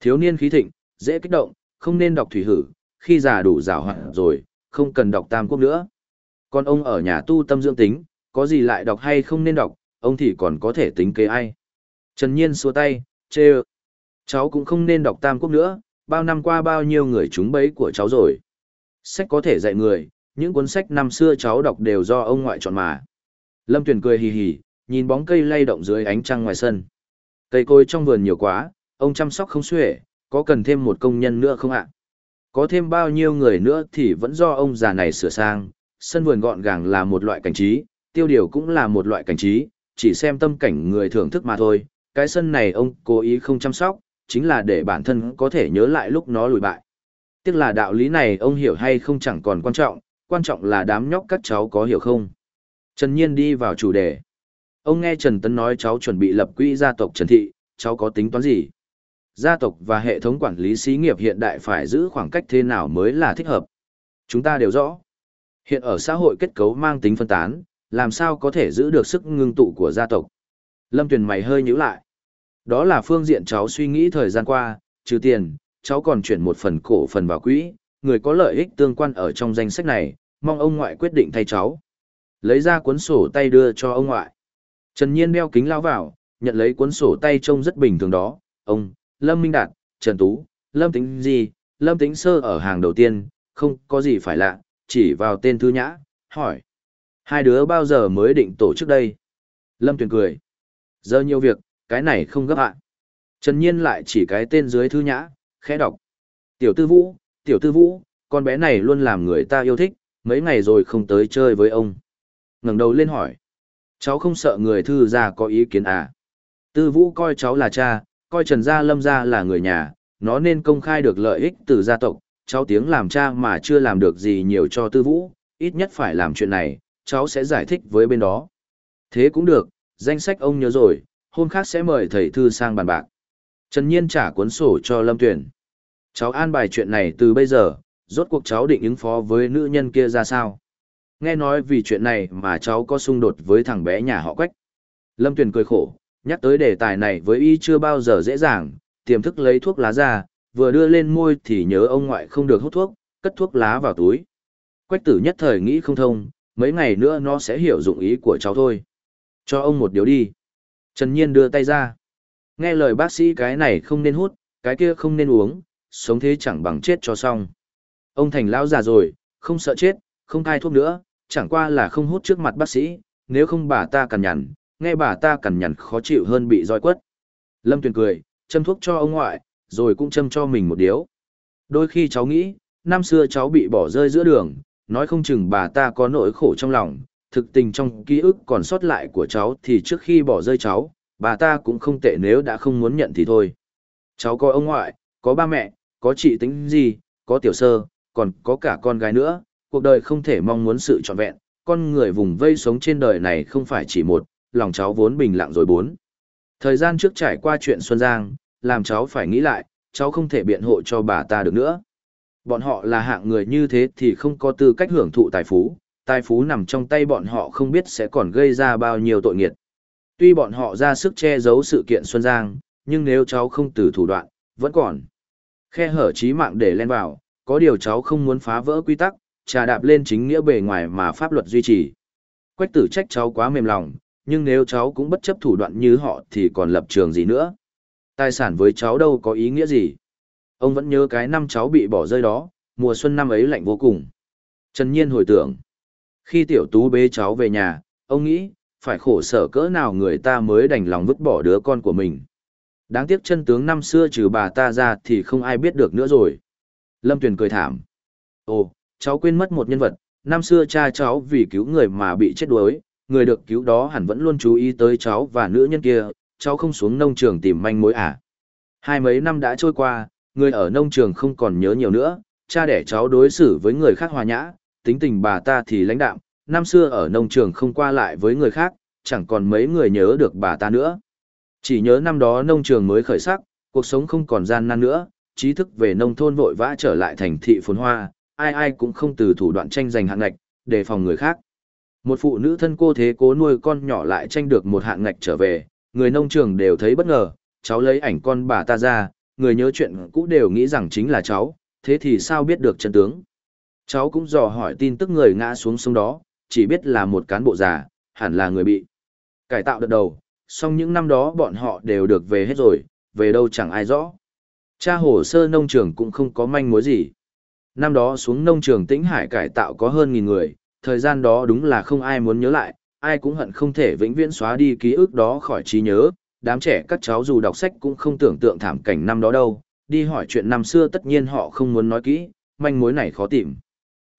A: Thiếu niên khí thịnh, dễ kích động, không nên đọc thủy hử, khi già đủ rào hoạn rồi, không cần đọc Tam Quốc nữa. Còn ông ở nhà tu tâm dưỡng tính, có gì lại đọc hay không nên đọc, ông thì còn có thể tính kế ai. Trần Nhiên xua tay, chê ơ. Cháu cũng không nên đọc Tam Quốc nữa, bao năm qua bao nhiêu người trúng bấy của cháu rồi. Sách có thể dạy người, những cuốn sách năm xưa cháu đọc đều do ông ngoại chọn mà. Lâm Tuyền cười hì hì, nhìn bóng cây lay động dưới ánh trăng ngoài sân. Cây cối trong vườn nhiều quá, ông chăm sóc không xuể, có cần thêm một công nhân nữa không ạ? Có thêm bao nhiêu người nữa thì vẫn do ông già này sửa sang, sân vườn gọn gàng là một loại cảnh trí, tiêu điều cũng là một loại cảnh trí, chỉ xem tâm cảnh người thưởng thức mà thôi. Cái sân này ông cố ý không chăm sóc, chính là để bản thân có thể nhớ lại lúc nó lùi bại. Tiếc là đạo lý này ông hiểu hay không chẳng còn quan trọng, quan trọng là đám nhóc các cháu có hiểu không. Trần Nhiên đi vào chủ đề. Ông nghe Trần Tấn nói cháu chuẩn bị lập quỹ gia tộc Trần Thị, cháu có tính toán gì? Gia tộc và hệ thống quản lý xí nghiệp hiện đại phải giữ khoảng cách thế nào mới là thích hợp? Chúng ta đều rõ. Hiện ở xã hội kết cấu mang tính phân tán, làm sao có thể giữ được sức ngưng tụ của gia tộc? Lâm Tuyền mày hơi nhíu lại. Đó là phương diện cháu suy nghĩ thời gian qua, trừ tiền, cháu còn chuyển một phần cổ phần vào quỹ, người có lợi ích tương quan ở trong danh sách này, mong ông ngoại quyết định thay cháu. Lấy ra cuốn sổ tay đưa cho ông ngoại. Trần Nhiên đeo kính lao vào, nhận lấy cuốn sổ tay trông rất bình thường đó. Ông, Lâm Minh Đạt, Trần Tú, Lâm Tĩnh gì, Lâm Tĩnh Sơ ở hàng đầu tiên, không có gì phải lạ, chỉ vào tên Thư Nhã, hỏi. Hai đứa bao giờ mới định tổ chức đây? Lâm Tuyền cười. Giờ nhiều việc, cái này không gấp ạ. Trần Nhiên lại chỉ cái tên dưới Thư Nhã, khẽ đọc. Tiểu Tư Vũ, Tiểu Tư Vũ, con bé này luôn làm người ta yêu thích, mấy ngày rồi không tới chơi với ông. ngẩng đầu lên hỏi. Cháu không sợ người thư gia có ý kiến à? Tư Vũ coi cháu là cha, coi Trần Gia Lâm Gia là người nhà, nó nên công khai được lợi ích từ gia tộc, cháu tiếng làm cha mà chưa làm được gì nhiều cho Tư Vũ, ít nhất phải làm chuyện này, cháu sẽ giải thích với bên đó. Thế cũng được, danh sách ông nhớ rồi, hôm khác sẽ mời thầy thư sang bàn bạc. Trần Nhiên trả cuốn sổ cho Lâm Tuyển. Cháu an bài chuyện này từ bây giờ, rốt cuộc cháu định ứng phó với nữ nhân kia ra sao? Nghe nói vì chuyện này mà cháu có xung đột với thằng bé nhà họ Quách. Lâm Tuyền cười khổ, nhắc tới đề tài này với y chưa bao giờ dễ dàng, tiềm thức lấy thuốc lá ra, vừa đưa lên môi thì nhớ ông ngoại không được hút thuốc, cất thuốc lá vào túi. Quách tử nhất thời nghĩ không thông, mấy ngày nữa nó sẽ hiểu dụng ý của cháu thôi. Cho ông một điều đi. Trần Nhiên đưa tay ra. Nghe lời bác sĩ cái này không nên hút, cái kia không nên uống, sống thế chẳng bằng chết cho xong. Ông thành lão già rồi, không sợ chết, không thai thuốc nữa, chẳng qua là không hút trước mặt bác sĩ, nếu không bà ta cằn nhằn, nghe bà ta cằn nhằn khó chịu hơn bị roi quất. Lâm Tuyền cười, châm thuốc cho ông ngoại, rồi cũng châm cho mình một điếu. Đôi khi cháu nghĩ, năm xưa cháu bị bỏ rơi giữa đường, nói không chừng bà ta có nỗi khổ trong lòng, thực tình trong ký ức còn sót lại của cháu thì trước khi bỏ rơi cháu, bà ta cũng không tệ nếu đã không muốn nhận thì thôi. Cháu có ông ngoại, có ba mẹ, có chị tính gì, có tiểu sơ, còn có cả con gái nữa, cuộc đời không thể mong muốn sự trọn vẹn, con người vùng vây sống trên đời này không phải chỉ một, lòng cháu vốn bình lặng rồi bốn. Thời gian trước trải qua chuyện Xuân Giang, làm cháu phải nghĩ lại, cháu không thể biện hộ cho bà ta được nữa. Bọn họ là hạng người như thế thì không có tư cách hưởng thụ tài phú, tài phú nằm trong tay bọn họ không biết sẽ còn gây ra bao nhiêu tội nghiệt. Tuy bọn họ ra sức che giấu sự kiện Xuân Giang, nhưng nếu cháu không từ thủ đoạn, vẫn còn. Khe hở trí mạng để len vào, có điều cháu không muốn phá vỡ quy tắc, trà đạp lên chính nghĩa bề ngoài mà pháp luật duy trì. Quách tử trách cháu quá mềm lòng, nhưng nếu cháu cũng bất chấp thủ đoạn như họ thì còn lập trường gì nữa. Tài sản với cháu đâu có ý nghĩa gì. Ông vẫn nhớ cái năm cháu bị bỏ rơi đó, mùa xuân năm ấy lạnh vô cùng. Trần Nhiên hồi tưởng. Khi tiểu tú bế cháu về nhà, ông nghĩ, phải khổ sở cỡ nào người ta mới đành lòng vứt bỏ đứa con của mình. Đáng tiếc chân tướng năm xưa trừ bà ta ra thì không ai biết được nữa rồi. Lâm Tuyền cười thảm. Ồ, cháu quên mất một nhân vật, năm xưa cha cháu vì cứu người mà bị chết đuối, người được cứu đó hẳn vẫn luôn chú ý tới cháu và nữ nhân kia, cháu không xuống nông trường tìm manh mối à. Hai mấy năm đã trôi qua, người ở nông trường không còn nhớ nhiều nữa, cha đẻ cháu đối xử với người khác hòa nhã, tính tình bà ta thì lãnh đạm, năm xưa ở nông trường không qua lại với người khác, chẳng còn mấy người nhớ được bà ta nữa. Chỉ nhớ năm đó nông trường mới khởi sắc, cuộc sống không còn gian nan nữa, trí thức về nông thôn vội vã trở lại thành thị phồn hoa, ai ai cũng không từ thủ đoạn tranh giành hạng ngạch, để phòng người khác. Một phụ nữ thân cô thế cố nuôi con nhỏ lại tranh được một hạng ngạch trở về, người nông trường đều thấy bất ngờ, cháu lấy ảnh con bà ta ra, người nhớ chuyện cũ đều nghĩ rằng chính là cháu, thế thì sao biết được chân tướng. Cháu cũng dò hỏi tin tức người ngã xuống sông đó, chỉ biết là một cán bộ già, hẳn là người bị cải tạo đợt đầu, song những năm đó bọn họ đều được về hết rồi, về đâu chẳng ai rõ. Cha hồ sơ nông trường cũng không có manh mối gì. Năm đó xuống nông trường tĩnh hải cải tạo có hơn nghìn người, thời gian đó đúng là không ai muốn nhớ lại, ai cũng hận không thể vĩnh viễn xóa đi ký ức đó khỏi trí nhớ. Đám trẻ các cháu dù đọc sách cũng không tưởng tượng thảm cảnh năm đó đâu, đi hỏi chuyện năm xưa tất nhiên họ không muốn nói kỹ, manh mối này khó tìm.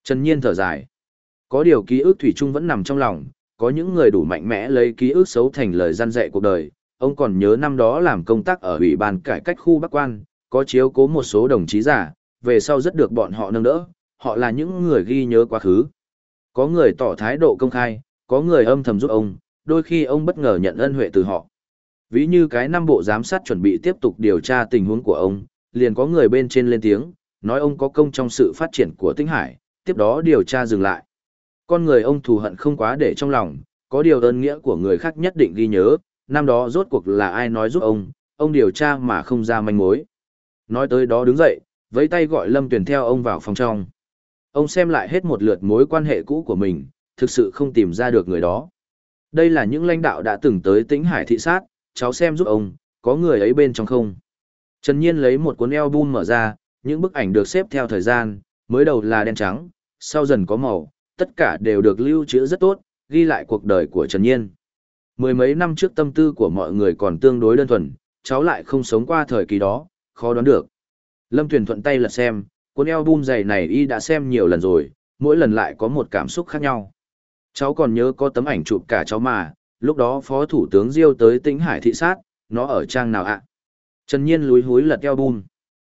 A: Trần Nhiên thở dài. Có điều ký ức Thủy chung vẫn nằm trong lòng, có những người đủ mạnh mẽ lấy ký ức xấu thành lời gian dạy cuộc đời. Ông còn nhớ năm đó làm công tác ở Ủy ban cải cách khu Bắc Quan, có chiếu cố một số đồng chí giả, về sau rất được bọn họ nâng đỡ, họ là những người ghi nhớ quá khứ. Có người tỏ thái độ công khai, có người âm thầm giúp ông, đôi khi ông bất ngờ nhận ân huệ từ họ. Ví như cái năm bộ giám sát chuẩn bị tiếp tục điều tra tình huống của ông, liền có người bên trên lên tiếng, nói ông có công trong sự phát triển của Tinh Hải, tiếp đó điều tra dừng lại. Con người ông thù hận không quá để trong lòng, có điều ơn nghĩa của người khác nhất định ghi nhớ, năm đó rốt cuộc là ai nói giúp ông, ông điều tra mà không ra manh mối. Nói tới đó đứng dậy, với tay gọi Lâm Tuyền theo ông vào phòng trong. Ông xem lại hết một lượt mối quan hệ cũ của mình, thực sự không tìm ra được người đó. Đây là những lãnh đạo đã từng tới tĩnh hải thị sát, cháu xem giúp ông, có người ấy bên trong không. Trần Nhiên lấy một cuốn album mở ra, những bức ảnh được xếp theo thời gian, mới đầu là đen trắng, sau dần có màu, tất cả đều được lưu trữ rất tốt, ghi lại cuộc đời của Trần Nhiên. Mười mấy năm trước tâm tư của mọi người còn tương đối đơn thuần, cháu lại không sống qua thời kỳ đó, khó đoán được. Lâm Tuyền thuận tay lật xem, cuốn album dày này y đã xem nhiều lần rồi, mỗi lần lại có một cảm xúc khác nhau. Cháu còn nhớ có tấm ảnh chụp cả cháu mà, lúc đó Phó Thủ tướng Diêu tới Tĩnh Hải thị sát, nó ở trang nào ạ? Trần Nhiên lúi húi lật eo bum.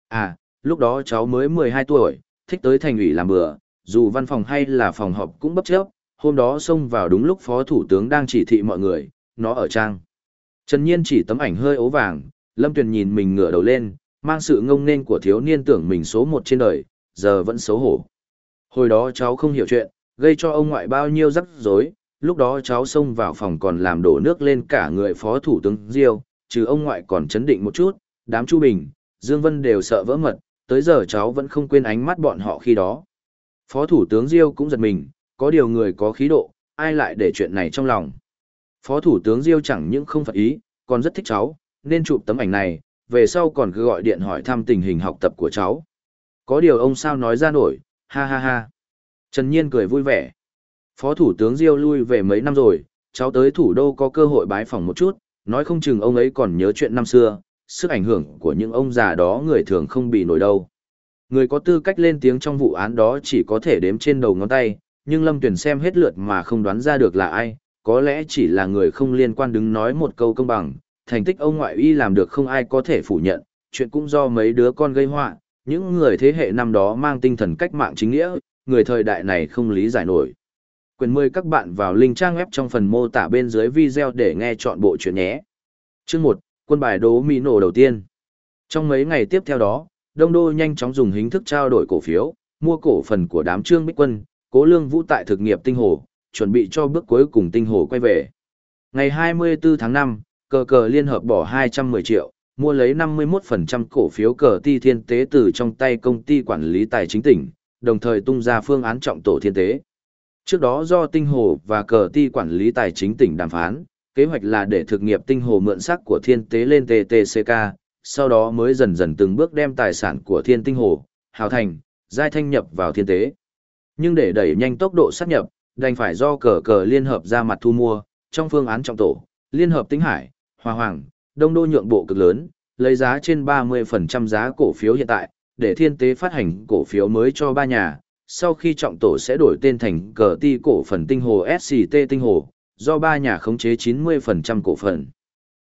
A: À, lúc đó cháu mới 12 tuổi, thích tới thành ủy làm bữa, dù văn phòng hay là phòng họp cũng bất chấp, hôm đó xông vào đúng lúc Phó Thủ tướng đang chỉ thị mọi người, nó ở trang. Trần Nhiên chỉ tấm ảnh hơi ố vàng, Lâm Tuyền nhìn mình ngửa đầu lên, mang sự ngông nên của thiếu niên tưởng mình số một trên đời, giờ vẫn xấu hổ. Hồi đó cháu không hiểu chuyện, gây cho ông ngoại bao nhiêu rắc rối, lúc đó cháu xông vào phòng còn làm đổ nước lên cả người phó thủ tướng Diêu, trừ ông ngoại còn chấn định một chút, đám Chu Bình, Dương Vân đều sợ vỡ mật, tới giờ cháu vẫn không quên ánh mắt bọn họ khi đó. Phó thủ tướng Diêu cũng giật mình, có điều người có khí độ, ai lại để chuyện này trong lòng. Phó thủ tướng Diêu chẳng những không phật ý, còn rất thích cháu, nên chụp tấm ảnh này, về sau còn cứ gọi điện hỏi thăm tình hình học tập của cháu. Có điều ông sao nói ra nổi, ha ha ha. Trần Nhiên cười vui vẻ. Phó thủ tướng Diêu lui về mấy năm rồi, cháu tới thủ đô có cơ hội bái phỏng một chút, nói không chừng ông ấy còn nhớ chuyện năm xưa, sức ảnh hưởng của những ông già đó người thường không bị nổi đâu. Người có tư cách lên tiếng trong vụ án đó chỉ có thể đếm trên đầu ngón tay, nhưng Lâm Tuyển xem hết lượt mà không đoán ra được là ai, có lẽ chỉ là người không liên quan đứng nói một câu công bằng, thành tích ông ngoại y làm được không ai có thể phủ nhận, chuyện cũng do mấy đứa con gây họa, những người thế hệ năm đó mang tinh thần cách mạng chính nghĩa, người thời đại này không lý giải nổi. Quyền mời các bạn vào link trang web trong phần mô tả bên dưới video để nghe chọn bộ chuyện nhé. Chương 1, quân bài đố mỹ nổ đầu tiên. Trong mấy ngày tiếp theo đó, Đông Đô nhanh chóng dùng hình thức trao đổi cổ phiếu, mua cổ phần của đám trương bích quân, cố lương vũ tại thực nghiệp tinh hồ, chuẩn bị cho bước cuối cùng tinh hồ quay về. Ngày 24 tháng 5, cờ cờ liên hợp bỏ 210 triệu, mua lấy 51% cổ phiếu cờ ti thiên tế từ trong tay công ty quản lý tài chính tỉnh, đồng thời tung ra phương án trọng tổ thiên tế. Trước đó do tinh hồ và cờ ti quản lý tài chính tỉnh đàm phán, kế hoạch là để thực nghiệp tinh hồ mượn sắc của thiên tế lên TTCK, sau đó mới dần dần từng bước đem tài sản của thiên tinh hồ, hào thành, giai thanh nhập vào thiên tế. Nhưng để đẩy nhanh tốc độ sát nhập, đành phải do cờ cờ liên hợp ra mặt thu mua, trong phương án trọng tổ, liên hợp tinh hải, hòa hoàng, đông đô nhượng bộ cực lớn, lấy giá trên 30% giá cổ phiếu hiện tại, để thiên tế phát hành cổ phiếu mới cho ba nhà, sau khi trọng tổ sẽ đổi tên thành cờ ti cổ phần tinh hồ SCT tinh hồ, do ba nhà khống chế 90% cổ phần.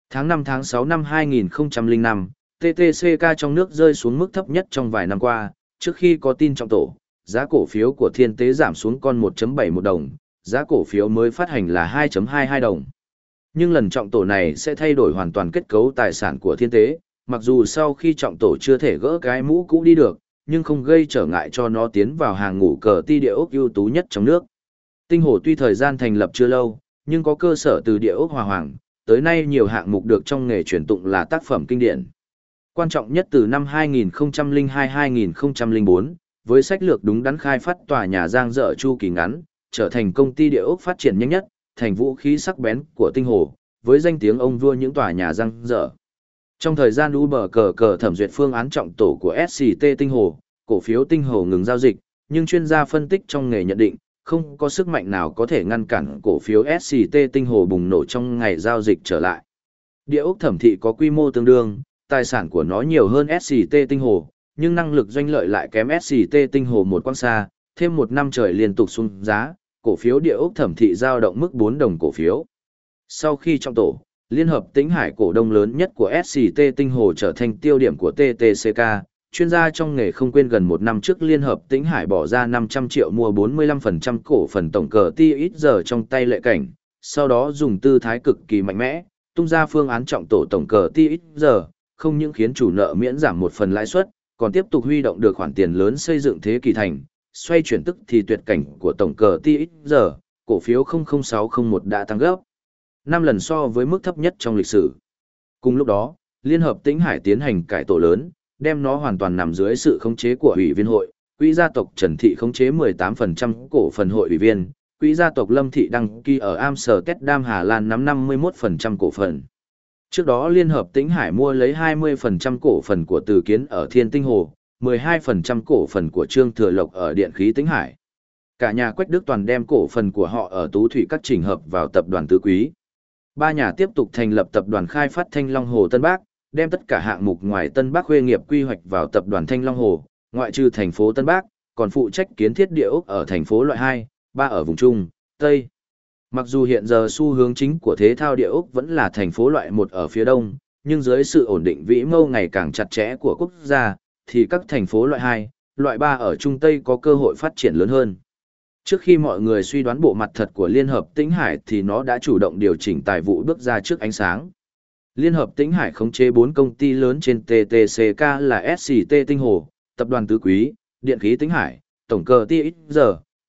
A: Tháng 5 tháng 6 năm 2005, TTCK trong nước rơi xuống mức thấp nhất trong vài năm qua, trước khi có tin trọng tổ, giá cổ phiếu của thiên tế giảm xuống còn 1.71 đồng, giá cổ phiếu mới phát hành là 2.22 đồng. Nhưng lần trọng tổ này sẽ thay đổi hoàn toàn kết cấu tài sản của thiên tế, mặc dù sau khi trọng tổ chưa thể gỡ cái mũ cũ đi được, nhưng không gây trở ngại cho nó tiến vào hàng ngũ cờ ti địa ốc ưu tú nhất trong nước. Tinh hồ tuy thời gian thành lập chưa lâu, nhưng có cơ sở từ địa ốc hòa hoàng, tới nay nhiều hạng mục được trong nghề truyền tụng là tác phẩm kinh điển. Quan trọng nhất từ năm 2002-2004, với sách lược đúng đắn khai phát tòa nhà giang dở chu kỳ ngắn, trở thành công ty địa ốc phát triển nhanh nhất, thành vũ khí sắc bén của tinh hồ, với danh tiếng ông vua những tòa nhà răng dở. Trong thời gian Uber cờ cờ thẩm duyệt phương án trọng tổ của SCT Tinh Hồ, cổ phiếu Tinh Hồ ngừng giao dịch, nhưng chuyên gia phân tích trong nghề nhận định, không có sức mạnh nào có thể ngăn cản cổ phiếu SCT Tinh Hồ bùng nổ trong ngày giao dịch trở lại. Địa ốc thẩm thị có quy mô tương đương, tài sản của nó nhiều hơn SCT Tinh Hồ, nhưng năng lực doanh lợi lại kém SCT Tinh Hồ một quang xa, thêm một năm trời liên tục xuống giá, cổ phiếu địa ốc thẩm thị giao động mức 4 đồng cổ phiếu. Sau khi trong tổ, Liên hợp tính Hải cổ đông lớn nhất của SCT Tinh Hồ trở thành tiêu điểm của TTCK, chuyên gia trong nghề không quên gần một năm trước Liên hợp tính Hải bỏ ra 500 triệu mua 45% cổ phần tổng cờ ti ít giờ trong tay lệ cảnh, sau đó dùng tư thái cực kỳ mạnh mẽ, tung ra phương án trọng tổ tổng cờ ti ít giờ, không những khiến chủ nợ miễn giảm một phần lãi suất, còn tiếp tục huy động được khoản tiền lớn xây dựng thế kỳ thành, xoay chuyển tức thì tuyệt cảnh của tổng cờ ti giờ, cổ phiếu 00601 đã tăng gấp năm lần so với mức thấp nhất trong lịch sử. Cùng lúc đó, Liên hợp Tĩnh Hải tiến hành cải tổ lớn, đem nó hoàn toàn nằm dưới sự khống chế của ủy viên hội, quỹ gia tộc Trần Thị khống chế 18% cổ phần hội ủy viên, quỹ gia tộc Lâm Thị đăng ký ở Amsterdam Hà Lan nắm 51% cổ phần. Trước đó Liên hợp Tĩnh Hải mua lấy 20% cổ phần của Từ Kiến ở Thiên Tinh Hồ, 12% cổ phần của Trương Thừa Lộc ở Điện khí Tĩnh Hải. Cả nhà Quách Đức Toàn đem cổ phần của họ ở Tú Thủy các trình hợp vào tập đoàn Tứ Quý. Ba nhà tiếp tục thành lập tập đoàn khai phát Thanh Long Hồ Tân Bắc, đem tất cả hạng mục ngoài Tân Bắc khuê nghiệp quy hoạch vào tập đoàn Thanh Long Hồ, ngoại trừ thành phố Tân Bắc, còn phụ trách kiến thiết địa ốc ở thành phố loại 2, 3 ở vùng Trung, Tây. Mặc dù hiện giờ xu hướng chính của thế thao địa ốc vẫn là thành phố loại 1 ở phía đông, nhưng dưới sự ổn định vĩ mô ngày càng chặt chẽ của quốc gia, thì các thành phố loại 2, loại 3 ở Trung Tây có cơ hội phát triển lớn hơn. Trước khi mọi người suy đoán bộ mặt thật của Liên Hợp Tĩnh Hải thì nó đã chủ động điều chỉnh tài vụ bước ra trước ánh sáng. Liên Hợp Tĩnh Hải khống chế 4 công ty lớn trên TTCK là SCT Tinh Hồ, Tập đoàn Tứ Quý, Điện khí Tĩnh Hải, Tổng cờ TXG,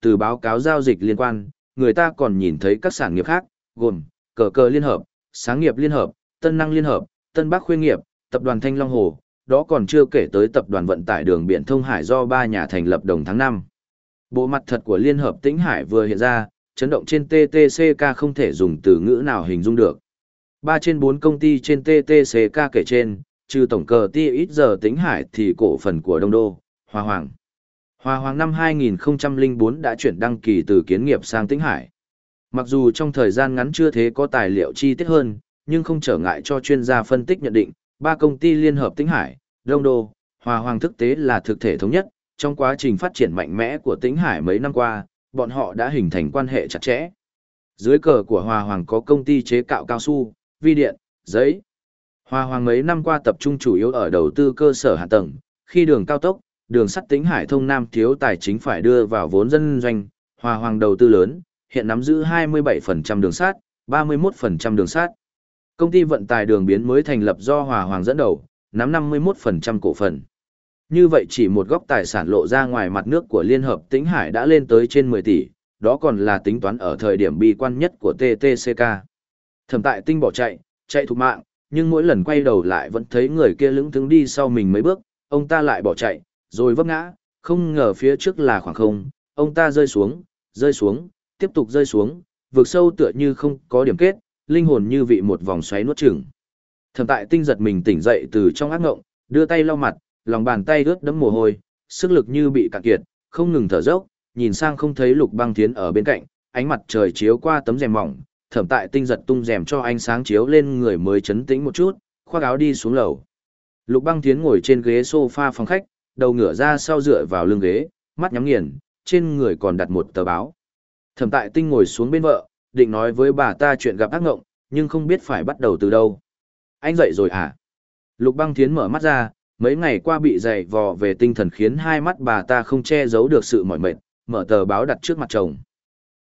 A: từ báo cáo giao dịch liên quan, người ta còn nhìn thấy các sản nghiệp khác, gồm cờ cờ liên hợp, sáng nghiệp liên hợp, tân năng liên hợp, tân bắc khuyên nghiệp, tập đoàn Thanh Long Hồ, đó còn chưa kể tới tập đoàn vận tải đường biển thông hải do ba nhà thành lập đồng tháng 5. Bộ mặt thật của Liên Hợp Tĩnh Hải vừa hiện ra, chấn động trên TTCK không thể dùng từ ngữ nào hình dung được. Ba trên bốn công ty trên TTCK kể trên, trừ tổng cờ ti ít giờ Tĩnh Hải thì cổ phần của Đông Đô, Hoa Hoàng. Hoa Hoàng năm 2004 đã chuyển đăng kỳ từ kiến nghiệp sang Tĩnh Hải. Mặc dù trong thời gian ngắn chưa thế có tài liệu chi tiết hơn, nhưng không trở ngại cho chuyên gia phân tích nhận định, ba công ty liên hợp Tĩnh Hải, Đông Đô, Hòa Hoàng thực tế là thực thể thống nhất, trong quá trình phát triển mạnh mẽ của Tĩnh Hải mấy năm qua, bọn họ đã hình thành quan hệ chặt chẽ. Dưới cờ của Hòa Hoàng có công ty chế cạo cao su, vi điện, giấy. Hòa Hoàng mấy năm qua tập trung chủ yếu ở đầu tư cơ sở hạ tầng, khi đường cao tốc, đường sắt Tĩnh Hải thông Nam thiếu tài chính phải đưa vào vốn dân doanh, Hòa Hoàng đầu tư lớn, hiện nắm giữ 27% đường sắt, 31% đường sắt. Công ty vận tải đường biến mới thành lập do Hòa Hoàng dẫn đầu, nắm 51% cổ phần. Như vậy chỉ một góc tài sản lộ ra ngoài mặt nước của Liên Hợp Tĩnh Hải đã lên tới trên 10 tỷ, đó còn là tính toán ở thời điểm bi quan nhất của TTCK. Thẩm tại tinh bỏ chạy, chạy thục mạng, nhưng mỗi lần quay đầu lại vẫn thấy người kia lững thững đi sau mình mấy bước, ông ta lại bỏ chạy, rồi vấp ngã, không ngờ phía trước là khoảng không, ông ta rơi xuống, rơi xuống, tiếp tục rơi xuống, vượt sâu tựa như không có điểm kết, linh hồn như vị một vòng xoáy nuốt chửng. Thẩm tại tinh giật mình tỉnh dậy từ trong ác ngộng, đưa tay lau mặt, lòng bàn tay ướt đẫm mồ hôi, sức lực như bị cạn kiệt, không ngừng thở dốc, nhìn sang không thấy Lục Băng Thiến ở bên cạnh, ánh mặt trời chiếu qua tấm rèm mỏng, thẩm tại tinh giật tung rèm cho ánh sáng chiếu lên người mới chấn tĩnh một chút, khoác áo đi xuống lầu. Lục Băng Thiến ngồi trên ghế sofa phòng khách, đầu ngửa ra sau dựa vào lưng ghế, mắt nhắm nghiền, trên người còn đặt một tờ báo. Thẩm tại tinh ngồi xuống bên vợ, định nói với bà ta chuyện gặp ác ngộng, nhưng không biết phải bắt đầu từ đâu. Anh dậy rồi à? Lục băng thiến mở mắt ra, mấy ngày qua bị dày vò về tinh thần khiến hai mắt bà ta không che giấu được sự mỏi mệt, mở tờ báo đặt trước mặt chồng.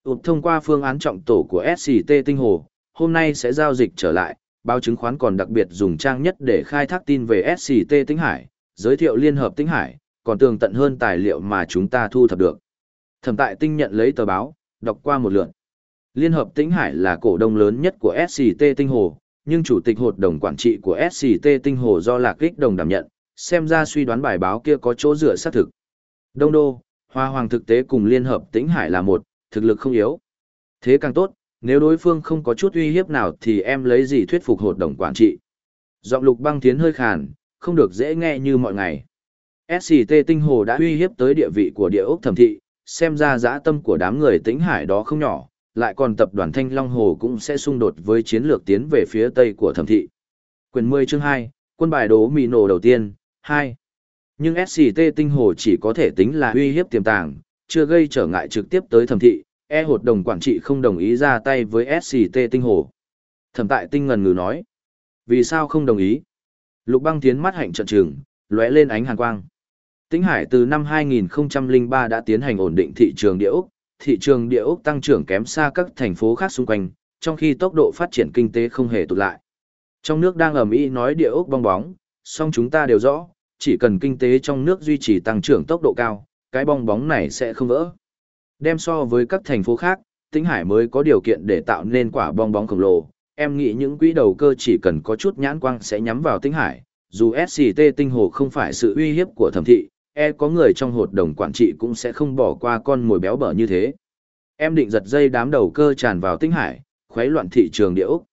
A: Ụt thông qua phương án trọng tổ của SCT Tinh Hồ, hôm nay sẽ giao dịch trở lại, báo chứng khoán còn đặc biệt dùng trang nhất để khai thác tin về SCT Tinh Hải, giới thiệu Liên Hợp Tinh Hải, còn tường tận hơn tài liệu mà chúng ta thu thập được. Thẩm tại tinh nhận lấy tờ báo, đọc qua một lượt. Liên Hợp Tĩnh Hải là cổ đông lớn nhất của SCT Tinh Hồ, nhưng chủ tịch hội đồng quản trị của SCT Tinh Hồ do Lạc Kích Đồng đảm nhận, xem ra suy đoán bài báo kia có chỗ dựa xác thực. Đông Đô, Hoa Hoàng thực tế cùng Liên Hợp Tĩnh Hải là một, thực lực không yếu. Thế càng tốt, nếu đối phương không có chút uy hiếp nào thì em lấy gì thuyết phục hội đồng quản trị. Giọng lục băng tiến hơi khàn, không được dễ nghe như mọi ngày. SCT Tinh Hồ đã uy hiếp tới địa vị của địa ốc thẩm thị, xem ra dã tâm của đám người Tĩnh Hải đó không nhỏ, lại còn tập đoàn Thanh Long Hồ cũng sẽ xung đột với chiến lược tiến về phía tây của thẩm thị. Quyền 10 chương 2, quân bài đố mì nổ đầu tiên, 2. Nhưng SCT Tinh Hồ chỉ có thể tính là uy hiếp tiềm tàng, chưa gây trở ngại trực tiếp tới thẩm thị, e hột đồng quản trị không đồng ý ra tay với SCT Tinh Hồ. Thẩm tại Tinh ngần ngừ nói. Vì sao không đồng ý? Lục băng tiến mắt hạnh trận trường, lóe lên ánh hàn quang. Tĩnh Hải từ năm 2003 đã tiến hành ổn định thị trường địa Úc, thị trường địa ốc tăng trưởng kém xa các thành phố khác xung quanh, trong khi tốc độ phát triển kinh tế không hề tụt lại. Trong nước đang ầm ĩ nói địa ốc bong bóng, song chúng ta đều rõ, chỉ cần kinh tế trong nước duy trì tăng trưởng tốc độ cao, cái bong bóng này sẽ không vỡ. Đem so với các thành phố khác, Tĩnh Hải mới có điều kiện để tạo nên quả bong bóng khổng lồ. Em nghĩ những quỹ đầu cơ chỉ cần có chút nhãn quang sẽ nhắm vào Tĩnh Hải, dù SCT Tinh Hồ không phải sự uy hiếp của thẩm thị, e có người trong hội đồng quản trị cũng sẽ không bỏ qua con mồi béo bở như thế. Em định giật dây đám đầu cơ tràn vào Tĩnh Hải, khuấy loạn thị trường địa Úc.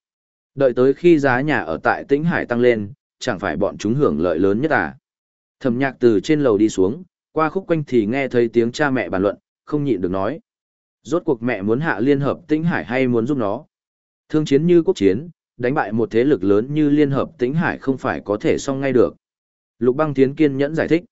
A: Đợi tới khi giá nhà ở tại Tĩnh Hải tăng lên, chẳng phải bọn chúng hưởng lợi lớn nhất à. Thẩm nhạc từ trên lầu đi xuống, qua khúc quanh thì nghe thấy tiếng cha mẹ bàn luận, không nhịn được nói. Rốt cuộc mẹ muốn hạ liên hợp Tĩnh Hải hay muốn giúp nó? Thương chiến như quốc chiến, đánh bại một thế lực lớn như liên hợp Tĩnh Hải không phải có thể xong ngay được. Lục băng tiến kiên nhẫn giải thích.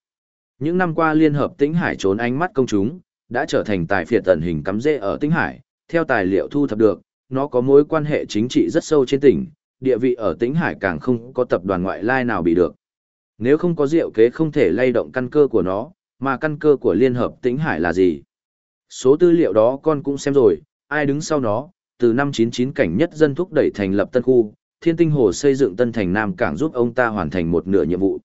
A: Những năm qua Liên hợp Tĩnh Hải trốn ánh mắt công chúng, đã trở thành tài phiệt tần hình cắm rễ ở Tĩnh Hải. Theo tài liệu thu thập được, nó có mối quan hệ chính trị rất sâu trên tỉnh, địa vị ở Tĩnh Hải càng không có tập đoàn ngoại lai nào bị được. Nếu không có diệu kế không thể lay động căn cơ của nó, mà căn cơ của Liên hợp Tĩnh Hải là gì? Số tư liệu đó con cũng xem rồi, ai đứng sau nó, từ năm 99 cảnh nhất dân thúc đẩy thành lập tân khu, Thiên Tinh Hồ xây dựng tân thành Nam Cảng giúp ông ta hoàn thành một nửa nhiệm vụ.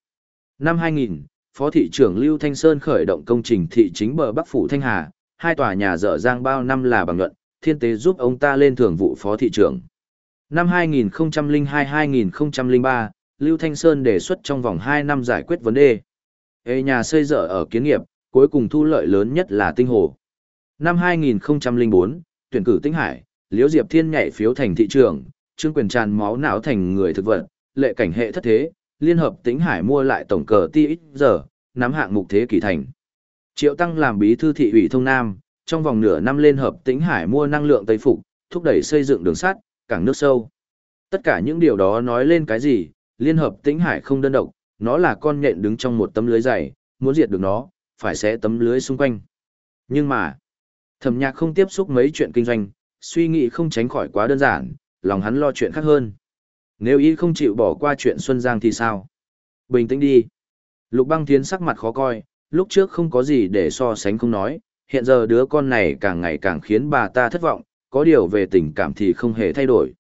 A: Năm 2000, Phó thị trưởng Lưu Thanh Sơn khởi động công trình thị chính bờ Bắc phủ Thanh Hà, hai tòa nhà dở dang bao năm là bằng luận, thiên tế giúp ông ta lên thường vụ phó thị trưởng. Năm 2002-2003, Lưu Thanh Sơn đề xuất trong vòng 2 năm giải quyết vấn đề. Ê nhà xây dở ở kiến nghiệp, cuối cùng thu lợi lớn nhất là tinh hồ. Năm 2004, tuyển cử Tinh Hải, Liễu Diệp Thiên nhảy phiếu thành thị trưởng, trương quyền tràn máu não thành người thực vật, lệ cảnh hệ thất thế, liên hợp Tĩnh Hải mua lại tổng cờ ti ít giờ, nắm hạng mục thế kỷ thành. Triệu Tăng làm bí thư thị ủy thông Nam, trong vòng nửa năm liên hợp Tĩnh Hải mua năng lượng Tây Phục, thúc đẩy xây dựng đường sắt, cảng nước sâu. Tất cả những điều đó nói lên cái gì, liên hợp Tĩnh Hải không đơn độc, nó là con nhện đứng trong một tấm lưới dày, muốn diệt được nó, phải xé tấm lưới xung quanh. Nhưng mà, thẩm nhạc không tiếp xúc mấy chuyện kinh doanh, suy nghĩ không tránh khỏi quá đơn giản, lòng hắn lo chuyện khác hơn. Nếu y không chịu bỏ qua chuyện Xuân Giang thì sao? Bình tĩnh đi. Lục băng thiến sắc mặt khó coi, lúc trước không có gì để so sánh không nói, hiện giờ đứa con này càng ngày càng khiến bà ta thất vọng, có điều về tình cảm thì không hề thay đổi.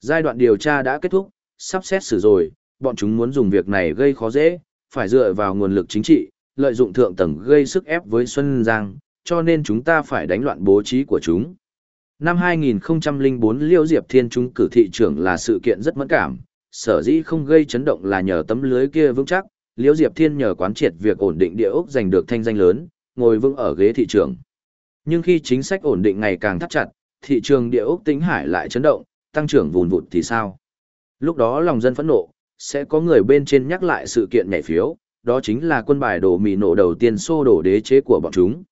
A: Giai đoạn điều tra đã kết thúc, sắp xét xử rồi, bọn chúng muốn dùng việc này gây khó dễ, phải dựa vào nguồn lực chính trị, lợi dụng thượng tầng gây sức ép với Xuân Giang, cho nên chúng ta phải đánh loạn bố trí của chúng. Năm 2004 Liêu Diệp Thiên trúng cử thị trưởng là sự kiện rất mẫn cảm, sở dĩ không gây chấn động là nhờ tấm lưới kia vững chắc, Liêu Diệp Thiên nhờ quán triệt việc ổn định địa ốc giành được thanh danh lớn, ngồi vững ở ghế thị trường. Nhưng khi chính sách ổn định ngày càng thắt chặt, thị trường địa ốc tính hải lại chấn động, tăng trưởng vùn vụt thì sao? Lúc đó lòng dân phẫn nộ, sẽ có người bên trên nhắc lại sự kiện nhảy phiếu, đó chính là quân bài đổ mì nổ đầu tiên xô đổ đế chế của bọn chúng.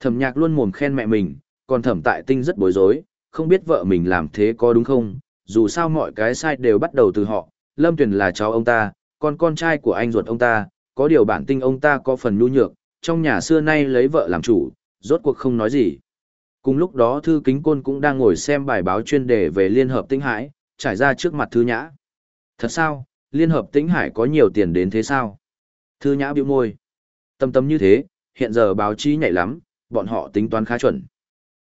A: Thẩm nhạc luôn mồm khen mẹ mình, còn thẩm tại tinh rất bối rối, không biết vợ mình làm thế có đúng không, dù sao mọi cái sai đều bắt đầu từ họ, Lâm Tuyền là cháu ông ta, còn con trai của anh ruột ông ta, có điều bản tinh ông ta có phần nhu nhược, trong nhà xưa nay lấy vợ làm chủ, rốt cuộc không nói gì. Cùng lúc đó Thư Kính Côn cũng đang ngồi xem bài báo chuyên đề về Liên Hợp Tĩnh Hải, trải ra trước mặt Thư Nhã. Thật sao, Liên Hợp Tĩnh Hải có nhiều tiền đến thế sao? Thư Nhã bĩu môi. Tâm tâm như thế, hiện giờ báo chí nhảy lắm, bọn họ tính toán khá chuẩn.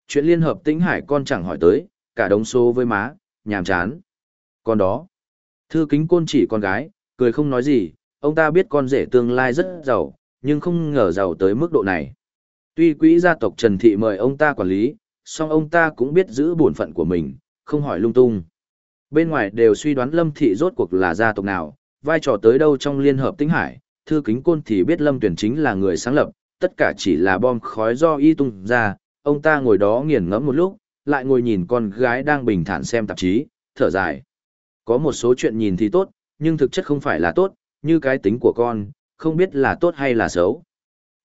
A: Chuyện Liên Hợp Tĩnh Hải con chẳng hỏi tới, cả đống số với má, nhàm chán. Còn đó, Thư Kính Côn chỉ con gái, cười không nói gì, ông ta biết con rể tương lai rất giàu, nhưng không ngờ giàu tới mức độ này. Tuy quỹ gia tộc Trần Thị mời ông ta quản lý, song ông ta cũng biết giữ bổn phận của mình, không hỏi lung tung. Bên ngoài đều suy đoán Lâm Thị rốt cuộc là gia tộc nào, vai trò tới đâu trong Liên Hợp Tinh Hải, thư kính côn thì biết Lâm Tuyển chính là người sáng lập, tất cả chỉ là bom khói do y tung ra, ông ta ngồi đó nghiền ngẫm một lúc, lại ngồi nhìn con gái đang bình thản xem tạp chí, thở dài. Có một số chuyện nhìn thì tốt, nhưng thực chất không phải là tốt, như cái tính của con, không biết là tốt hay là xấu.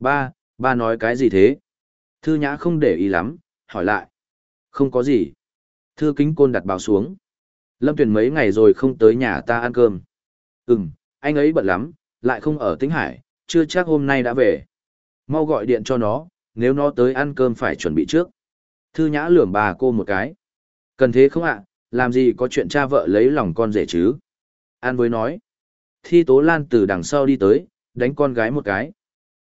A: Ba, ba nói cái gì thế? Thư nhã không để ý lắm, hỏi lại. Không có gì. Thư kính côn đặt báo xuống. Lâm Tuyền mấy ngày rồi không tới nhà ta ăn cơm. Ừm, anh ấy bận lắm, lại không ở Tĩnh Hải, chưa chắc hôm nay đã về. Mau gọi điện cho nó, nếu nó tới ăn cơm phải chuẩn bị trước. Thư nhã lườm bà cô một cái. Cần thế không ạ, làm gì có chuyện cha vợ lấy lòng con rể chứ? An với nói. Thi Tố Lan từ đằng sau đi tới, đánh con gái một cái.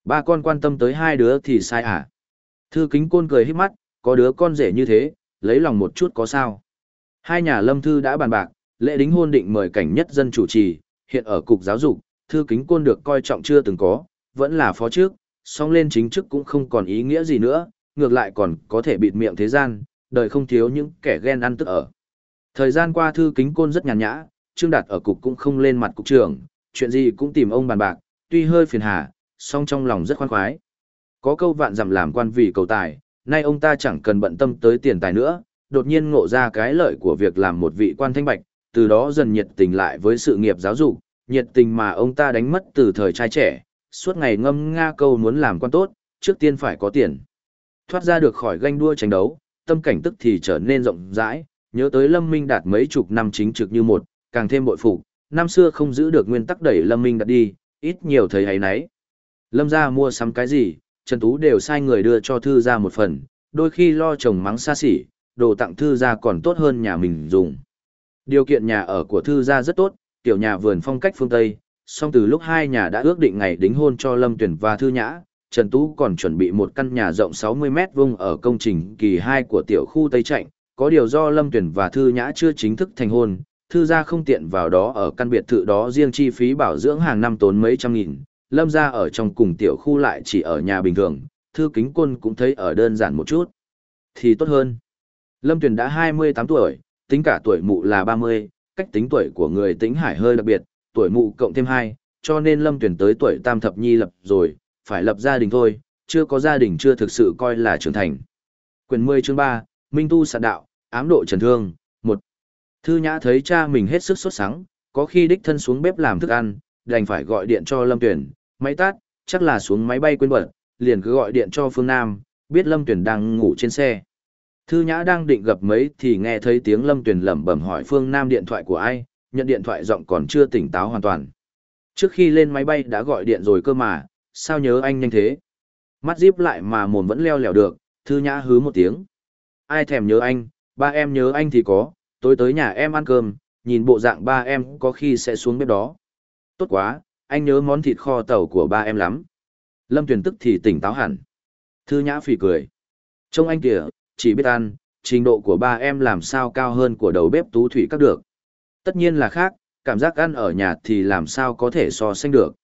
A: Ba con quan tâm tới hai đứa thì sai à? Thư kính côn cười hít mắt, có đứa con rể như thế, lấy lòng một chút có sao? Hai nhà lâm thư đã bàn bạc, lễ đính hôn định mời cảnh nhất dân chủ trì, hiện ở cục giáo dục, thư kính côn được coi trọng chưa từng có, vẫn là phó trước, song lên chính chức cũng không còn ý nghĩa gì nữa, ngược lại còn có thể bịt miệng thế gian, đời không thiếu những kẻ ghen ăn tức ở. Thời gian qua thư kính côn rất nhàn nhã, Trương Đạt ở cục cũng không lên mặt cục trưởng, chuyện gì cũng tìm ông bàn bạc, tuy hơi phiền hà, song trong lòng rất khoan khoái. Có câu vạn dặm làm quan vì cầu tài, nay ông ta chẳng cần bận tâm tới tiền tài nữa, đột nhiên ngộ ra cái lợi của việc làm một vị quan thanh bạch, từ đó dần nhiệt tình lại với sự nghiệp giáo dục, nhiệt tình mà ông ta đánh mất từ thời trai trẻ, suốt ngày ngâm nga câu muốn làm quan tốt, trước tiên phải có tiền. Thoát ra được khỏi ganh đua tranh đấu, tâm cảnh tức thì trở nên rộng rãi, nhớ tới Lâm Minh đạt mấy chục năm chính trực như một, càng thêm bội phục, năm xưa không giữ được nguyên tắc đẩy Lâm Minh đạt đi, ít nhiều thấy hay nấy. Lâm gia mua sắm cái gì, Trần Tú đều sai người đưa cho thư gia một phần, đôi khi lo chồng mắng xa xỉ, đồ tặng thư gia còn tốt hơn nhà mình dùng. Điều kiện nhà ở của thư gia rất tốt, tiểu nhà vườn phong cách phương Tây, song từ lúc hai nhà đã ước định ngày đính hôn cho Lâm Tuyển và Thư Nhã, Trần Tú còn chuẩn bị một căn nhà rộng 60 mét vuông ở công trình kỳ 2 của tiểu khu Tây Trạnh, có điều do Lâm Tuyển và Thư Nhã chưa chính thức thành hôn, Thư gia không tiện vào đó ở căn biệt thự đó riêng chi phí bảo dưỡng hàng năm tốn mấy trăm nghìn, Lâm gia ở trong cùng tiểu khu lại chỉ ở nhà bình thường, Thư Kính Quân cũng thấy ở đơn giản một chút, thì tốt hơn. Lâm Tuyển đã 28 tuổi, tính cả tuổi mụ là 30, cách tính tuổi của người tính hải hơi đặc biệt, tuổi mụ cộng thêm hai, cho nên Lâm Tuyển tới tuổi tam thập nhi lập rồi, phải lập gia đình thôi, chưa có gia đình chưa thực sự coi là trưởng thành. Quyền 10 chương 3, Minh Tu sạn đạo, ám độ trần thương, 1. Thư Nhã thấy cha mình hết sức sốt sắng, có khi đích thân xuống bếp làm thức ăn, đành phải gọi điện cho Lâm Tuyển, máy tắt, chắc là xuống máy bay quên bật, liền cứ gọi điện cho Phương Nam, biết Lâm Tuyển đang ngủ trên xe. Thư Nhã đang định gặp mấy thì nghe thấy tiếng Lâm tuyển lẩm bẩm hỏi Phương Nam điện thoại của ai, nhận điện thoại giọng còn chưa tỉnh táo hoàn toàn. Trước khi lên máy bay đã gọi điện rồi cơ mà, sao nhớ anh nhanh thế? Mắt díp lại mà mồm vẫn leo lẻo được, Thư Nhã hứ một tiếng. Ai thèm nhớ anh, ba em nhớ anh thì có, tối tới nhà em ăn cơm, nhìn bộ dạng ba em có khi sẽ xuống bếp đó. Tốt quá, anh nhớ món thịt kho tàu của ba em lắm. Lâm Tuyền tức thì tỉnh táo hẳn. Thư Nhã phì cười. Trông anh kìa, chỉ biết ăn, trình độ của ba em làm sao cao hơn của đầu bếp tú thủy các được. Tất nhiên là khác, cảm giác ăn ở nhà thì làm sao có thể so sánh được.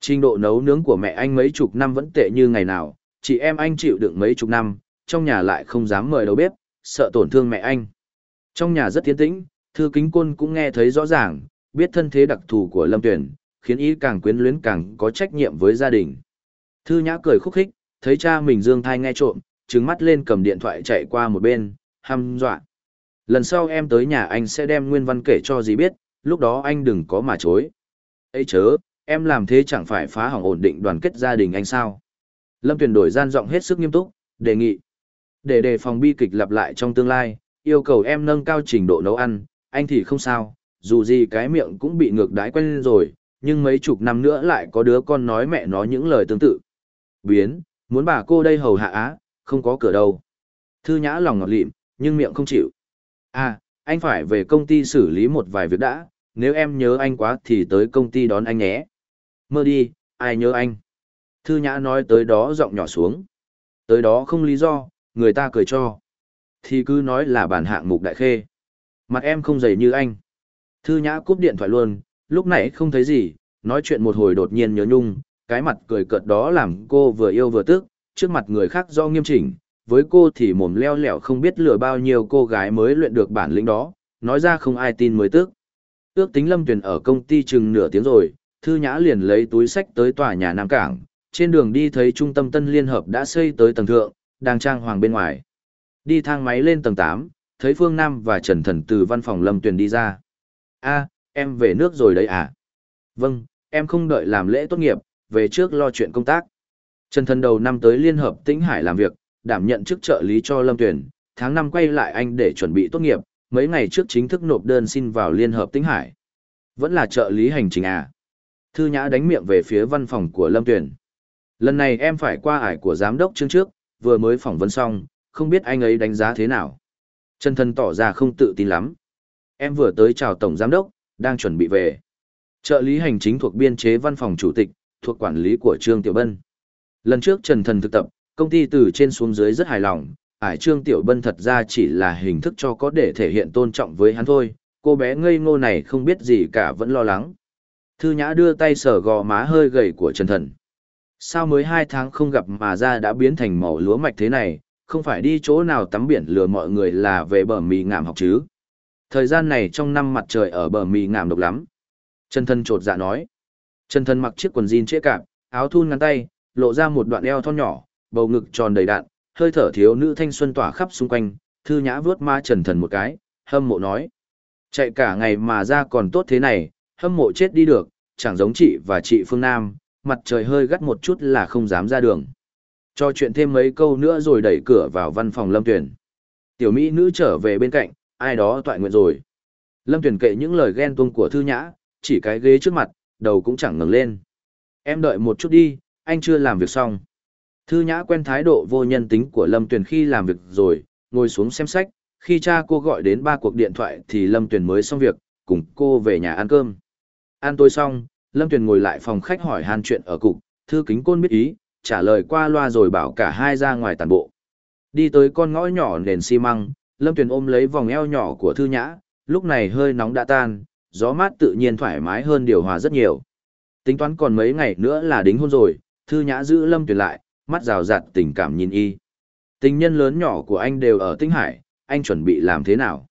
A: Trình độ nấu nướng của mẹ anh mấy chục năm vẫn tệ như ngày nào, chị em anh chịu đựng mấy chục năm, trong nhà lại không dám mời đầu bếp, sợ tổn thương mẹ anh. Trong nhà rất tiến tĩnh, thư kính quân cũng nghe thấy rõ ràng, biết thân thế đặc thù của Lâm Tuyển, khiến ý càng quyến luyến càng có trách nhiệm với gia đình. Thư nhã cười khúc khích, thấy cha mình dương thai nghe trộm, trứng mắt lên cầm điện thoại chạy qua một bên, hăm dọa. Lần sau em tới nhà anh sẽ đem nguyên văn kể cho dì biết, lúc đó anh đừng có mà chối. Ấy chớ, em làm thế chẳng phải phá hỏng ổn định đoàn kết gia đình anh sao. Lâm Tuyền đổi gian giọng hết sức nghiêm túc, đề nghị. Để đề phòng bi kịch lặp lại trong tương lai, yêu cầu em nâng cao trình độ nấu ăn, anh thì không sao, dù gì cái miệng cũng bị ngược đái quen rồi, nhưng mấy chục năm nữa lại có đứa con nói mẹ nó những lời tương tự. Biến, muốn bà cô đây hầu hạ á, không có cửa đâu. Thư nhã lòng ngọt lịm, nhưng miệng không chịu. À, anh phải về công ty xử lý một vài việc đã, nếu em nhớ anh quá thì tới công ty đón anh nhé. Mơ đi, ai nhớ anh. Thư nhã nói tới đó giọng nhỏ xuống. Tới đó không lý do, người ta cười cho. Thì cứ nói là bản hạng mục đại khê. Mặt em không dày như anh. Thư nhã cúp điện thoại luôn, lúc nãy không thấy gì, nói chuyện một hồi đột nhiên nhớ nhung, cái mặt cười cợt đó làm cô vừa yêu vừa tức, trước mặt người khác do nghiêm chỉnh, với cô thì mồm leo lẻo không biết lừa bao nhiêu cô gái mới luyện được bản lĩnh đó, nói ra không ai tin mới tức. Ước tính Lâm Tuyền ở công ty chừng nửa tiếng rồi, Thư Nhã liền lấy túi sách tới tòa nhà Nam Cảng, trên đường đi thấy trung tâm Tân Liên Hợp đã xây tới tầng thượng, đang trang hoàng bên ngoài. Đi thang máy lên tầng 8, thấy Phương Nam và Trần Thần từ văn phòng Lâm Tuyền đi ra. a em về nước rồi đấy à? Vâng, em không đợi làm lễ tốt nghiệp, về trước lo chuyện công tác. Trần Thần đầu năm tới Liên Hợp Tĩnh Hải làm việc, đảm nhận chức trợ lý cho Lâm Tuyển, tháng năm quay lại anh để chuẩn bị tốt nghiệp, mấy ngày trước chính thức nộp đơn xin vào Liên Hợp Tĩnh Hải. Vẫn là trợ lý hành trình à? Thư Nhã đánh miệng về phía văn phòng của Lâm Tuyển. Lần này em phải qua ải của giám đốc chương trước, vừa mới phỏng vấn xong, không biết anh ấy đánh giá thế nào. Trần Thần tỏ ra không tự tin lắm. Em vừa tới chào tổng giám đốc, đang chuẩn bị về. Trợ lý hành chính thuộc biên chế văn phòng chủ tịch, thuộc quản lý của Trương Tiểu Bân. Lần trước Trần Thần thực tập, công ty từ trên xuống dưới rất hài lòng, ải Trương Tiểu Bân thật ra chỉ là hình thức cho có để thể hiện tôn trọng với hắn thôi, cô bé ngây ngô này không biết gì cả vẫn lo lắng. Thư Nhã đưa tay sờ gò má hơi gầy của Trần Thần. Sao mới hai tháng không gặp mà da đã biến thành màu lúa mạch thế này, không phải đi chỗ nào tắm biển lừa mọi người là về bờ mì ngảm học chứ. Thời gian này trong năm mặt trời ở bờ mì ngảm độc lắm. Trần Thần trột dạ nói. Trần Thần mặc chiếc quần jean trễ cạp, áo thun ngắn tay, lộ ra một đoạn eo thon nhỏ, bầu ngực tròn đầy đạn, hơi thở thiếu nữ thanh xuân tỏa khắp xung quanh, thư nhã vướt ma trần thần một cái, hâm mộ nói. Chạy cả ngày mà ra còn tốt thế này, hâm mộ chết đi được, chẳng giống chị và chị Phương Nam, mặt trời hơi gắt một chút là không dám ra đường. Cho chuyện thêm mấy câu nữa rồi đẩy cửa vào văn phòng Lâm Tuyển. Tiểu Mỹ nữ trở về bên cạnh, ai đó tọa nguyện rồi. Lâm Tuyển kệ những lời ghen tuông của thư nhã, chỉ cái ghế trước mặt, đầu cũng chẳng ngẩng lên. Em đợi một chút đi, anh chưa làm việc xong. Thư nhã quen thái độ vô nhân tính của Lâm Tuyền khi làm việc rồi, ngồi xuống xem sách, khi cha cô gọi đến ba cuộc điện thoại thì Lâm Tuyền mới xong việc, cùng cô về nhà ăn cơm. Ăn tối xong, Lâm Tuyền ngồi lại phòng khách hỏi han chuyện ở cục, thư kính côn biết ý, trả lời qua loa rồi bảo cả hai ra ngoài tàn bộ. Đi tới con ngõ nhỏ nền xi măng, Lâm Tuyền ôm lấy vòng eo nhỏ của thư nhã, lúc này hơi nóng đã tan, gió mát tự nhiên thoải mái hơn điều hòa rất nhiều. Tính toán còn mấy ngày nữa là đính hôn rồi, thư nhã giữ Lâm Tuyền lại, mắt rào rạt tình cảm nhìn y. Tình nhân lớn nhỏ của anh đều ở Tinh Hải, anh chuẩn bị làm thế nào?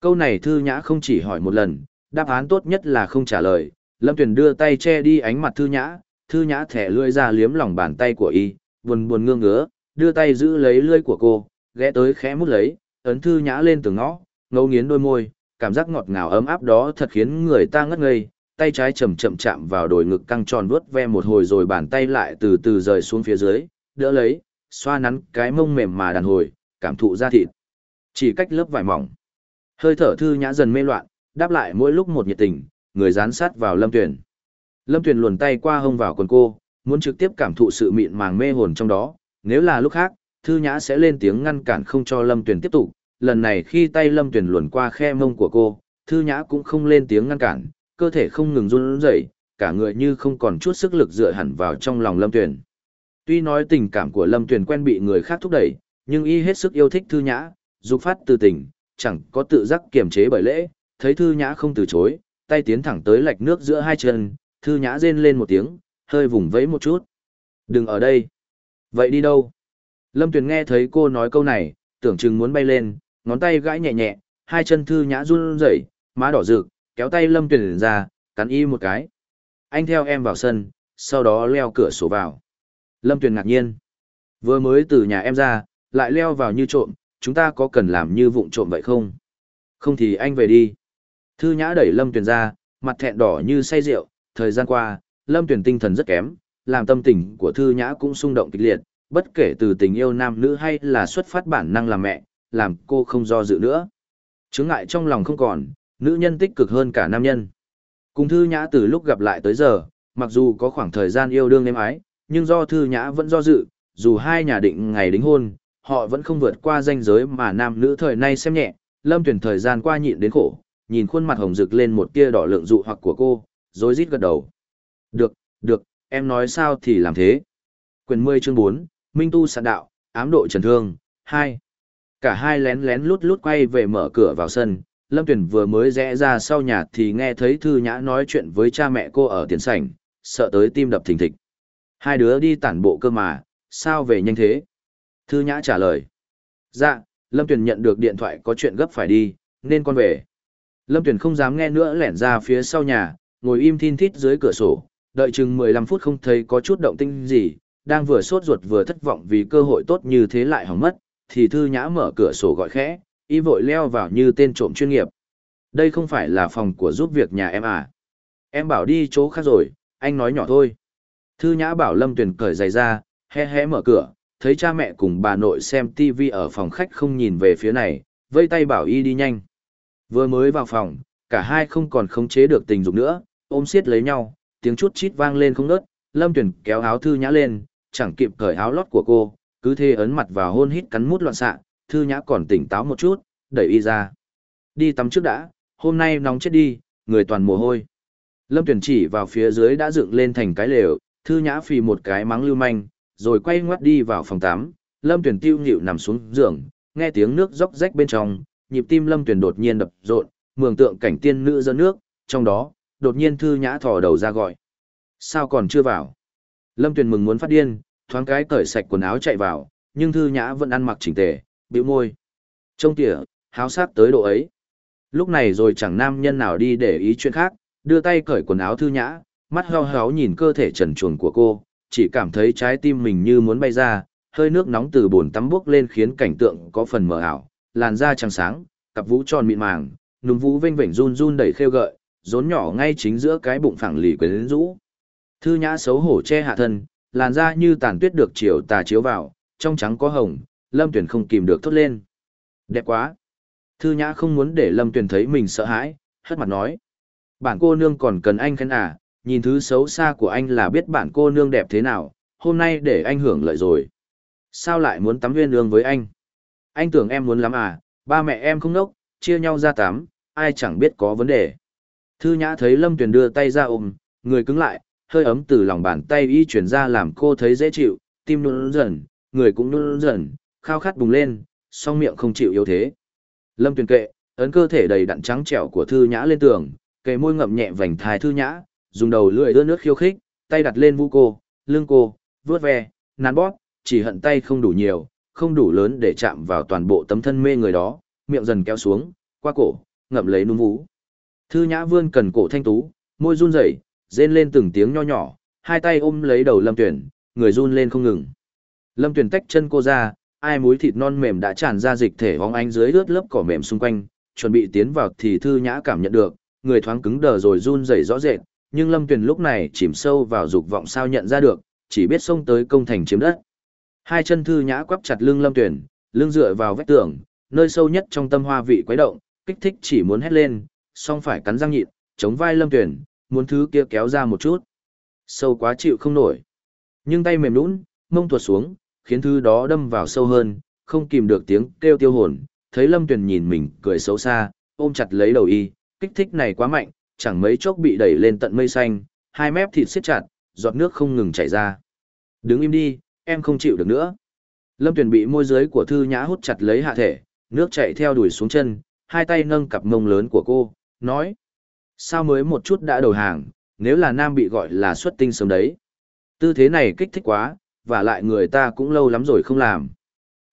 A: Câu này thư nhã không chỉ hỏi một lần, đáp án tốt nhất là không trả lời. Lâm Tuyền đưa tay che đi ánh mặt thư nhã, thư nhã thẻ lưỡi ra liếm lòng bàn tay của y, buồn buồn ngương ngứa, đưa tay giữ lấy lưỡi của cô, ghé tới khẽ mút lấy, ấn thư nhã lên từ ngõ, ngấu nghiến đôi môi, cảm giác ngọt ngào ấm áp đó thật khiến người ta ngất ngây, tay trái chậm chậm chạm vào đồi ngực căng tròn vuốt ve một hồi rồi bàn tay lại từ từ rời xuống phía dưới, đỡ lấy, xoa nắn cái mông mềm mà đàn hồi, cảm thụ da thịt. Chỉ cách lớp vải mỏng. Hơi thở thư nhã dần mê loạn, đáp lại mỗi lúc một nhiệt tình, người dán sát vào Lâm Tuyền. Lâm Tuyền luồn tay qua hông vào quần cô, muốn trực tiếp cảm thụ sự mịn màng mê hồn trong đó, nếu là lúc khác, thư nhã sẽ lên tiếng ngăn cản không cho Lâm Tuyền tiếp tục, lần này khi tay Lâm Tuyền luồn qua khe mông của cô, thư nhã cũng không lên tiếng ngăn cản, cơ thể không ngừng run rẩy, cả người như không còn chút sức lực dựa hẳn vào trong lòng Lâm Tuyền. Tuy nói tình cảm của Lâm Tuyền quen bị người khác thúc đẩy, nhưng y hết sức yêu thích thư nhã, dục phát từ tình, chẳng có tự giác kiềm chế bởi lễ, thấy thư nhã không từ chối, tay tiến thẳng tới lạch nước giữa hai chân, thư nhã rên lên một tiếng, hơi vùng vẫy một chút. Đừng ở đây. Vậy đi đâu? Lâm Tuyền nghe thấy cô nói câu này, tưởng chừng muốn bay lên, ngón tay gãi nhẹ nhẹ, hai chân thư nhã run rẩy, má đỏ rực, kéo tay Lâm Tuyền ra, cắn y một cái. Anh theo em vào sân, sau đó leo cửa sổ vào. Lâm Tuyền ngạc nhiên. Vừa mới từ nhà em ra, lại leo vào như trộm, chúng ta có cần làm như vụng trộm vậy không? Không thì anh về đi. Thư nhã đẩy Lâm Tuyền ra, mặt thẹn đỏ như say rượu, thời gian qua, Lâm Tuyền tinh thần rất kém, làm tâm tình của Thư nhã cũng xung động kịch liệt, bất kể từ tình yêu nam nữ hay là xuất phát bản năng làm mẹ, làm cô không do dự nữa. Chứng ngại trong lòng không còn, nữ nhân tích cực hơn cả nam nhân. Cùng Thư nhã từ lúc gặp lại tới giờ, mặc dù có khoảng thời gian yêu đương êm ái, nhưng do Thư nhã vẫn do dự, dù hai nhà định ngày đính hôn, họ vẫn không vượt qua ranh giới mà nam nữ thời nay xem nhẹ, Lâm Tuyền thời gian qua nhịn đến khổ, nhìn khuôn mặt hồng rực lên một tia đỏ lượng dụ hoặc của cô, rối rít gật đầu. Được, được, em nói sao thì làm thế. Quyền 10 chương 4, Minh Tu sạn đạo, ám độ trần thương, 2. Cả hai lén lén lút lút quay về mở cửa vào sân, Lâm Tuyền vừa mới rẽ ra sau nhà thì nghe thấy Thư Nhã nói chuyện với cha mẹ cô ở tiền sảnh, sợ tới tim đập thình thịch. Hai đứa đi tản bộ cơ mà, sao về nhanh thế? Thư Nhã trả lời. Dạ, Lâm Tuyền nhận được điện thoại có chuyện gấp phải đi, nên con về. Lâm Tuyền không dám nghe nữa lẻn ra phía sau nhà, ngồi im thin thít dưới cửa sổ, đợi chừng 15 phút không thấy có chút động tinh gì, đang vừa sốt ruột vừa thất vọng vì cơ hội tốt như thế lại hỏng mất, thì Thư Nhã mở cửa sổ gọi khẽ, y vội leo vào như tên trộm chuyên nghiệp. Đây không phải là phòng của giúp việc nhà em à. Em bảo đi chỗ khác rồi, anh nói nhỏ thôi. Thư Nhã bảo Lâm Tuyền cởi giày ra, hé hé mở cửa, thấy cha mẹ cùng bà nội xem TV ở phòng khách không nhìn về phía này, vây tay bảo y đi nhanh. Vừa mới vào phòng, cả hai không còn khống chế được tình dục nữa, ôm siết lấy nhau, tiếng chút chít vang lên không ngớt, Lâm Tuyền kéo áo thư nhã lên, chẳng kịp cởi áo lót của cô, cứ thế ấn mặt vào hôn hít cắn mút loạn xạ, thư nhã còn tỉnh táo một chút, đẩy y ra. Đi tắm trước đã, hôm nay nóng chết đi, người toàn mồ hôi. Lâm Tuyển chỉ vào phía dưới đã dựng lên thành cái lều, thư nhã phì một cái mắng lưu manh, rồi quay ngoắt đi vào phòng tắm, Lâm Tuyền tiêu nhịu nằm xuống giường, nghe tiếng nước róc rách bên trong, nhịp tim Lâm Tuyền đột nhiên đập rộn, mường tượng cảnh tiên nữ dẫn nước, trong đó, đột nhiên thư nhã thò đầu ra gọi. Sao còn chưa vào? Lâm Tuyền mừng muốn phát điên, thoáng cái cởi sạch quần áo chạy vào, nhưng thư nhã vẫn ăn mặc chỉnh tề, bĩu môi. Trông tỉa, háo sát tới độ ấy. Lúc này rồi chẳng nam nhân nào đi để ý chuyện khác, đưa tay cởi quần áo thư nhã, mắt heo héo nhìn cơ thể trần truồng của cô, chỉ cảm thấy trái tim mình như muốn bay ra, hơi nước nóng từ bồn tắm bốc lên khiến cảnh tượng có phần mờ ảo, làn da trắng sáng, cặp vũ tròn mịn màng, núm vũ vênh vểnh run run đẩy khêu gợi, rốn nhỏ ngay chính giữa cái bụng phẳng lì quyến rũ. Thư nhã xấu hổ che hạ thân, làn da như tàn tuyết được chiều tà chiếu vào, trong trắng có hồng, Lâm Tuyển không kìm được thốt lên. Đẹp quá. Thư nhã không muốn để Lâm Tuyển thấy mình sợ hãi, hất mặt nói. Bản cô nương còn cần anh khen à, nhìn thứ xấu xa của anh là biết bản cô nương đẹp thế nào, hôm nay để anh hưởng lợi rồi. Sao lại muốn tắm huyên ương với anh? Anh tưởng em muốn lắm à, ba mẹ em không nốc, chia nhau ra tắm, ai chẳng biết có vấn đề. Thư nhã thấy Lâm Tuyền đưa tay ra ôm, người cứng lại, hơi ấm từ lòng bàn tay y chuyển ra làm cô thấy dễ chịu, tim nôn dần, người cũng nôn dần, khao khát bùng lên, song miệng không chịu yếu thế. Lâm Tuyền kệ, ấn cơ thể đầy đặn trắng trẻo của Thư nhã lên tường, kề môi ngậm nhẹ vành thai Thư nhã, dùng đầu lưỡi đưa nước khiêu khích, tay đặt lên vu cô, lưng cô, vuốt ve, nắn bóp, chỉ hận tay không đủ nhiều, không đủ lớn để chạm vào toàn bộ tấm thân mê người đó, miệng dần kéo xuống, qua cổ, ngậm lấy núm vú. Thư nhã vươn cần cổ thanh tú, môi run rẩy, rên lên từng tiếng nho nhỏ, hai tay ôm lấy đầu Lâm Tuyển, người run lên không ngừng. Lâm Tuyển tách chân cô ra, ai muối thịt non mềm đã tràn ra dịch thể hóng ánh dưới ướt lớp cỏ mềm xung quanh, chuẩn bị tiến vào thì Thư nhã cảm nhận được, người thoáng cứng đờ rồi run rẩy rõ rệt, nhưng Lâm tuyền lúc này chìm sâu vào dục vọng sao nhận ra được, chỉ biết xông tới công thành chiếm đất. Hai chân Thư nhã quắp chặt lưng Lâm tuyền, lưng dựa vào vách tường, nơi sâu nhất trong tâm hoa vị quấy động, kích thích chỉ muốn hét lên, song phải cắn răng nhịn, chống vai lâm tuyền, muốn thứ kia kéo ra một chút. Sâu quá chịu không nổi. Nhưng tay mềm nhũn, mông tuột xuống, khiến thứ đó đâm vào sâu hơn, không kìm được tiếng kêu tiêu hồn, thấy lâm Tuyền nhìn mình cười xấu xa, ôm chặt lấy đầu y, kích thích này quá mạnh, chẳng mấy chốc bị đẩy lên tận mây xanh, hai mép thịt siết chặt, giọt nước không ngừng chảy ra. Đứng im đi, em không chịu được nữa. Lâm Tuyền bị môi dưới của Thư Nhã hút chặt lấy hạ thể, nước chảy theo đuổi xuống chân, hai tay nâng cặp mông lớn của cô, nói. Sao mới một chút đã đầu hàng, nếu là nam bị gọi là xuất tinh sớm đấy. Tư thế này kích thích quá, và lại người ta cũng lâu lắm rồi không làm.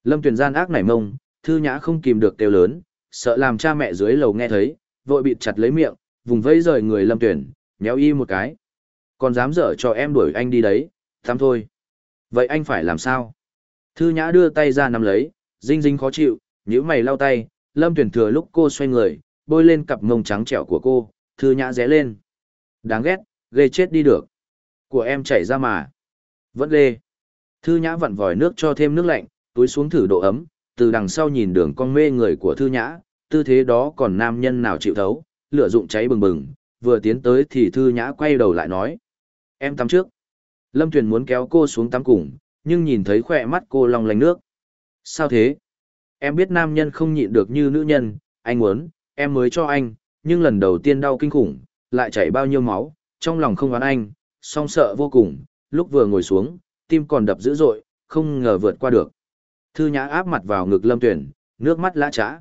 A: Lâm Tuyền gian ác nảy mông, Thư Nhã không kìm được kêu lớn, sợ làm cha mẹ dưới lầu nghe thấy, vội bịt chặt lấy miệng, vùng vẫy rời người Lâm Tuyền, nhéo y một cái. Còn dám dở cho em đuổi anh đi đấy, thăm thôi. Vậy anh phải làm sao? Thư Nhã đưa tay ra nắm lấy, dinh dinh khó chịu, nhíu mày lau tay, lâm tuyển thừa lúc cô xoay người, bôi lên cặp mông trắng trẻo của cô, thư nhã rẽ lên. Đáng ghét, ghê chết đi được. Của em chảy ra mà. Vẫn ghê. Thư nhã vặn vòi nước cho thêm nước lạnh, túi xuống thử độ ấm, từ đằng sau nhìn đường con mê người của thư nhã, tư thế đó còn nam nhân nào chịu thấu, lửa dụng cháy bừng bừng, vừa tiến tới thì thư nhã quay đầu lại nói. Em tắm trước. Lâm Tuyền muốn kéo cô xuống tắm cùng, nhưng nhìn thấy khỏe mắt cô long lanh nước. Sao thế? Em biết nam nhân không nhịn được như nữ nhân, anh muốn, em mới cho anh, nhưng lần đầu tiên đau kinh khủng, lại chảy bao nhiêu máu, trong lòng không oán anh, song sợ vô cùng, lúc vừa ngồi xuống, tim còn đập dữ dội, không ngờ vượt qua được. Thư nhã áp mặt vào ngực Lâm Tuyển, nước mắt lã trã.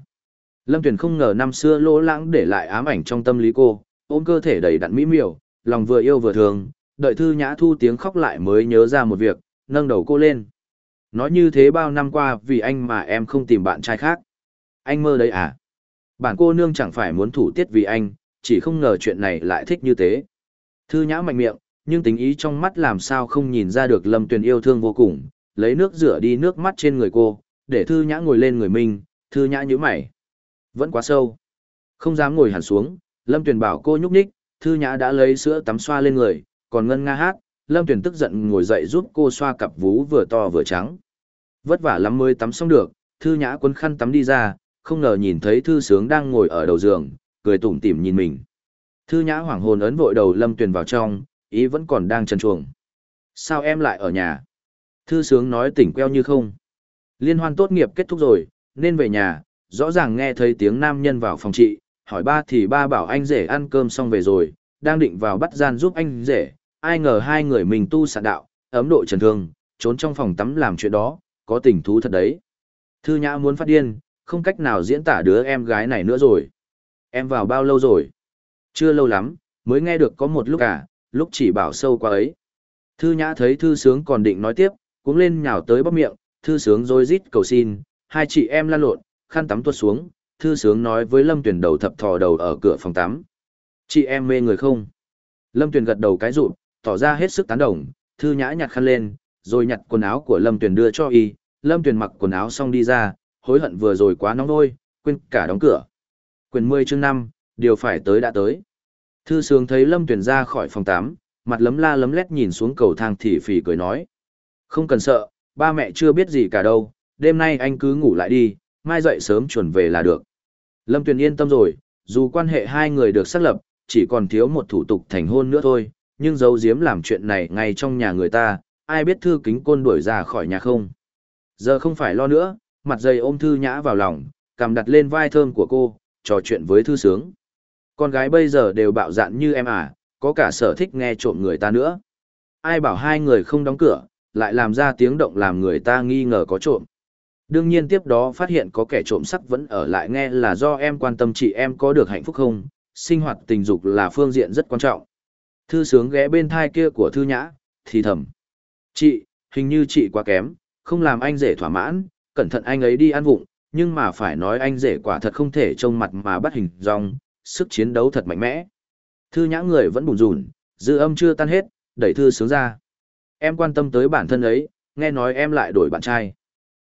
A: Lâm Tuyển không ngờ năm xưa lỗ lãng để lại ám ảnh trong tâm lý cô, ôm cơ thể đầy đặn mỹ miều, lòng vừa yêu vừa thương, đợi Thư nhã thu tiếng khóc lại mới nhớ ra một việc, nâng đầu cô lên. Nói như thế bao năm qua vì anh mà em không tìm bạn trai khác. Anh mơ đấy à? Bản cô nương chẳng phải muốn thủ tiết vì anh, chỉ không ngờ chuyện này lại thích như thế. Thư nhã mạnh miệng, nhưng tính ý trong mắt làm sao không nhìn ra được Lâm Tuyền yêu thương vô cùng, lấy nước rửa đi nước mắt trên người cô, để Thư nhã ngồi lên người mình, Thư nhã nhíu mày. Vẫn quá sâu. Không dám ngồi hẳn xuống, Lâm Tuyền bảo cô nhúc nhích, Thư nhã đã lấy sữa tắm xoa lên người, còn ngân nga hát, Lâm Tuyền tức giận ngồi dậy giúp cô xoa cặp vú vừa to vừa trắng. Vất vả lắm mới tắm xong được, Thư Nhã quấn khăn tắm đi ra, không ngờ nhìn thấy Thư Sướng đang ngồi ở đầu giường, cười tủm tỉm nhìn mình. Thư Nhã hoảng hồn ấn vội đầu Lâm Tuyền vào trong, ý vẫn còn đang trần chuồng. Sao em lại ở nhà? Thư Sướng nói tỉnh queo như không. Liên hoan tốt nghiệp kết thúc rồi, nên về nhà, rõ ràng nghe thấy tiếng nam nhân vào phòng chị, hỏi ba thì ba bảo anh rể ăn cơm xong về rồi, đang định vào bắt gian giúp anh rể, ai ngờ hai người mình tu sạn đạo, ấm độ trần thương, trốn trong phòng tắm làm chuyện đó, có tình thú thật đấy. Thư nhã muốn phát điên, không cách nào diễn tả đứa em gái này nữa rồi. Em vào bao lâu rồi? Chưa lâu lắm, mới nghe được có một lúc à, lúc chỉ bảo sâu qua ấy. Thư nhã thấy thư sướng còn định nói tiếp, cũng lên nhào tới bắp miệng, thư sướng rồi rít cầu xin, hai chị em lan lộn, khăn tắm tuột xuống, thư sướng nói với lâm tuyển đầu thập thò đầu ở cửa phòng tắm. Chị em mê người không? Lâm tuyển gật đầu cái rụt, tỏ ra hết sức tán đồng, thư nhã nhặt khăn lên, rồi nhặt quần áo của Lâm Tuyền đưa cho y, Lâm Tuyền mặc quần áo xong đi ra, hối hận vừa rồi quá nóng đôi, quên cả đóng cửa. Quyền 10 chương 5, điều phải tới đã tới. Thư sướng thấy Lâm Tuyền ra khỏi phòng 8, mặt lấm la lấm lét nhìn xuống cầu thang thì phì cười nói. Không cần sợ, ba mẹ chưa biết gì cả đâu, đêm nay anh cứ ngủ lại đi, mai dậy sớm chuẩn về là được. Lâm Tuyền yên tâm rồi, dù quan hệ hai người được xác lập, chỉ còn thiếu một thủ tục thành hôn nữa thôi, nhưng giấu giếm làm chuyện này ngay trong nhà người ta, ai biết thư kính côn đuổi ra khỏi nhà không. Giờ không phải lo nữa, mặt dày ôm thư nhã vào lòng, cầm đặt lên vai thơm của cô, trò chuyện với thư sướng. Con gái bây giờ đều bạo dạn như em à, có cả sở thích nghe trộm người ta nữa. Ai bảo hai người không đóng cửa, lại làm ra tiếng động làm người ta nghi ngờ có trộm. Đương nhiên tiếp đó phát hiện có kẻ trộm sắc vẫn ở lại nghe là do em quan tâm chị em có được hạnh phúc không, sinh hoạt tình dục là phương diện rất quan trọng. Thư sướng ghé bên thai kia của thư nhã, thì thầm. Chị, hình như chị quá kém, không làm anh rể thỏa mãn, cẩn thận anh ấy đi ăn vụng, nhưng mà phải nói anh rể quả thật không thể trông mặt mà bắt hình dong, sức chiến đấu thật mạnh mẽ. Thư nhã người vẫn bùn rùn, dư âm chưa tan hết, đẩy thư sướng ra. Em quan tâm tới bản thân ấy, nghe nói em lại đổi bạn trai.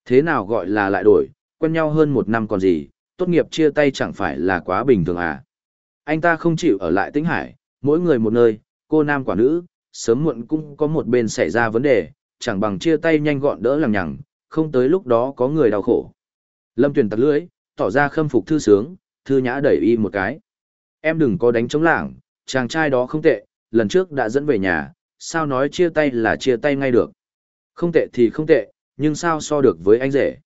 A: Thế nào gọi là lại đổi, quen nhau hơn một năm còn gì, tốt nghiệp chia tay chẳng phải là quá bình thường à. Anh ta không chịu ở lại tĩnh hải, mỗi người một nơi, cô nam quả nữ, sớm muộn cũng có một bên xảy ra vấn đề, chẳng bằng chia tay nhanh gọn đỡ lằng nhằng, không tới lúc đó có người đau khổ. Lâm Tuyền tặc lưỡi, tỏ ra khâm phục thư sướng, thư nhã đẩy y một cái. Em đừng có đánh chống lảng, chàng trai đó không tệ, lần trước đã dẫn về nhà, sao nói chia tay là chia tay ngay được. Không tệ thì không tệ, nhưng sao so được với anh rể.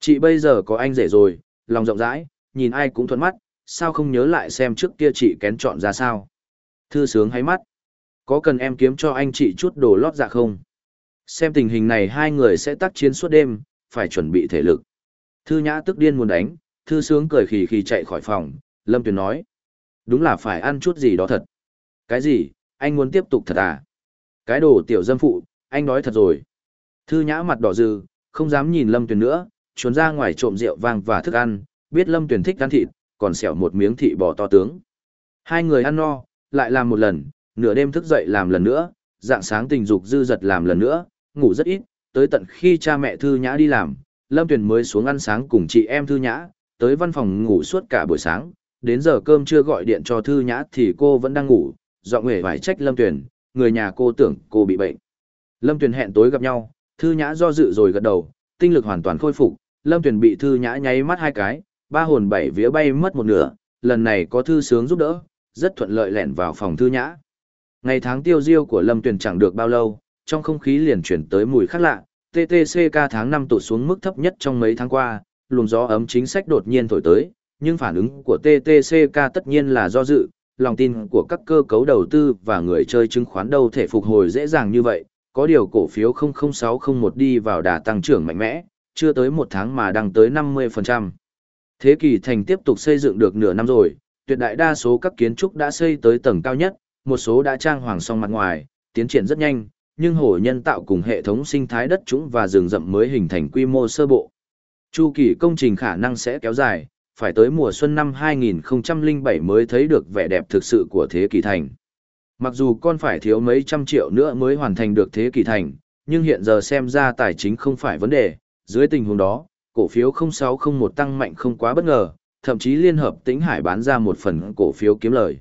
A: Chị bây giờ có anh rể rồi, lòng rộng rãi, nhìn ai cũng thuận mắt, sao không nhớ lại xem trước kia chị kén chọn ra sao. Thư sướng hay mắt. Có cần em kiếm cho anh chị chút đồ lót dạ không? Xem tình hình này hai người sẽ tác chiến suốt đêm, phải chuẩn bị thể lực. Thư nhã tức điên muốn đánh, thư sướng cười khì khì chạy khỏi phòng, Lâm Tuyền nói. Đúng là phải ăn chút gì đó thật. Cái gì, anh muốn tiếp tục thật à? Cái đồ tiểu dâm phụ, anh nói thật rồi. Thư nhã mặt đỏ dư, không dám nhìn Lâm Tuyền nữa, trốn ra ngoài trộm rượu vang và thức ăn, biết Lâm Tuyền thích ăn thịt, còn xẻo một miếng thị bò to tướng. Hai người ăn no, lại làm một lần, nửa đêm thức dậy làm lần nữa, dạng sáng tình dục dư giật làm lần nữa, ngủ rất ít, tới tận khi cha mẹ Thư Nhã đi làm, Lâm Tuyền mới xuống ăn sáng cùng chị em Thư Nhã, tới văn phòng ngủ suốt cả buổi sáng, đến giờ cơm chưa gọi điện cho Thư Nhã thì cô vẫn đang ngủ, dọn nghề phải trách Lâm Tuyền, người nhà cô tưởng cô bị bệnh. Lâm Tuyền hẹn tối gặp nhau, Thư Nhã do dự rồi gật đầu, tinh lực hoàn toàn khôi phục, Lâm Tuyền bị Thư Nhã nháy mắt hai cái, ba hồn bảy vía bay mất một nửa, lần này có Thư Sướng giúp đỡ, rất thuận lợi lẻn vào phòng Thư Nhã. Ngày tháng tiêu diêu của Lâm Tuyền chẳng được bao lâu, trong không khí liền chuyển tới mùi khác lạ, TTCK tháng 5 tụt xuống mức thấp nhất trong mấy tháng qua, luồng gió ấm chính sách đột nhiên thổi tới, nhưng phản ứng của TTCK tất nhiên là do dự, lòng tin của các cơ cấu đầu tư và người chơi chứng khoán đâu thể phục hồi dễ dàng như vậy, có điều cổ phiếu 00601 đi vào đà tăng trưởng mạnh mẽ, chưa tới một tháng mà đang tới 50%. Thế kỷ thành tiếp tục xây dựng được nửa năm rồi, tuyệt đại đa số các kiến trúc đã xây tới tầng cao nhất, một số đã trang hoàng xong mặt ngoài, tiến triển rất nhanh, nhưng hồ nhân tạo cùng hệ thống sinh thái đất trũng và rừng rậm mới hình thành quy mô sơ bộ. Chu kỳ công trình khả năng sẽ kéo dài, phải tới mùa xuân năm 2007 mới thấy được vẻ đẹp thực sự của thế kỷ thành. Mặc dù con phải thiếu mấy trăm triệu nữa mới hoàn thành được thế kỷ thành, nhưng hiện giờ xem ra tài chính không phải vấn đề, dưới tình huống đó, cổ phiếu 0601 tăng mạnh không quá bất ngờ, thậm chí liên hợp tĩnh hải bán ra một phần cổ phiếu kiếm lời.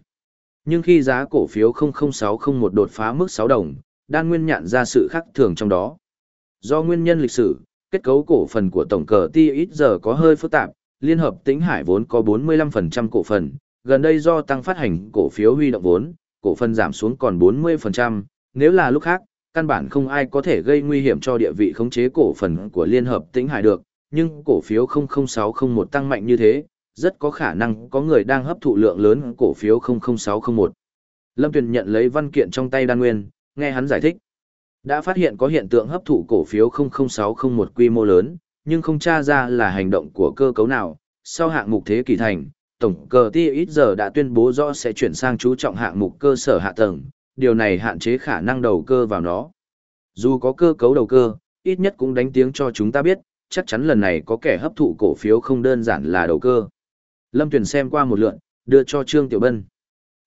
A: Nhưng khi giá cổ phiếu 00601 đột phá mức 6 đồng, đan nguyên nhận ra sự khác thường trong đó. Do nguyên nhân lịch sử, kết cấu cổ phần của tổng cờ ti ít giờ có hơi phức tạp, liên hợp tĩnh hải vốn có 45% cổ phần, gần đây do tăng phát hành cổ phiếu huy động vốn, cổ phần giảm xuống còn 40%, nếu là lúc khác, căn bản không ai có thể gây nguy hiểm cho địa vị khống chế cổ phần của liên hợp tĩnh hải được, nhưng cổ phiếu 00601 tăng mạnh như thế, rất có khả năng có người đang hấp thụ lượng lớn cổ phiếu 00601. Lâm Tuyền nhận lấy văn kiện trong tay đan nguyên, nghe hắn giải thích. Đã phát hiện có hiện tượng hấp thụ cổ phiếu 00601 quy mô lớn, nhưng không tra ra là hành động của cơ cấu nào. Sau hạng mục thế kỷ thành, tổng cờ ti ít giờ đã tuyên bố rõ sẽ chuyển sang chú trọng hạng mục cơ sở hạ tầng, điều này hạn chế khả năng đầu cơ vào nó. Dù có cơ cấu đầu cơ, ít nhất cũng đánh tiếng cho chúng ta biết, chắc chắn lần này có kẻ hấp thụ cổ phiếu không đơn giản là đầu cơ. Lâm Tuyền xem qua một lượn, đưa cho Trương Tiểu Bân.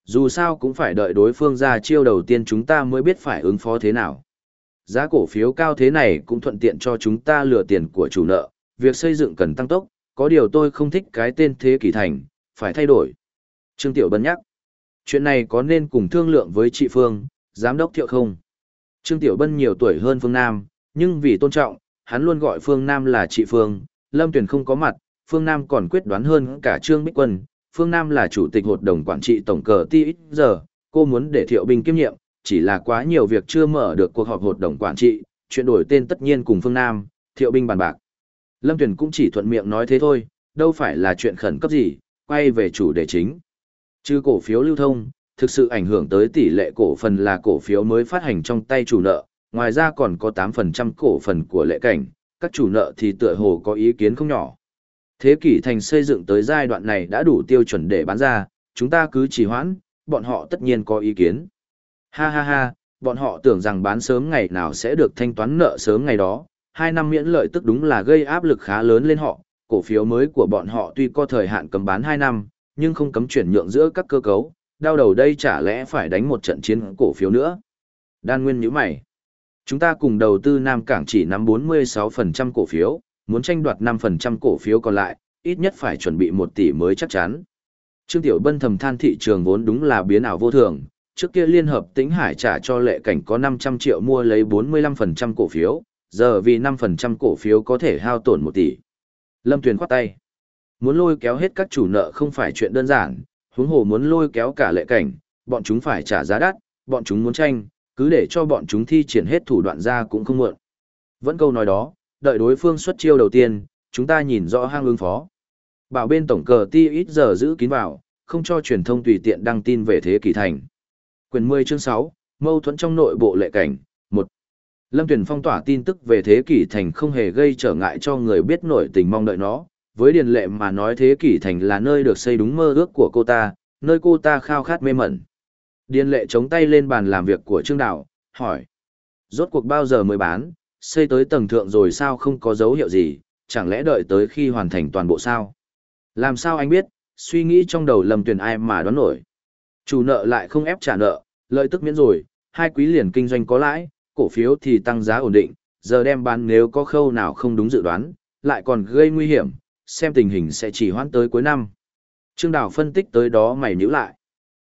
A: Dù sao cũng phải đợi đối phương ra chiêu đầu tiên chúng ta mới biết phải ứng phó thế nào. Giá cổ phiếu cao thế này cũng thuận tiện cho chúng ta lừa tiền của chủ nợ, việc xây dựng cần tăng tốc, có điều tôi không thích cái tên thế kỷ thành, phải thay đổi. Trương Tiểu Bân nhắc, chuyện này có nên cùng thương lượng với chị Phương, giám đốc thiệu không? Trương Tiểu Bân nhiều tuổi hơn Phương Nam, nhưng vì tôn trọng, hắn luôn gọi Phương Nam là chị Phương, Lâm Tuyền không có mặt, Phương Nam còn quyết đoán hơn cả Trương Bích Quân, Phương Nam là chủ tịch hội đồng quản trị tổng cờ TXG, cô muốn để thiệu binh kiêm nhiệm, chỉ là quá nhiều việc chưa mở được cuộc họp hội đồng quản trị, chuyện đổi tên tất nhiên cùng phương Nam, thiệu binh bàn bạc. Lâm Tuyền cũng chỉ thuận miệng nói thế thôi, đâu phải là chuyện khẩn cấp gì, quay về chủ đề chính. Chứ cổ phiếu lưu thông, thực sự ảnh hưởng tới tỷ lệ cổ phần là cổ phiếu mới phát hành trong tay chủ nợ, ngoài ra còn có 8% cổ phần của lệ cảnh, các chủ nợ thì tựa hồ có ý kiến không nhỏ. Thế kỷ thành xây dựng tới giai đoạn này đã đủ tiêu chuẩn để bán ra, chúng ta cứ trì hoãn, bọn họ tất nhiên có ý kiến. Ha ha ha, bọn họ tưởng rằng bán sớm ngày nào sẽ được thanh toán nợ sớm ngày đó, hai năm miễn lợi tức đúng là gây áp lực khá lớn lên họ, cổ phiếu mới của bọn họ tuy có thời hạn cấm bán 2 năm, nhưng không cấm chuyển nhượng giữa các cơ cấu, đau đầu đây chả lẽ phải đánh một trận chiến cổ phiếu nữa. Đan Nguyên nhíu mày. Chúng ta cùng đầu tư Nam Cảng chỉ nắm 46% cổ phiếu, muốn tranh đoạt 5% cổ phiếu còn lại, ít nhất phải chuẩn bị 1 tỷ mới chắc chắn. Trương Tiểu Bân thầm than thị trường vốn đúng là biến ảo vô thường, trước kia Liên Hợp Tĩnh Hải trả cho lệ cảnh có 500 triệu mua lấy 45% cổ phiếu, giờ vì 5% cổ phiếu có thể hao tổn 1 tỷ. Lâm Tuyền khoát tay. Muốn lôi kéo hết các chủ nợ không phải chuyện đơn giản, huống hồ muốn lôi kéo cả lệ cảnh, bọn chúng phải trả giá đắt, bọn chúng muốn tranh, cứ để cho bọn chúng thi triển hết thủ đoạn ra cũng không muộn. Vẫn câu nói đó, đợi đối phương xuất chiêu đầu tiên, chúng ta nhìn rõ hang ứng phó. Bảo bên tổng cờ ti ít giờ giữ kín vào, không cho truyền thông tùy tiện đăng tin về thế kỷ thành. Quyền 10 chương 6, mâu thuẫn trong nội bộ lệ cảnh, 1. Lâm Tuyền phong tỏa tin tức về thế kỷ thành không hề gây trở ngại cho người biết nổi tình mong đợi nó. Với điền lệ mà nói thế kỷ thành là nơi được xây đúng mơ ước của cô ta, nơi cô ta khao khát mê mẩn. Điền lệ chống tay lên bàn làm việc của Trương Đạo, hỏi. Rốt cuộc bao giờ mới bán, xây tới tầng thượng rồi sao không có dấu hiệu gì, chẳng lẽ đợi tới khi hoàn thành toàn bộ sao? Làm sao anh biết, suy nghĩ trong đầu Lâm Tuyền ai mà đoán nổi. Chủ nợ lại không ép trả nợ, lợi tức miễn rồi, hai quý liền kinh doanh có lãi, cổ phiếu thì tăng giá ổn định, giờ đem bán nếu có khâu nào không đúng dự đoán, lại còn gây nguy hiểm, xem tình hình sẽ chỉ hoãn tới cuối năm. Trương Đào phân tích tới đó mày nhíu lại.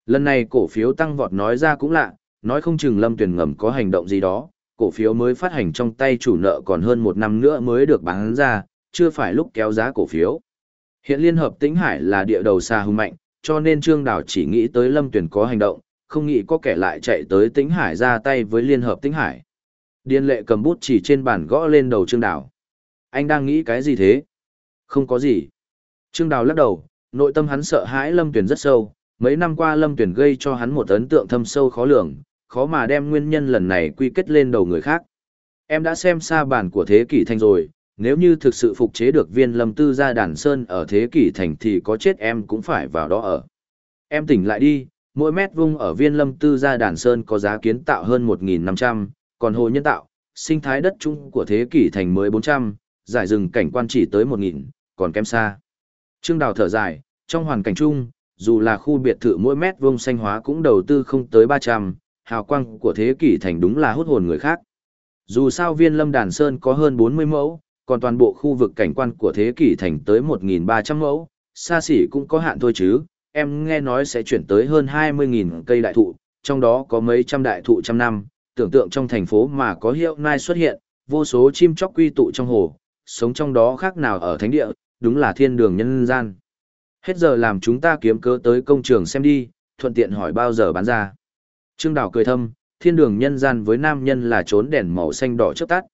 A: Lần này cổ phiếu tăng vọt nói ra cũng lạ, nói không chừng Lâm Tuyền ngầm có hành động gì đó, cổ phiếu mới phát hành trong tay chủ nợ còn hơn một năm nữa mới được bán ra, chưa phải lúc kéo giá cổ phiếu. Hiện Liên Hợp Tĩnh Hải là địa đầu xa hùng mạnh, cho nên Trương Đào chỉ nghĩ tới Lâm Tuyền có hành động, không nghĩ có kẻ lại chạy tới Tĩnh Hải ra tay với Liên Hợp Tĩnh Hải. Điên lệ cầm bút chỉ trên bàn gõ lên đầu Trương Đào. Anh đang nghĩ cái gì thế? Không có gì. Trương Đào lắc đầu, nội tâm hắn sợ hãi Lâm Tuyền rất sâu. Mấy năm qua Lâm Tuyền gây cho hắn một ấn tượng thâm sâu khó lường, khó mà đem nguyên nhân lần này quy kết lên đầu người khác. Em đã xem xa bản của thế kỷ thanh rồi, nếu như thực sự phục chế được viên lâm tư gia đàn sơn ở thế kỷ thành thì có chết em cũng phải vào đó ở. Em tỉnh lại đi, mỗi mét vuông ở viên lâm tư gia đàn sơn có giá kiến tạo hơn 1.500, còn hồ nhân tạo, sinh thái đất chung của thế kỷ thành mới 400, giải rừng cảnh quan chỉ tới 1.000, còn kém xa. Trương Đào thở dài, trong hoàn cảnh chung, dù là khu biệt thự mỗi mét vuông xanh hóa cũng đầu tư không tới 300, hào quang của thế kỷ thành đúng là hút hồn người khác. Dù sao viên lâm đàn sơn có hơn 40 mẫu, còn toàn bộ khu vực cảnh quan của thế kỷ thành tới 1.300 mẫu, xa xỉ cũng có hạn thôi chứ, em nghe nói sẽ chuyển tới hơn 20.000 cây đại thụ, trong đó có mấy trăm đại thụ trăm năm, tưởng tượng trong thành phố mà có hiệu nai xuất hiện, vô số chim chóc quy tụ trong hồ, sống trong đó khác nào ở thánh địa, đúng là thiên đường nhân gian. Hết giờ làm chúng ta kiếm cớ tới công trường xem đi, thuận tiện hỏi bao giờ bán ra. Trương Đào cười thâm, thiên đường nhân gian với nam nhân là trốn đèn màu xanh đỏ trước tắt.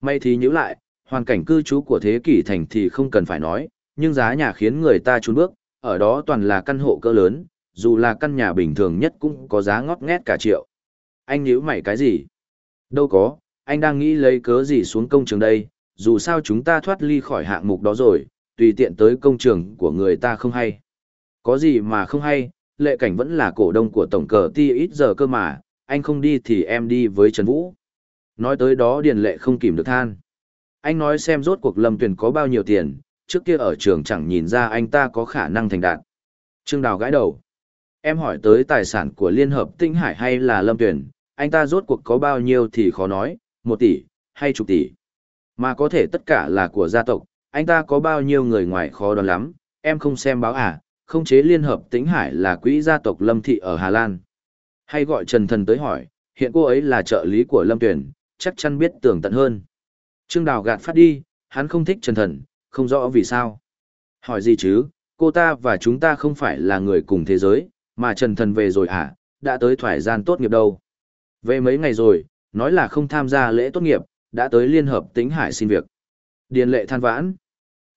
A: May thì nhữ lại, hoàn cảnh cư trú của thế kỷ thành thì không cần phải nói, nhưng giá nhà khiến người ta trốn bước, ở đó toàn là căn hộ cỡ lớn, dù là căn nhà bình thường nhất cũng có giá ngót nghét cả triệu. Anh nhíu mày cái gì? Đâu có, anh đang nghĩ lấy cớ gì xuống công trường đây, dù sao chúng ta thoát ly khỏi hạng mục đó rồi, tùy tiện tới công trường của người ta không hay. Có gì mà không hay, lệ cảnh vẫn là cổ đông của tổng cờ ti ít giờ cơ mà, anh không đi thì em đi với Trần Vũ. Nói tới đó Điền Lệ không kìm được than. Anh nói xem rốt cuộc Lâm Tuyền có bao nhiêu tiền, trước kia ở trường chẳng nhìn ra anh ta có khả năng thành đạt. Trương Đào gãi đầu. Em hỏi tới tài sản của Liên Hợp Tinh Hải hay là Lâm Tuyền, anh ta rốt cuộc có bao nhiêu thì khó nói, một tỷ, hay chục tỷ. Mà có thể tất cả là của gia tộc, anh ta có bao nhiêu người ngoài khó đoán lắm, em không xem báo à, không chế Liên Hợp Tĩnh Hải là quỹ gia tộc Lâm Thị ở Hà Lan. Hay gọi Trần Thần tới hỏi, hiện cô ấy là trợ lý của Lâm Tuyển, chắc chắn biết tường tận hơn. Trương Đào gạt phát đi, hắn không thích Trần Thần, không rõ vì sao. Hỏi gì chứ, cô ta và chúng ta không phải là người cùng thế giới, mà Trần Thần về rồi à, đã tới thoải gian tốt nghiệp đâu. Về mấy ngày rồi, nói là không tham gia lễ tốt nghiệp, đã tới Liên Hợp Tĩnh Hải xin việc. Điền lệ than vãn.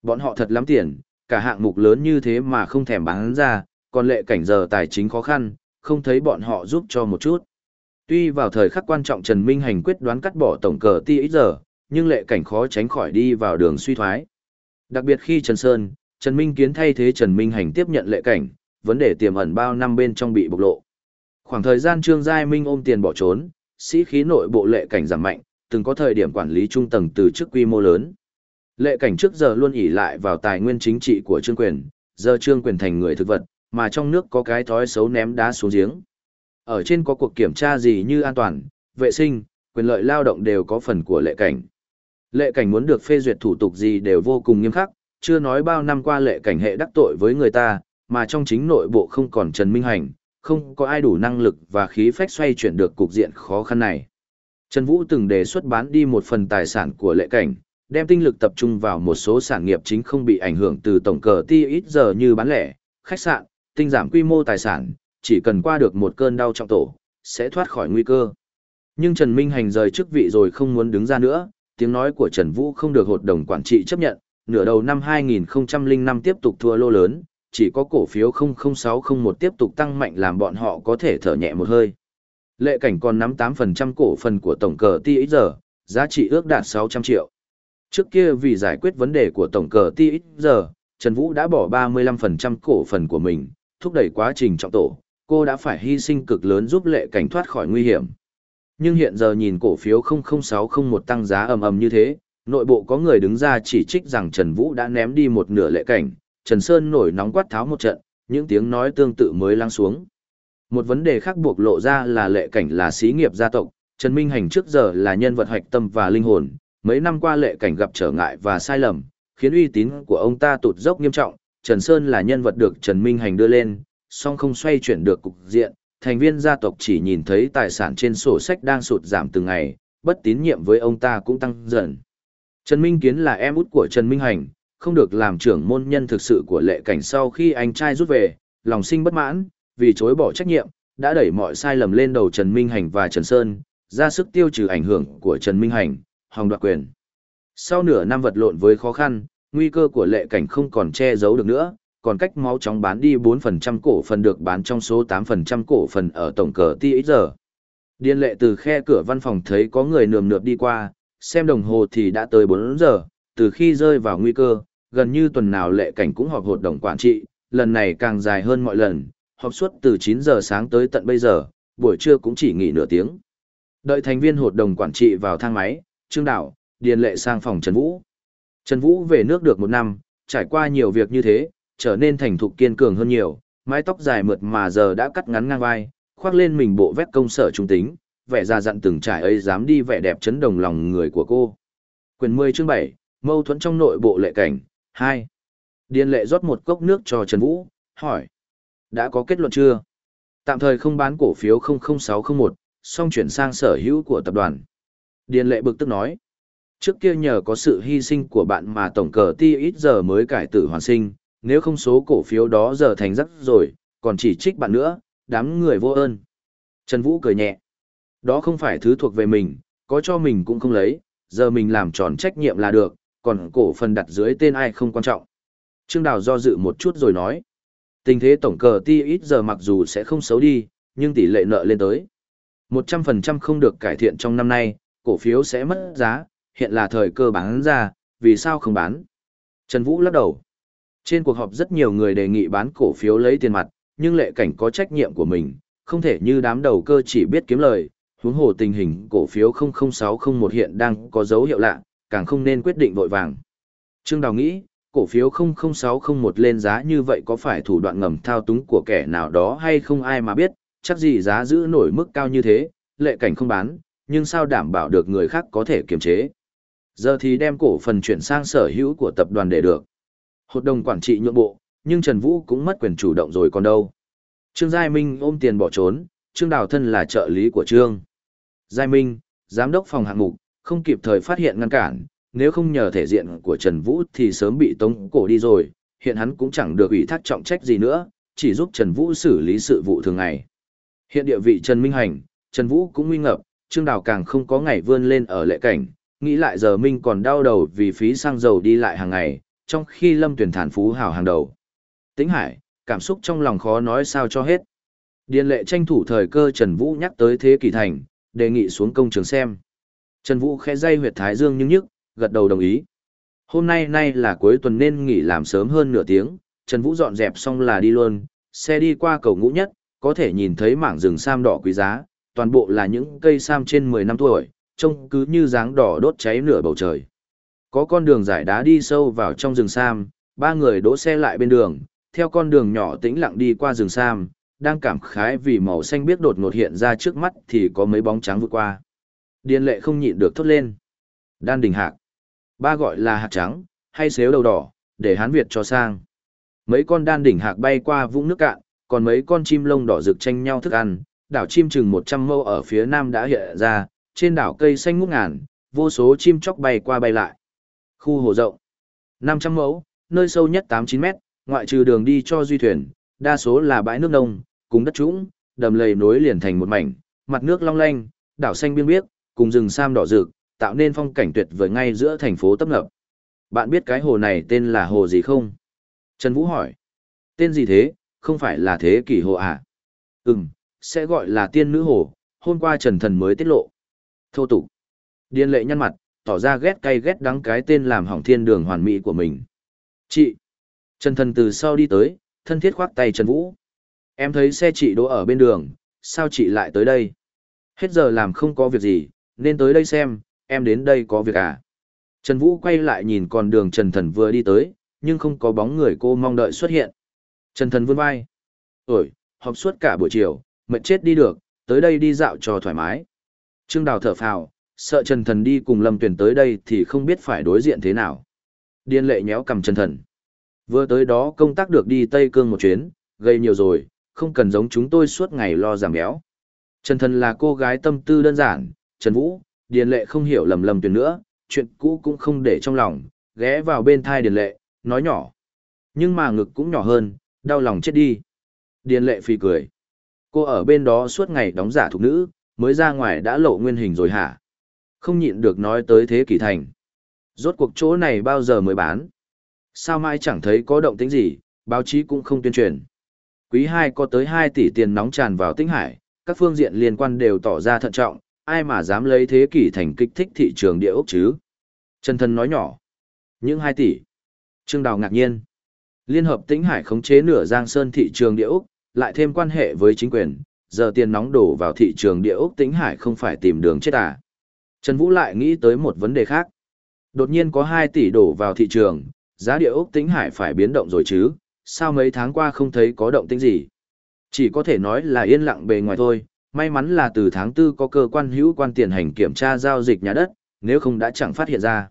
A: Bọn họ thật lắm tiền, cả hạng mục lớn như thế mà không thèm bán ra, còn lệ cảnh giờ tài chính khó khăn, không thấy bọn họ giúp cho một chút. Tuy vào thời khắc quan trọng Trần Minh Hành quyết đoán cắt bỏ tổng cờ ti ít giờ, nhưng lệ cảnh khó tránh khỏi đi vào đường suy thoái. Đặc biệt khi Trần Sơn, Trần Minh Kiến thay thế Trần Minh Hành tiếp nhận lệ cảnh, vấn đề tiềm ẩn bao năm bên trong bị bộc lộ. Khoảng thời gian Trương Giai Minh ôm tiền bỏ trốn, sĩ khí nội bộ lệ cảnh giảm mạnh, từng có thời điểm quản lý trung tầng từ chức quy mô lớn. Lệ cảnh trước giờ luôn ỉ lại vào tài nguyên chính trị của Trương Quyền, giờ Trương Quyền thành người thực vật, mà trong nước có cái thói xấu ném đá xuống giếng. Ở trên có cuộc kiểm tra gì như an toàn, vệ sinh, quyền lợi lao động đều có phần của lệ cảnh. Lệ cảnh muốn được phê duyệt thủ tục gì đều vô cùng nghiêm khắc, chưa nói bao năm qua lệ cảnh hệ đắc tội với người ta, mà trong chính nội bộ không còn Trần Minh Hành, không có ai đủ năng lực và khí phách xoay chuyển được cục diện khó khăn này. Trần Vũ từng đề xuất bán đi một phần tài sản của lệ cảnh, đem tinh lực tập trung vào một số sản nghiệp chính không bị ảnh hưởng từ tổng cờ ti ít giờ như bán lẻ, khách sạn, tinh giảm quy mô tài sản, chỉ cần qua được một cơn đau trọng tổ, sẽ thoát khỏi nguy cơ. Nhưng Trần Minh Hành rời chức vị rồi không muốn đứng ra nữa, tiếng nói của Trần Vũ không được hội đồng quản trị chấp nhận, nửa đầu năm 2005 tiếp tục thua lô lớn, chỉ có cổ phiếu 00601 tiếp tục tăng mạnh làm bọn họ có thể thở nhẹ một hơi. Lệ cảnh còn nắm 8% cổ phần của tổng cờ ti giá trị ước đạt 600 triệu. Trước kia vì giải quyết vấn đề của tổng cờ ti Trần Vũ đã bỏ 35% cổ phần của mình, thúc đẩy quá trình trọng tổ, cô đã phải hy sinh cực lớn giúp lệ cảnh thoát khỏi nguy hiểm. Nhưng hiện giờ nhìn cổ phiếu 00601 tăng giá ầm ầm như thế, nội bộ có người đứng ra chỉ trích rằng Trần Vũ đã ném đi một nửa lệ cảnh, Trần Sơn nổi nóng quát tháo một trận, những tiếng nói tương tự mới lắng xuống. Một vấn đề khác buộc lộ ra là lệ cảnh là xí nghiệp gia tộc, Trần Minh Hành trước giờ là nhân vật hoạch tâm và linh hồn, mấy năm qua lệ cảnh gặp trở ngại và sai lầm, khiến uy tín của ông ta tụt dốc nghiêm trọng, Trần Sơn là nhân vật được Trần Minh Hành đưa lên, song không xoay chuyển được cục diện, thành viên gia tộc chỉ nhìn thấy tài sản trên sổ sách đang sụt giảm từng ngày, bất tín nhiệm với ông ta cũng tăng dần. Trần Minh Kiến là em út của Trần Minh Hành, không được làm trưởng môn nhân thực sự của lệ cảnh sau khi anh trai rút về, lòng sinh bất mãn, vì chối bỏ trách nhiệm, đã đẩy mọi sai lầm lên đầu Trần Minh Hành và Trần Sơn, ra sức tiêu trừ ảnh hưởng của Trần Minh Hành, hòng đoạt quyền. Sau nửa năm vật lộn với khó khăn, nguy cơ của lệ cảnh không còn che giấu được nữa, còn cách máu chóng bán đi 4% cổ phần được bán trong số 8% cổ phần ở tổng cờ ti giờ. Điên lệ từ khe cửa văn phòng thấy có người nườm nượp đi qua, xem đồng hồ thì đã tới 4 giờ, từ khi rơi vào nguy cơ, gần như tuần nào lệ cảnh cũng họp hội đồng quản trị, lần này càng dài hơn mọi lần, họp suốt từ 9 giờ sáng tới tận bây giờ, buổi trưa cũng chỉ nghỉ nửa tiếng. Đợi thành viên hội đồng quản trị vào thang máy, Trương Đạo, Điền Lệ sang phòng Trần Vũ. Trần Vũ về nước được một năm, trải qua nhiều việc như thế, trở nên thành thục kiên cường hơn nhiều, mái tóc dài mượt mà giờ đã cắt ngắn ngang vai, khoác lên mình bộ vét công sở trung tính, vẻ ra dặn từng trải ấy dám đi vẻ đẹp chấn đồng lòng người của cô. Quyền 10 chương 7, mâu thuẫn trong nội bộ lệ cảnh, 2. Điền lệ rót một cốc nước cho Trần Vũ, hỏi. Đã có kết luận chưa? Tạm thời không bán cổ phiếu 00601, song chuyển sang sở hữu của tập đoàn. Điền lệ bực tức nói. Trước kia nhờ có sự hy sinh của bạn mà tổng cờ ti ít giờ mới cải tử hoàn sinh, nếu không số cổ phiếu đó giờ thành rắc rồi, còn chỉ trích bạn nữa, đám người vô ơn. Trần Vũ cười nhẹ. Đó không phải thứ thuộc về mình, có cho mình cũng không lấy, giờ mình làm tròn trách nhiệm là được, còn cổ phần đặt dưới tên ai không quan trọng. Trương Đào do dự một chút rồi nói. Tình thế tổng cờ ti ít giờ mặc dù sẽ không xấu đi, nhưng tỷ lệ nợ lên tới. 100% không được cải thiện trong năm nay, cổ phiếu sẽ mất giá, hiện là thời cơ bán ra, vì sao không bán? Trần Vũ lắc đầu. Trên cuộc họp rất nhiều người đề nghị bán cổ phiếu lấy tiền mặt, nhưng lệ cảnh có trách nhiệm của mình, không thể như đám đầu cơ chỉ biết kiếm lời, huống hồ tình hình cổ phiếu 00601 hiện đang có dấu hiệu lạ, càng không nên quyết định vội vàng. Trương Đào nghĩ, cổ phiếu 00601 lên giá như vậy có phải thủ đoạn ngầm thao túng của kẻ nào đó hay không ai mà biết, chắc gì giá giữ nổi mức cao như thế, lệ cảnh không bán, nhưng sao đảm bảo được người khác có thể kiềm chế. Giờ thì đem cổ phần chuyển sang sở hữu của tập đoàn để được. Hột đồng quản trị nhượng bộ, nhưng Trần Vũ cũng mất quyền chủ động rồi còn đâu. Trương Giai Minh ôm tiền bỏ trốn, Trương Đào Thân là trợ lý của Trương. Giai Minh, giám đốc phòng hạng mục, không kịp thời phát hiện ngăn cản, nếu không nhờ thể diện của Trần Vũ thì sớm bị tống cổ đi rồi, hiện hắn cũng chẳng được ủy thác trọng trách gì nữa, chỉ giúp Trần Vũ xử lý sự vụ thường ngày. Hiện địa vị Trần Minh Hành, Trần Vũ cũng nguy ngập, Trương Đào càng không có ngày vươn lên ở lệ cảnh, nghĩ lại giờ Minh còn đau đầu vì phí xăng dầu đi lại hàng ngày, trong khi Lâm Tuyển thản phú hào hàng đầu. Tĩnh Hải, cảm xúc trong lòng khó nói sao cho hết. Điền lệ tranh thủ thời cơ Trần Vũ nhắc tới Thế Kỷ Thành, đề nghị xuống công trường xem. Trần Vũ khẽ dây huyệt thái dương nhưng nhức, gật đầu đồng ý. Hôm nay nay là cuối tuần nên nghỉ làm sớm hơn nửa tiếng, Trần Vũ dọn dẹp xong là đi luôn, xe đi qua cầu ngũ nhất, có thể nhìn thấy mảng rừng sam đỏ quý giá, toàn bộ là những cây sam trên 10 năm tuổi, trông cứ như dáng đỏ đốt cháy nửa bầu trời. Có con đường giải đá đi sâu vào trong rừng sam, ba người đỗ xe lại bên đường, theo con đường nhỏ tĩnh lặng đi qua rừng sam, đang cảm khái vì màu xanh biếc đột ngột hiện ra trước mắt thì có mấy bóng trắng vượt qua. Điền lệ không nhịn được thốt lên. Đan đình hạc. Ba gọi là hạc trắng, hay xếu đầu đỏ, để hán Việt cho sang. Mấy con đan đỉnh hạc bay qua vũng nước cạn, còn mấy con chim lông đỏ rực tranh nhau thức ăn, đảo chim chừng 100 mâu ở phía nam đã hiện ra, trên đảo cây xanh ngút ngàn, vô số chim chóc bay qua bay lại. Khu hồ rộng, 500 mẫu, nơi sâu nhất 8-9 mét, ngoại trừ đường đi cho duy thuyền, đa số là bãi nước nông, cùng đất trũng, đầm lầy nối liền thành một mảnh, mặt nước long lanh, đảo xanh biên biếc, cùng rừng sam đỏ rực, tạo nên phong cảnh tuyệt vời ngay giữa thành phố tấp nập. Bạn biết cái hồ này tên là hồ gì không? Trần Vũ hỏi. Tên gì thế, không phải là thế kỷ hồ à? Ừm, sẽ gọi là tiên nữ hồ, hôm qua Trần Thần mới tiết lộ. Thô tục. Điên lệ nhăn mặt, tỏ ra ghét cay ghét đắng cái tên làm hỏng thiên đường hoàn mỹ của mình. Chị. Trần Thần từ sau đi tới, thân thiết khoác tay Trần Vũ. Em thấy xe chị đỗ ở bên đường, sao chị lại tới đây? Hết giờ làm không có việc gì, nên tới đây xem, em đến đây có việc à? Trần Vũ quay lại nhìn con đường Trần Thần vừa đi tới, nhưng không có bóng người cô mong đợi xuất hiện. Trần Thần vươn vai. Ổi, họp suốt cả buổi chiều, mệt chết đi được, tới đây đi dạo cho thoải mái. Trương Đào thở phào, sợ Trần Thần đi cùng Lâm Tuyền tới đây thì không biết phải đối diện thế nào. Điên lệ nhéo cầm Trần Thần. Vừa tới đó công tác được đi Tây Cương một chuyến, gây nhiều rồi, không cần giống chúng tôi suốt ngày lo giảm béo. Trần Thần là cô gái tâm tư đơn giản, Trần Vũ, Điền Lệ không hiểu lầm lầm tuyển nữa, chuyện cũ cũng không để trong lòng, ghé vào bên thai Điền Lệ, nói nhỏ. Nhưng mà ngực cũng nhỏ hơn, đau lòng chết đi. Điền Lệ phì cười. Cô ở bên đó suốt ngày đóng giả thục nữ, mới ra ngoài đã lộ nguyên hình rồi hả? Không nhịn được nói tới thế kỷ thành. Rốt cuộc chỗ này bao giờ mới bán? Sao mai chẳng thấy có động tĩnh gì, báo chí cũng không tuyên truyền. Quý 2 có tới 2 tỷ tiền nóng tràn vào tinh hải, các phương diện liên quan đều tỏ ra thận trọng, ai mà dám lấy thế kỷ thành kích thích thị trường địa ốc chứ? Trần thân nói nhỏ. Những 2 tỷ. Trương Đào ngạc nhiên. Liên hợp Tĩnh Hải khống chế nửa Giang Sơn thị trường địa ốc, lại thêm quan hệ với chính quyền, giờ tiền nóng đổ vào thị trường địa ốc Tĩnh Hải không phải tìm đường chết à. Trần Vũ lại nghĩ tới một vấn đề khác. Đột nhiên có 2 tỷ đổ vào thị trường, giá địa ốc Tĩnh Hải phải biến động rồi chứ, sao mấy tháng qua không thấy có động tĩnh gì. Chỉ có thể nói là yên lặng bề ngoài thôi, may mắn là từ tháng 4 có cơ quan hữu quan tiền hành kiểm tra giao dịch nhà đất, nếu không đã chẳng phát hiện ra.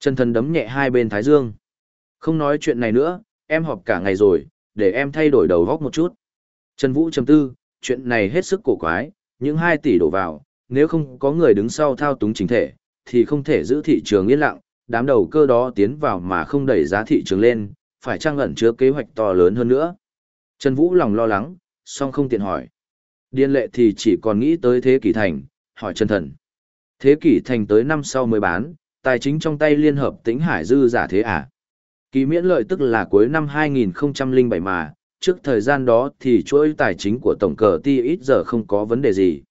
A: Trần thần đấm nhẹ hai bên thái dương. Không nói chuyện này nữa, em họp cả ngày rồi, để em thay đổi đầu góc một chút. Trần Vũ trầm tư, chuyện này hết sức cổ quái, những 2 tỷ đổ vào, nếu không có người đứng sau thao túng chính thể, thì không thể giữ thị trường yên lặng, đám đầu cơ đó tiến vào mà không đẩy giá thị trường lên, phải trang ẩn chứa kế hoạch to lớn hơn nữa. Trần Vũ lòng lo lắng, song không tiện hỏi. Điên lệ thì chỉ còn nghĩ tới thế kỷ thành, hỏi chân thần. Thế kỷ thành tới năm sau mới bán, tài chính trong tay liên hợp tĩnh hải dư giả thế à? Kỳ miễn lợi tức là cuối năm 2007 mà, trước thời gian đó thì chuỗi tài chính của tổng cờ ti ít giờ không có vấn đề gì.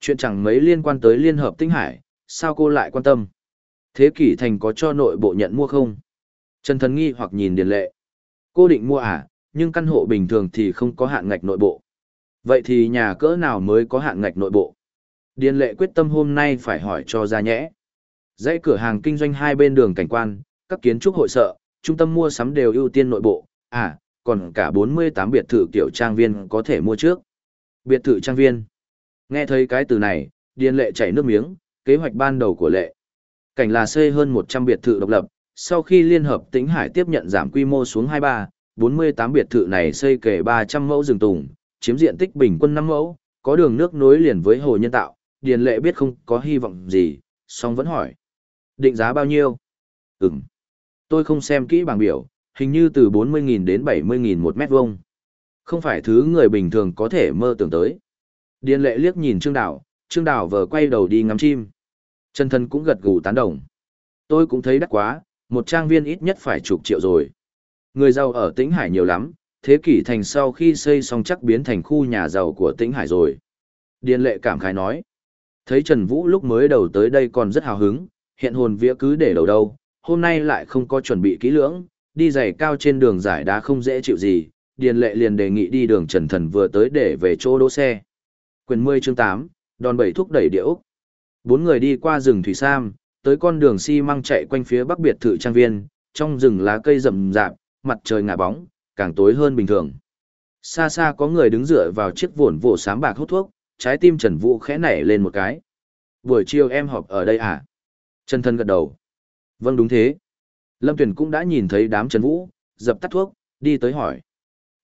A: Chuyện chẳng mấy liên quan tới liên hợp tinh hải, sao cô lại quan tâm? Thế kỷ thành có cho nội bộ nhận mua không? Trần thần nghi hoặc nhìn điền lệ. Cô định mua à, nhưng căn hộ bình thường thì không có hạn ngạch nội bộ. Vậy thì nhà cỡ nào mới có hạn ngạch nội bộ? Điền lệ quyết tâm hôm nay phải hỏi cho ra nhẽ. Dãy cửa hàng kinh doanh hai bên đường cảnh quan, các kiến trúc hội sở, trung tâm mua sắm đều ưu tiên nội bộ, à, còn cả 48 biệt thự tiểu trang viên có thể mua trước. Biệt thự trang viên. Nghe thấy cái từ này, điền lệ chảy nước miếng, kế hoạch ban đầu của lệ. Cảnh là xây hơn 100 biệt thự độc lập, sau khi Liên Hợp Tĩnh Hải tiếp nhận giảm quy mô xuống 23, 48 biệt thự này xây kể 300 mẫu rừng tùng, chiếm diện tích bình quân 5 mẫu, có đường nước nối liền với hồ nhân tạo, Điền Lệ biết không có hy vọng gì, song vẫn hỏi. Định giá bao nhiêu? Ừm. Tôi không xem kỹ bảng biểu, hình như từ 40.000 đến 70.000 một mét vuông. Không phải thứ người bình thường có thể mơ tưởng tới. Điền lệ liếc nhìn Trương Đào, Trương Đào vờ quay đầu đi ngắm chim. Trần Thần cũng gật gù tán đồng. Tôi cũng thấy đắt quá, một trang viên ít nhất phải chục triệu rồi. Người giàu ở Tĩnh Hải nhiều lắm, thế kỷ thành sau khi xây xong chắc biến thành khu nhà giàu của Tĩnh Hải rồi. Điền lệ cảm khái nói. Thấy Trần Vũ lúc mới đầu tới đây còn rất hào hứng, hiện hồn vía cứ để đầu đâu, hôm nay lại không có chuẩn bị kỹ lưỡng, đi giày cao trên đường giải đá không dễ chịu gì, Điền Lệ liền đề nghị đi đường Trần Thần vừa tới để về chỗ đỗ xe. Quyền 10 chương 8, đòn bẩy thúc đẩy điệu. Bốn người đi qua rừng Thủy Sam, tới con đường xi măng chạy quanh phía bắc biệt thự trang viên, trong rừng lá cây rậm rạp, mặt trời ngả bóng, càng tối hơn bình thường. Xa xa có người đứng dựa vào chiếc vồn vỗ sám bạc hút thuốc, trái tim Trần Vũ khẽ nảy lên một cái. Buổi chiều em họp ở đây à? Trần Thân gật đầu. Vâng đúng thế. Lâm Tuyền cũng đã nhìn thấy đám Trần Vũ, dập tắt thuốc, đi tới hỏi.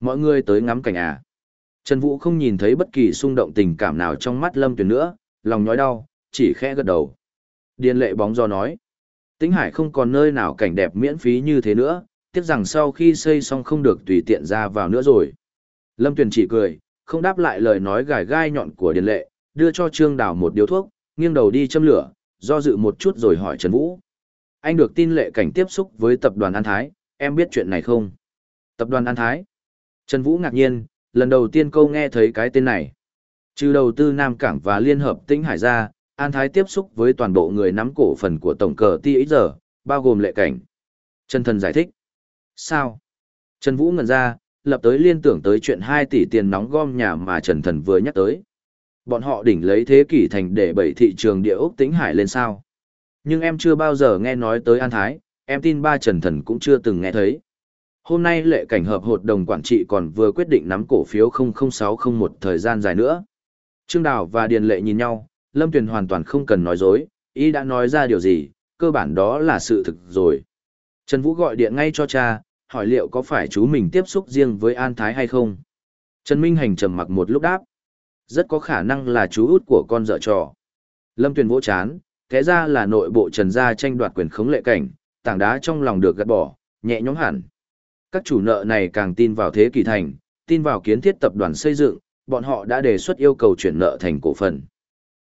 A: Mọi người tới ngắm cảnh à? Trần Vũ không nhìn thấy bất kỳ xung động tình cảm nào trong mắt Lâm Tuyền nữa, lòng nhói đau, chỉ khẽ gật đầu. Điền lệ bóng do nói. Tĩnh Hải không còn nơi nào cảnh đẹp miễn phí như thế nữa, tiếc rằng sau khi xây xong không được tùy tiện ra vào nữa rồi. Lâm Tuyền chỉ cười, không đáp lại lời nói gài gai nhọn của Điền lệ, đưa cho Trương Đào một điếu thuốc, nghiêng đầu đi châm lửa, do dự một chút rồi hỏi Trần Vũ. Anh được tin lệ cảnh tiếp xúc với tập đoàn An Thái, em biết chuyện này không? Tập đoàn An Thái? Trần Vũ ngạc nhiên, lần đầu tiên câu nghe thấy cái tên này. Trừ đầu tư Nam Cảng và Liên Hợp Tĩnh Hải ra, An Thái tiếp xúc với toàn bộ người nắm cổ phần của tổng cờ ti giờ, bao gồm lệ cảnh. Trần Thần giải thích. Sao? Trần Vũ ngần ra, lập tới liên tưởng tới chuyện 2 tỷ tiền nóng gom nhà mà Trần Thần vừa nhắc tới. Bọn họ đỉnh lấy thế kỷ thành để bẩy thị trường địa ốc Tĩnh Hải lên sao. Nhưng em chưa bao giờ nghe nói tới An Thái, em tin ba Trần Thần cũng chưa từng nghe thấy. Hôm nay lệ cảnh hợp hội đồng quản trị còn vừa quyết định nắm cổ phiếu 00601 thời gian dài nữa. Trương Đào và Điền Lệ nhìn nhau, Lâm Tuyền hoàn toàn không cần nói dối, ý đã nói ra điều gì, cơ bản đó là sự thực rồi. Trần Vũ gọi điện ngay cho cha, hỏi liệu có phải chú mình tiếp xúc riêng với An Thái hay không. Trần Minh Hành trầm mặc một lúc đáp. Rất có khả năng là chú út của con dợ trò. Lâm Tuyền vỗ chán, thế ra là nội bộ Trần gia tranh đoạt quyền khống lệ cảnh, tảng đá trong lòng được gạt bỏ, nhẹ nhõm hẳn. Các chủ nợ này càng tin vào thế kỷ thành, tin vào kiến thiết tập đoàn xây dựng, bọn họ đã đề xuất yêu cầu chuyển nợ thành cổ phần.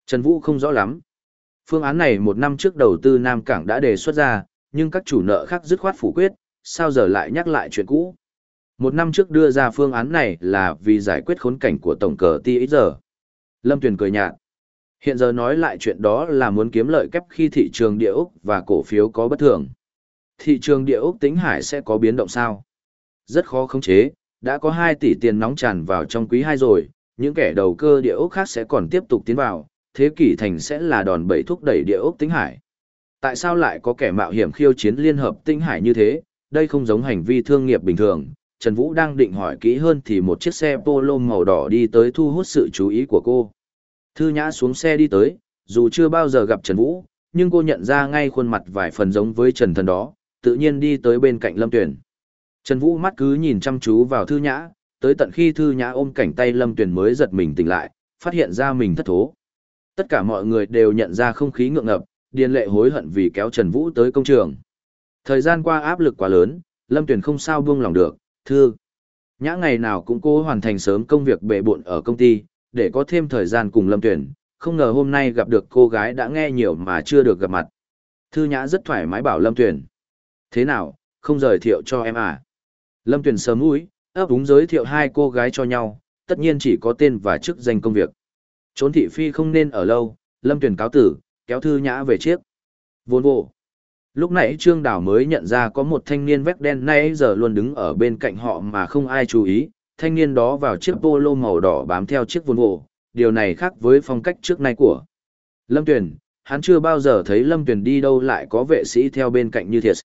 A: Trần Vũ không rõ lắm. Phương án này một năm trước đầu tư Nam Cảng đã đề xuất ra, nhưng các chủ nợ khác dứt khoát phủ quyết, sao giờ lại nhắc lại chuyện cũ. Một năm trước đưa ra phương án này là vì giải quyết khốn cảnh của tổng cờ ti giờ. Lâm Tuyền cười nhạt. Hiện giờ nói lại chuyện đó là muốn kiếm lợi kép khi thị trường địa ốc và cổ phiếu có bất thường. Thị trường địa ốc tính hải sẽ có biến động sao? Rất khó khống chế, đã có 2 tỷ tiền nóng tràn vào trong quý 2 rồi, những kẻ đầu cơ địa ốc khác sẽ còn tiếp tục tiến vào, thế kỷ thành sẽ là đòn bẩy thúc đẩy địa ốc tính hải. Tại sao lại có kẻ mạo hiểm khiêu chiến liên hợp tinh hải như thế, đây không giống hành vi thương nghiệp bình thường. Trần Vũ đang định hỏi kỹ hơn thì một chiếc xe polo màu đỏ đi tới thu hút sự chú ý của cô. Thư Nhã xuống xe đi tới, dù chưa bao giờ gặp Trần Vũ, nhưng cô nhận ra ngay khuôn mặt vài phần giống với Trần Thần đó, tự nhiên đi tới bên cạnh Lâm Tuyển. Trần Vũ mắt cứ nhìn chăm chú vào Thư Nhã, tới tận khi Thư Nhã ôm cảnh tay Lâm Tuyền mới giật mình tỉnh lại, phát hiện ra mình thất thố. Tất cả mọi người đều nhận ra không khí ngượng ngập, điền lệ hối hận vì kéo Trần Vũ tới công trường. Thời gian qua áp lực quá lớn, Lâm Tuyền không sao buông lòng được, Thư. Nhã ngày nào cũng cố hoàn thành sớm công việc bệ bộn ở công ty, để có thêm thời gian cùng Lâm Tuyền. không ngờ hôm nay gặp được cô gái đã nghe nhiều mà chưa được gặp mặt. Thư Nhã rất thoải mái bảo Lâm Tuyền. Thế nào, không giới thiệu cho em à? Lâm Tuyền sớm mũi, ấp úng giới thiệu hai cô gái cho nhau, tất nhiên chỉ có tên và chức danh công việc. Trốn thị phi không nên ở lâu, Lâm Tuyền cáo tử, kéo Thư Nhã về chiếc. Vốn vô. Lúc nãy Trương Đào mới nhận ra có một thanh niên vét đen nay giờ luôn đứng ở bên cạnh họ mà không ai chú ý, thanh niên đó vào chiếc polo màu đỏ bám theo chiếc vốn vồ, điều này khác với phong cách trước nay của Lâm Tuyền, hắn chưa bao giờ thấy Lâm Tuyền đi đâu lại có vệ sĩ theo bên cạnh như thiệt.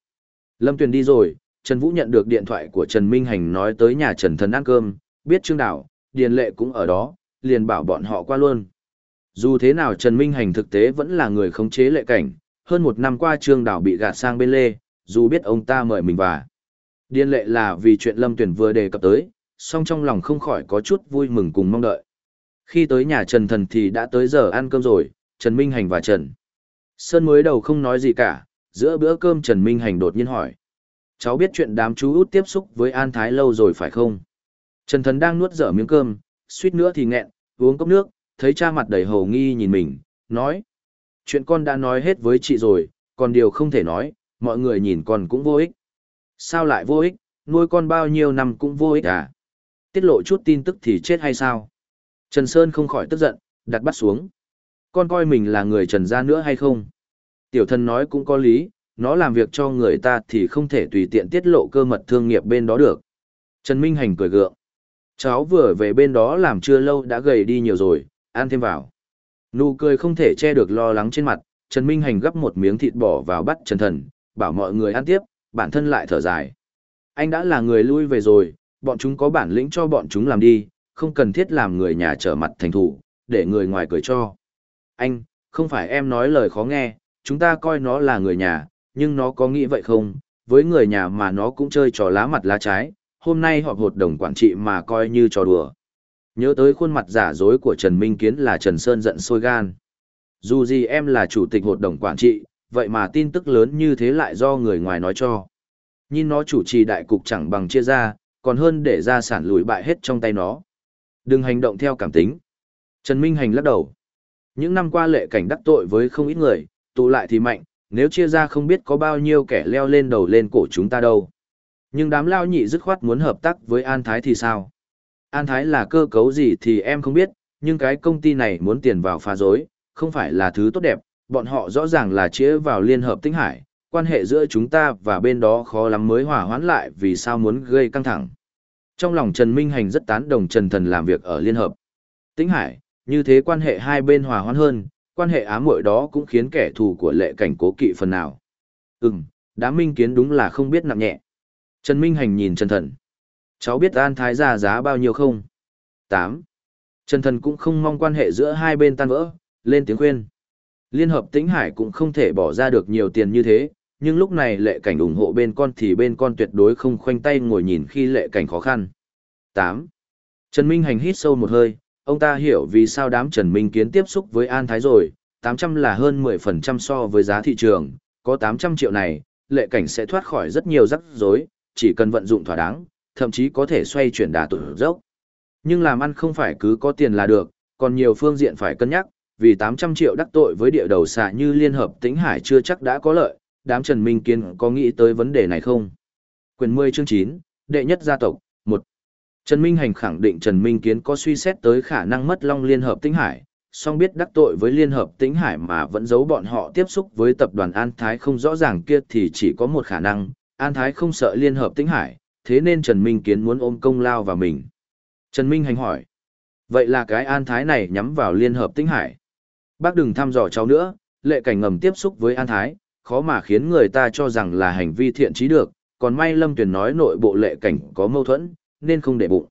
A: Lâm Tuyền đi rồi, Trần Vũ nhận được điện thoại của Trần Minh Hành nói tới nhà Trần Thần ăn cơm, biết Trương Đảo, Điền Lệ cũng ở đó, liền bảo bọn họ qua luôn. Dù thế nào Trần Minh Hành thực tế vẫn là người khống chế lệ cảnh, hơn một năm qua Trương Đảo bị gạt sang bên lê, dù biết ông ta mời mình vào. Điền lệ là vì chuyện Lâm Tuyển vừa đề cập tới, song trong lòng không khỏi có chút vui mừng cùng mong đợi. Khi tới nhà Trần Thần thì đã tới giờ ăn cơm rồi, Trần Minh Hành và Trần. Sơn mới đầu không nói gì cả, giữa bữa cơm Trần Minh Hành đột nhiên hỏi. Cháu biết chuyện đám chú út tiếp xúc với An Thái lâu rồi phải không? Trần Thần đang nuốt dở miếng cơm, suýt nữa thì nghẹn, uống cốc nước, thấy cha mặt đầy hầu nghi nhìn mình, nói. Chuyện con đã nói hết với chị rồi, còn điều không thể nói, mọi người nhìn con cũng vô ích. Sao lại vô ích, nuôi con bao nhiêu năm cũng vô ích à? Tiết lộ chút tin tức thì chết hay sao? Trần Sơn không khỏi tức giận, đặt bắt xuống. Con coi mình là người trần gia nữa hay không? Tiểu Thần nói cũng có lý, nó làm việc cho người ta thì không thể tùy tiện tiết lộ cơ mật thương nghiệp bên đó được. Trần Minh Hành cười gượng. Cháu vừa về bên đó làm chưa lâu đã gầy đi nhiều rồi, ăn thêm vào. Nụ cười không thể che được lo lắng trên mặt, Trần Minh Hành gấp một miếng thịt bỏ vào bắt Trần Thần, bảo mọi người ăn tiếp, bản thân lại thở dài. Anh đã là người lui về rồi, bọn chúng có bản lĩnh cho bọn chúng làm đi, không cần thiết làm người nhà trở mặt thành thủ, để người ngoài cười cho. Anh, không phải em nói lời khó nghe, chúng ta coi nó là người nhà, nhưng nó có nghĩ vậy không? Với người nhà mà nó cũng chơi trò lá mặt lá trái, hôm nay họp hội đồng quản trị mà coi như trò đùa. Nhớ tới khuôn mặt giả dối của Trần Minh Kiến là Trần Sơn giận sôi gan. Dù gì em là chủ tịch hội đồng quản trị, vậy mà tin tức lớn như thế lại do người ngoài nói cho. Nhìn nó chủ trì đại cục chẳng bằng chia ra, còn hơn để ra sản lùi bại hết trong tay nó. Đừng hành động theo cảm tính. Trần Minh Hành lắc đầu. Những năm qua lệ cảnh đắc tội với không ít người, tụ lại thì mạnh, nếu chia ra không biết có bao nhiêu kẻ leo lên đầu lên cổ chúng ta đâu. Nhưng đám lao nhị dứt khoát muốn hợp tác với An Thái thì sao? An Thái là cơ cấu gì thì em không biết, nhưng cái công ty này muốn tiền vào phá rối, không phải là thứ tốt đẹp, bọn họ rõ ràng là chĩa vào Liên Hợp Tinh Hải, quan hệ giữa chúng ta và bên đó khó lắm mới hòa hoãn lại vì sao muốn gây căng thẳng. Trong lòng Trần Minh Hành rất tán đồng Trần Thần làm việc ở Liên Hợp. Tinh Hải, như thế quan hệ hai bên hòa hoãn hơn, quan hệ ám muội đó cũng khiến kẻ thù của lệ cảnh cố kỵ phần nào. Ừm, đám minh kiến đúng là không biết nặng nhẹ. Trần Minh Hành nhìn Trần Thần. Cháu biết An Thái gia giá bao nhiêu không? 8. Trần Thần cũng không mong quan hệ giữa hai bên tan vỡ, lên tiếng khuyên. Liên hợp Tĩnh Hải cũng không thể bỏ ra được nhiều tiền như thế, nhưng lúc này lệ cảnh ủng hộ bên con thì bên con tuyệt đối không khoanh tay ngồi nhìn khi lệ cảnh khó khăn. 8. Trần Minh Hành hít sâu một hơi, ông ta hiểu vì sao đám Trần Minh Kiến tiếp xúc với An Thái rồi, 800 là hơn 10% so với giá thị trường, có 800 triệu này, lệ cảnh sẽ thoát khỏi rất nhiều rắc rối, chỉ cần vận dụng thỏa đáng, thậm chí có thể xoay chuyển đà tụt dốc. Nhưng làm ăn không phải cứ có tiền là được, còn nhiều phương diện phải cân nhắc, vì 800 triệu đắc tội với địa đầu xạ như Liên Hợp Tĩnh Hải chưa chắc đã có lợi, đám Trần Minh Kiến có nghĩ tới vấn đề này không? Quyền 10 chương 9, đệ nhất gia tộc, 1. Trần Minh Hành khẳng định Trần Minh Kiến có suy xét tới khả năng mất Long Liên Hợp Tĩnh Hải, song biết đắc tội với Liên Hợp Tĩnh Hải mà vẫn giấu bọn họ tiếp xúc với tập đoàn An Thái không rõ ràng kia thì chỉ có một khả năng, An Thái không sợ Liên Hợp Tĩnh Hải, thế nên Trần Minh Kiến muốn ôm công lao vào mình. Trần Minh Hành hỏi, vậy là cái An Thái này nhắm vào Liên Hợp Tĩnh Hải. Bác đừng thăm dò cháu nữa, lệ cảnh ngầm tiếp xúc với An Thái, khó mà khiến người ta cho rằng là hành vi thiện trí được, còn may Lâm Tuyền nói nội bộ lệ cảnh có mâu thuẫn, nên không để bụng.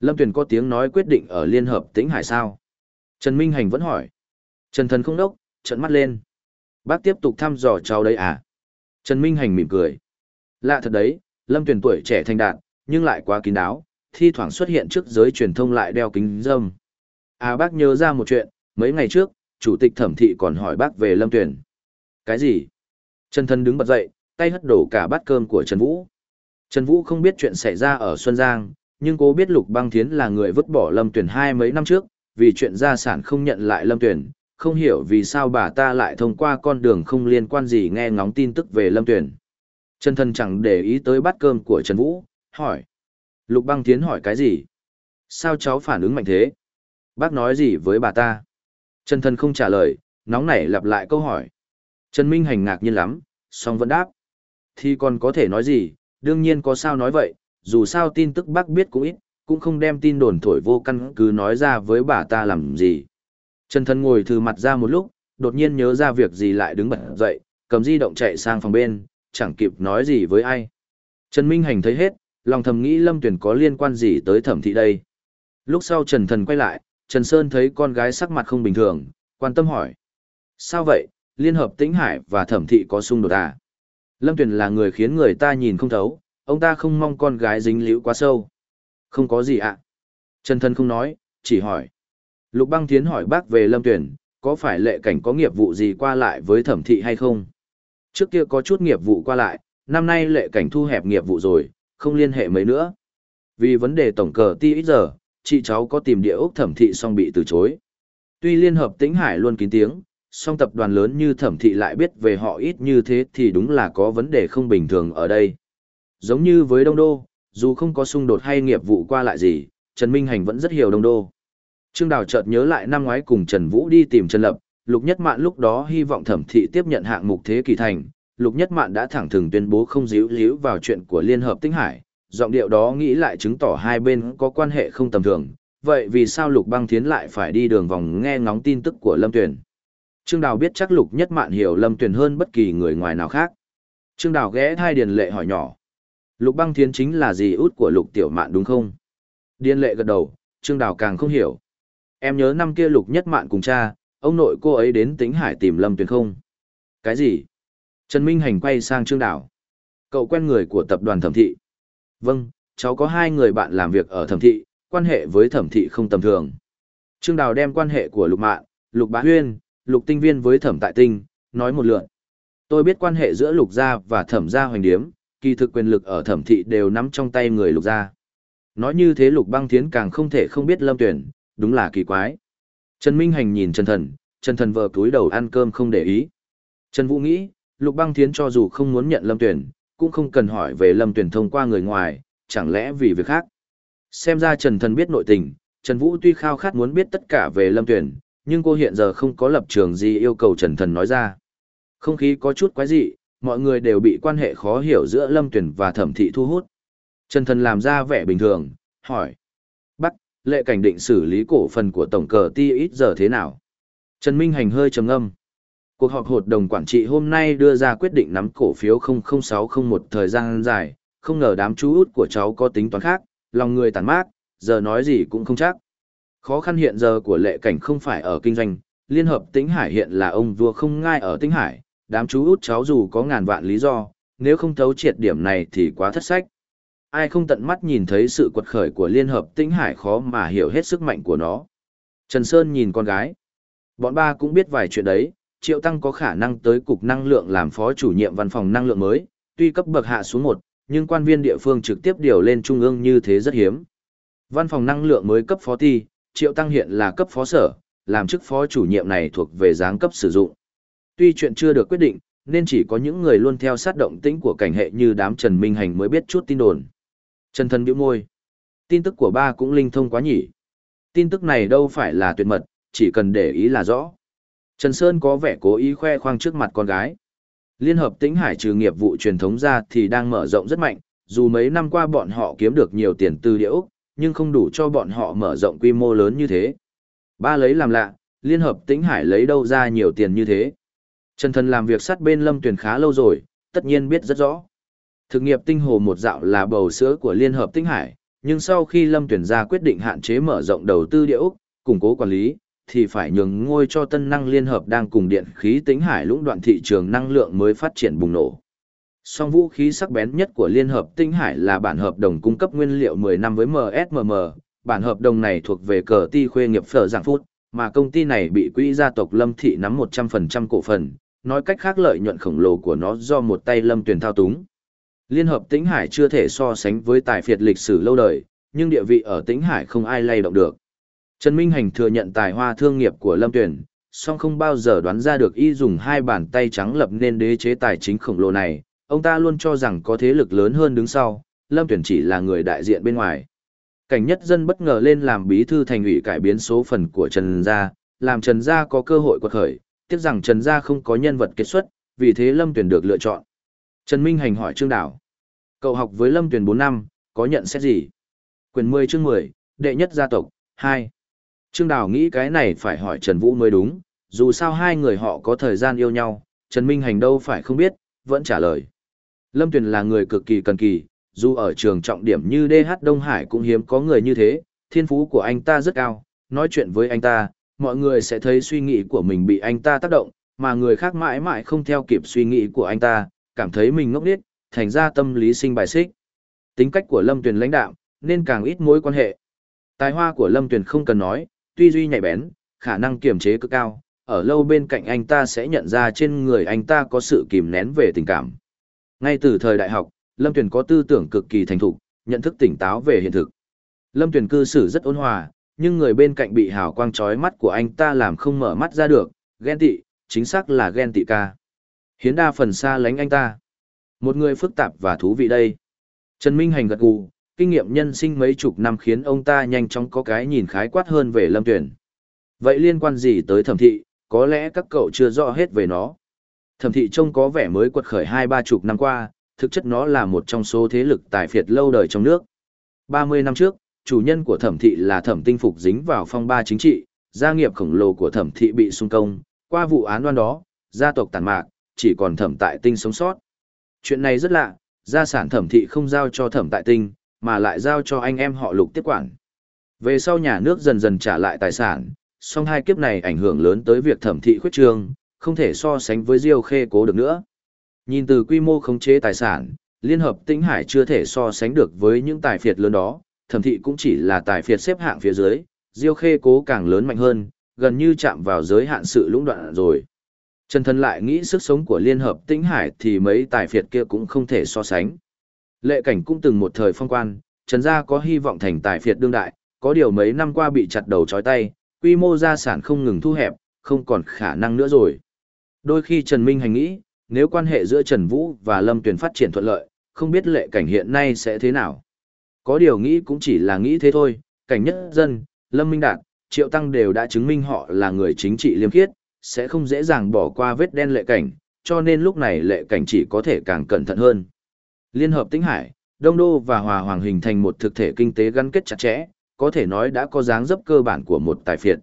A: Lâm Tuyền có tiếng nói quyết định ở Liên Hợp Tĩnh Hải sao? Trần Minh Hành vẫn hỏi. Trần Thần không đốc, trận mắt lên. Bác tiếp tục thăm dò cháu đấy à? Trần Minh Hành mỉm cười. Lạ thật đấy, Lâm Tuyền tuổi trẻ thành đạt, nhưng lại quá kín đáo, thi thoảng xuất hiện trước giới truyền thông lại đeo kính dâm. À bác nhớ ra một chuyện, mấy ngày trước, chủ tịch thẩm thị còn hỏi bác về Lâm Tuyền. Cái gì? Trần Thần đứng bật dậy, tay hất đổ cả bát cơm của Trần Vũ. Trần Vũ không biết chuyện xảy ra ở Xuân Giang, nhưng cố biết Lục Băng Thiến là người vứt bỏ Lâm Tuyền hai mấy năm trước, vì chuyện gia sản không nhận lại Lâm Tuyền, không hiểu vì sao bà ta lại thông qua con đường không liên quan gì nghe ngóng tin tức về Lâm Tuyền. Trần Thần chẳng để ý tới bát cơm của Trần Vũ, hỏi. Lục Băng Thiến hỏi cái gì? Sao cháu phản ứng mạnh thế? Bác nói gì với bà ta? Trần Thần không trả lời, nóng nảy lặp lại câu hỏi. Trần Minh Hành ngạc nhiên lắm, song vẫn đáp. Thì còn có thể nói gì, đương nhiên có sao nói vậy, dù sao tin tức bác biết cũng ít, cũng không đem tin đồn thổi vô căn cứ nói ra với bà ta làm gì. Trần Thần ngồi thư mặt ra một lúc, đột nhiên nhớ ra việc gì lại đứng bật dậy, cầm di động chạy sang phòng bên, chẳng kịp nói gì với ai. Trần Minh Hành thấy hết, lòng thầm nghĩ Lâm Tuyển có liên quan gì tới thẩm thị đây. Lúc sau Trần Thần quay lại, Trần Sơn thấy con gái sắc mặt không bình thường, quan tâm hỏi. Sao vậy, Liên hợp Tĩnh Hải và thẩm thị có xung đột à? Lâm Tuyền là người khiến người ta nhìn không thấu, ông ta không mong con gái dính liễu quá sâu. Không có gì ạ. À? Trần Thân không nói, chỉ hỏi. Lục băng Thiến hỏi bác về Lâm Tuyền, có phải lệ cảnh có nghiệp vụ gì qua lại với thẩm thị hay không? Trước kia có chút nghiệp vụ qua lại, năm nay lệ cảnh thu hẹp nghiệp vụ rồi, không liên hệ mấy nữa. Vì vấn đề tổng cờ ti ít giờ, chị cháu có tìm địa ốc thẩm thị xong bị từ chối. Tuy Liên Hợp Tĩnh Hải luôn kín tiếng, song tập đoàn lớn như thẩm thị lại biết về họ ít như thế thì đúng là có vấn đề không bình thường ở đây. Giống như với Đông Đô, dù không có xung đột hay nghiệp vụ qua lại gì, Trần Minh Hành vẫn rất hiểu Đông Đô. Trương Đào chợt nhớ lại năm ngoái cùng Trần Vũ đi tìm Trần Lập, Lục Nhất Mạn lúc đó hy vọng thẩm thị tiếp nhận hạng mục thế kỳ thành, Lục Nhất Mạn đã thẳng thừng tuyên bố không díu líu vào chuyện của Liên Hợp Tinh Hải, giọng điệu đó nghĩ lại chứng tỏ hai bên có quan hệ không tầm thường, vậy vì sao Lục Băng Thiến lại phải đi đường vòng nghe ngóng tin tức của Lâm Tuyền? Trương Đào biết chắc Lục Nhất Mạn hiểu Lâm Tuyền hơn bất kỳ người ngoài nào khác. Trương Đào ghé thai Điền Lệ hỏi nhỏ. Lục Băng Thiến chính là gì út của Lục Tiểu Mạn đúng không? Điền Lệ gật đầu, Trương Đào càng không hiểu. Em nhớ năm kia Lục Nhất Mạn cùng cha, ông nội cô ấy đến Tĩnh Hải tìm Lâm Tuyền không? Cái gì? Trần Minh Hành quay sang Trương Đào. Cậu quen người của tập đoàn thẩm thị. Vâng, cháu có hai người bạn làm việc ở thẩm thị, quan hệ với thẩm thị không tầm thường. Trương Đào đem quan hệ của Lục Mạn, Lục Bá Huyên, Lục Tinh Viên với thẩm tại tinh, nói một lượn. Tôi biết quan hệ giữa Lục Gia và thẩm gia hoành điếm, kỳ thực quyền lực ở thẩm thị đều nắm trong tay người Lục Gia. Nói như thế Lục Băng Thiến càng không thể không biết Lâm Tuyển, đúng là kỳ quái. Trần Minh Hành nhìn Trần Thần, Trần Thần vờ túi đầu ăn cơm không để ý. Trần Vũ nghĩ, Lục Băng Thiến cho dù không muốn nhận Lâm Tuyển, cũng không cần hỏi về Lâm Tuyển thông qua người ngoài, chẳng lẽ vì việc khác. Xem ra Trần Thần biết nội tình, Trần Vũ tuy khao khát muốn biết tất cả về Lâm Tuyển, nhưng cô hiện giờ không có lập trường gì yêu cầu Trần Thần nói ra. Không khí có chút quái dị, mọi người đều bị quan hệ khó hiểu giữa Lâm Tuyển và Thẩm Thị thu hút. Trần Thần làm ra vẻ bình thường, hỏi. Bắt, lệ cảnh định xử lý cổ phần của tổng cờ ti ít giờ thế nào? Trần Minh Hành hơi trầm ngâm. Cuộc họp hội đồng quản trị hôm nay đưa ra quyết định nắm cổ phiếu 00601 thời gian dài, không ngờ đám chú út của cháu có tính toán khác, lòng người tàn mát, giờ nói gì cũng không chắc. Khó khăn hiện giờ của lệ cảnh không phải ở kinh doanh, Liên hợp Tĩnh Hải hiện là ông vua không ngai ở Tĩnh Hải, đám chú út cháu dù có ngàn vạn lý do, nếu không thấu triệt điểm này thì quá thất sách. Ai không tận mắt nhìn thấy sự quật khởi của Liên hợp Tĩnh Hải khó mà hiểu hết sức mạnh của nó. Trần Sơn nhìn con gái. Bọn ba cũng biết vài chuyện đấy, Triệu Tăng có khả năng tới cục năng lượng làm phó chủ nhiệm văn phòng năng lượng mới, tuy cấp bậc hạ xuống một, nhưng quan viên địa phương trực tiếp điều lên trung ương như thế rất hiếm. Văn phòng năng lượng mới cấp phó ti, Triệu Tăng hiện là cấp phó sở, làm chức phó chủ nhiệm này thuộc về giáng cấp sử dụng. Tuy chuyện chưa được quyết định, nên chỉ có những người luôn theo sát động tĩnh của cảnh hệ như đám Trần Minh Hành mới biết chút tin đồn. Trần thân bĩu môi. Tin tức của ba cũng linh thông quá nhỉ. Tin tức này đâu phải là tuyệt mật, chỉ cần để ý là rõ. Trần Sơn có vẻ cố ý khoe khoang trước mặt con gái. Liên hợp tĩnh hải trừ nghiệp vụ truyền thống ra thì đang mở rộng rất mạnh, dù mấy năm qua bọn họ kiếm được nhiều tiền từ địa Úc, nhưng không đủ cho bọn họ mở rộng quy mô lớn như thế. Ba lấy làm lạ, Liên hợp tĩnh hải lấy đâu ra nhiều tiền như thế. Trần Thần làm việc sát bên Lâm Tuyền khá lâu rồi, tất nhiên biết rất rõ. Thực nghiệp tinh hồ một dạo là bầu sữa của Liên hợp tĩnh hải, nhưng sau khi Lâm Tuyền ra quyết định hạn chế mở rộng đầu tư địa Úc, củng cố quản lý, thì phải nhường ngôi cho tân năng liên hợp đang cùng điện khí Tĩnh hải lũng đoạn thị trường năng lượng mới phát triển bùng nổ. Song vũ khí sắc bén nhất của Liên hợp Tinh Hải là bản hợp đồng cung cấp nguyên liệu 10 năm với MSMM, bản hợp đồng này thuộc về cờ ti khuê nghiệp phở giảng phút, mà công ty này bị quỹ gia tộc Lâm Thị nắm 100% cổ phần, nói cách khác lợi nhuận khổng lồ của nó do một tay Lâm Tuyền thao túng. Liên hợp Tĩnh Hải chưa thể so sánh với tài phiệt lịch sử lâu đời, nhưng địa vị ở Tĩnh Hải không ai lay động được. Trần Minh Hành thừa nhận tài hoa thương nghiệp của Lâm Tuyền, song không bao giờ đoán ra được y dùng hai bàn tay trắng lập nên đế chế tài chính khổng lồ này, ông ta luôn cho rằng có thế lực lớn hơn đứng sau, Lâm Tuyển chỉ là người đại diện bên ngoài. Cảnh nhất dân bất ngờ lên làm bí thư thành ủy cải biến số phần của Trần Gia, làm Trần Gia có cơ hội quật khởi, tiếc rằng Trần Gia không có nhân vật kết xuất, vì thế Lâm Tuyển được lựa chọn. Trần Minh Hành hỏi Trương Đảo. Cậu học với Lâm Tuyển 4 năm, có nhận xét gì? Quyền 10 chương 10, đệ nhất gia tộc, 2. Trương Đảo nghĩ cái này phải hỏi Trần Vũ mới đúng, dù sao hai người họ có thời gian yêu nhau, Trần Minh Hành đâu phải không biết, vẫn trả lời. Lâm Tuyền là người cực kỳ cần kỳ, dù ở trường trọng điểm như DH Đông Hải cũng hiếm có người như thế, thiên phú của anh ta rất cao, nói chuyện với anh ta, mọi người sẽ thấy suy nghĩ của mình bị anh ta tác động, mà người khác mãi mãi không theo kịp suy nghĩ của anh ta, cảm thấy mình ngốc điếc, thành ra tâm lý sinh bài xích. Tính cách của Lâm Tuyền lãnh đạo, nên càng ít mối quan hệ. Tài hoa của Lâm Tuyền không cần nói, tuy duy nhạy bén, khả năng kiềm chế cực cao, ở lâu bên cạnh anh ta sẽ nhận ra trên người anh ta có sự kìm nén về tình cảm. Ngay từ thời đại học, Lâm Tuyền có tư tưởng cực kỳ thành thục, nhận thức tỉnh táo về hiện thực. Lâm Tuyền cư xử rất ôn hòa, nhưng người bên cạnh bị hào quang chói mắt của anh ta làm không mở mắt ra được, ghen tị, chính xác là ghen tị ca. Hiến đa phần xa lánh anh ta. Một người phức tạp và thú vị đây. Trần Minh Hành gật gù, kinh nghiệm nhân sinh mấy chục năm khiến ông ta nhanh chóng có cái nhìn khái quát hơn về Lâm Tuyển. Vậy liên quan gì tới thẩm thị, có lẽ các cậu chưa rõ hết về nó. Thẩm thị trông có vẻ mới quật khởi hai ba chục năm qua, thực chất nó là một trong số thế lực tài phiệt lâu đời trong nước. 30 năm trước, chủ nhân của thẩm thị là thẩm tinh phục dính vào phong ba chính trị, gia nghiệp khổng lồ của thẩm thị bị xung công, qua vụ án đoan đó, gia tộc tàn mạc, chỉ còn thẩm tại tinh sống sót. Chuyện này rất lạ, gia sản thẩm thị không giao cho thẩm tại tinh, mà lại giao cho anh em họ lục tiếp quản. Về sau nhà nước dần dần trả lại tài sản, song hai kiếp này ảnh hưởng lớn tới việc thẩm thị khuyết trương, không thể so sánh với Diêu Khê Cố được nữa. Nhìn từ quy mô khống chế tài sản, Liên hợp Tĩnh Hải chưa thể so sánh được với những tài phiệt lớn đó, thẩm thị cũng chỉ là tài phiệt xếp hạng phía dưới, Diêu Khê Cố càng lớn mạnh hơn, gần như chạm vào giới hạn sự lũng đoạn rồi. Trần Thần lại nghĩ sức sống của Liên hợp Tĩnh Hải thì mấy tài phiệt kia cũng không thể so sánh. Lệ cảnh cũng từng một thời phong quan, Trần gia có hy vọng thành tài phiệt đương đại, có điều mấy năm qua bị chặt đầu chói tay, quy mô gia sản không ngừng thu hẹp, không còn khả năng nữa rồi. Đôi khi Trần Minh Hành nghĩ, nếu quan hệ giữa Trần Vũ và Lâm Tuyền phát triển thuận lợi, không biết lệ cảnh hiện nay sẽ thế nào. Có điều nghĩ cũng chỉ là nghĩ thế thôi, cảnh nhất dân, Lâm Minh Đạt, Triệu Tăng đều đã chứng minh họ là người chính trị liêm khiết, sẽ không dễ dàng bỏ qua vết đen lệ cảnh, cho nên lúc này lệ cảnh chỉ có thể càng cẩn thận hơn. Liên hợp Tĩnh Hải, Đông Đô và Hòa Hoàng hình thành một thực thể kinh tế gắn kết chặt chẽ, có thể nói đã có dáng dấp cơ bản của một tài phiệt.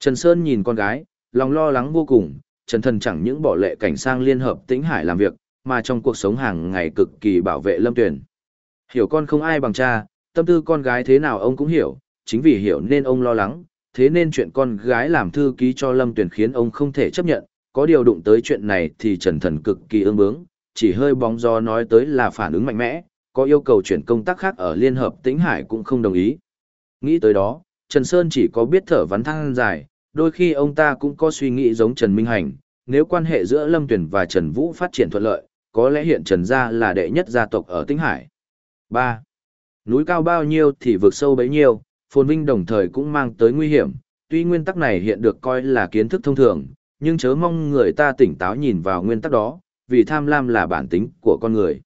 A: Trần Sơn nhìn con gái, lòng lo lắng vô cùng, Trần Thần chẳng những bỏ lệ cảnh sang Liên hợp Tĩnh Hải làm việc, mà trong cuộc sống hàng ngày cực kỳ bảo vệ Lâm Tuyền. Hiểu con không ai bằng cha, tâm tư con gái thế nào ông cũng hiểu, chính vì hiểu nên ông lo lắng, thế nên chuyện con gái làm thư ký cho Lâm Tuyền khiến ông không thể chấp nhận, có điều đụng tới chuyện này thì Trần Thần cực kỳ ương bướng, chỉ hơi bóng gió nói tới là phản ứng mạnh mẽ, có yêu cầu chuyển công tác khác ở Liên Hợp Tĩnh Hải cũng không đồng ý. Nghĩ tới đó, Trần Sơn chỉ có biết thở vắn thăng dài, đôi khi ông ta cũng có suy nghĩ giống Trần Minh Hành, nếu quan hệ giữa Lâm Tuyển và Trần Vũ phát triển thuận lợi, có lẽ hiện Trần Gia là đệ nhất gia tộc ở Tĩnh Hải. 3. Núi cao bao nhiêu thì vực sâu bấy nhiêu, phồn vinh đồng thời cũng mang tới nguy hiểm, tuy nguyên tắc này hiện được coi là kiến thức thông thường, nhưng chớ mong người ta tỉnh táo nhìn vào nguyên tắc đó, vì tham lam là bản tính của con người.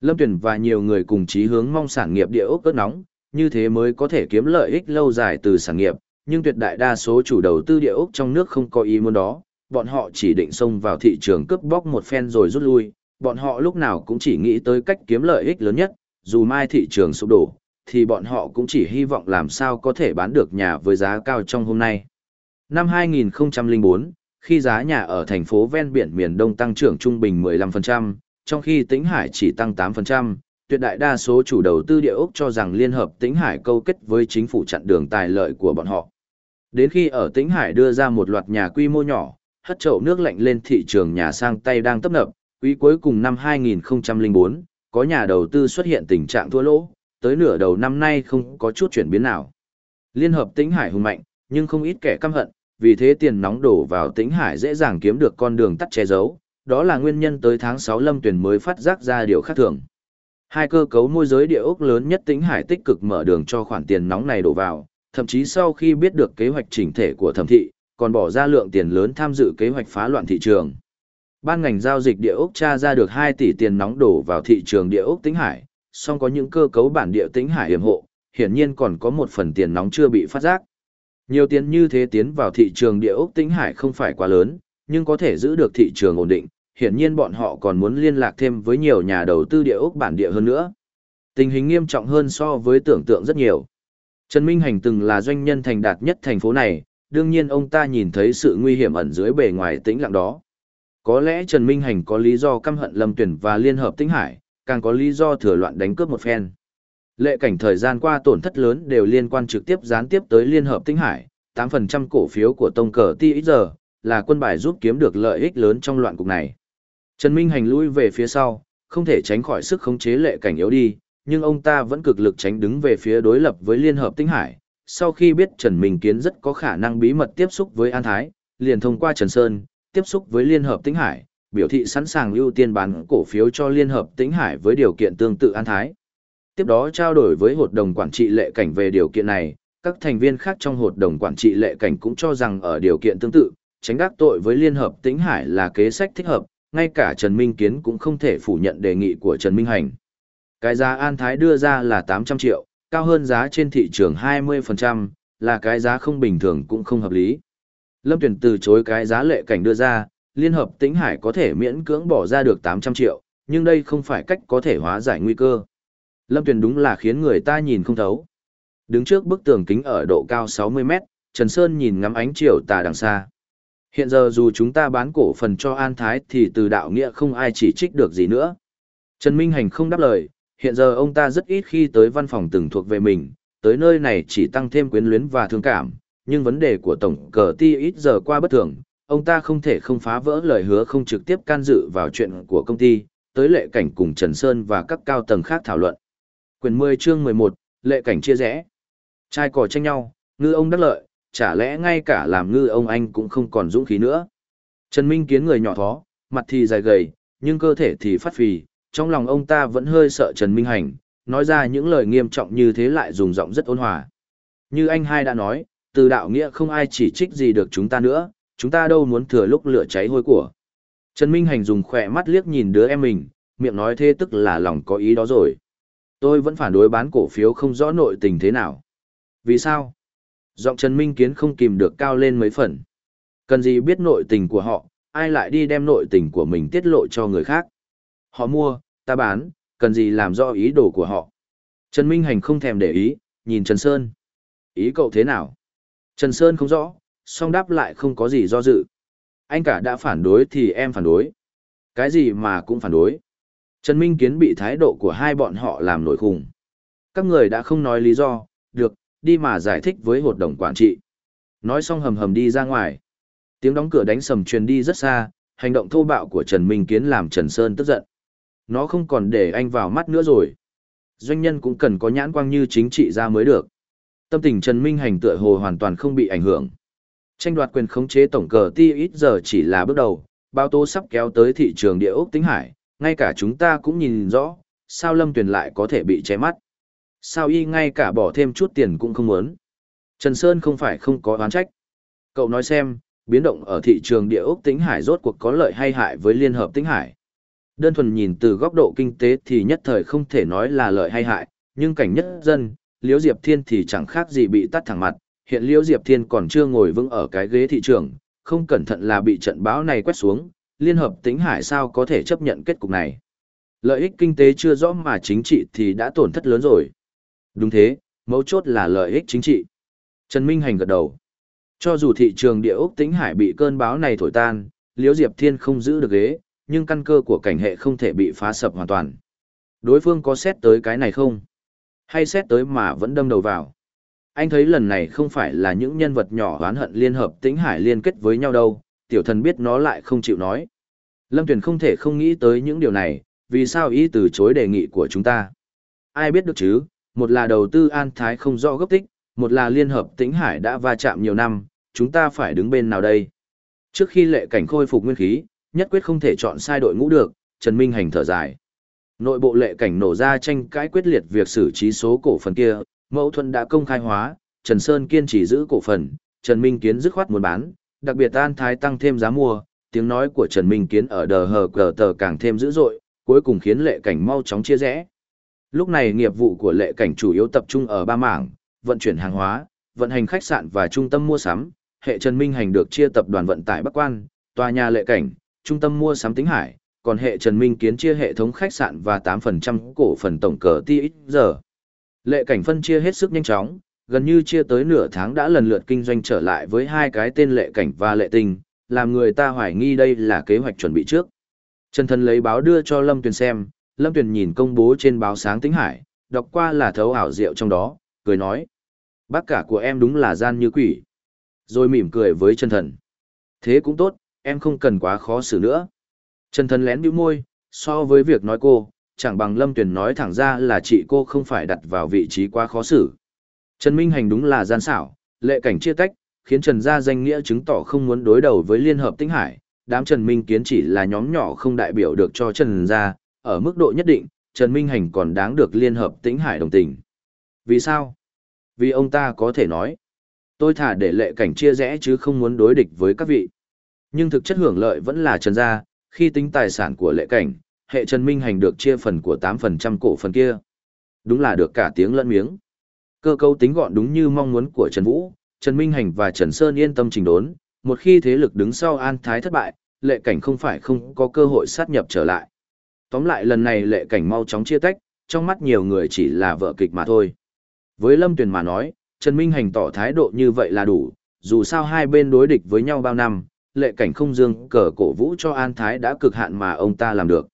A: Lâm Tuyền và nhiều người cùng chí hướng mong sản nghiệp địa ốc cất nóng, như thế mới có thể kiếm lợi ích lâu dài từ sản nghiệp, nhưng tuyệt đại đa số chủ đầu tư địa ốc trong nước không có ý muốn đó, bọn họ chỉ định xông vào thị trường cướp bóc một phen rồi rút lui, bọn họ lúc nào cũng chỉ nghĩ tới cách kiếm lợi ích lớn nhất, dù mai thị trường sụp đổ, thì bọn họ cũng chỉ hy vọng làm sao có thể bán được nhà với giá cao trong hôm nay. Năm 2004, khi giá nhà ở thành phố ven biển miền Đông tăng trưởng trung bình 15%, trong khi Tĩnh Hải chỉ tăng 8%, tuyệt đại đa số chủ đầu tư địa ốc cho rằng Liên hợp Tĩnh Hải câu kết với chính phủ chặn đường tài lợi của bọn họ. Đến khi ở Tĩnh Hải đưa ra một loạt nhà quy mô nhỏ, hất chậu nước lạnh lên thị trường nhà sang tay đang tấp nập, quý cuối cùng năm 2004, có nhà đầu tư xuất hiện tình trạng thua lỗ, tới nửa đầu năm nay không có chút chuyển biến nào. Liên hợp Tĩnh Hải hùng mạnh, nhưng không ít kẻ căm hận, vì thế tiền nóng đổ vào Tĩnh Hải dễ dàng kiếm được con đường tắt che giấu, đó là nguyên nhân tới tháng 6 Lâm Tuyền mới phát giác ra điều khác thường. Hai cơ cấu môi giới địa ốc lớn nhất Tĩnh Hải tích cực mở đường cho khoản tiền nóng này đổ vào, thậm chí sau khi biết được kế hoạch chỉnh thể của thẩm thị, còn bỏ ra lượng tiền lớn tham dự kế hoạch phá loạn thị trường. Ban ngành giao dịch địa ốc tra ra được 2 tỷ tiền nóng đổ vào thị trường địa ốc Tĩnh Hải, song có những cơ cấu bản địa Tĩnh Hải hiểm hộ, hiển nhiên còn có một phần tiền nóng chưa bị phát giác. Nhiều tiền như thế tiến vào thị trường địa ốc Tĩnh Hải không phải quá lớn, nhưng có thể giữ được thị trường ổn định, hiển nhiên bọn họ còn muốn liên lạc thêm với nhiều nhà đầu tư địa ốc bản địa hơn nữa. Tình hình nghiêm trọng hơn so với tưởng tượng rất nhiều. Trần Minh Hành từng là doanh nhân thành đạt nhất thành phố này, đương nhiên ông ta nhìn thấy sự nguy hiểm ẩn dưới bề ngoài tĩnh lặng đó. Có lẽ Trần Minh Hành có lý do căm hận Lâm Tuyển và Liên Hợp Tĩnh Hải, càng có lý do thừa loạn đánh cướp một phen. Lệ cảnh thời gian qua tổn thất lớn đều liên quan trực tiếp gián tiếp tới Liên Hợp Tĩnh Hải, 8% cổ phiếu của tông cờ ti giờ, là quân bài giúp kiếm được lợi ích lớn trong loạn cục này. Trần Minh Hành lui về phía sau, không thể tránh khỏi sức khống chế lệ cảnh yếu đi, nhưng ông ta vẫn cực lực tránh đứng về phía đối lập với Liên Hợp Tinh Hải. Sau khi biết Trần Minh Kiến rất có khả năng bí mật tiếp xúc với An Thái, liền thông qua Trần Sơn, tiếp xúc với Liên Hợp Tinh Hải, biểu thị sẵn sàng ưu tiên bán cổ phiếu cho Liên Hợp Tinh Hải với điều kiện tương tự An Thái. Tiếp đó trao đổi với hội đồng quản trị lệ cảnh về điều kiện này, các thành viên khác trong hội đồng quản trị lệ cảnh cũng cho rằng ở điều kiện tương tự, tránh đắc tội với Liên Hợp Tĩnh Hải là kế sách thích hợp, ngay cả Trần Minh Kiến cũng không thể phủ nhận đề nghị của Trần Minh Hành. Cái giá An Thái đưa ra là 800 triệu, cao hơn giá trên thị trường 20%, là cái giá không bình thường cũng không hợp lý. Lâm Tuyển từ chối cái giá lệ cảnh đưa ra, Liên Hợp Tĩnh Hải có thể miễn cưỡng bỏ ra được 800 triệu, nhưng đây không phải cách có thể hóa giải nguy cơ. Lâm Tuyển đúng là khiến người ta nhìn không thấu. Đứng trước bức tường kính ở độ cao 60 mét, Trần Sơn nhìn ngắm ánh chiều tà đằng xa. Hiện giờ dù chúng ta bán cổ phần cho An Thái thì từ đạo nghĩa không ai chỉ trích được gì nữa. Trần Minh Hành không đáp lời, hiện giờ ông ta rất ít khi tới văn phòng từng thuộc về mình, tới nơi này chỉ tăng thêm quyến luyến và thương cảm, nhưng vấn đề của tổng cờ ti ít giờ qua bất thường, ông ta không thể không phá vỡ lời hứa không trực tiếp can dự vào chuyện của công ty, tới lệ cảnh cùng Trần Sơn và các cao tầng khác thảo luận. Quyền 10 chương 11, lệ cảnh chia rẽ. Trai cỏ tranh nhau, ngư ông đắc lợi, chả lẽ ngay cả làm ngư ông anh cũng không còn dũng khí nữa. Trần Minh kiến người nhỏ thó, mặt thì dài gầy, nhưng cơ thể thì phát phì, trong lòng ông ta vẫn hơi sợ Trần Minh Hành, nói ra những lời nghiêm trọng như thế lại dùng giọng rất ôn hòa. Như anh hai đã nói, từ đạo nghĩa không ai chỉ trích gì được chúng ta nữa, chúng ta đâu muốn thừa lúc lửa cháy hôi của. Trần Minh Hành dùng khỏe mắt liếc nhìn đứa em mình, miệng nói thế tức là lòng có ý đó rồi. Tôi vẫn phản đối bán cổ phiếu không rõ nội tình thế nào. Vì sao? Giọng Trần Minh Kiến không kìm được cao lên mấy phần. Cần gì biết nội tình của họ, ai lại đi đem nội tình của mình tiết lộ cho người khác. Họ mua, ta bán, cần gì làm rõ ý đồ của họ. Trần Minh Hành không thèm để ý, nhìn Trần Sơn. Ý cậu thế nào? Trần Sơn không rõ, song đáp lại không có gì do dự. Anh cả đã phản đối thì em phản đối. Cái gì mà cũng phản đối. Trần Minh Kiến bị thái độ của hai bọn họ làm nổi khùng. Các người đã không nói lý do, được, đi mà giải thích với hội đồng quản trị. Nói xong hầm hầm đi ra ngoài. Tiếng đóng cửa đánh sầm truyền đi rất xa, hành động thô bạo của Trần Minh Kiến làm Trần Sơn tức giận. Nó không còn để anh vào mắt nữa rồi. Doanh nhân cũng cần có nhãn quang như chính trị ra mới được. Tâm tình Trần Minh Hành tựa hồ hoàn toàn không bị ảnh hưởng. Tranh đoạt quyền khống chế tổng cờ ti ít giờ chỉ là bước đầu, bao tố sắp kéo tới thị trường địa ốc tính hải, ngay cả chúng ta cũng nhìn rõ, sao Lâm Tuyền lại có thể bị che mắt. Sao y ngay cả bỏ thêm chút tiền cũng không muốn. Trần Sơn không phải không có oán trách. Cậu nói xem, biến động ở thị trường địa ốc tính hải rốt cuộc có lợi hay hại với Liên Hợp tính hải. Đơn thuần nhìn từ góc độ kinh tế thì nhất thời không thể nói là lợi hay hại, nhưng cảnh nhất dân, Liễu Diệp Thiên thì chẳng khác gì bị tắt thẳng mặt, hiện Liễu Diệp Thiên còn chưa ngồi vững ở cái ghế thị trường, không cẩn thận là bị trận bão này quét xuống, Liên Hợp Tĩnh Hải sao có thể chấp nhận kết cục này. Lợi ích kinh tế chưa rõ mà chính trị thì đã tổn thất lớn rồi. Đúng thế, mấu chốt là lợi ích chính trị. Trần Minh Hành gật đầu. Cho dù thị trường địa ốc Tĩnh Hải bị cơn bão này thổi tan, Liễu Diệp Thiên không giữ được ghế, nhưng căn cơ của cảnh hệ không thể bị phá sập hoàn toàn. Đối phương có xét tới cái này không? Hay xét tới mà vẫn đâm đầu vào? Anh thấy lần này không phải là những nhân vật nhỏ oán hận liên hợp tĩnh hải liên kết với nhau đâu, tiểu thần biết nó lại không chịu nói. Lâm Tuyền không thể không nghĩ tới những điều này, vì sao ý từ chối đề nghị của chúng ta? Ai biết được chứ, một là đầu tư an thái không rõ gốc tích, một là liên hợp tĩnh hải đã va chạm nhiều năm, chúng ta phải đứng bên nào đây? Trước khi lệ cảnh khôi phục nguyên khí, nhất quyết không thể chọn sai đội ngũ được, Trần Minh Hành thở dài. Nội bộ lệ cảnh nổ ra tranh cãi quyết liệt việc xử trí số cổ phần kia, mâu thuẫn đã công khai hóa, Trần Sơn kiên trì giữ cổ phần, Trần Minh Kiến dứt khoát muốn bán, đặc biệt An Thái tăng thêm giá mua, tiếng nói của Trần Minh Kiến ở đờ hờ cờ tờ càng thêm dữ dội, cuối cùng khiến lệ cảnh mau chóng chia rẽ. Lúc này nghiệp vụ của lệ cảnh chủ yếu tập trung ở ba mảng, vận chuyển hàng hóa, vận hành khách sạn và trung tâm mua sắm. Hệ Trần Minh Hành được chia tập đoàn vận tải Bắc Quan, tòa nhà lệ cảnh, trung tâm mua sắm tính hải, còn hệ Trần Minh Kiến chia hệ thống khách sạn và 8% cổ phần tổng cờ ti giờ. Lệ cảnh phân chia hết sức nhanh chóng, gần như chia tới nửa tháng đã lần lượt kinh doanh trở lại với hai cái tên lệ cảnh và lệ tinh, làm người ta hoài nghi đây là kế hoạch chuẩn bị trước. Trần Thần lấy báo đưa cho Lâm Tuyền xem, Lâm Tuyền nhìn công bố trên báo sáng tính hải, đọc qua là thấu ảo diệu trong đó, cười nói. Bác cả của em đúng là gian như quỷ. Rồi mỉm cười với Trần Thần. Thế cũng tốt, em không cần quá khó xử nữa. Trần Thần lén bĩu môi, so với việc nói cô, chẳng bằng Lâm Tuyền nói thẳng ra là chị cô không phải đặt vào vị trí quá khó xử. Trần Minh Hành đúng là gian xảo, lệ cảnh chia tách, khiến Trần gia danh nghĩa chứng tỏ không muốn đối đầu với Liên Hợp Tinh Hải. Đám Trần Minh Kiến chỉ là nhóm nhỏ không đại biểu được cho Trần gia, ở mức độ nhất định, Trần Minh Hành còn đáng được Liên Hợp Tĩnh Hải đồng tình. Vì sao? vì ông ta có thể nói. Tôi thả để lệ cảnh chia rẽ chứ không muốn đối địch với các vị. Nhưng thực chất hưởng lợi vẫn là Trần Gia, khi tính tài sản của lệ cảnh, hệ Trần Minh Hành được chia phần của 8% cổ phần kia. Đúng là được cả tiếng lẫn miếng. Cơ cấu tính gọn đúng như mong muốn của Trần Vũ, Trần Minh Hành và Trần Sơn yên tâm trình đốn, một khi thế lực đứng sau An Thái thất bại, lệ cảnh không phải không có cơ hội sát nhập trở lại. Tóm lại lần này lệ cảnh mau chóng chia tách, trong mắt nhiều người chỉ là vợ kịch mà thôi. Với Lâm Tuyền mà nói, Trần Minh Hành tỏ thái độ như vậy là đủ, dù sao hai bên đối địch với nhau bao năm, lệ cảnh không dương cờ cổ vũ cho An Thái đã cực hạn mà ông ta làm được.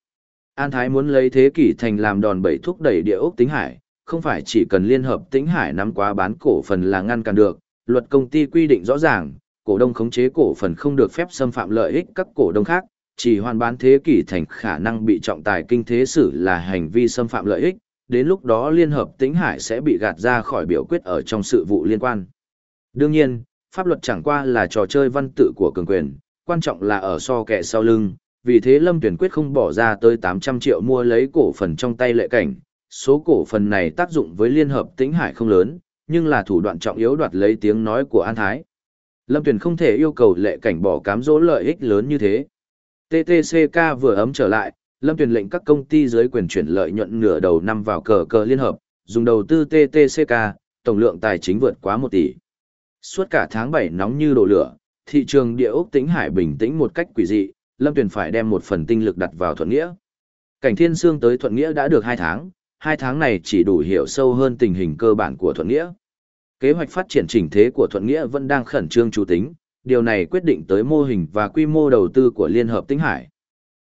A: An Thái muốn lấy thế kỷ thành làm đòn bẩy thúc đẩy địa ốc tính hải, không phải chỉ cần liên hợp tính hải nắm quá bán cổ phần là ngăn cản được, luật công ty quy định rõ ràng, cổ đông khống chế cổ phần không được phép xâm phạm lợi ích các cổ đông khác, chỉ hoàn bán thế kỷ thành khả năng bị trọng tài kinh thế xử là hành vi xâm phạm lợi ích, đến lúc đó Liên Hợp Tĩnh Hải sẽ bị gạt ra khỏi biểu quyết ở trong sự vụ liên quan. Đương nhiên, pháp luật chẳng qua là trò chơi văn tự của cường quyền, quan trọng là ở so kẻ sau lưng, vì thế Lâm Tuyển quyết không bỏ ra tới 800 triệu mua lấy cổ phần trong tay lệ cảnh. Số cổ phần này tác dụng với Liên Hợp Tĩnh Hải không lớn, nhưng là thủ đoạn trọng yếu đoạt lấy tiếng nói của An Thái. Lâm Tuyển không thể yêu cầu lệ cảnh bỏ cám dỗ lợi ích lớn như thế. TTCK vừa ấm trở lại, Lâm Tuyền lệnh các công ty dưới quyền chuyển lợi nhuận nửa đầu năm vào cờ cờ liên hợp, dùng đầu tư TTCK, tổng lượng tài chính vượt quá 1 tỷ. Suốt cả tháng 7 nóng như đổ lửa, thị trường địa ốc tĩnh hải bình tĩnh một cách quỷ dị, Lâm Tuyền phải đem một phần tinh lực đặt vào thuận nghĩa. Cảnh thiên sương tới thuận nghĩa đã được 2 tháng, 2 tháng này chỉ đủ hiểu sâu hơn tình hình cơ bản của thuận nghĩa. Kế hoạch phát triển chỉnh thế của thuận nghĩa vẫn đang khẩn trương chủ tính, điều này quyết định tới mô hình và quy mô đầu tư của Liên Hợp Tĩnh Hải.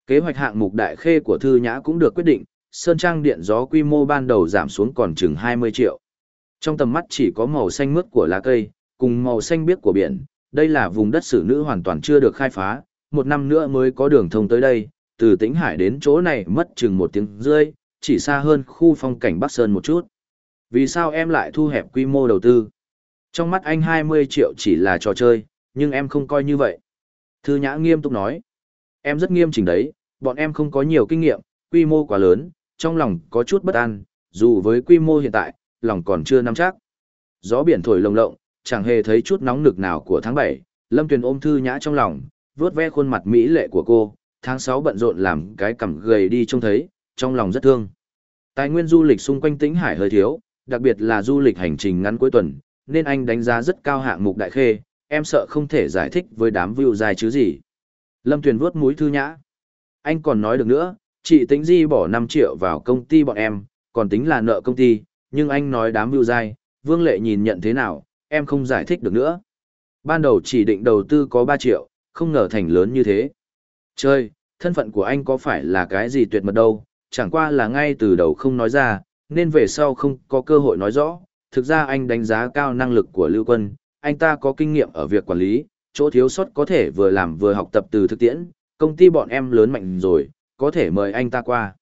A: Kế hoạch hạng mục đại khê của Thư Nhã cũng được quyết định, sơn trang điện gió quy mô ban đầu giảm xuống còn chừng 20 triệu. Trong tầm mắt chỉ có màu xanh mướt của lá cây, cùng màu xanh biếc của biển, đây là vùng đất sử nữ hoàn toàn chưa được khai phá, một năm nữa mới có đường thông tới đây, từ Tĩnh Hải đến chỗ này mất chừng một tiếng rưỡi, chỉ xa hơn khu phong cảnh Bắc Sơn một chút. Vì sao em lại thu hẹp quy mô đầu tư? Trong mắt anh 20 triệu chỉ là trò chơi, nhưng em không coi như vậy. Thư Nhã nghiêm túc nói. Em rất nghiêm chỉnh đấy, bọn em không có nhiều kinh nghiệm, quy mô quá lớn, trong lòng có chút bất an, dù với quy mô hiện tại, lòng còn chưa nắm chắc. Gió biển thổi lồng lộng, chẳng hề thấy chút nóng nực nào của tháng 7, Lâm Tuyền ôm Thư Nhã trong lòng, vuốt ve khuôn mặt mỹ lệ của cô, tháng 6 bận rộn làm cái cằm gầy đi trông thấy, trong lòng rất thương. Tài nguyên du lịch xung quanh Tĩnh Hải hơi thiếu, đặc biệt là du lịch hành trình ngắn cuối tuần, nên anh đánh giá rất cao hạng mục đại khê, em sợ không thể giải thích với đám view dài chứ gì. Lâm Tuyền vuốt mũi thư nhã. Anh còn nói được nữa, chị tính di bỏ 5 triệu vào công ty bọn em, còn tính là nợ công ty, nhưng anh nói đám view dài, Vương Lệ nhìn nhận thế nào, em không giải thích được nữa. Ban đầu chỉ định đầu tư có 3 triệu, không ngờ thành lớn như thế. Chơi, thân phận của anh có phải là cái gì tuyệt mật đâu, chẳng qua là ngay từ đầu không nói ra, nên về sau không có cơ hội nói rõ. Thực ra anh đánh giá cao năng lực của Lưu Quân, anh ta có kinh nghiệm ở việc quản lý, chỗ thiếu sót có thể vừa làm vừa học tập từ thực tiễn, công ty bọn em lớn mạnh rồi, có thể mời anh ta qua.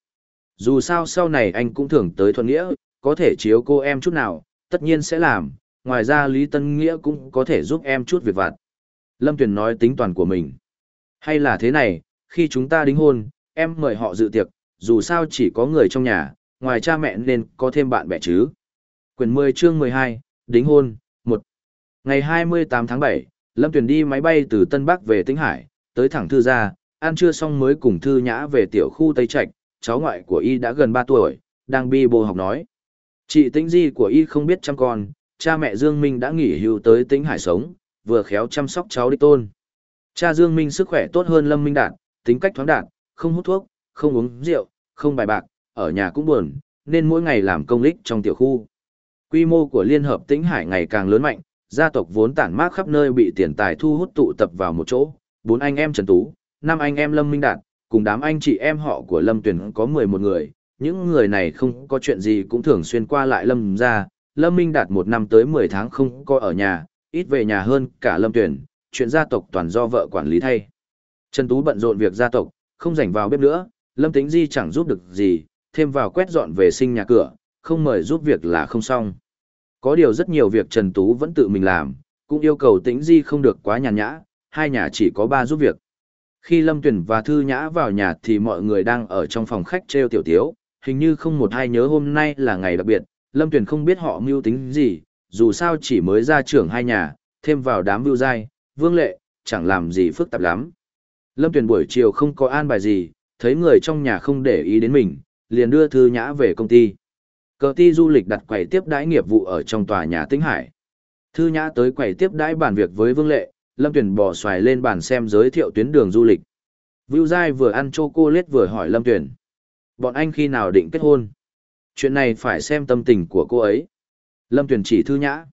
A: Dù sao sau này anh cũng thường tới thuận nghĩa, có thể chiếu cô em chút nào, tất nhiên sẽ làm, ngoài ra Lý Tân Nghĩa cũng có thể giúp em chút việc vặt. Lâm Tuyền nói tính toàn của mình. Hay là thế này, khi chúng ta đính hôn, em mời họ dự tiệc, dù sao chỉ có người trong nhà, ngoài cha mẹ nên có thêm bạn bè chứ. Quyền 10 chương 12, đính hôn, 1. Ngày 28 tháng 7, Lâm Tuyền đi máy bay từ Tân Bắc về Tĩnh Hải, tới thẳng thư gia, ăn trưa xong mới cùng thư nhã về tiểu khu Tây Trạch, cháu ngoại của y đã gần 3 tuổi, đang bi bồ học nói. Chị Tĩnh Di của y không biết chăm con, cha mẹ Dương Minh đã nghỉ hưu tới Tĩnh Hải sống, vừa khéo chăm sóc cháu đích tôn. Cha Dương Minh sức khỏe tốt hơn Lâm Minh Đạt, tính cách thoáng đạt, không hút thuốc, không uống rượu, không bài bạc, ở nhà cũng buồn, nên mỗi ngày làm công lích trong tiểu khu. Quy mô của Liên hợp Tĩnh Hải ngày càng lớn mạnh, gia tộc vốn tản mát khắp nơi bị tiền tài thu hút tụ tập vào một chỗ, bốn anh em Trần Tú, năm anh em Lâm Minh Đạt, cùng đám anh chị em họ của Lâm Tuyền có 11 người, những người này không có chuyện gì cũng thường xuyên qua lại Lâm ra, Lâm Minh Đạt một năm tới 10 tháng không có ở nhà, ít về nhà hơn cả Lâm Tuyền, chuyện gia tộc toàn do vợ quản lý thay. Trần Tú bận rộn việc gia tộc, không rảnh vào bếp nữa, Lâm Tĩnh Di chẳng giúp được gì, thêm vào quét dọn vệ sinh nhà cửa, không mời giúp việc là không xong. Có điều rất nhiều việc Trần Tú vẫn tự mình làm, cũng yêu cầu tĩnh di không được quá nhàn nhã, hai nhà chỉ có ba giúp việc. Khi Lâm Tuyển và Thư Nhã vào nhà thì mọi người đang ở trong phòng khách treo tiểu tiếu, hình như không một ai nhớ hôm nay là ngày đặc biệt, Lâm Tuyển không biết họ mưu tính gì, dù sao chỉ mới ra trưởng hai nhà, thêm vào đám vưu dai, vương lệ, chẳng làm gì phức tạp lắm. Lâm Tuyền buổi chiều không có an bài gì, thấy người trong nhà không để ý đến mình, liền đưa Thư Nhã về công ty. Cờ ti du lịch đặt quầy tiếp đãi nghiệp vụ ở trong tòa nhà Tĩnh Hải. Thư Nhã tới quầy tiếp đãi bàn việc với Vương Lệ, Lâm Tuyền bỏ xoài lên bàn xem giới thiệu tuyến đường du lịch. Vưu Giai vừa ăn chocolate vừa hỏi Lâm Tuyền. Bọn anh khi nào định kết hôn? Chuyện này phải xem tâm tình của cô ấy. Lâm Tuyền chỉ Thư Nhã.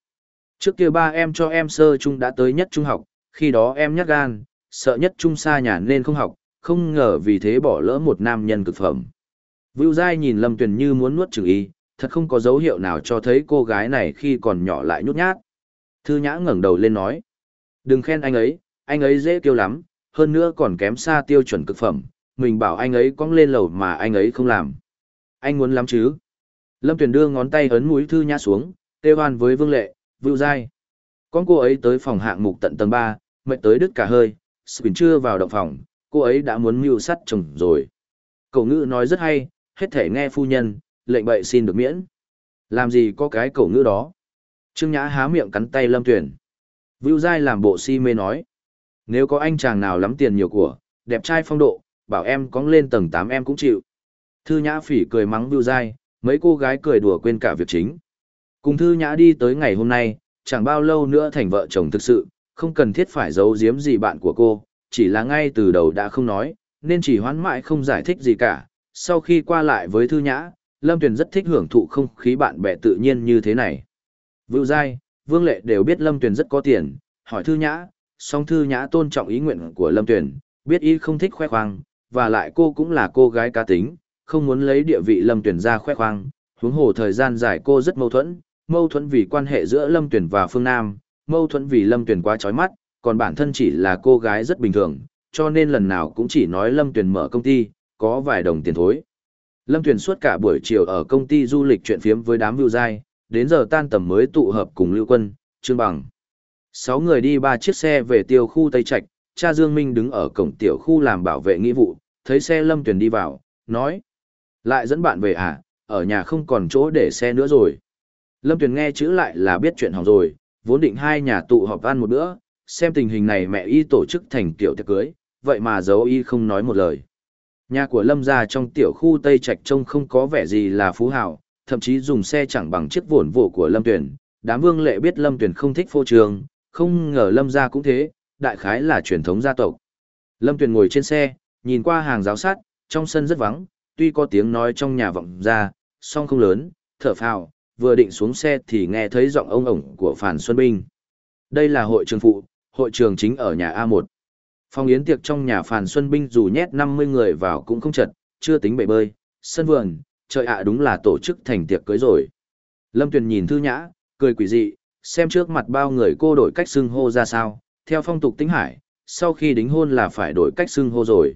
A: Trước kia ba em cho em sơ trung đã tới nhất trung học, khi đó em nhắc gan, sợ nhất trung xa nhà nên không học, không ngờ vì thế bỏ lỡ một nam nhân cực phẩm. Vưu Giai nhìn Lâm Tuyền như muốn nuốt chửng y, thật không có dấu hiệu nào cho thấy cô gái này khi còn nhỏ lại nhút nhát. Thư Nhã ngẩng đầu lên nói. Đừng khen anh ấy, anh ấy dễ kêu lắm, hơn nữa còn kém xa tiêu chuẩn cực phẩm, mình bảo anh ấy cong lên lầu mà anh ấy không làm. Anh muốn lắm chứ? Lâm Tuyền đưa ngón tay ấn mũi Thư Nhã xuống, kêu hoan với Vương Lệ, Vưu Giai. Con cô ấy tới phòng hạng mục tận tầng 3, mệt tới đứt cả hơi, Spin chưa vào động phòng, cô ấy đã muốn mưu sắt chồng rồi. Cậu ngữ nói rất hay, hết thể nghe phu nhân, lệnh bậy xin được miễn. Làm gì có cái cậu ngữ đó? Trương Nhã há miệng cắn tay Lâm Tuyền. Vưu Giai làm bộ si mê nói. Nếu có anh chàng nào lắm tiền nhiều của, đẹp trai phong độ, bảo em cóng lên tầng 8 em cũng chịu. Thư Nhã phỉ cười mắng Vưu Giai, mấy cô gái cười đùa quên cả việc chính. Cùng Thư Nhã đi tới ngày hôm nay, chẳng bao lâu nữa thành vợ chồng thực sự, không cần thiết phải giấu giếm gì bạn của cô, chỉ là ngay từ đầu đã không nói, nên chỉ hoán mãi không giải thích gì cả. Sau khi qua lại với Thư Nhã, Lâm Tuyền rất thích hưởng thụ không khí bạn bè tự nhiên như thế này. Vưu Giai, Vương Lệ đều biết Lâm Tuyền rất có tiền, hỏi Thư Nhã, song Thư Nhã tôn trọng ý nguyện của Lâm Tuyền, biết ý không thích khoe khoang, và lại cô cũng là cô gái cá tính, không muốn lấy địa vị Lâm Tuyền ra khoe khoang, huống hồ thời gian dài cô rất mâu thuẫn, mâu thuẫn vì quan hệ giữa Lâm Tuyền và Phương Nam, mâu thuẫn vì Lâm Tuyền quá chói mắt, còn bản thân chỉ là cô gái rất bình thường, cho nên lần nào cũng chỉ nói Lâm Tuyền mở công ty, có vài đồng tiền thối. Lâm Tuyền suốt cả buổi chiều ở công ty du lịch chuyện phiếm với đám view dai, đến giờ tan tầm mới tụ hợp cùng Lưu Quân, Trương Bằng. Sáu người đi ba chiếc xe về tiêu khu Tây Trạch, cha Dương Minh đứng ở cổng tiểu khu làm bảo vệ nghĩa vụ, thấy xe Lâm Tuyền đi vào, nói. Lại dẫn bạn về à, ở nhà không còn chỗ để xe nữa rồi. Lâm Tuyền nghe chữ lại là biết chuyện hỏng rồi, vốn định hai nhà tụ họp ăn một bữa, xem tình hình này mẹ y tổ chức thành tiểu tiệc cưới, vậy mà giấu y không nói một lời. Nhà của Lâm gia trong tiểu khu Tây Trạch trông không có vẻ gì là phú hào, thậm chí dùng xe chẳng bằng chiếc vồn vộ của Lâm Tuyền. Đám vương lệ biết Lâm Tuyền không thích phô trường, không ngờ Lâm gia cũng thế, đại khái là truyền thống gia tộc. Lâm Tuyền ngồi trên xe, nhìn qua hàng giáo sát, trong sân rất vắng, tuy có tiếng nói trong nhà vọng ra, song không lớn, thở phào, vừa định xuống xe thì nghe thấy giọng ông ổng của Phản Xuân Binh. Đây là hội trường phụ, hội trường chính ở nhà A1. Phòng yến tiệc trong nhà Phàn Xuân Binh dù nhét 50 người vào cũng không chật, chưa tính bể bơi, sân vườn, trời ạ đúng là tổ chức thành tiệc cưới rồi. Lâm Tuyền nhìn Thư Nhã, cười quỷ dị, xem trước mặt bao người cô đổi cách xưng hô ra sao, theo phong tục tính hải, sau khi đính hôn là phải đổi cách xưng hô rồi.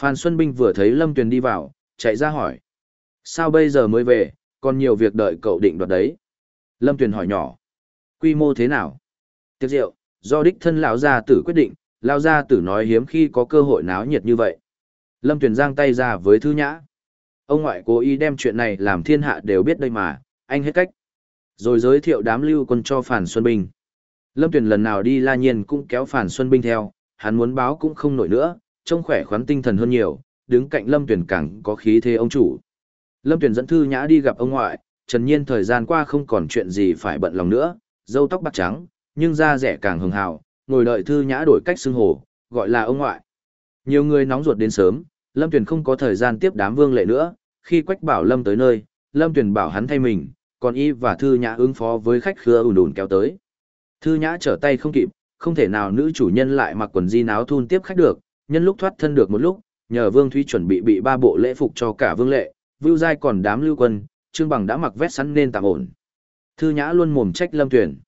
A: Phan Xuân Binh vừa thấy Lâm Tuyền đi vào, chạy ra hỏi. Sao bây giờ mới về, còn nhiều việc đợi cậu định đoạt đấy. Lâm Tuyền hỏi nhỏ. Quy mô thế nào? Tiệc rượu, do đích thân lão gia tử quyết định, lão gia tử nói hiếm khi có cơ hội náo nhiệt như vậy. Lâm Tuyền giang tay ra với Thư Nhã. Ông ngoại cố ý đem chuyện này làm thiên hạ đều biết đây mà, anh hết cách. Rồi giới thiệu đám lưu quân cho Phản Xuân Bình Lâm Tuyền lần nào đi la nhiên cũng kéo Phản Xuân Bình theo, hắn muốn báo cũng không nổi nữa, trông khỏe khoắn tinh thần hơn nhiều, đứng cạnh Lâm Tuyền càng có khí thế ông chủ. Lâm Tuyền dẫn Thư Nhã đi gặp ông ngoại, Trần Nhiên thời gian qua không còn chuyện gì phải bận lòng nữa, dâu tóc bạc trắng, nhưng da rẻ càng hường hào, ngồi đợi Thư Nhã đổi cách xưng hồ, gọi là ông ngoại. Nhiều người nóng ruột đến sớm, Lâm Tuyền không có thời gian tiếp đám vương lệ nữa, khi Quách bảo Lâm tới nơi, Lâm Tuyền bảo hắn thay mình, còn y và Thư Nhã ứng phó với khách khứa ùn ùn kéo tới. Thư Nhã trở tay không kịp, không thể nào nữ chủ nhân lại mặc quần jean áo thun tiếp khách được, nhân lúc thoát thân được một lúc, nhờ Vương Thúy chuẩn bị bị ba bộ lễ phục cho cả vương lệ, Vưu Giai còn đám lưu quân, Trương Bằng đã mặc vét sẵn nên tạm ổn. Thư Nhã luôn mồm trách Lâm Tuyền.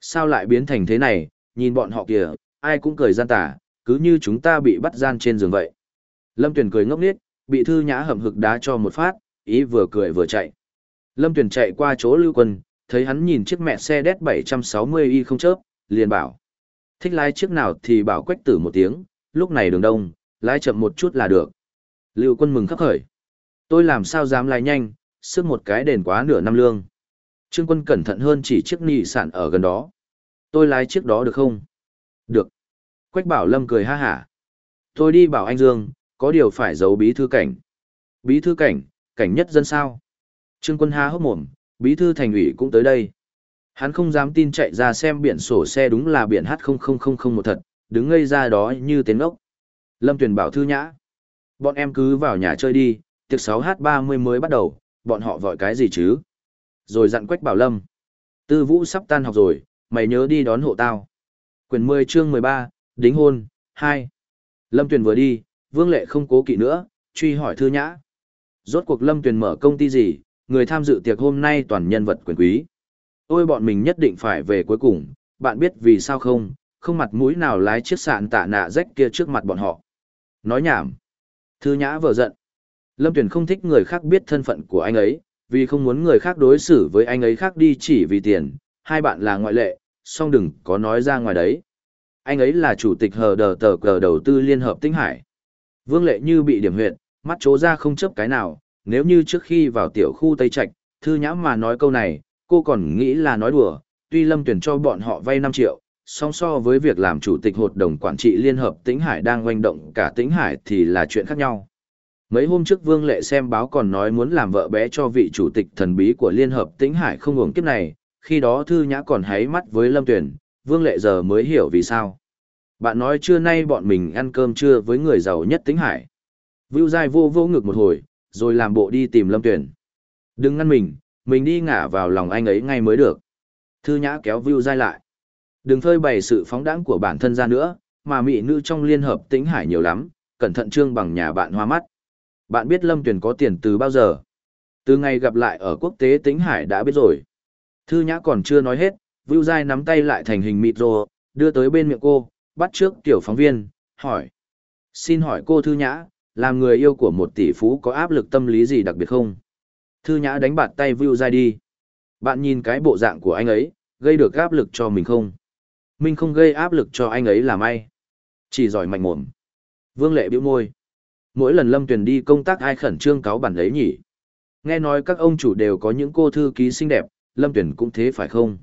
A: Sao lại biến thành thế này, nhìn bọn họ kìa, ai cũng cười gian tà, cứ như chúng ta bị bắt gian trên giường vậy. Lâm Tuyền cười ngốc nghếch, bị Thư Nhã hầm hực đá cho một phát, ý vừa cười vừa chạy. Lâm Tuyền chạy qua chỗ lưu quân, thấy hắn nhìn chiếc mẹ xe đét 760y không chớp, liền bảo. Thích lái chiếc nào thì bảo quách tử một tiếng, lúc này đường đông, lái chậm một chút là được. Lưu quân mừng khắc khởi. Tôi làm sao dám lái nhanh, sức một cái đền quá nửa năm lương. Trương quân cẩn thận hơn chỉ chiếc nị sản ở gần đó. Tôi lái chiếc đó được không? Được. Quách bảo lâm cười ha hả. Tôi đi bảo anh Dương, có điều phải giấu bí thư cảnh. Bí thư cảnh, cảnh nhất dân sao? Trương quân ha hốc mồm, bí thư thành ủy cũng tới đây. Hắn không dám tin chạy ra xem biển sổ xe đúng là biển H0000 một thật, đứng ngây ra đó như tên ốc. Lâm Tuyền bảo thư nhã. Bọn em cứ vào nhà chơi đi, tiệc 6H30 mới bắt đầu, bọn họ vội cái gì chứ? Rồi dặn Quách Bảo Lâm. Tư Vũ sắp tan học rồi, mày nhớ đi đón hộ tao. Quyển 10 chương 13, đính hôn, 2. Lâm Tuyền vừa đi, Vương Lệ không cố kỵ nữa, truy hỏi thư nhã. Rốt cuộc Lâm Tuyền mở công ty gì, người tham dự tiệc hôm nay toàn nhân vật quyền quý. Ôi bọn mình nhất định phải về cuối cùng, bạn biết vì sao không, không mặt mũi nào lái chiếc sạn tạ nạ rách kia trước mặt bọn họ. Nói nhảm. Thư nhã vừa giận. Lâm Tuyền không thích người khác biết thân phận của anh ấy, vì không muốn người khác đối xử với anh ấy khác đi chỉ vì tiền, hai bạn là ngoại lệ, song đừng có nói ra ngoài đấy. Anh ấy là chủ tịch hờ đờ tờ cờ đầu tư Liên Hợp Tinh Hải. Vương Lệ như bị điểm huyệt, mắt trố ra không chấp cái nào, nếu như trước khi vào tiểu khu Tây Trạch, thư nhã mà nói câu này, cô còn nghĩ là nói đùa, tuy Lâm Tuyền cho bọn họ vay 5 triệu, song so với việc làm chủ tịch hội đồng quản trị Liên Hợp Tĩnh Hải đang oanh động cả Tĩnh Hải thì là chuyện khác nhau. Mấy hôm trước Vương Lệ xem báo còn nói muốn làm vợ bé cho vị chủ tịch thần bí của Liên Hợp Tĩnh Hải không uổng kiếp này, khi đó Thư Nhã còn háy mắt với Lâm Tuyền, Vương Lệ giờ mới hiểu vì sao. Bạn nói trưa nay bọn mình ăn cơm trưa với người giàu nhất Tĩnh Hải. Vưu Giai vô vô ngực một hồi, rồi làm bộ đi tìm Lâm Tuyền. Đừng ngăn mình, mình đi ngả vào lòng anh ấy ngay mới được. Thư Nhã kéo Vưu Giai lại. Đừng phơi bày sự phóng đãng của bản thân ra nữa, mà mỹ nữ trong Liên Hợp Tĩnh Hải nhiều lắm, cẩn thận trương bằng nhà bạn hoa mắt. Bạn biết Lâm Tuyền có tiền từ bao giờ? Từ ngày gặp lại ở quốc tế Tĩnh Hải đã biết rồi. Thư Nhã còn chưa nói hết, Vưu Giai nắm tay lại thành hình mịt rồ, đưa tới bên miệng cô, bắt trước tiểu phóng viên, hỏi. Xin hỏi cô Thư Nhã, làm người yêu của một tỷ phú có áp lực tâm lý gì đặc biệt không? Thư Nhã đánh bạt tay Vưu Giai đi. Bạn nhìn cái bộ dạng của anh ấy, gây được áp lực cho mình không? Minh không gây áp lực cho anh ấy là may, Chỉ giỏi mạnh mồm. Vương Lệ bĩu môi mỗi lần Lâm Tuyền đi công tác ai khẩn trương cáo bản ấy nhỉ? Nghe nói các ông chủ đều có những cô thư ký xinh đẹp, Lâm Tuyền cũng thế phải không?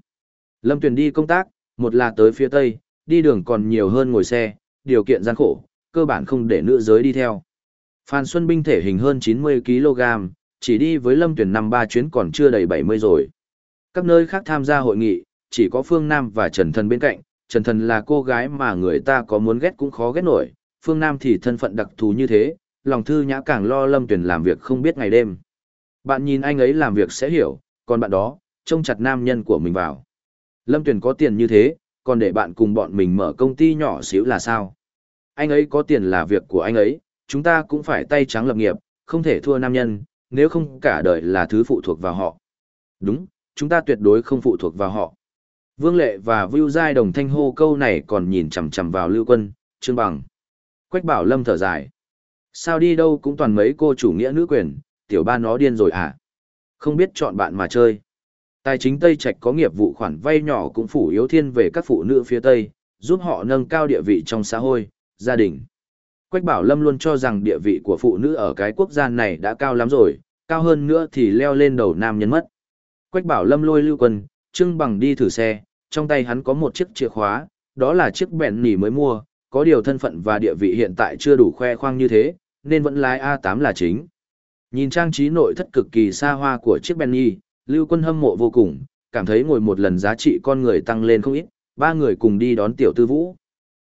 A: Lâm Tuyền đi công tác, một là tới phía Tây, đi đường còn nhiều hơn ngồi xe, điều kiện gian khổ, cơ bản không để nữ giới đi theo. Phan Xuân Binh thể hình hơn 90kg, chỉ đi với Lâm Tuyền năm ba chuyến còn chưa đầy 70 rồi. Các nơi khác tham gia hội nghị, chỉ có Phương Nam và Trần Thần bên cạnh, Trần Thần là cô gái mà người ta có muốn ghét cũng khó ghét nổi, Phương Nam thì thân phận đặc thù như thế, lòng thư nhã càng lo lâm Tuyền làm việc không biết ngày đêm. Bạn nhìn anh ấy làm việc sẽ hiểu, còn bạn đó, trông chặt nam nhân của mình vào. Lâm Tuyền có tiền như thế, còn để bạn cùng bọn mình mở công ty nhỏ xíu là sao? Anh ấy có tiền là việc của anh ấy, chúng ta cũng phải tay trắng lập nghiệp, không thể thua nam nhân, nếu không cả đời là thứ phụ thuộc vào họ. Đúng, chúng ta tuyệt đối không phụ thuộc vào họ. Vương Lệ và Vưu Giai đồng thanh hô câu này còn nhìn chằm chằm vào Lưu Quân, Trương Bằng. Quách Bảo Lâm thở dài. Sao đi đâu cũng toàn mấy cô chủ nghĩa nữ quyền, tiểu ba nó điên rồi à? Không biết chọn bạn mà chơi. Tài chính Tây Trạch có nghiệp vụ khoản vay nhỏ cũng phủ yếu thiên về các phụ nữ phía Tây, giúp họ nâng cao địa vị trong xã hội, gia đình. Quách Bảo Lâm luôn cho rằng địa vị của phụ nữ ở cái quốc gia này đã cao lắm rồi, cao hơn nữa thì leo lên đầu nam nhân mất. Quách Bảo Lâm lôi lưu quân, trưng bằng đi thử xe, trong tay hắn có một chiếc chìa khóa, đó là chiếc bẹn nỉ mới mua, có điều thân phận và địa vị hiện tại chưa đủ khoe khoang như thế, nên vẫn lái A8 là chính. Nhìn trang trí nội thất cực kỳ xa hoa của chiếc Benny, Lưu Quân hâm mộ vô cùng, cảm thấy ngồi một lần giá trị con người tăng lên không ít, ba người cùng đi đón tiểu tư vũ.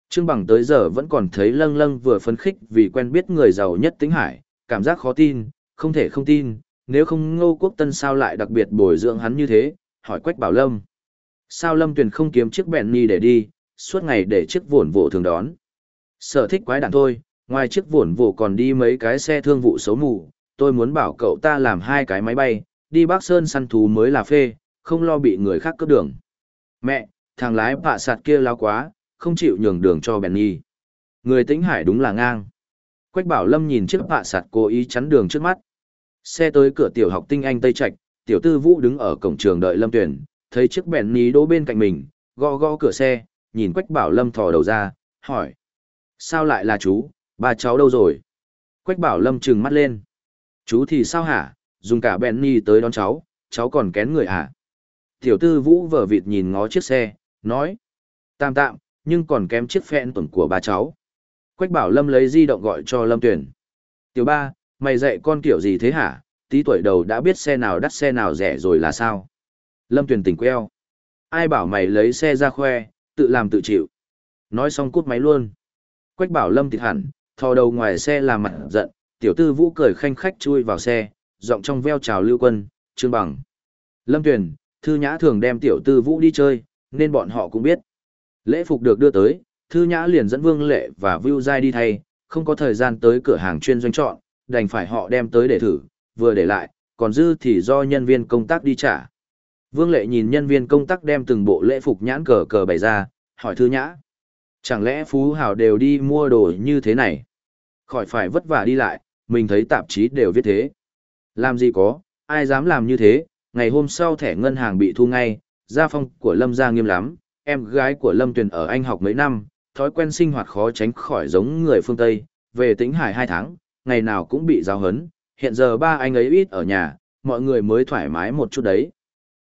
A: Trương Bằng tới giờ vẫn còn thấy lâng lâng vừa phấn khích vì quen biết người giàu nhất tính hải, cảm giác khó tin, không thể không tin, nếu không ngô quốc tân sao lại đặc biệt bồi dưỡng hắn như thế, hỏi Quách Bảo Lâm. Sao Lâm Tuyền không kiếm chiếc Benny để đi, suốt ngày để chiếc vồn vộ thường đón. Sở thích quái đản thôi, ngoài chiếc vồn vộ còn đi mấy cái xe thương vụ xấu mù, tôi muốn bảo cậu ta làm hai cái máy bay, đi Bắc Sơn săn thú mới là phê, không lo bị người khác cướp đường. Mẹ, thằng lái bạ sạt kia lao quá, không chịu nhường đường cho bèn nhi. Người tĩnh hải đúng là ngang. Quách bảo Lâm nhìn chiếc bạ sạt cố ý chắn đường trước mắt. Xe tới cửa tiểu học tinh anh Tây Trạch, tiểu tư vũ đứng ở cổng trường đợi Lâm Tuyển, thấy chiếc bèn ní đỗ bên cạnh mình, gõ gõ cửa xe, nhìn Quách bảo Lâm thò đầu ra, hỏi. Sao lại là chú, ba cháu đâu rồi? Quách bảo lâm trừng mắt lên. Chú thì sao hả, dùng cả bèn ni tới đón cháu, cháu còn kén người hả? Tiểu tư vũ vở vịt nhìn ngó chiếc xe, nói. Tạm tạm, nhưng còn kém chiếc phẹn tuần của ba cháu. Quách bảo Lâm lấy di động gọi cho Lâm Tuyển. Tiểu ba, mày dạy con kiểu gì thế hả? Tí tuổi đầu đã biết xe nào đắt xe nào rẻ rồi là sao? Lâm Tuyền tỉnh queo. Ai bảo mày lấy xe ra khoe, tự làm tự chịu. Nói xong cút máy luôn. Quách bảo Lâm thịt hẳn, thò đầu ngoài xe làm mặt giận, tiểu tư vũ cười khanh khách chui vào xe, giọng trong veo chào lưu quân, trương bằng. Lâm Tuyền, Thư Nhã thường đem tiểu tư vũ đi chơi, nên bọn họ cũng biết. Lễ phục được đưa tới, Thư Nhã liền dẫn Vương Lệ và Vưu Giai đi thay, không có thời gian tới cửa hàng chuyên doanh chọn, đành phải họ đem tới để thử, vừa để lại, còn dư thì do nhân viên công tác đi trả. Vương Lệ nhìn nhân viên công tác đem từng bộ lễ phục nhãn cờ cờ bày ra, hỏi Thư Nhã. Chẳng lẽ Phú Hào đều đi mua đồ như thế này? Khỏi phải vất vả đi lại, mình thấy tạp chí đều viết thế. Làm gì có, ai dám làm như thế, ngày hôm sau thẻ ngân hàng bị thu ngay, gia phong của Lâm gia nghiêm lắm, em gái của Lâm Tuyền ở Anh học mấy năm, thói quen sinh hoạt khó tránh khỏi giống người phương Tây, về tính hải hai tháng, ngày nào cũng bị giáo hấn, hiện giờ ba anh ấy ít ở nhà, mọi người mới thoải mái một chút đấy.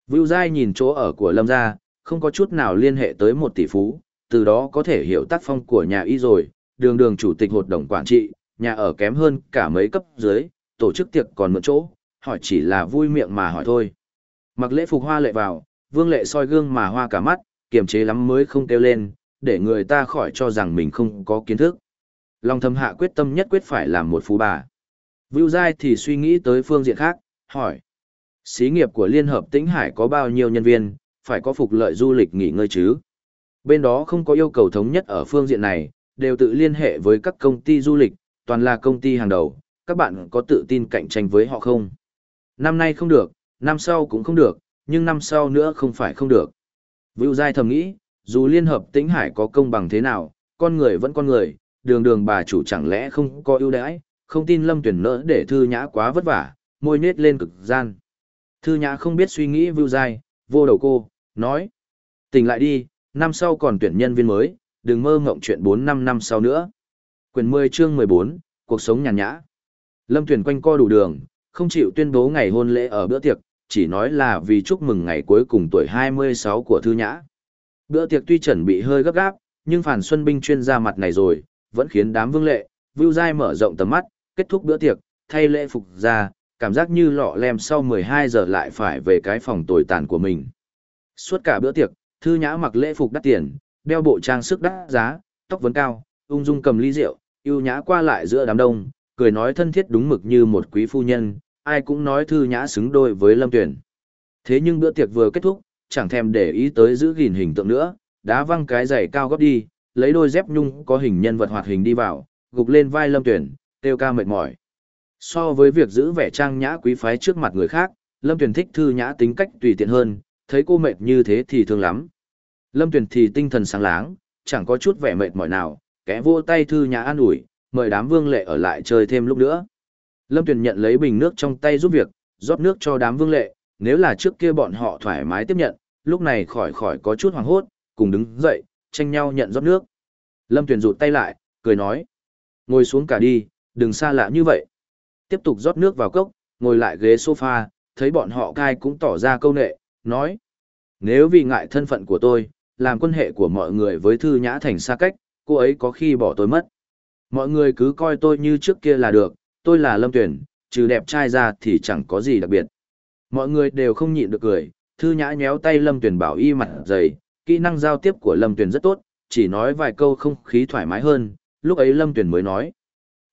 A: Vưu Giai nhìn chỗ ở của Lâm gia, không có chút nào liên hệ tới một tỷ phú, từ đó có thể hiểu tác phong của nhà y rồi, đường đường chủ tịch hội đồng quản trị, nhà ở kém hơn cả mấy cấp dưới, tổ chức tiệc còn mượn chỗ, hỏi chỉ là vui miệng mà hỏi thôi. Mặc lễ phục hoa lệ vào, vương lệ soi gương mà hoa cả mắt, kiềm chế lắm mới không kêu lên, để người ta khỏi cho rằng mình không có kiến thức. Long thầm hạ quyết tâm nhất quyết phải làm một phú bà. Vưu Giai thì suy nghĩ tới phương diện khác, hỏi. Xí nghiệp của Liên Hợp Tĩnh Hải có bao nhiêu nhân viên, phải có phục lợi du lịch nghỉ ngơi chứ? Bên đó không có yêu cầu thống nhất ở phương diện này, đều tự liên hệ với các công ty du lịch, toàn là công ty hàng đầu, các bạn có tự tin cạnh tranh với họ không? Năm nay không được, năm sau cũng không được, nhưng năm sau nữa không phải không được. Vưu Giai thầm nghĩ, dù Liên Hợp Tĩnh Hải có công bằng thế nào, con người vẫn con người, đường đường bà chủ chẳng lẽ không có ưu đãi, không tin Lâm Tuyển nỡ để Thư Nhã quá vất vả, môi nết lên cực gian. Thư Nhã không biết suy nghĩ Vưu Dài vô đầu cô, nói. Tỉnh lại đi, năm sau còn tuyển nhân viên mới, đừng mơ ngộng chuyện 4-5 năm sau nữa. Quyền 10 chương 14, cuộc sống nhàn nhã. Lâm Tuyển quanh co đủ đường, không chịu tuyên bố ngày hôn lễ ở bữa tiệc, chỉ nói là vì chúc mừng ngày cuối cùng tuổi 26 của Thư Nhã. Bữa tiệc tuy chuẩn bị hơi gấp gáp, nhưng Phản Xuân Binh chuyên ra mặt này rồi, vẫn khiến đám vương lệ, Vưu dai mở rộng tầm mắt, kết thúc bữa tiệc, thay lễ phục ra, cảm giác như lọ lem sau 12 giờ lại phải về cái phòng tồi tàn của mình. Suốt cả bữa tiệc, Thư Nhã mặc lễ phục đắt tiền, đeo bộ trang sức đắt giá, tóc vấn cao, ung dung cầm ly rượu, yêu nhã qua lại giữa đám đông, cười nói thân thiết đúng mực như một quý phu nhân, ai cũng nói Thư Nhã xứng đôi với Lâm Tuyển. Thế nhưng bữa tiệc vừa kết thúc, chẳng thèm để ý tới giữ gìn hình tượng nữa, đá văng cái giày cao gấp đi, lấy đôi dép nhung có hình nhân vật hoạt hình đi vào, gục lên vai Lâm Tuyển, kêu ca mệt mỏi. So với việc giữ vẻ trang nhã quý phái trước mặt người khác, Lâm Tuyền thích Thư Nhã tính cách tùy tiện hơn, thấy cô mệt như thế thì thương lắm. Lâm Tuyền thì tinh thần sáng láng, chẳng có chút vẻ mệt mỏi nào, kẻ vô tay thư nhã an ủi, mời đám vương lệ ở lại chơi thêm lúc nữa. Lâm Tuyền nhận lấy bình nước trong tay giúp việc, rót nước cho đám vương lệ, nếu là trước kia bọn họ thoải mái tiếp nhận, lúc này khỏi khỏi có chút hoảng hốt, cùng đứng dậy, tranh nhau nhận rót nước. Lâm Tuyền rụt tay lại, cười nói, ngồi xuống cả đi, đừng xa lạ như vậy. Tiếp tục rót nước vào cốc, ngồi lại ghế sofa, thấy bọn họ cai cũng tỏ ra câu nệ, nói, nếu vì ngại thân phận của tôi, làm quan hệ của mọi người với Thư Nhã Thành xa cách, cô ấy có khi bỏ tôi mất. Mọi người cứ coi tôi như trước kia là được, tôi là Lâm Tuyển, trừ đẹp trai ra thì chẳng có gì đặc biệt. Mọi người đều không nhịn được cười, Thư Nhã nhéo tay Lâm Tuyển bảo y mặt dày, kỹ năng giao tiếp của Lâm Tuyển rất tốt, chỉ nói vài câu không khí thoải mái hơn, lúc ấy Lâm Tuyển mới nói.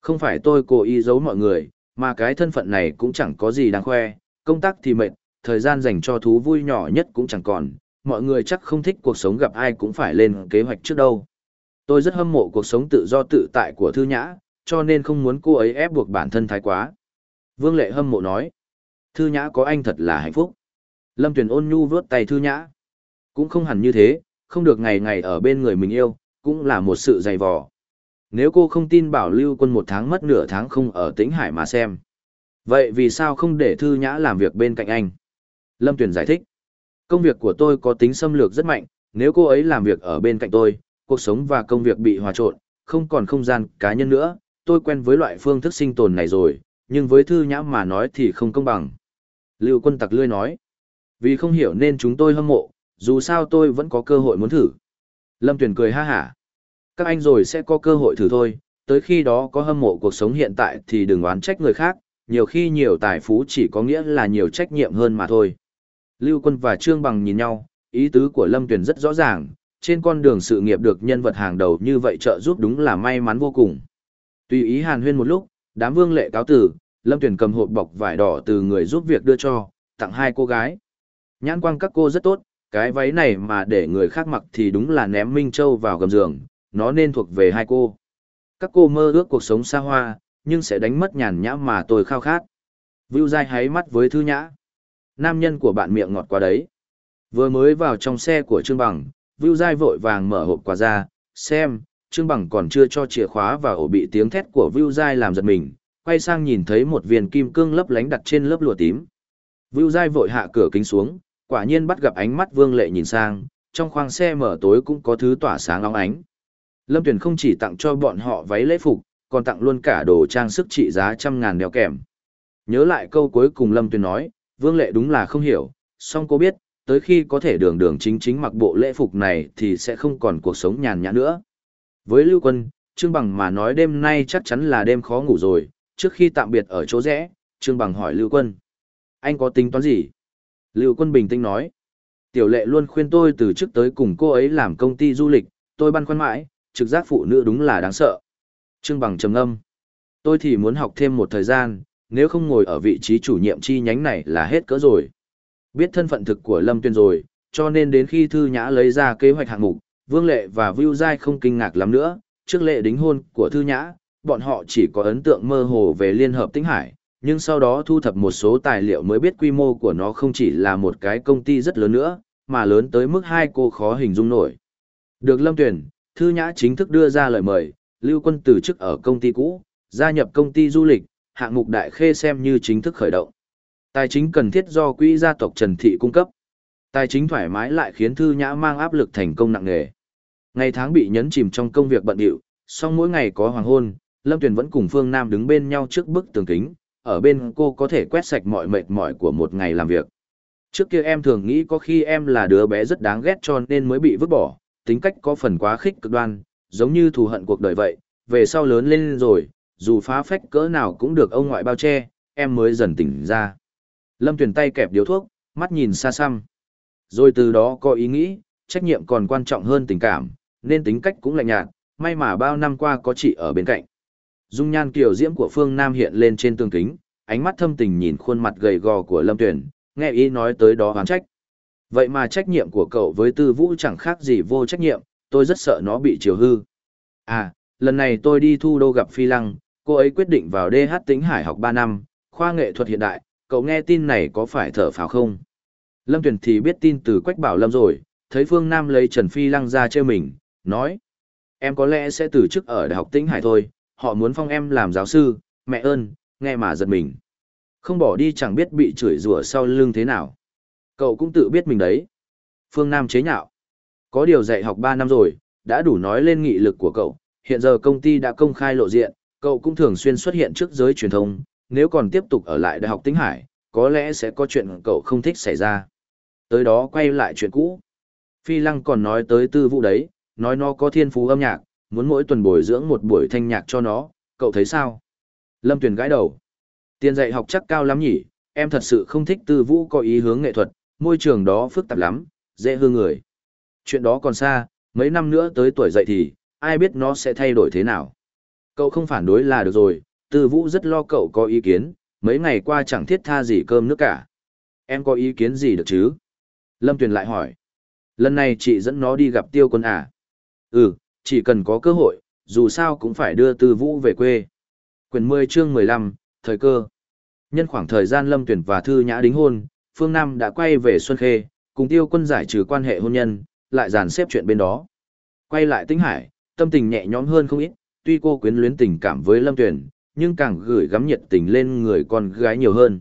A: Không phải tôi cố ý giấu mọi người, mà cái thân phận này cũng chẳng có gì đáng khoe, công tác thì mệt, thời gian dành cho thú vui nhỏ nhất cũng chẳng còn, mọi người chắc không thích cuộc sống gặp ai cũng phải lên kế hoạch trước đâu. Tôi rất hâm mộ cuộc sống tự do tự tại của Thư Nhã, cho nên không muốn cô ấy ép buộc bản thân thái quá. Vương Lệ hâm mộ nói, Thư Nhã có anh thật là hạnh phúc. Lâm Tuyền ôn nhu vớt tay Thư Nhã. Cũng không hẳn như thế, không được ngày ngày ở bên người mình yêu, cũng là một sự dày vò. Nếu cô không tin bảo lưu quân một tháng mất nửa tháng không ở tĩnh hải mà xem. Vậy vì sao không để Thư Nhã làm việc bên cạnh anh? Lâm Tuyền giải thích. Công việc của tôi có tính xâm lược rất mạnh, nếu cô ấy làm việc ở bên cạnh tôi, cuộc sống và công việc bị hòa trộn, không còn không gian cá nhân nữa, tôi quen với loại phương thức sinh tồn này rồi, nhưng với thư nhã mà nói thì không công bằng. Lưu quân tặc lươi nói. Vì không hiểu nên chúng tôi hâm mộ, dù sao tôi vẫn có cơ hội muốn thử. Lâm Tuyền cười ha hả. Các anh rồi sẽ có cơ hội thử thôi, tới khi đó có hâm mộ cuộc sống hiện tại thì đừng oán trách người khác, nhiều khi nhiều tài phú chỉ có nghĩa là nhiều trách nhiệm hơn mà thôi. Lưu Quân và Trương Bằng nhìn nhau, ý tứ của Lâm Tuyền rất rõ ràng, trên con đường sự nghiệp được nhân vật hàng đầu như vậy trợ giúp đúng là may mắn vô cùng. Tùy ý hàn huyên một lúc, đám vương lệ cáo tử, Lâm Tuyền cầm hộp bọc vải đỏ từ người giúp việc đưa cho, tặng hai cô gái. Nhãn quang các cô rất tốt, cái váy này mà để người khác mặc thì đúng là ném Minh Châu vào gầm giường, nó nên thuộc về hai cô. Các cô mơ ước cuộc sống xa hoa, nhưng sẽ đánh mất nhàn nhã mà tôi khao khát. Vưu dai háy mắt với thư nhã. Nam nhân của bạn miệng ngọt quá đấy. Vừa mới vào trong xe của Trương Bằng, Vưu dai vội vàng mở hộp quà ra, xem, Trương Bằng còn chưa cho chìa khóa và ổ bị tiếng thét của Vưu dai làm giật mình, quay sang nhìn thấy một viên kim cương lấp lánh đặt trên lớp lụa tím. Vưu dai vội hạ cửa kính xuống, quả nhiên bắt gặp ánh mắt Vương Lệ nhìn sang, trong khoang xe mở tối cũng có thứ tỏa sáng óng ánh. Lâm Tuyền không chỉ tặng cho bọn họ váy lễ phục, còn tặng luôn cả đồ trang sức trị giá trăm ngàn đeo kèm. Nhớ lại câu cuối cùng Lâm Tuyền nói, Vương Lệ đúng là không hiểu, song cô biết, tới khi có thể đường đường chính chính mặc bộ lễ phục này thì sẽ không còn cuộc sống nhàn nhã nữa. Với Lưu Quân, Trương Bằng mà nói đêm nay chắc chắn là đêm khó ngủ rồi, trước khi tạm biệt ở chỗ rẽ, Trương Bằng hỏi Lưu Quân. Anh có tính toán gì? Lưu Quân bình tĩnh nói. Tiểu lệ luôn khuyên tôi từ trước tới cùng cô ấy làm công ty du lịch, tôi băn khoăn mãi, trực giác phụ nữ đúng là đáng sợ. Trương Bằng trầm âm, Tôi thì muốn học thêm một thời gian, nếu không ngồi ở vị trí chủ nhiệm chi nhánh này là hết cỡ rồi. Biết thân phận thực của Lâm Tuyên rồi, cho nên đến khi Thư Nhã lấy ra kế hoạch hạng mục, Vương Lệ và Vưu Giai không kinh ngạc lắm nữa, trước lệ đính hôn của Thư Nhã, bọn họ chỉ có ấn tượng mơ hồ về Liên Hợp Tĩnh Hải, nhưng sau đó thu thập một số tài liệu mới biết quy mô của nó không chỉ là một cái công ty rất lớn nữa, mà lớn tới mức hai cô khó hình dung nổi. Được Lâm Tuyển, Thư Nhã chính thức đưa ra lời mời, Lưu Quân từ chức ở công ty cũ, gia nhập công ty du lịch, hạng mục đại khê xem như chính thức khởi động. Tài chính cần thiết do quỹ gia tộc Trần Thị cung cấp. Tài chính thoải mái lại khiến Thư Nhã mang áp lực thành công nặng nề. Ngày tháng bị nhấn chìm trong công việc bận rộn, song mỗi ngày có hoàng hôn, Lâm Tuyền vẫn cùng Phương Nam đứng bên nhau trước bức tường kính, ở bên cô có thể quét sạch mọi mệt mỏi của một ngày làm việc. Trước kia em thường nghĩ có khi em là đứa bé rất đáng ghét cho nên mới bị vứt bỏ, tính cách có phần quá khích cực đoan, giống như thù hận cuộc đời vậy, về sau lớn lên rồi, dù phá phách cỡ nào cũng được ông ngoại bao che, em mới dần tỉnh ra. Lâm Tuyền tay kẹp điếu thuốc, mắt nhìn xa xăm. Rồi từ đó có ý nghĩ, trách nhiệm còn quan trọng hơn tình cảm, nên tính cách cũng lạnh nhạt, may mà bao năm qua có chị ở bên cạnh. Dung nhan kiều diễm của Phương Nam hiện lên trên tương kính, ánh mắt thâm tình nhìn khuôn mặt gầy gò của Lâm Tuyền, nghe ý nói tới đó hoán trách. Vậy mà trách nhiệm của cậu với Tư Vũ chẳng khác gì vô trách nhiệm, tôi rất sợ nó bị chiều hư. À, lần này tôi đi thu đô gặp Phi Lăng, cô ấy quyết định vào DH Tĩnh Hải học 3 năm, khoa nghệ thuật hiện đại, cậu nghe tin này có phải thở phào không? Lâm Tuyền thì biết tin từ Quách Bảo Lâm rồi, thấy Phương Nam lấy Trần Phi Lăng ra chơi mình, nói. Em có lẽ sẽ từ chức ở Đại học Tĩnh Hải thôi, họ muốn phong em làm giáo sư, mẹ ơn, nghe mà giật mình. Không bỏ đi chẳng biết bị chửi rủa sau lưng thế nào. Cậu cũng tự biết mình đấy. Phương Nam chế nhạo. Có điều dạy học 3 năm rồi, đã đủ nói lên nghị lực của cậu. Hiện giờ công ty đã công khai lộ diện, cậu cũng thường xuyên xuất hiện trước giới truyền thông. Nếu còn tiếp tục ở lại Đại học Tĩnh Hải, có lẽ sẽ có chuyện cậu không thích xảy ra. Tới đó quay lại chuyện cũ. Phi Lăng còn nói tới tư vụ đấy, nói nó có thiên phú âm nhạc, muốn mỗi tuần bồi dưỡng một buổi thanh nhạc cho nó, cậu thấy sao? Lâm Tuyền gãi đầu. Tiền dạy học chắc cao lắm nhỉ, em thật sự không thích tư vũ có ý hướng nghệ thuật, môi trường đó phức tạp lắm, dễ hư người. Chuyện đó còn xa, mấy năm nữa tới tuổi dậy thì, ai biết nó sẽ thay đổi thế nào. Cậu không phản đối là được rồi, tư vũ rất lo cậu có ý kiến, mấy ngày qua chẳng thiết tha gì cơm nước cả. Em có ý kiến gì được chứ? Lâm Tuyền lại hỏi. Lần này chị dẫn nó đi gặp tiêu quân à? Ừ, chỉ cần có cơ hội, dù sao cũng phải đưa tư vũ về quê. Quyền 10 chương 15, thời cơ. Nhân khoảng thời gian Lâm Tuyển và Thư Nhã đính hôn, Phương Nam đã quay về Xuân Khê, cùng tiêu quân giải trừ quan hệ hôn nhân, lại dàn xếp chuyện bên đó. Quay lại Tĩnh Hải, tâm tình nhẹ nhõm hơn không ít, tuy cô quyến luyến tình cảm với Lâm Tuyền, nhưng càng gửi gắm nhiệt tình lên người con gái nhiều hơn.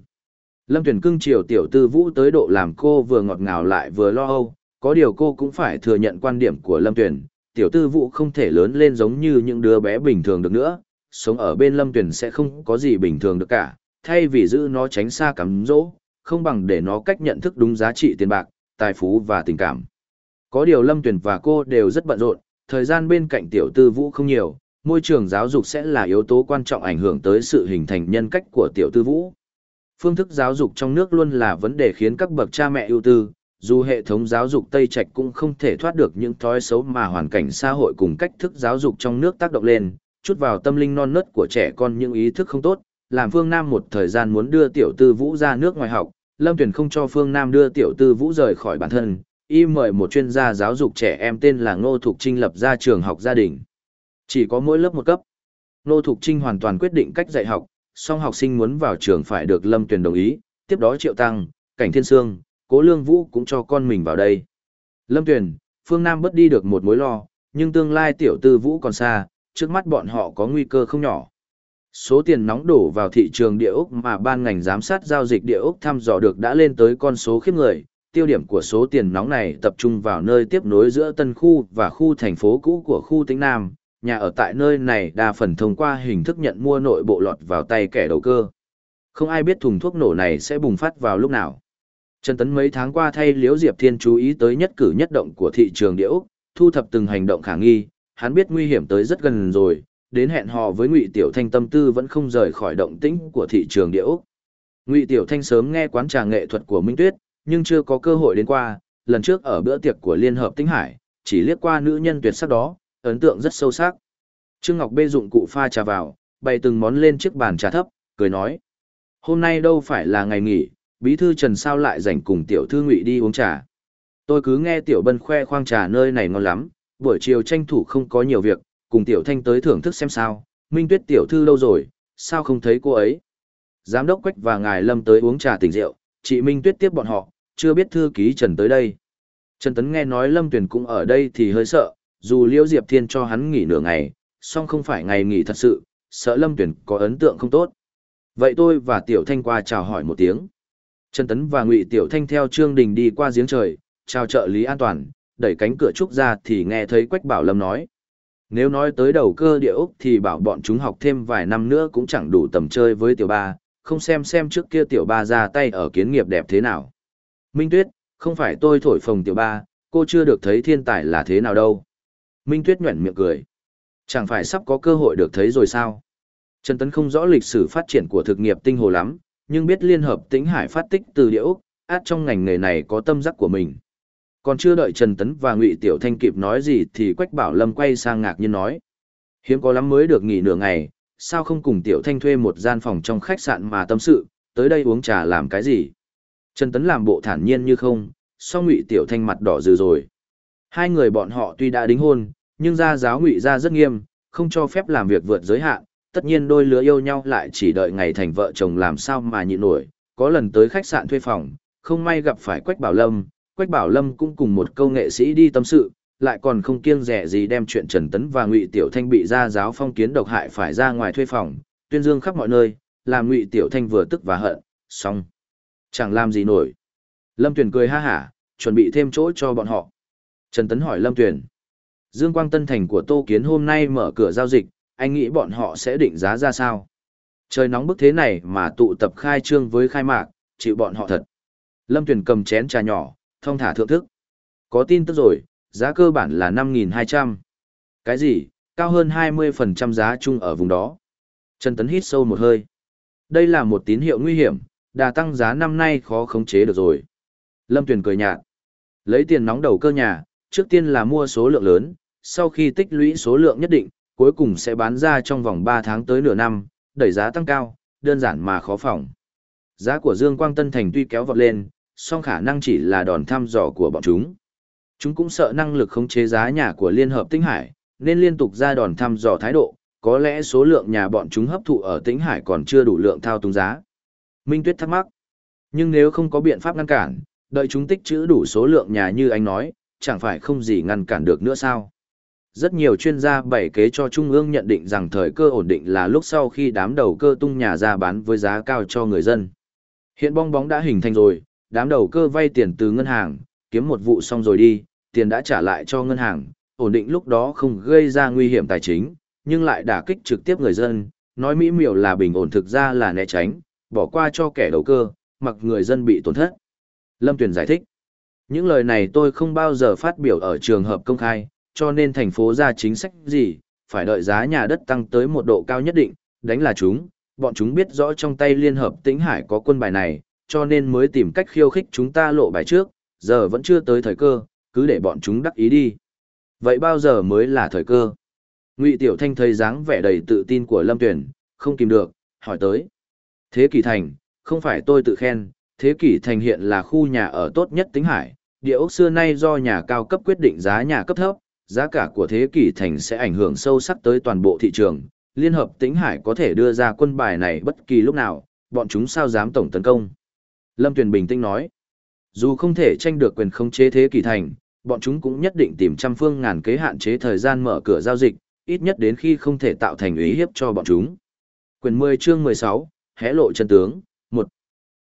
A: Lâm Tuyền cưng chiều tiểu tư vũ tới độ làm cô vừa ngọt ngào lại vừa lo âu, có điều cô cũng phải thừa nhận quan điểm của Lâm Tuyền, tiểu tư vũ không thể lớn lên giống như những đứa bé bình thường được nữa, sống ở bên lâm Tuyền sẽ không có gì bình thường được cả, thay vì giữ nó tránh xa cắm dỗ, không bằng để nó cách nhận thức đúng giá trị tiền bạc, tài phú và tình cảm. Có điều Lâm Tuyền và cô đều rất bận rộn, thời gian bên cạnh tiểu tư vũ không nhiều, môi trường giáo dục sẽ là yếu tố quan trọng ảnh hưởng tới sự hình thành nhân cách của tiểu tư vũ. Phương thức giáo dục trong nước luôn là vấn đề khiến các bậc cha mẹ ưu tư, dù hệ thống giáo dục Tây Trạch cũng không thể thoát được những thói xấu mà hoàn cảnh xã hội cùng cách thức giáo dục trong nước tác động lên, chút vào tâm linh non nớt của trẻ con những ý thức không tốt, làm Phương Nam một thời gian muốn đưa tiểu tư vũ ra nước ngoài học, Lâm Tuyền không cho Phương Nam đưa tiểu tư vũ rời khỏi bản thân, y mời một chuyên gia giáo dục trẻ em tên là Ngô Thục Trinh lập ra trường học gia đình. Chỉ có mỗi lớp một cấp. Ngô Thục Trinh hoàn toàn quyết định cách dạy học, song học sinh muốn vào trường phải được Lâm Tuyền đồng ý, tiếp đó Triệu Tăng, Cảnh Thiên Sương, Cố Lương Vũ cũng cho con mình vào đây. Lâm Tuyền, Phương Nam bớt đi được một mối lo, nhưng tương lai tiểu tư Vũ còn xa, trước mắt bọn họ có nguy cơ không nhỏ. Số tiền nóng đổ vào thị trường địa ốc mà ban ngành giám sát giao dịch địa ốc thăm dò được đã lên tới con số khiếp người. Tiêu điểm của số tiền nóng này tập trung vào nơi tiếp nối giữa tân khu và khu thành phố cũ của khu Tĩnh Nam. Nhà ở tại nơi này đa phần thông qua hình thức nhận mua nội bộ lọt vào tay kẻ đầu cơ. Không ai biết thùng thuốc nổ này sẽ bùng phát vào lúc nào. Trần Tấn mấy tháng qua thay Liễu Diệp Thiên chú ý tới nhất cử nhất động của thị trường địa ốc, thu thập từng hành động khả nghi, hắn biết nguy hiểm tới rất gần rồi, đến hẹn hò với Ngụy Tiểu Thanh tâm tư vẫn không rời khỏi động tĩnh của thị trường địa úc Ngụy Tiểu Thanh sớm nghe quán trà nghệ thuật của Minh Tuyết, nhưng chưa có cơ hội đến qua, lần trước ở bữa tiệc của Liên hợp Tĩnh Hải, chỉ liếc qua nữ nhân tuyệt sắc đó, ấn tượng rất sâu sắc. Trương Ngọc bê dụng cụ pha trà vào, bày từng món lên chiếc bàn trà thấp, cười nói: "Hôm nay đâu phải là ngày nghỉ, bí thư Trần sao lại rảnh cùng tiểu thư Ngụy đi uống trà. Tôi cứ nghe tiểu Bân khoe khoang trà nơi này ngon lắm, buổi chiều tranh thủ không có nhiều việc, cùng tiểu thanh tới thưởng thức xem sao, Minh Tuyết tiểu thư lâu rồi, sao không thấy cô ấy? Giám đốc Quách và ngài Lâm tới uống trà tỉnh rượu, chị Minh Tuyết tiếp bọn họ, chưa biết thư ký Trần tới đây. Trần Tấn nghe nói Lâm Tuyền cũng ở đây thì hơi sợ, dù Liễu Diệp Thiên cho hắn nghỉ nửa ngày, song không phải ngày nghỉ thật sự, sợ Lâm Tuyền có ấn tượng không tốt. Vậy tôi và Tiểu Thanh qua chào hỏi một tiếng. Trần Tấn và Ngụy Tiểu Thanh theo Trương Đình đi qua giếng trời, chào trợ lý an toàn, đẩy cánh cửa trúc ra thì nghe thấy Quách Bảo Lâm nói. Nếu nói tới đầu cơ địa ốc thì bảo bọn chúng học thêm vài năm nữa cũng chẳng đủ tầm chơi với tiểu ba, không xem xem trước kia tiểu ba ra tay ở kiến nghiệp đẹp thế nào. Minh Tuyết, không phải tôi thổi phồng tiểu ba, cô chưa được thấy thiên tài là thế nào đâu. Minh Tuyết nhuẩn miệng cười. Chẳng phải sắp có cơ hội được thấy rồi sao? Trần Tấn không rõ lịch sử phát triển của thực nghiệp tinh hồ lắm, nhưng biết Liên Hợp Tĩnh Hải phát tích từ địa ốc, át trong ngành nghề này có tâm giác của mình. Còn chưa đợi Trần Tấn và Ngụy Tiểu Thanh kịp nói gì thì Quách Bảo Lâm quay sang ngạc nhiên nói. Hiếm có lắm mới được nghỉ nửa ngày, sao không cùng Tiểu Thanh thuê một gian phòng trong khách sạn mà tâm sự, tới đây uống trà làm cái gì? Trần Tấn làm bộ thản nhiên như không, sau Ngụy Tiểu Thanh mặt đỏ dừ rồi. Hai người bọn họ tuy đã đính hôn, nhưng gia giáo Ngụy gia rất nghiêm, không cho phép làm việc vượt giới hạn, tất nhiên đôi lứa yêu nhau lại chỉ đợi ngày thành vợ chồng làm sao mà nhịn nổi, có lần tới khách sạn thuê phòng, không may gặp phải Quách Bảo Lâm, Quách Bảo Lâm cũng cùng một câu nghệ sĩ đi tâm sự, lại còn không kiêng rẻ gì đem chuyện Trần Tấn và Ngụy Tiểu Thanh bị ra giáo phong kiến độc hại phải ra ngoài thuê phòng, tuyên dương khắp mọi nơi, làm Ngụy Tiểu Thanh vừa tức và hận, xong. Chẳng làm gì nổi. Lâm Tuyền cười ha hả, chuẩn bị thêm chỗ cho bọn họ. Trần Tấn hỏi Lâm Tuyền. Dương Quang Tân Thành của Tô Kiến hôm nay mở cửa giao dịch, anh nghĩ bọn họ sẽ định giá ra sao? Trời nóng bức thế này mà tụ tập khai trương với khai mạc, chịu bọn họ thật. Lâm Tuyền cầm chén trà nhỏ, thông thả thượng thức. Có tin tức rồi, giá cơ bản là 5.200. Cái gì, cao hơn 20% giá chung ở vùng đó. Trần Tấn hít sâu một hơi. Đây là một tín hiệu nguy hiểm, đà tăng giá năm nay khó khống chế được rồi. Lâm Tuyền cười nhạt. Lấy tiền nóng đầu cơ nhà, trước tiên là mua số lượng lớn, sau khi tích lũy số lượng nhất định, cuối cùng sẽ bán ra trong vòng 3 tháng tới nửa năm, đẩy giá tăng cao, đơn giản mà khó phòng. Giá của Dương Quang Tân Thành tuy kéo vọt lên, song khả năng chỉ là đòn thăm dò của bọn chúng. Chúng cũng sợ năng lực khống chế giá nhà của Liên Hợp Tĩnh Hải, nên liên tục ra đòn thăm dò thái độ, có lẽ số lượng nhà bọn chúng hấp thụ ở Tĩnh Hải còn chưa đủ lượng thao túng giá. Minh Tuyết thắc mắc. Nhưng nếu không có biện pháp ngăn cản, đợi chúng tích trữ đủ số lượng nhà như anh nói, chẳng phải không gì ngăn cản được nữa sao? Rất nhiều chuyên gia bày kế cho Trung ương nhận định rằng thời cơ ổn định là lúc sau khi đám đầu cơ tung nhà ra bán với giá cao cho người dân. Hiện bong bóng đã hình thành rồi, đám đầu cơ vay tiền từ ngân hàng, kiếm một vụ xong rồi đi, tiền đã trả lại cho ngân hàng, ổn định lúc đó không gây ra nguy hiểm tài chính, nhưng lại đả kích trực tiếp người dân, nói mỹ miều là bình ổn thực ra là né tránh, bỏ qua cho kẻ đầu cơ, mặc người dân bị tổn thất. Lâm Tuyền giải thích. Những lời này tôi không bao giờ phát biểu ở trường hợp công khai, cho nên thành phố ra chính sách gì, phải đợi giá nhà đất tăng tới một độ cao nhất định, đánh là chúng, bọn chúng biết rõ trong tay Liên Hợp Tĩnh Hải có quân bài này, cho nên mới tìm cách khiêu khích chúng ta lộ bài trước, giờ vẫn chưa tới thời cơ, cứ để bọn chúng đắc ý đi. Vậy bao giờ mới là thời cơ? Ngụy Tiểu Thanh thấy dáng vẻ đầy tự tin của Lâm Tuyển, không kìm được, hỏi tới. Thế kỷ thành, không phải tôi tự khen, thế kỷ thành hiện là khu nhà ở tốt nhất tính hải, địa ốc xưa nay do nhà cao cấp quyết định giá nhà cấp thấp, giá cả của thế kỷ thành sẽ ảnh hưởng sâu sắc tới toàn bộ thị trường. Liên hợp tính hải có thể đưa ra quân bài này bất kỳ lúc nào, bọn chúng sao dám tổng tấn công. Lâm Tuyền bình tĩnh nói, dù không thể tranh được quyền khống chế thế kỷ thành, bọn chúng cũng nhất định tìm trăm phương ngàn kế hạn chế thời gian mở cửa giao dịch, ít nhất đến khi không thể tạo thành ý hiếp cho bọn chúng. Quyền 10 chương 16, hé lộ chân tướng, 1.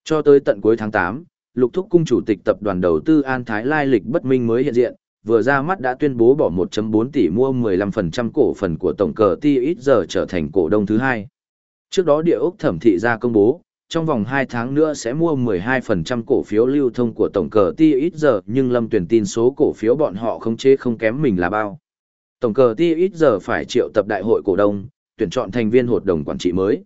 A: Cho tới tận cuối tháng 8, Lục Thúc Cung chủ tịch tập đoàn đầu tư An Thái Lai lịch bất minh mới hiện diện, vừa ra mắt đã tuyên bố bỏ 1.4 tỷ mua 15% cổ phần của tổng cờ ti ít giờ trở thành cổ đông thứ hai. Trước đó địa ốc thẩm thị ra công bố, trong vòng 2 tháng nữa sẽ mua 12% cổ phiếu lưu thông của tổng cờ ti ít giờ nhưng Lâm Tuyển tin số cổ phiếu bọn họ không chế không kém mình là bao. Tổng cờ ti ít giờ phải triệu tập đại hội cổ đông, tuyển chọn thành viên hội đồng quản trị mới.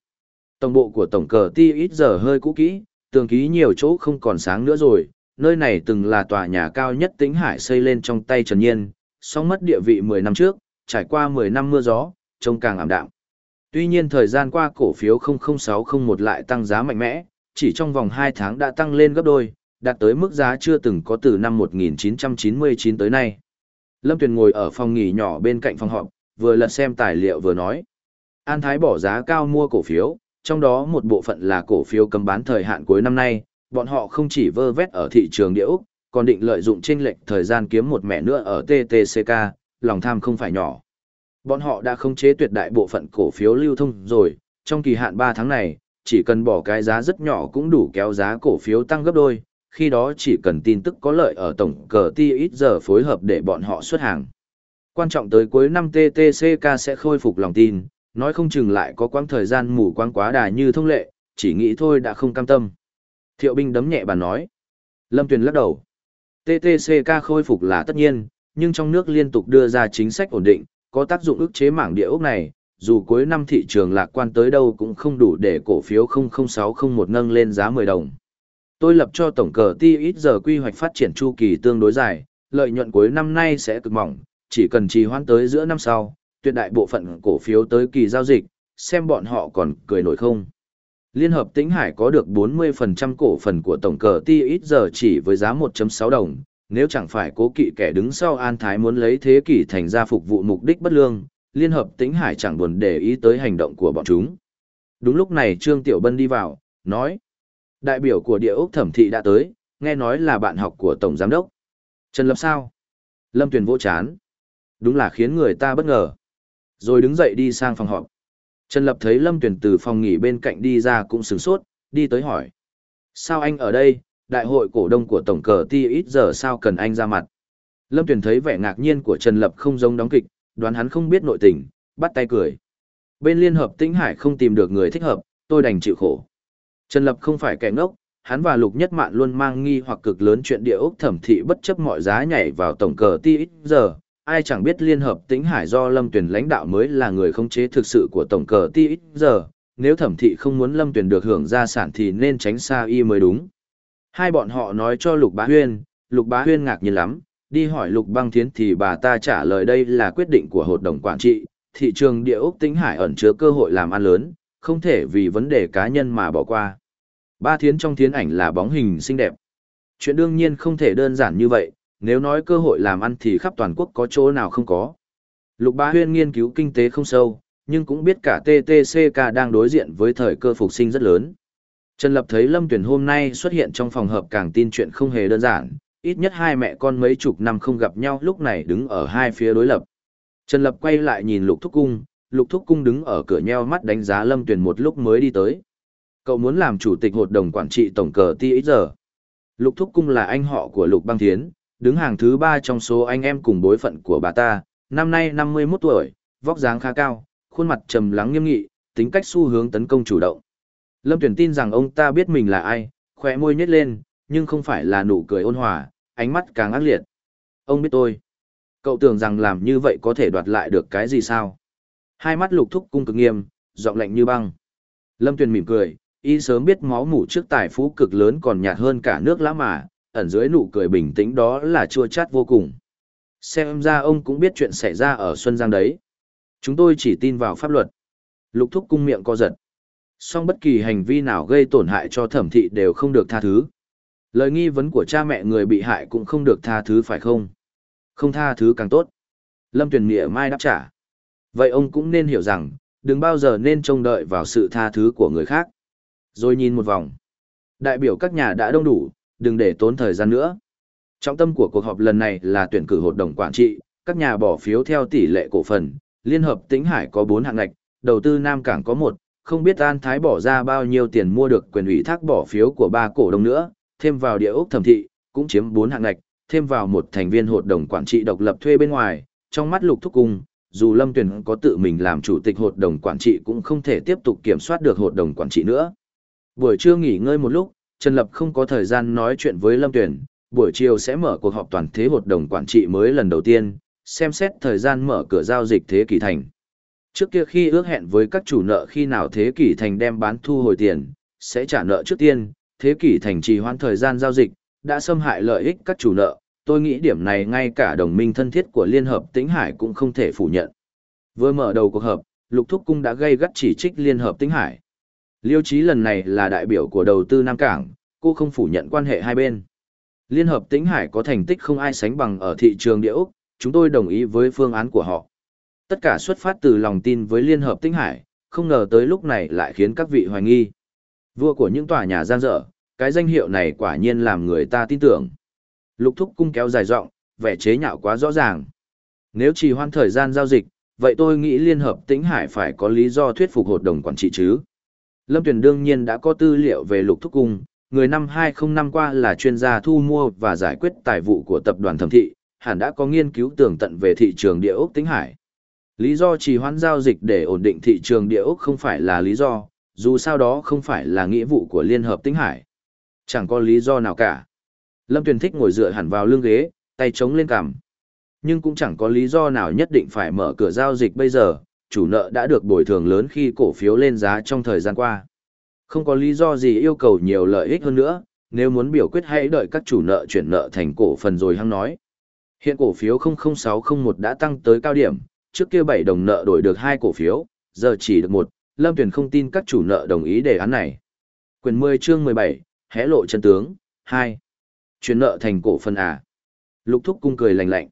A: Tổng bộ của tổng cờ ti ít giờ hơi cũ kỹ, tường ký nhiều chỗ không còn sáng nữa rồi, nơi này từng là tòa nhà cao nhất tính hải xây lên trong tay Trần Nhiên, song mất địa vị 10 năm trước, trải qua 10 năm mưa gió, trông càng ảm đạm. Tuy nhiên thời gian qua cổ phiếu 00601 lại tăng giá mạnh mẽ, chỉ trong vòng 2 tháng đã tăng lên gấp đôi, đạt tới mức giá chưa từng có từ năm 1999 tới nay. Lâm Tuyền ngồi ở phòng nghỉ nhỏ bên cạnh phòng họp, vừa lật xem tài liệu vừa nói. An Thái bỏ giá cao mua cổ phiếu, trong đó một bộ phận là cổ phiếu cấm bán thời hạn cuối năm nay, bọn họ không chỉ vơ vét ở thị trường địa Úc, còn định lợi dụng chênh lệch thời gian kiếm một mẹ nữa ở TTCK, lòng tham không phải nhỏ. Bọn họ đã khống chế tuyệt đại bộ phận cổ phiếu lưu thông rồi, trong kỳ hạn 3 tháng này, chỉ cần bỏ cái giá rất nhỏ cũng đủ kéo giá cổ phiếu tăng gấp đôi, khi đó chỉ cần tin tức có lợi ở tổng cờ ti ít giờ phối hợp để bọn họ xuất hàng. Quan trọng tới cuối năm TTCK sẽ khôi phục lòng tin, nói không chừng lại có quãng thời gian mù quáng quá đà như thông lệ, chỉ nghĩ thôi đã không cam tâm. Thiệu binh đấm nhẹ bàn nói. Lâm Tuyền lắc đầu. TTCK khôi phục là tất nhiên, nhưng trong nước liên tục đưa ra chính sách ổn định, có tác dụng ức chế mảng địa ốc này, dù cuối năm thị trường lạc quan tới đâu cũng không đủ để cổ phiếu 00601 nâng lên giá 10 đồng. Tôi lập cho tổng cờ ti ít giờ quy hoạch phát triển chu kỳ tương đối dài, lợi nhuận cuối năm nay sẽ cực mỏng, chỉ cần trì hoãn tới giữa năm sau, tuyệt đại bộ phận cổ phiếu tới kỳ giao dịch, xem bọn họ còn cười nổi không. Liên hợp Tĩnh Hải có được 40% cổ phần của tổng cờ ti ít giờ chỉ với giá 1.6 đồng, nếu chẳng phải cố kỵ kẻ đứng sau An Thái muốn lấy thế kỷ thành ra phục vụ mục đích bất lương, Liên hợp Tĩnh Hải chẳng buồn để ý tới hành động của bọn chúng. Đúng lúc này Trương Tiểu Bân đi vào, nói. Đại biểu của địa ốc thẩm thị đã tới, nghe nói là bạn học của Tổng Giám đốc. Trần Lập sao? Lâm Tuyền vỗ chán. Đúng là khiến người ta bất ngờ. Rồi đứng dậy đi sang phòng họp. Trần Lập thấy Lâm Tuyền từ phòng nghỉ bên cạnh đi ra cũng sửng sốt, đi tới hỏi. Sao anh ở đây, đại hội cổ đông của tổng cờ ti ít giờ sao cần anh ra mặt? Lâm Tuyền thấy vẻ ngạc nhiên của Trần Lập không giống đóng kịch, đoán hắn không biết nội tình, bắt tay cười. Bên Liên Hợp Tĩnh Hải không tìm được người thích hợp, tôi đành chịu khổ. Trần Lập không phải kẻ ngốc, hắn và Lục Nhất Mạn luôn mang nghi hoặc cực lớn chuyện địa ốc thẩm thị bất chấp mọi giá nhảy vào tổng cờ ti ít giờ, ai chẳng biết Liên Hợp Tĩnh Hải do Lâm Tuyền lãnh đạo mới là người khống chế thực sự của tổng cờ ti ít giờ, nếu thẩm thị không muốn Lâm Tuyền được hưởng gia sản thì nên tránh xa y mới đúng. Hai bọn họ nói cho Lục Bá Huyên, Lục Bá Huyên ngạc nhiên lắm, đi hỏi Lục Băng Thiến thì bà ta trả lời đây là quyết định của hội đồng quản trị, thị trường địa ốc Tĩnh Hải ẩn chứa cơ hội làm ăn lớn, không thể vì vấn đề cá nhân mà bỏ qua. Ba thiến trong thiến ảnh là bóng hình xinh đẹp. Chuyện đương nhiên không thể đơn giản như vậy, nếu nói cơ hội làm ăn thì khắp toàn quốc có chỗ nào không có. Lục Bá Huyên nghiên cứu kinh tế không sâu, nhưng cũng biết cả TTCK đang đối diện với thời cơ phục sinh rất lớn. Trần Lập thấy Lâm Tuyển hôm nay xuất hiện trong phòng hợp càng tin chuyện không hề đơn giản, ít nhất hai mẹ con mấy chục năm không gặp nhau lúc này đứng ở hai phía đối lập. Trần Lập quay lại nhìn Lục Thúc Cung, Lục Thúc Cung đứng ở cửa nheo mắt đánh giá Lâm Tuyển một lúc mới đi tới. Cậu muốn làm chủ tịch hội đồng quản trị tổng cờ ti ít giờ. Lục Thúc Cung là anh họ của Lục Băng Thiến, đứng hàng thứ ba trong số anh em cùng bối phận của bà ta, năm nay 51 tuổi, vóc dáng khá cao, khuôn mặt trầm lắng nghiêm nghị, tính cách xu hướng tấn công chủ động. Lâm Tuyển tin rằng ông ta biết mình là ai, khỏe môi nhếch lên, nhưng không phải là nụ cười ôn hòa, ánh mắt càng ác liệt. Ông biết tôi. Cậu tưởng rằng làm như vậy có thể đoạt lại được cái gì sao? Hai mắt lục thúc cung cực nghiêm, giọng lạnh như băng. Lâm Tuyền mỉm cười, y sớm biết máu mủ trước tài phú cực lớn còn nhạt hơn cả nước lã mà, ẩn dưới nụ cười bình tĩnh đó là chua chát vô cùng. Xem ra ông cũng biết chuyện xảy ra ở Xuân Giang đấy. Chúng tôi chỉ tin vào pháp luật. Lục thúc cung miệng co giật. Song bất kỳ hành vi nào gây tổn hại cho thẩm thị đều không được tha thứ. Lời nghi vấn của cha mẹ người bị hại cũng không được tha thứ phải không? Không tha thứ càng tốt. Lâm Tuyền Nghĩa mai đáp trả. Vậy ông cũng nên hiểu rằng, đừng bao giờ nên trông đợi vào sự tha thứ của người khác. Rồi nhìn một vòng. Đại biểu các nhà đã đông đủ, đừng để tốn thời gian nữa. Trọng tâm của cuộc họp lần này là tuyển cử hội đồng quản trị, các nhà bỏ phiếu theo tỷ lệ cổ phần, Liên hợp Tĩnh Hải có 4 hạng ngạch, đầu tư Nam Cảng có 1, không biết An Thái bỏ ra bao nhiêu tiền mua được quyền ủy thác bỏ phiếu của ba cổ đông nữa, thêm vào địa ốc thẩm thị, cũng chiếm 4 hạng ngạch, thêm vào một thành viên hội đồng quản trị độc lập thuê bên ngoài, trong mắt Lục Thúc Cung, dù Lâm Tuyền có tự mình làm chủ tịch hội đồng quản trị cũng không thể tiếp tục kiểm soát được hội đồng quản trị nữa. Buổi trưa nghỉ ngơi một lúc, Trần Lập không có thời gian nói chuyện với Lâm Tuyền, buổi chiều sẽ mở cuộc họp toàn thế hội đồng quản trị mới lần đầu tiên, xem xét thời gian mở cửa giao dịch thế kỷ thành. Trước kia khi ước hẹn với các chủ nợ khi nào thế kỷ thành đem bán thu hồi tiền, sẽ trả nợ trước tiên, thế kỷ thành trì hoãn thời gian giao dịch, đã xâm hại lợi ích các chủ nợ, tôi nghĩ điểm này ngay cả đồng minh thân thiết của Liên Hợp Tĩnh Hải cũng không thể phủ nhận. Vừa mở đầu cuộc họp, Lục Thúc Cung đã gây gắt chỉ trích Liên Hợp Tĩnh Hải. Liêu Chí lần này là đại biểu của đầu tư Nam Cảng, cô không phủ nhận quan hệ hai bên. Liên Hợp Tĩnh Hải có thành tích không ai sánh bằng ở thị trường địa Úc, chúng tôi đồng ý với phương án của họ. Tất cả xuất phát từ lòng tin với Liên Hợp Tinh Hải, không ngờ tới lúc này lại khiến các vị hoài nghi. Vua của những tòa nhà gian dở, cái danh hiệu này quả nhiên làm người ta tin tưởng. Lục thúc cung kéo dài rộng, vẻ chế nhạo quá rõ ràng. Nếu chỉ hoan thời gian giao dịch, vậy tôi nghĩ Liên Hợp Tĩnh Hải phải có lý do thuyết phục hội đồng quản trị chứ. Lâm Tuyền đương nhiên đã có tư liệu về lục thúc cung, người năm 20 năm qua là chuyên gia thu mua và giải quyết tài vụ của tập đoàn thẩm thị, hẳn đã có nghiên cứu tường tận về thị trường địa ốc Tĩnh Hải. Lý do trì hoãn giao dịch để ổn định thị trường địa ốc không phải là lý do, dù sao đó không phải là nghĩa vụ của Liên Hợp Tĩnh Hải. Chẳng có lý do nào cả. Lâm Tuyền thích ngồi dựa hẳn vào lưng ghế, tay chống lên cằm. Nhưng cũng chẳng có lý do nào nhất định phải mở cửa giao dịch bây giờ, chủ nợ đã được bồi thường lớn khi cổ phiếu lên giá trong thời gian qua. Không có lý do gì yêu cầu nhiều lợi ích hơn nữa, nếu muốn biểu quyết hãy đợi các chủ nợ chuyển nợ thành cổ phần rồi hăng nói. Hiện cổ phiếu 00601 đã tăng tới cao điểm, trước kia bảy đồng nợ đổi được hai cổ phiếu, giờ chỉ được một. Lâm Tuyền không tin các chủ nợ đồng ý đề án này. Quyền 10 chương 17, hé lộ chân tướng, 2. Chuyển nợ thành cổ phần à. Lục thúc cung cười lạnh lạnh.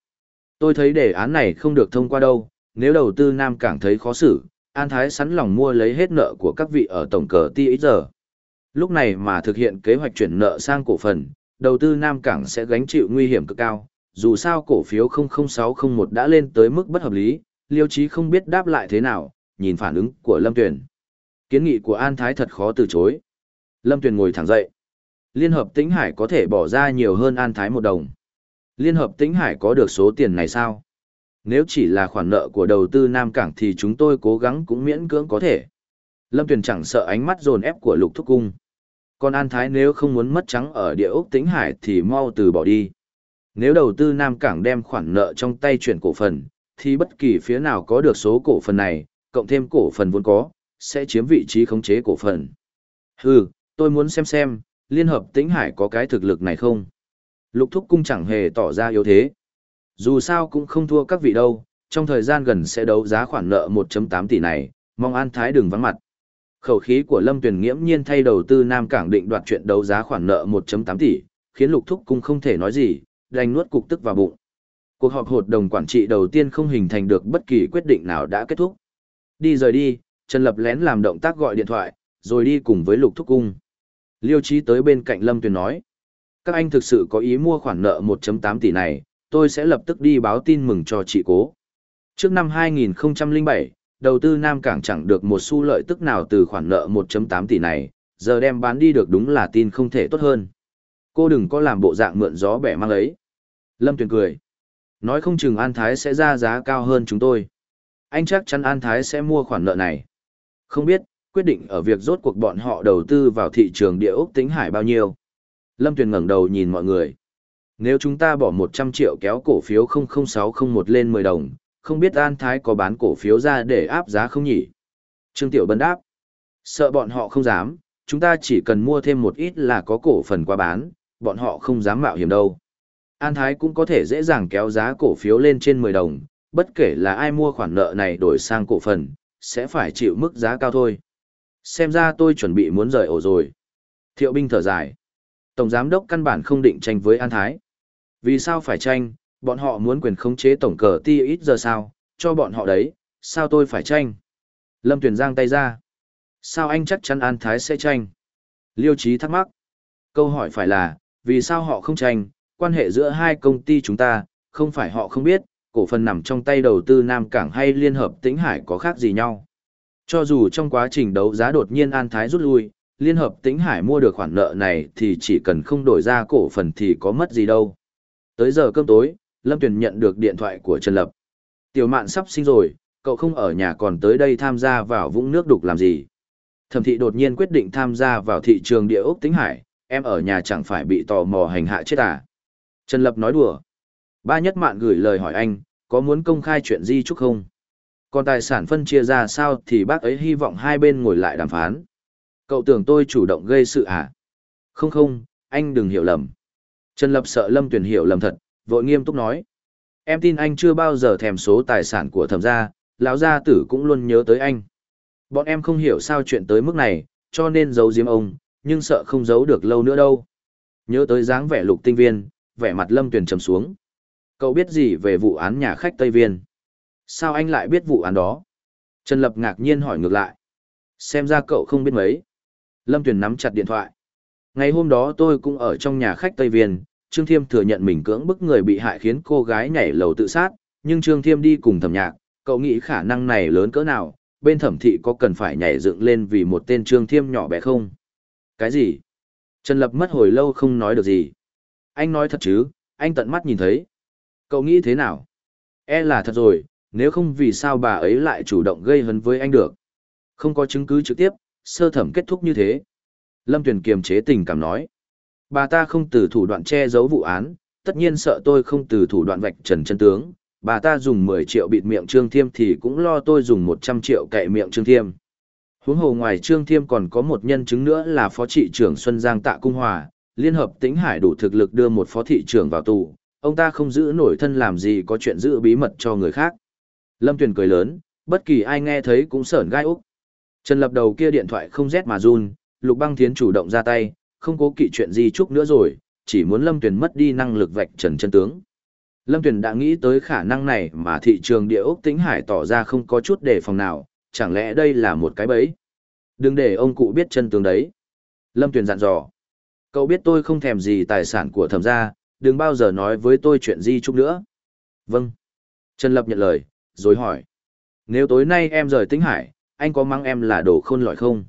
A: Tôi thấy đề án này không được thông qua đâu, nếu đầu tư Nam Cảng thấy khó xử, An Thái sẵn lòng mua lấy hết nợ của các vị ở tổng cờ ti ít giờ. Lúc này mà thực hiện kế hoạch chuyển nợ sang cổ phần, đầu tư Nam Cảng sẽ gánh chịu nguy hiểm cực cao. Dù sao cổ phiếu 00601 đã lên tới mức bất hợp lý, Liêu Chí không biết đáp lại thế nào, nhìn phản ứng của Lâm Tuyền. Kiến nghị của An Thái thật khó từ chối. Lâm Tuyền ngồi thẳng dậy. Liên hợp Tĩnh Hải có thể bỏ ra nhiều hơn An Thái một đồng. Liên hợp Tĩnh Hải có được số tiền này sao? Nếu chỉ là khoản nợ của đầu tư Nam Cảng thì chúng tôi cố gắng cũng miễn cưỡng có thể. Lâm Tuyền chẳng sợ ánh mắt dồn ép của Lục Thúc Cung. Còn An Thái nếu không muốn mất trắng ở địa ốc Tĩnh Hải thì mau từ bỏ đi. Nếu đầu tư Nam Cảng đem khoản nợ trong tay chuyển cổ phần, thì bất kỳ phía nào có được số cổ phần này, cộng thêm cổ phần vốn có, sẽ chiếm vị trí khống chế cổ phần. Hừ, tôi muốn xem xem, Liên hợp Tĩnh Hải có cái thực lực này không? Lục Thúc Cung chẳng hề tỏ ra yếu thế. Dù sao cũng không thua các vị đâu, trong thời gian gần sẽ đấu giá khoản nợ 1.8 tỷ này, mong An Thái đừng vắng mặt. Khẩu khí của Lâm Tuyền nghiễm nhiên thay đầu tư Nam Cảng định đoạt chuyện đấu giá khoản nợ 1.8 tỷ, khiến Lục Thúc Cung không thể nói gì, đành nuốt cục tức vào bụng. Cuộc họp hội đồng quản trị đầu tiên không hình thành được bất kỳ quyết định nào đã kết thúc. Đi rời đi, Trần Lập lén làm động tác gọi điện thoại, rồi đi cùng với Lục Thúc Cung. Liêu Chí tới bên cạnh Lâm Tuyền nói. Các anh thực sự có ý mua khoản nợ 1.8 tỷ này, tôi sẽ lập tức đi báo tin mừng cho chị cố. Trước năm 2007, đầu tư Nam Cảng chẳng được một xu lợi tức nào từ khoản nợ 1.8 tỷ này, giờ đem bán đi được đúng là tin không thể tốt hơn. Cô đừng có làm bộ dạng mượn gió bẻ mang ấy. Lâm Tuyền cười. Nói không chừng An Thái sẽ ra giá cao hơn chúng tôi. Anh chắc chắn An Thái sẽ mua khoản nợ này. Không biết, quyết định ở việc rốt cuộc bọn họ đầu tư vào thị trường địa ốc tính hải bao nhiêu. Lâm Tuyền ngẩng đầu nhìn mọi người. Nếu chúng ta bỏ 100 triệu kéo cổ phiếu 00601 lên 10 đồng, không biết An Thái có bán cổ phiếu ra để áp giá không nhỉ? Trương Tiểu Bân đáp. Sợ bọn họ không dám, chúng ta chỉ cần mua thêm một ít là có cổ phần qua bán, bọn họ không dám mạo hiểm đâu. An Thái cũng có thể dễ dàng kéo giá cổ phiếu lên trên 10 đồng, bất kể là ai mua khoản nợ này đổi sang cổ phần, sẽ phải chịu mức giá cao thôi. Xem ra tôi chuẩn bị muốn rời ổ rồi. Thiệu binh thở dài. Tổng giám đốc căn bản không định tranh với An Thái. Vì sao phải tranh, bọn họ muốn quyền khống chế tổng cờ ti ít giờ sao, cho bọn họ đấy, sao tôi phải tranh? Lâm Tuyền giang tay ra. Sao anh chắc chắn An Thái sẽ tranh? Liêu Chí thắc mắc. Câu hỏi phải là, vì sao họ không tranh, quan hệ giữa hai công ty chúng ta, không phải họ không biết, cổ phần nằm trong tay đầu tư Nam Cảng hay Liên Hợp Tĩnh Hải có khác gì nhau. Cho dù trong quá trình đấu giá đột nhiên An Thái rút lui, Liên Hợp Tĩnh Hải mua được khoản nợ này thì chỉ cần không đổi ra cổ phần thì có mất gì đâu. Tới giờ cơm tối, Lâm Tuyền nhận được điện thoại của Trần Lập. Tiểu mạn sắp sinh rồi, cậu không ở nhà còn tới đây tham gia vào vũng nước đục làm gì. Thẩm thị đột nhiên quyết định tham gia vào thị trường địa ốc Tĩnh Hải, em ở nhà chẳng phải bị tò mò hành hạ chết à. Trần Lập nói đùa. Ba nhất mạn gửi lời hỏi anh, có muốn công khai chuyện di chúc không? Còn tài sản phân chia ra sao thì bác ấy hy vọng hai bên ngồi lại đàm phán. Cậu tưởng tôi chủ động gây sự à? Không không, anh đừng hiểu lầm. Trần Lập sợ Lâm Tuyền hiểu lầm thật, vội nghiêm túc nói. Em tin anh chưa bao giờ thèm số tài sản của thẩm gia, lão gia tử cũng luôn nhớ tới anh. Bọn em không hiểu sao chuyện tới mức này, cho nên giấu giếm ông, nhưng sợ không giấu được lâu nữa đâu. Nhớ tới dáng vẻ lục tinh viên, vẻ mặt Lâm Tuyền trầm xuống. Cậu biết gì về vụ án nhà khách Tây Viên? Sao anh lại biết vụ án đó? Trần Lập ngạc nhiên hỏi ngược lại. Xem ra cậu không biết mấy. Lâm Tuyền nắm chặt điện thoại. Ngày hôm đó tôi cũng ở trong nhà khách Tây Viên, Trương Thiêm thừa nhận mình cưỡng bức người bị hại khiến cô gái nhảy lầu tự sát, nhưng Trương Thiêm đi cùng thẩm nhạc, cậu nghĩ khả năng này lớn cỡ nào, bên thẩm thị có cần phải nhảy dựng lên vì một tên Trương Thiêm nhỏ bé không? Cái gì? Trần Lập mất hồi lâu không nói được gì. Anh nói thật chứ, anh tận mắt nhìn thấy. Cậu nghĩ thế nào? E là thật rồi, nếu không vì sao bà ấy lại chủ động gây hấn với anh được. Không có chứng cứ trực tiếp, sơ thẩm kết thúc như thế. Lâm Tuyền kiềm chế tình cảm nói. Bà ta không từ thủ đoạn che giấu vụ án, tất nhiên sợ tôi không từ thủ đoạn vạch trần chân tướng. Bà ta dùng 10 triệu bịt miệng Trương Thiêm thì cũng lo tôi dùng 100 triệu cậy miệng Trương Thiêm. Huống hồ ngoài Trương Thiêm còn có một nhân chứng nữa là Phó trị trưởng Xuân Giang Tạ Cung Hòa, Liên hợp Tĩnh Hải đủ thực lực đưa một phó thị trưởng vào tù, ông ta không giữ nổi thân làm gì có chuyện giữ bí mật cho người khác. Lâm Tuyền cười lớn, bất kỳ ai nghe thấy cũng sởn gai úc. Trần Lập đầu kia điện thoại không rét mà run, Lục Băng Thiến chủ động ra tay, không cố kỵ chuyện gì chút nữa rồi, chỉ muốn Lâm Tuyền mất đi năng lực vạch trần chân tướng. Lâm Tuyền đã nghĩ tới khả năng này mà thị trường địa ốc Tĩnh Hải tỏ ra không có chút đề phòng nào, chẳng lẽ đây là một cái bẫy? Đừng để ông cụ biết chân tướng đấy. Lâm Tuyền dặn dò. Cậu biết tôi không thèm gì tài sản của thẩm gia, đừng bao giờ nói với tôi chuyện di trúc nữa. Vâng. Trần Lập nhận lời, rồi hỏi. Nếu tối nay em rời Tĩnh Hải, anh có mắng em là đồ khôn lỏi không?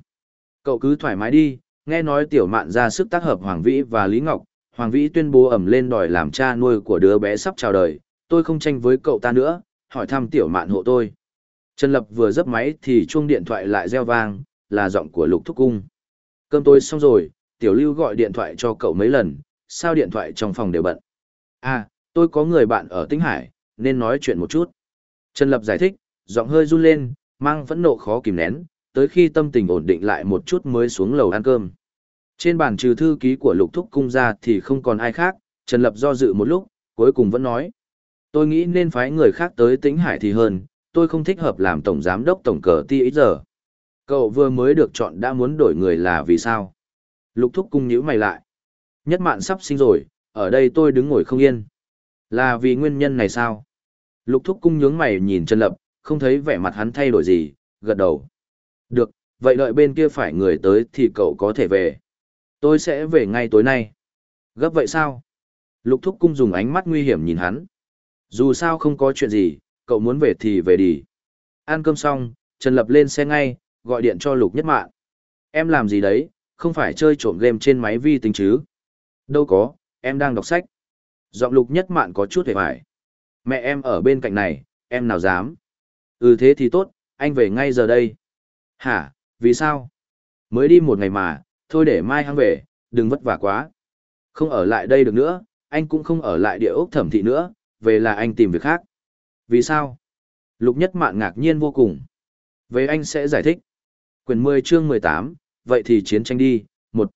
A: Cậu cứ thoải mái đi, nghe nói tiểu mạn ra sức tác hợp Hoàng Vĩ và Lý Ngọc. Hoàng Vĩ tuyên bố ẩm lên đòi làm cha nuôi của đứa bé sắp chào đời, tôi không tranh với cậu ta nữa, hỏi thăm tiểu mạn hộ tôi. Trần Lập vừa dấp máy thì chuông điện thoại lại reo vang, là giọng của Lục Thúc Cung. Cơm tối xong rồi, Tiểu Lưu gọi điện thoại cho cậu mấy lần, sao điện thoại trong phòng đều bận. À, tôi có người bạn ở Tĩnh Hải, nên nói chuyện một chút. Trần Lập giải thích, giọng hơi run lên, mang phẫn nộ khó kìm nén, tới khi tâm tình ổn định lại một chút mới xuống lầu ăn cơm. Trên bàn trừ thư ký của Lục Thúc Cung ra thì không còn ai khác, Trần Lập do dự một lúc, cuối cùng vẫn nói. Tôi nghĩ nên phái người khác tới Tĩnh Hải thì hơn, tôi không thích hợp làm tổng giám đốc tổng cờ ti ít giờ. Cậu vừa mới được chọn đã muốn đổi người là vì sao? Lục thúc cung nhíu mày lại. Nhất mạn sắp sinh rồi, ở đây tôi đứng ngồi không yên. Là vì nguyên nhân này sao? Lục thúc cung nhướng mày nhìn Trần Lập, không thấy vẻ mặt hắn thay đổi gì, gật đầu. Được, vậy đợi bên kia phải người tới thì cậu có thể về. Tôi sẽ về ngay tối nay. Gấp vậy sao? Lục thúc cung dùng ánh mắt nguy hiểm nhìn hắn. Dù sao không có chuyện gì, cậu muốn về thì về đi. Ăn cơm xong, Trần Lập lên xe ngay, gọi điện cho Lục Nhất Mạn. Em làm gì đấy, không phải chơi trộm game trên máy vi tính chứ? Đâu có, em đang đọc sách. Giọng Lục Nhất Mạn có chút hề hoài. Mẹ em ở bên cạnh này, em nào dám? Ừ thế thì tốt, anh về ngay giờ đây. Hả, Vì sao? Mới đi một ngày mà, thôi để mai hăng về, đừng vất vả quá. Không ở lại đây được nữa, anh cũng không ở lại địa ốc thẩm thị nữa, về là anh tìm việc khác. Vì sao? Lục nhất mạn ngạc nhiên vô cùng. Về anh sẽ giải thích. Quyền 10 chương 18, vậy thì chiến tranh đi. Một.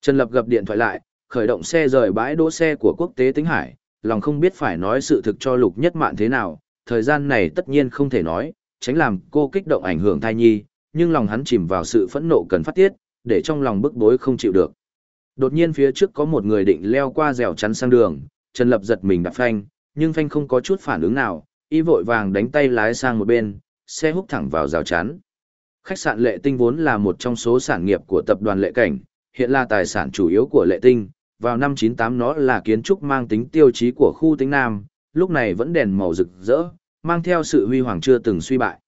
A: Trần Lập gặp điện thoại lại, khởi động xe rời bãi đỗ xe của quốc tế Tính Hải, lòng không biết phải nói sự thực cho lục nhất mạn thế nào, thời gian này tất nhiên không thể nói, tránh làm cô kích động ảnh hưởng thai nhi, nhưng lòng hắn chìm vào sự phẫn nộ cần phát tiết, để trong lòng bức bối không chịu được. Đột nhiên phía trước có một người định leo qua rèo chắn sang đường, Trần Lập giật mình đạp phanh, nhưng phanh không có chút phản ứng nào, y vội vàng đánh tay lái sang một bên, xe húc thẳng vào rào chắn. Khách sạn Lệ Tinh vốn là một trong số sản nghiệp của tập đoàn Lệ Cảnh, hiện là tài sản chủ yếu của Lệ Tinh. Vào năm 98 nó là kiến trúc mang tính tiêu chí của khu tính Nam, lúc này vẫn đèn màu rực rỡ, mang theo sự huy hoàng chưa từng suy bại.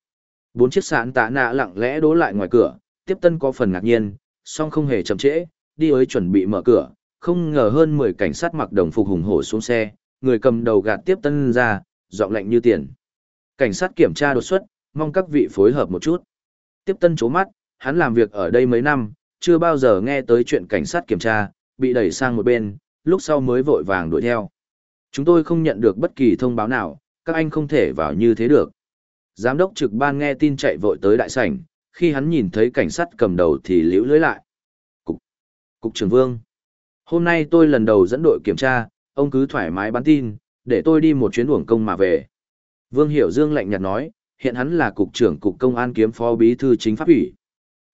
A: Bốn chiếc sạn tạ nạ lặng lẽ đố lại ngoài cửa, tiếp tân có phần ngạc nhiên, song không hề chậm trễ, đi ới chuẩn bị mở cửa, không ngờ hơn 10 cảnh sát mặc đồng phục hùng hổ xuống xe, người cầm đầu gạt tiếp tân ra, giọng lạnh như tiền. Cảnh sát kiểm tra đột xuất, mong các vị phối hợp một chút. Tiếp tân chố mắt, hắn làm việc ở đây mấy năm, chưa bao giờ nghe tới chuyện cảnh sát kiểm tra, bị đẩy sang một bên, lúc sau mới vội vàng đuổi theo. Chúng tôi không nhận được bất kỳ thông báo nào, các anh không thể vào như thế được. Giám đốc trực ban nghe tin chạy vội tới đại sảnh, khi hắn nhìn thấy cảnh sát cầm đầu thì liễu lưới lại. Cục, Cục trưởng Vương. Hôm nay tôi lần đầu dẫn đội kiểm tra, ông cứ thoải mái bắn tin, để tôi đi một chuyến uổng công mà về. Vương Hiểu Dương lạnh nhạt nói, hiện hắn là cục trưởng cục công an kiếm phó bí thư chính pháp ủy.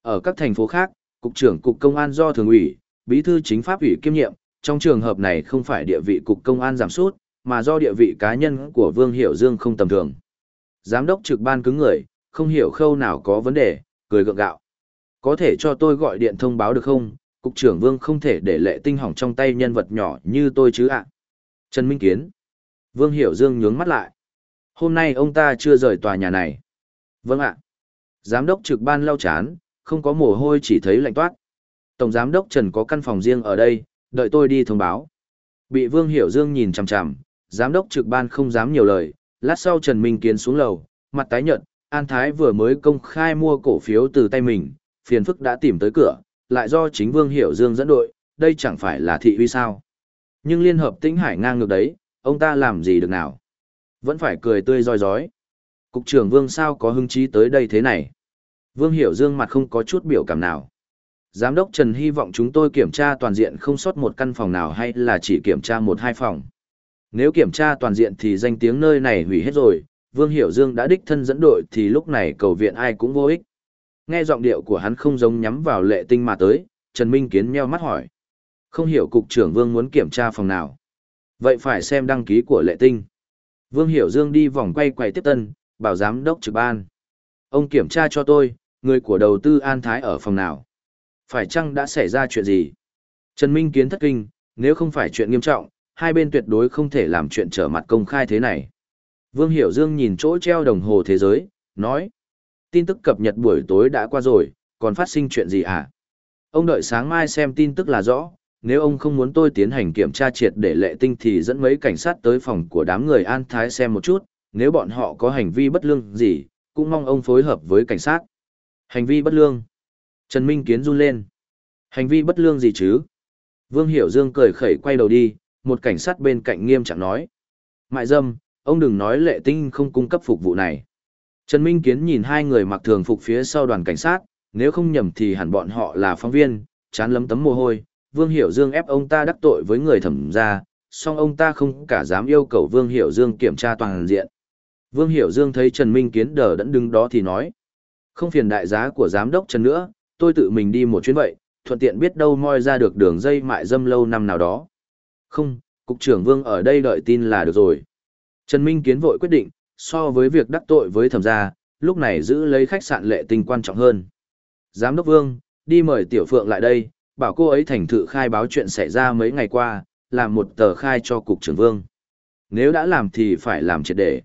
A: Ở các thành phố khác, cục trưởng cục công an do thường ủy, bí thư chính pháp ủy kiêm nhiệm, trong trường hợp này không phải địa vị cục công an giảm sút, mà do địa vị cá nhân của Vương Hiểu Dương không tầm thường. Giám đốc trực ban cứng người, không hiểu khâu nào có vấn đề, cười gượng gạo. Có thể cho tôi gọi điện thông báo được không? Cục trưởng Vương không thể để lệ tinh hỏng trong tay nhân vật nhỏ như tôi chứ ạ. Trần Minh Kiến. Vương Hiểu Dương nhướng mắt lại. Hôm nay ông ta chưa rời tòa nhà này. Vâng ạ. Giám đốc trực ban lau chán, không có mồ hôi chỉ thấy lạnh toát. Tổng giám đốc Trần có căn phòng riêng ở đây, đợi tôi đi thông báo. Bị Vương Hiểu Dương nhìn chằm chằm, giám đốc trực ban không dám nhiều lời, lát sau Trần Minh Kiến xuống lầu, mặt tái nhợt, An Thái vừa mới công khai mua cổ phiếu từ tay mình, phiền phức đã tìm tới cửa, lại do chính Vương Hiểu Dương dẫn đội, đây chẳng phải là thị uy sao. Nhưng Liên Hợp Tĩnh Hải ngang ngược đấy, ông ta làm gì được nào? Vẫn phải cười tươi roi rói. Cục trưởng Vương sao có hứng chí tới đây thế này? Vương Hiểu Dương mặt không có chút biểu cảm nào. Giám đốc Trần hy vọng chúng tôi kiểm tra toàn diện không sót một căn phòng nào hay là chỉ kiểm tra một hai phòng. Nếu kiểm tra toàn diện thì danh tiếng nơi này hủy hết rồi, Vương Hiểu Dương đã đích thân dẫn đội thì lúc này cầu viện ai cũng vô ích. Nghe giọng điệu của hắn không giống nhắm vào lệ tinh mà tới, Trần Minh Kiến nheo mắt hỏi. Không hiểu cục trưởng Vương muốn kiểm tra phòng nào. Vậy phải xem đăng ký của lệ tinh. Vương Hiểu Dương đi vòng quay quay tiếp tân, bảo giám đốc trực ban. Ông kiểm tra cho tôi, người của đầu tư An Thái ở phòng nào. Phải chăng đã xảy ra chuyện gì? Trần Minh Kiến thất kinh, nếu không phải chuyện nghiêm trọng, hai bên tuyệt đối không thể làm chuyện trở mặt công khai thế này. Vương Hiểu Dương nhìn chỗ treo đồng hồ thế giới, nói. Tin tức cập nhật buổi tối đã qua rồi, còn phát sinh chuyện gì à? Ông đợi sáng mai xem tin tức là rõ, nếu ông không muốn tôi tiến hành kiểm tra triệt để lệ tinh thì dẫn mấy cảnh sát tới phòng của đám người An Thái xem một chút, nếu bọn họ có hành vi bất lương gì, cũng mong ông phối hợp với cảnh sát. Hành vi bất lương. Trần Minh Kiến run lên. Hành vi bất lương gì chứ? Vương Hiểu Dương cười khẩy quay đầu đi, một cảnh sát bên cạnh nghiêm trọng nói. Mại dâm, ông đừng nói lệ tinh không cung cấp phục vụ này. Trần Minh Kiến nhìn hai người mặc thường phục phía sau đoàn cảnh sát, nếu không nhầm thì hẳn bọn họ là phóng viên, chán lấm tấm mồ hôi, Vương Hiểu Dương ép ông ta đắc tội với người thẩm gia, song ông ta không cả dám yêu cầu Vương Hiểu Dương kiểm tra toàn diện. Vương Hiểu Dương thấy Trần Minh Kiến đờ đẫn đứng đó thì nói, không phiền đại giá của giám đốc Trần nữa, tôi tự mình đi một chuyến vậy, thuận tiện biết đâu moi ra được đường dây mại dâm lâu năm nào đó. Không, Cục trưởng Vương ở đây đợi tin là được rồi. Trần Minh Kiến vội quyết định, so với việc đắc tội với thẩm gia, lúc này giữ lấy khách sạn lệ tinh quan trọng hơn. Giám đốc Vương, đi mời Tiểu Phượng lại đây, bảo cô ấy thành thự khai báo chuyện xảy ra mấy ngày qua, làm một tờ khai cho Cục trưởng Vương. Nếu đã làm thì phải làm triệt để.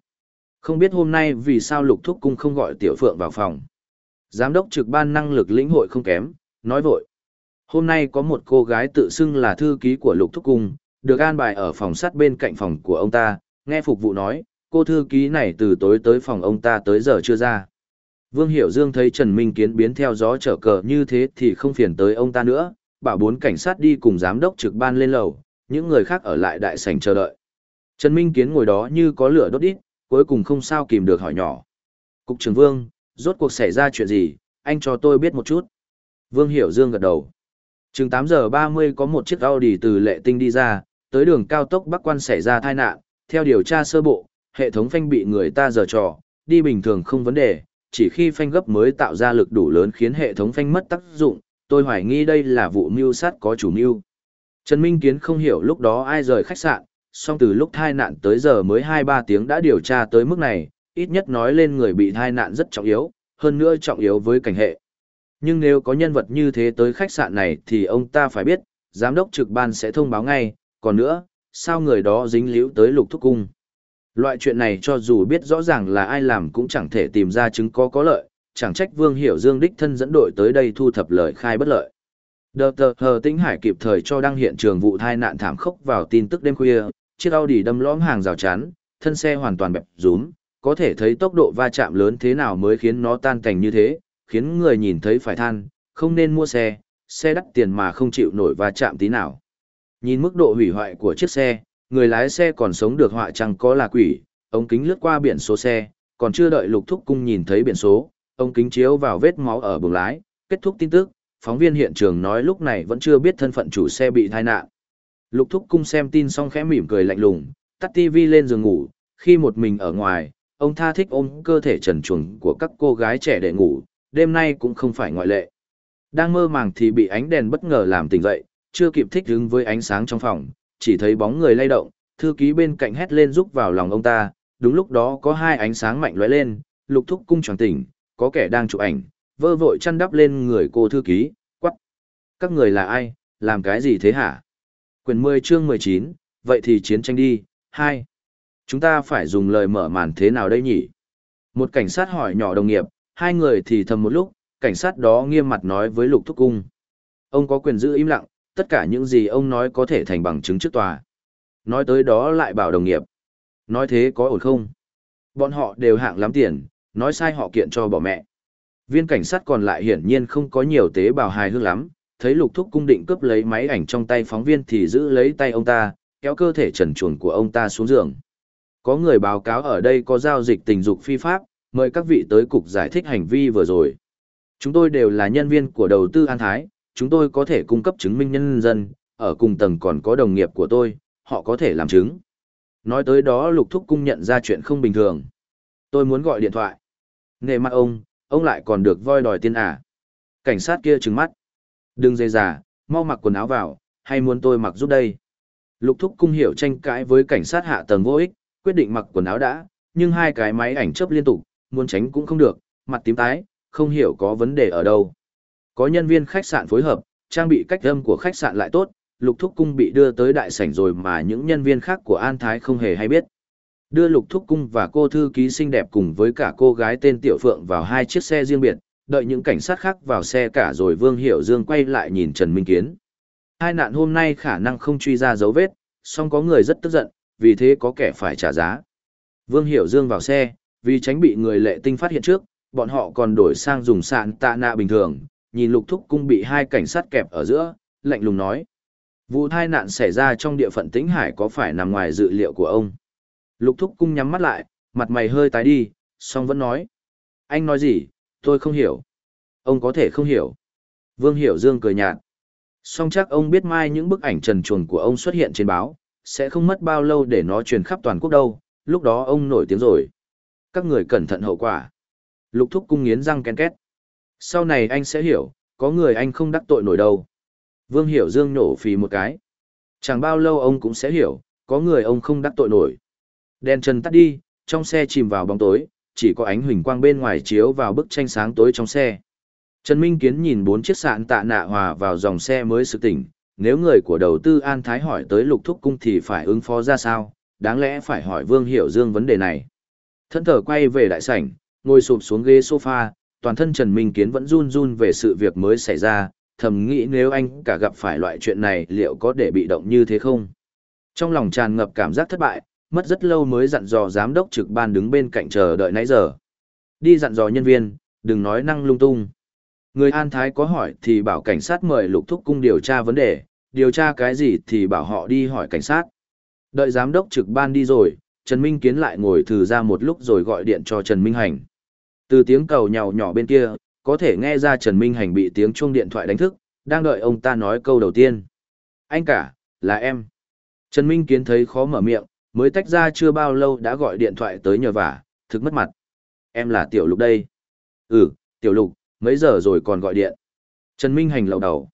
A: Không biết hôm nay vì sao Lục Thúc Cung không gọi Tiểu Phượng vào phòng. Giám đốc trực ban năng lực lĩnh hội không kém, nói vội. Hôm nay có một cô gái tự xưng là thư ký của Lục Thúc Cung, được an bài ở phòng sắt bên cạnh phòng của ông ta, nghe phục vụ nói, cô thư ký này từ tối tới phòng ông ta tới giờ chưa ra. Vương Hiểu Dương thấy Trần Minh Kiến biến theo gió trở cờ như thế thì không phiền tới ông ta nữa, bảo bốn cảnh sát đi cùng giám đốc trực ban lên lầu, những người khác ở lại đại sảnh chờ đợi. Trần Minh Kiến ngồi đó như có lửa đốt đít, cuối cùng không sao kìm được hỏi nhỏ. Cục trưởng Vương, rốt cuộc xảy ra chuyện gì, anh cho tôi biết một chút. Vương Hiểu Dương gật đầu. Chừng 8 giờ 30 có một chiếc Audi từ Lệ Tinh đi ra, tới đường cao tốc Bắc Quan xảy ra tai nạn, theo điều tra sơ bộ, hệ thống phanh bị người ta giở trò, đi bình thường không vấn đề, chỉ khi phanh gấp mới tạo ra lực đủ lớn khiến hệ thống phanh mất tác dụng, tôi hoài nghi đây là vụ mưu sát có chủ mưu. Trần Minh Kiến không hiểu lúc đó ai rời khách sạn, song từ lúc thai nạn tới giờ mới 2-3 tiếng đã điều tra tới mức này, ít nhất nói lên người bị thai nạn rất trọng yếu, hơn nữa trọng yếu với cảnh hệ. Nhưng nếu có nhân vật như thế tới khách sạn này thì ông ta phải biết, giám đốc trực ban sẽ thông báo ngay, còn nữa, sao người đó dính líu tới lục thúc cung. Loại chuyện này cho dù biết rõ ràng là ai làm cũng chẳng thể tìm ra chứng có có lợi, chẳng trách Vương Hiểu Dương đích thân dẫn đội tới đây thu thập lời khai bất lợi. Đờ tờ hờ tĩnh hải kịp thời cho đăng hiện trường vụ tai nạn thảm khốc vào tin tức đêm khuya, chiếc Audi đâm lõm hàng rào chắn, thân xe hoàn toàn bẹp rúm, có thể thấy tốc độ va chạm lớn thế nào mới khiến nó tan cảnh như thế, khiến người nhìn thấy phải than, không nên mua xe, xe đắt tiền mà không chịu nổi va chạm tí nào. Nhìn mức độ hủy hoại của chiếc xe, người lái xe còn sống được họa chẳng có là quỷ, ống kính lướt qua biển số xe, còn chưa đợi lục thúc cung nhìn thấy biển số, Ông kính chiếu vào vết máu ở buồng lái, kết thúc tin tức, phóng viên hiện trường nói lúc này vẫn chưa biết thân phận chủ xe bị tai nạn. Lục thúc cung xem tin xong khẽ mỉm cười lạnh lùng, tắt tivi lên giường ngủ, khi một mình ở ngoài, ông tha thích ôm cơ thể trần truồng của các cô gái trẻ để ngủ, đêm nay cũng không phải ngoại lệ. Đang mơ màng thì bị ánh đèn bất ngờ làm tỉnh dậy, chưa kịp thích ứng với ánh sáng trong phòng, chỉ thấy bóng người lay động, thư ký bên cạnh hét lên rúc vào lòng ông ta, đúng lúc đó có hai ánh sáng mạnh lóe lên, lục thúc cung tròn tỉnh, có kẻ đang chụp ảnh, vơ vội chăn đắp lên người cô thư ký, quắc. Các người là ai, làm cái gì thế hả? Quyền 10 chương 19, vậy thì chiến tranh đi, 2. Chúng ta phải dùng lời mở màn thế nào đây nhỉ? Một cảnh sát hỏi nhỏ đồng nghiệp, hai người thì thầm một lúc, cảnh sát đó nghiêm mặt nói với lục thúc cung. Ông có quyền giữ im lặng, tất cả những gì ông nói có thể thành bằng chứng trước tòa. Nói tới đó lại bảo đồng nghiệp. Nói thế có ổn không? Bọn họ đều hạng lắm tiền, nói sai họ kiện cho bỏ mẹ. Viên cảnh sát còn lại hiển nhiên không có nhiều tế bào hài hước lắm, thấy lục thúc cung định cướp lấy máy ảnh trong tay phóng viên thì giữ lấy tay ông ta, kéo cơ thể trần truồng của ông ta xuống giường. Có người báo cáo ở đây có giao dịch tình dục phi pháp, mời các vị tới cục giải thích hành vi vừa rồi. Chúng tôi đều là nhân viên của đầu tư An Thái, chúng tôi có thể cung cấp chứng minh nhân dân, ở cùng tầng còn có đồng nghiệp của tôi, họ có thể làm chứng. Nói tới đó lục thúc cung nhận ra chuyện không bình thường. Tôi muốn gọi điện thoại. Nghệ mặt ông, ông lại còn được voi đòi tiền à. Cảnh sát kia trừng mắt. Đừng dây giả, mau mặc quần áo vào, hay muốn tôi mặc giúp đây. Lục thúc cung hiểu tranh cãi với cảnh sát hạ tầng vô ích, quyết định mặc quần áo đã, nhưng hai cái máy ảnh chớp liên tục, muốn tránh cũng không được, mặt tím tái, không hiểu có vấn đề ở đâu. Có nhân viên khách sạn phối hợp, trang bị cách âm của khách sạn lại tốt, Lục Thúc Cung bị đưa tới đại sảnh rồi mà những nhân viên khác của An Thái không hề hay biết. Đưa Lục Thúc Cung và cô thư ký xinh đẹp cùng với cả cô gái tên Tiểu Phượng vào hai chiếc xe riêng biệt, đợi những cảnh sát khác vào xe cả rồi Vương Hiểu Dương quay lại nhìn Trần Minh Kiến. Hai nạn hôm nay khả năng không truy ra dấu vết, song có người rất tức giận, vì thế có kẻ phải trả giá. Vương Hiểu Dương vào xe, vì tránh bị người lệ tinh phát hiện trước, bọn họ còn đổi sang dùng sạn tạ nạ bình thường, nhìn lục thúc cung bị hai cảnh sát kẹp ở giữa, lạnh lùng nói. Vụ tai nạn xảy ra trong địa phận tĩnh hải có phải nằm ngoài dự liệu của ông? Lục thúc cung nhắm mắt lại, mặt mày hơi tái đi, song vẫn nói. Anh nói gì, tôi không hiểu. Ông có thể không hiểu. Vương Hiểu Dương cười nhạt. Song chắc ông biết mai những bức ảnh trần chuồng của ông xuất hiện trên báo, sẽ không mất bao lâu để nó truyền khắp toàn quốc đâu, lúc đó ông nổi tiếng rồi. Các người cẩn thận hậu quả. Lục thúc cung nghiến răng ken két. Sau này anh sẽ hiểu, có người anh không đắc tội nổi đâu. Vương Hiểu Dương nổ phì một cái. Chẳng bao lâu ông cũng sẽ hiểu, có người ông không đắc tội nổi. Đèn trần tắt đi, trong xe chìm vào bóng tối, chỉ có ánh huỳnh quang bên ngoài chiếu vào bức tranh sáng tối trong xe. Trần Minh Kiến nhìn bốn chiếc sạn tạ nạ hòa vào dòng xe mới sự tỉnh, nếu người của đầu tư An Thái hỏi tới lục thúc cung thì phải ứng phó ra sao, đáng lẽ phải hỏi Vương Hiểu Dương vấn đề này. Thân thở quay về đại sảnh, ngồi sụp xuống ghế sofa, toàn thân Trần Minh Kiến vẫn run run về sự việc mới xảy ra, thầm nghĩ nếu anh cả gặp phải loại chuyện này liệu có để bị động như thế không? Trong lòng tràn ngập cảm giác thất bại, mất rất lâu mới dặn dò giám đốc trực ban đứng bên cạnh chờ đợi nãy giờ. Đi dặn dò nhân viên, đừng nói năng lung tung. Người An Thái có hỏi thì bảo cảnh sát mời lục thúc cung điều tra vấn đề, điều tra cái gì thì bảo họ đi hỏi cảnh sát. Đợi giám đốc trực ban đi rồi, Trần Minh Kiến lại ngồi thử ra một lúc rồi gọi điện cho Trần Minh Hành. Từ tiếng cầu nhào nhỏ bên kia, có thể nghe ra Trần Minh Hành bị tiếng chuông điện thoại đánh thức, đang đợi ông ta nói câu đầu tiên. Anh cả, là em. Trần Minh Kiến thấy khó mở miệng, mới tách ra chưa bao lâu đã gọi điện thoại tới nhờ vả, thực mất mặt. Em là Tiểu Lục đây. Ừ, Tiểu Lục, mấy giờ rồi còn gọi điện. Trần Minh Hành lầu đầu.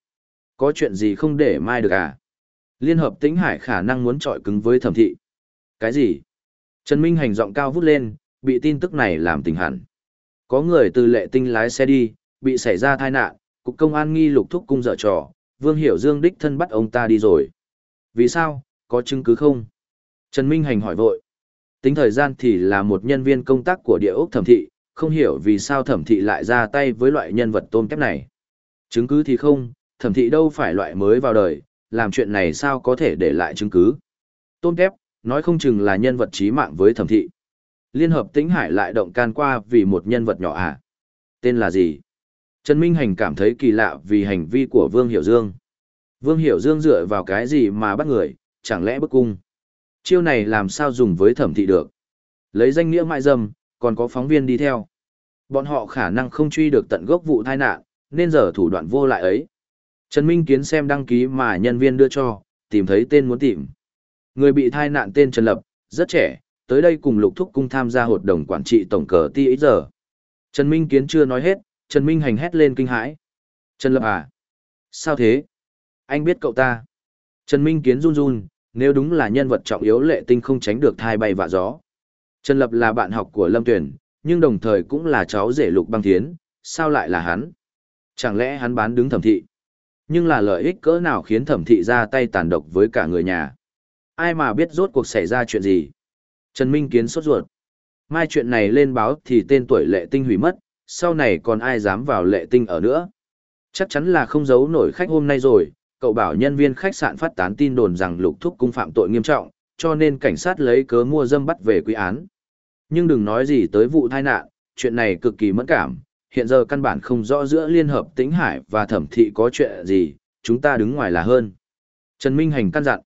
A: Có chuyện gì không để mai được à? Liên hợp tĩnh hải khả năng muốn trọi cứng với thẩm thị. Cái gì? Trần Minh Hành giọng cao vút lên, bị tin tức này làm tình hẳn. Có người từ lệ tinh lái xe đi, bị xảy ra tai nạn, cục công an nghi lục thúc cung dở trò, Vương Hiểu Dương đích thân bắt ông ta đi rồi. Vì sao, có chứng cứ không? Trần Minh Hành hỏi vội. Tính thời gian thì là một nhân viên công tác của địa ốc thẩm thị, không hiểu vì sao thẩm thị lại ra tay với loại nhân vật tôm kép này. Chứng cứ thì không, thẩm thị đâu phải loại mới vào đời, làm chuyện này sao có thể để lại chứng cứ. Tôm kép, nói không chừng là nhân vật trí mạng với thẩm thị. Liên hợp tĩnh hải lại động can qua vì một nhân vật nhỏ à? Tên là gì? Trần Minh Hành cảm thấy kỳ lạ vì hành vi của Vương Hiểu Dương. Vương Hiểu Dương dựa vào cái gì mà bắt người, chẳng lẽ bức cung? Chiêu này làm sao dùng với thẩm thị được? Lấy danh nghĩa mại dâm, còn có phóng viên đi theo. Bọn họ khả năng không truy được tận gốc vụ tai nạn, nên giờ thủ đoạn vô lại ấy. Trần Minh Kiến xem đăng ký mà nhân viên đưa cho, tìm thấy tên muốn tìm. Người bị tai nạn tên Trần Lập, rất trẻ, tới đây cùng Lục Thúc Cung tham gia hội đồng quản trị tổng cờ ti ấy giờ. Trần Minh Kiến chưa nói hết, Trần Minh Hành hét lên kinh hãi. Trần Lập à? Sao thế? Anh biết cậu ta. Trần Minh Kiến run run, nếu đúng là nhân vật trọng yếu lệ tinh không tránh được thai bay vạ gió. Trần Lập là bạn học của Lâm Tuyển, nhưng đồng thời cũng là cháu rể Lục Băng Thiến, sao lại là hắn? Chẳng lẽ hắn bán đứng thẩm thị? Nhưng là lợi ích cỡ nào khiến thẩm thị ra tay tàn độc với cả người nhà? Ai mà biết rốt cuộc xảy ra chuyện gì? Trần Minh Kiến sốt ruột. Mai chuyện này lên báo thì tên tuổi lệ tinh hủy mất, sau này còn ai dám vào lệ tinh ở nữa? Chắc chắn là không giấu nổi khách hôm nay rồi, cậu bảo nhân viên khách sạn phát tán tin đồn rằng lục thúc cung phạm tội nghiêm trọng, cho nên cảnh sát lấy cớ mua dâm bắt về quy án. Nhưng đừng nói gì tới vụ tai nạn, chuyện này cực kỳ mẫn cảm, hiện giờ căn bản không rõ giữa Liên Hợp Tĩnh Hải và Thẩm Thị có chuyện gì, chúng ta đứng ngoài là hơn. Trần Minh Hành căn dặn.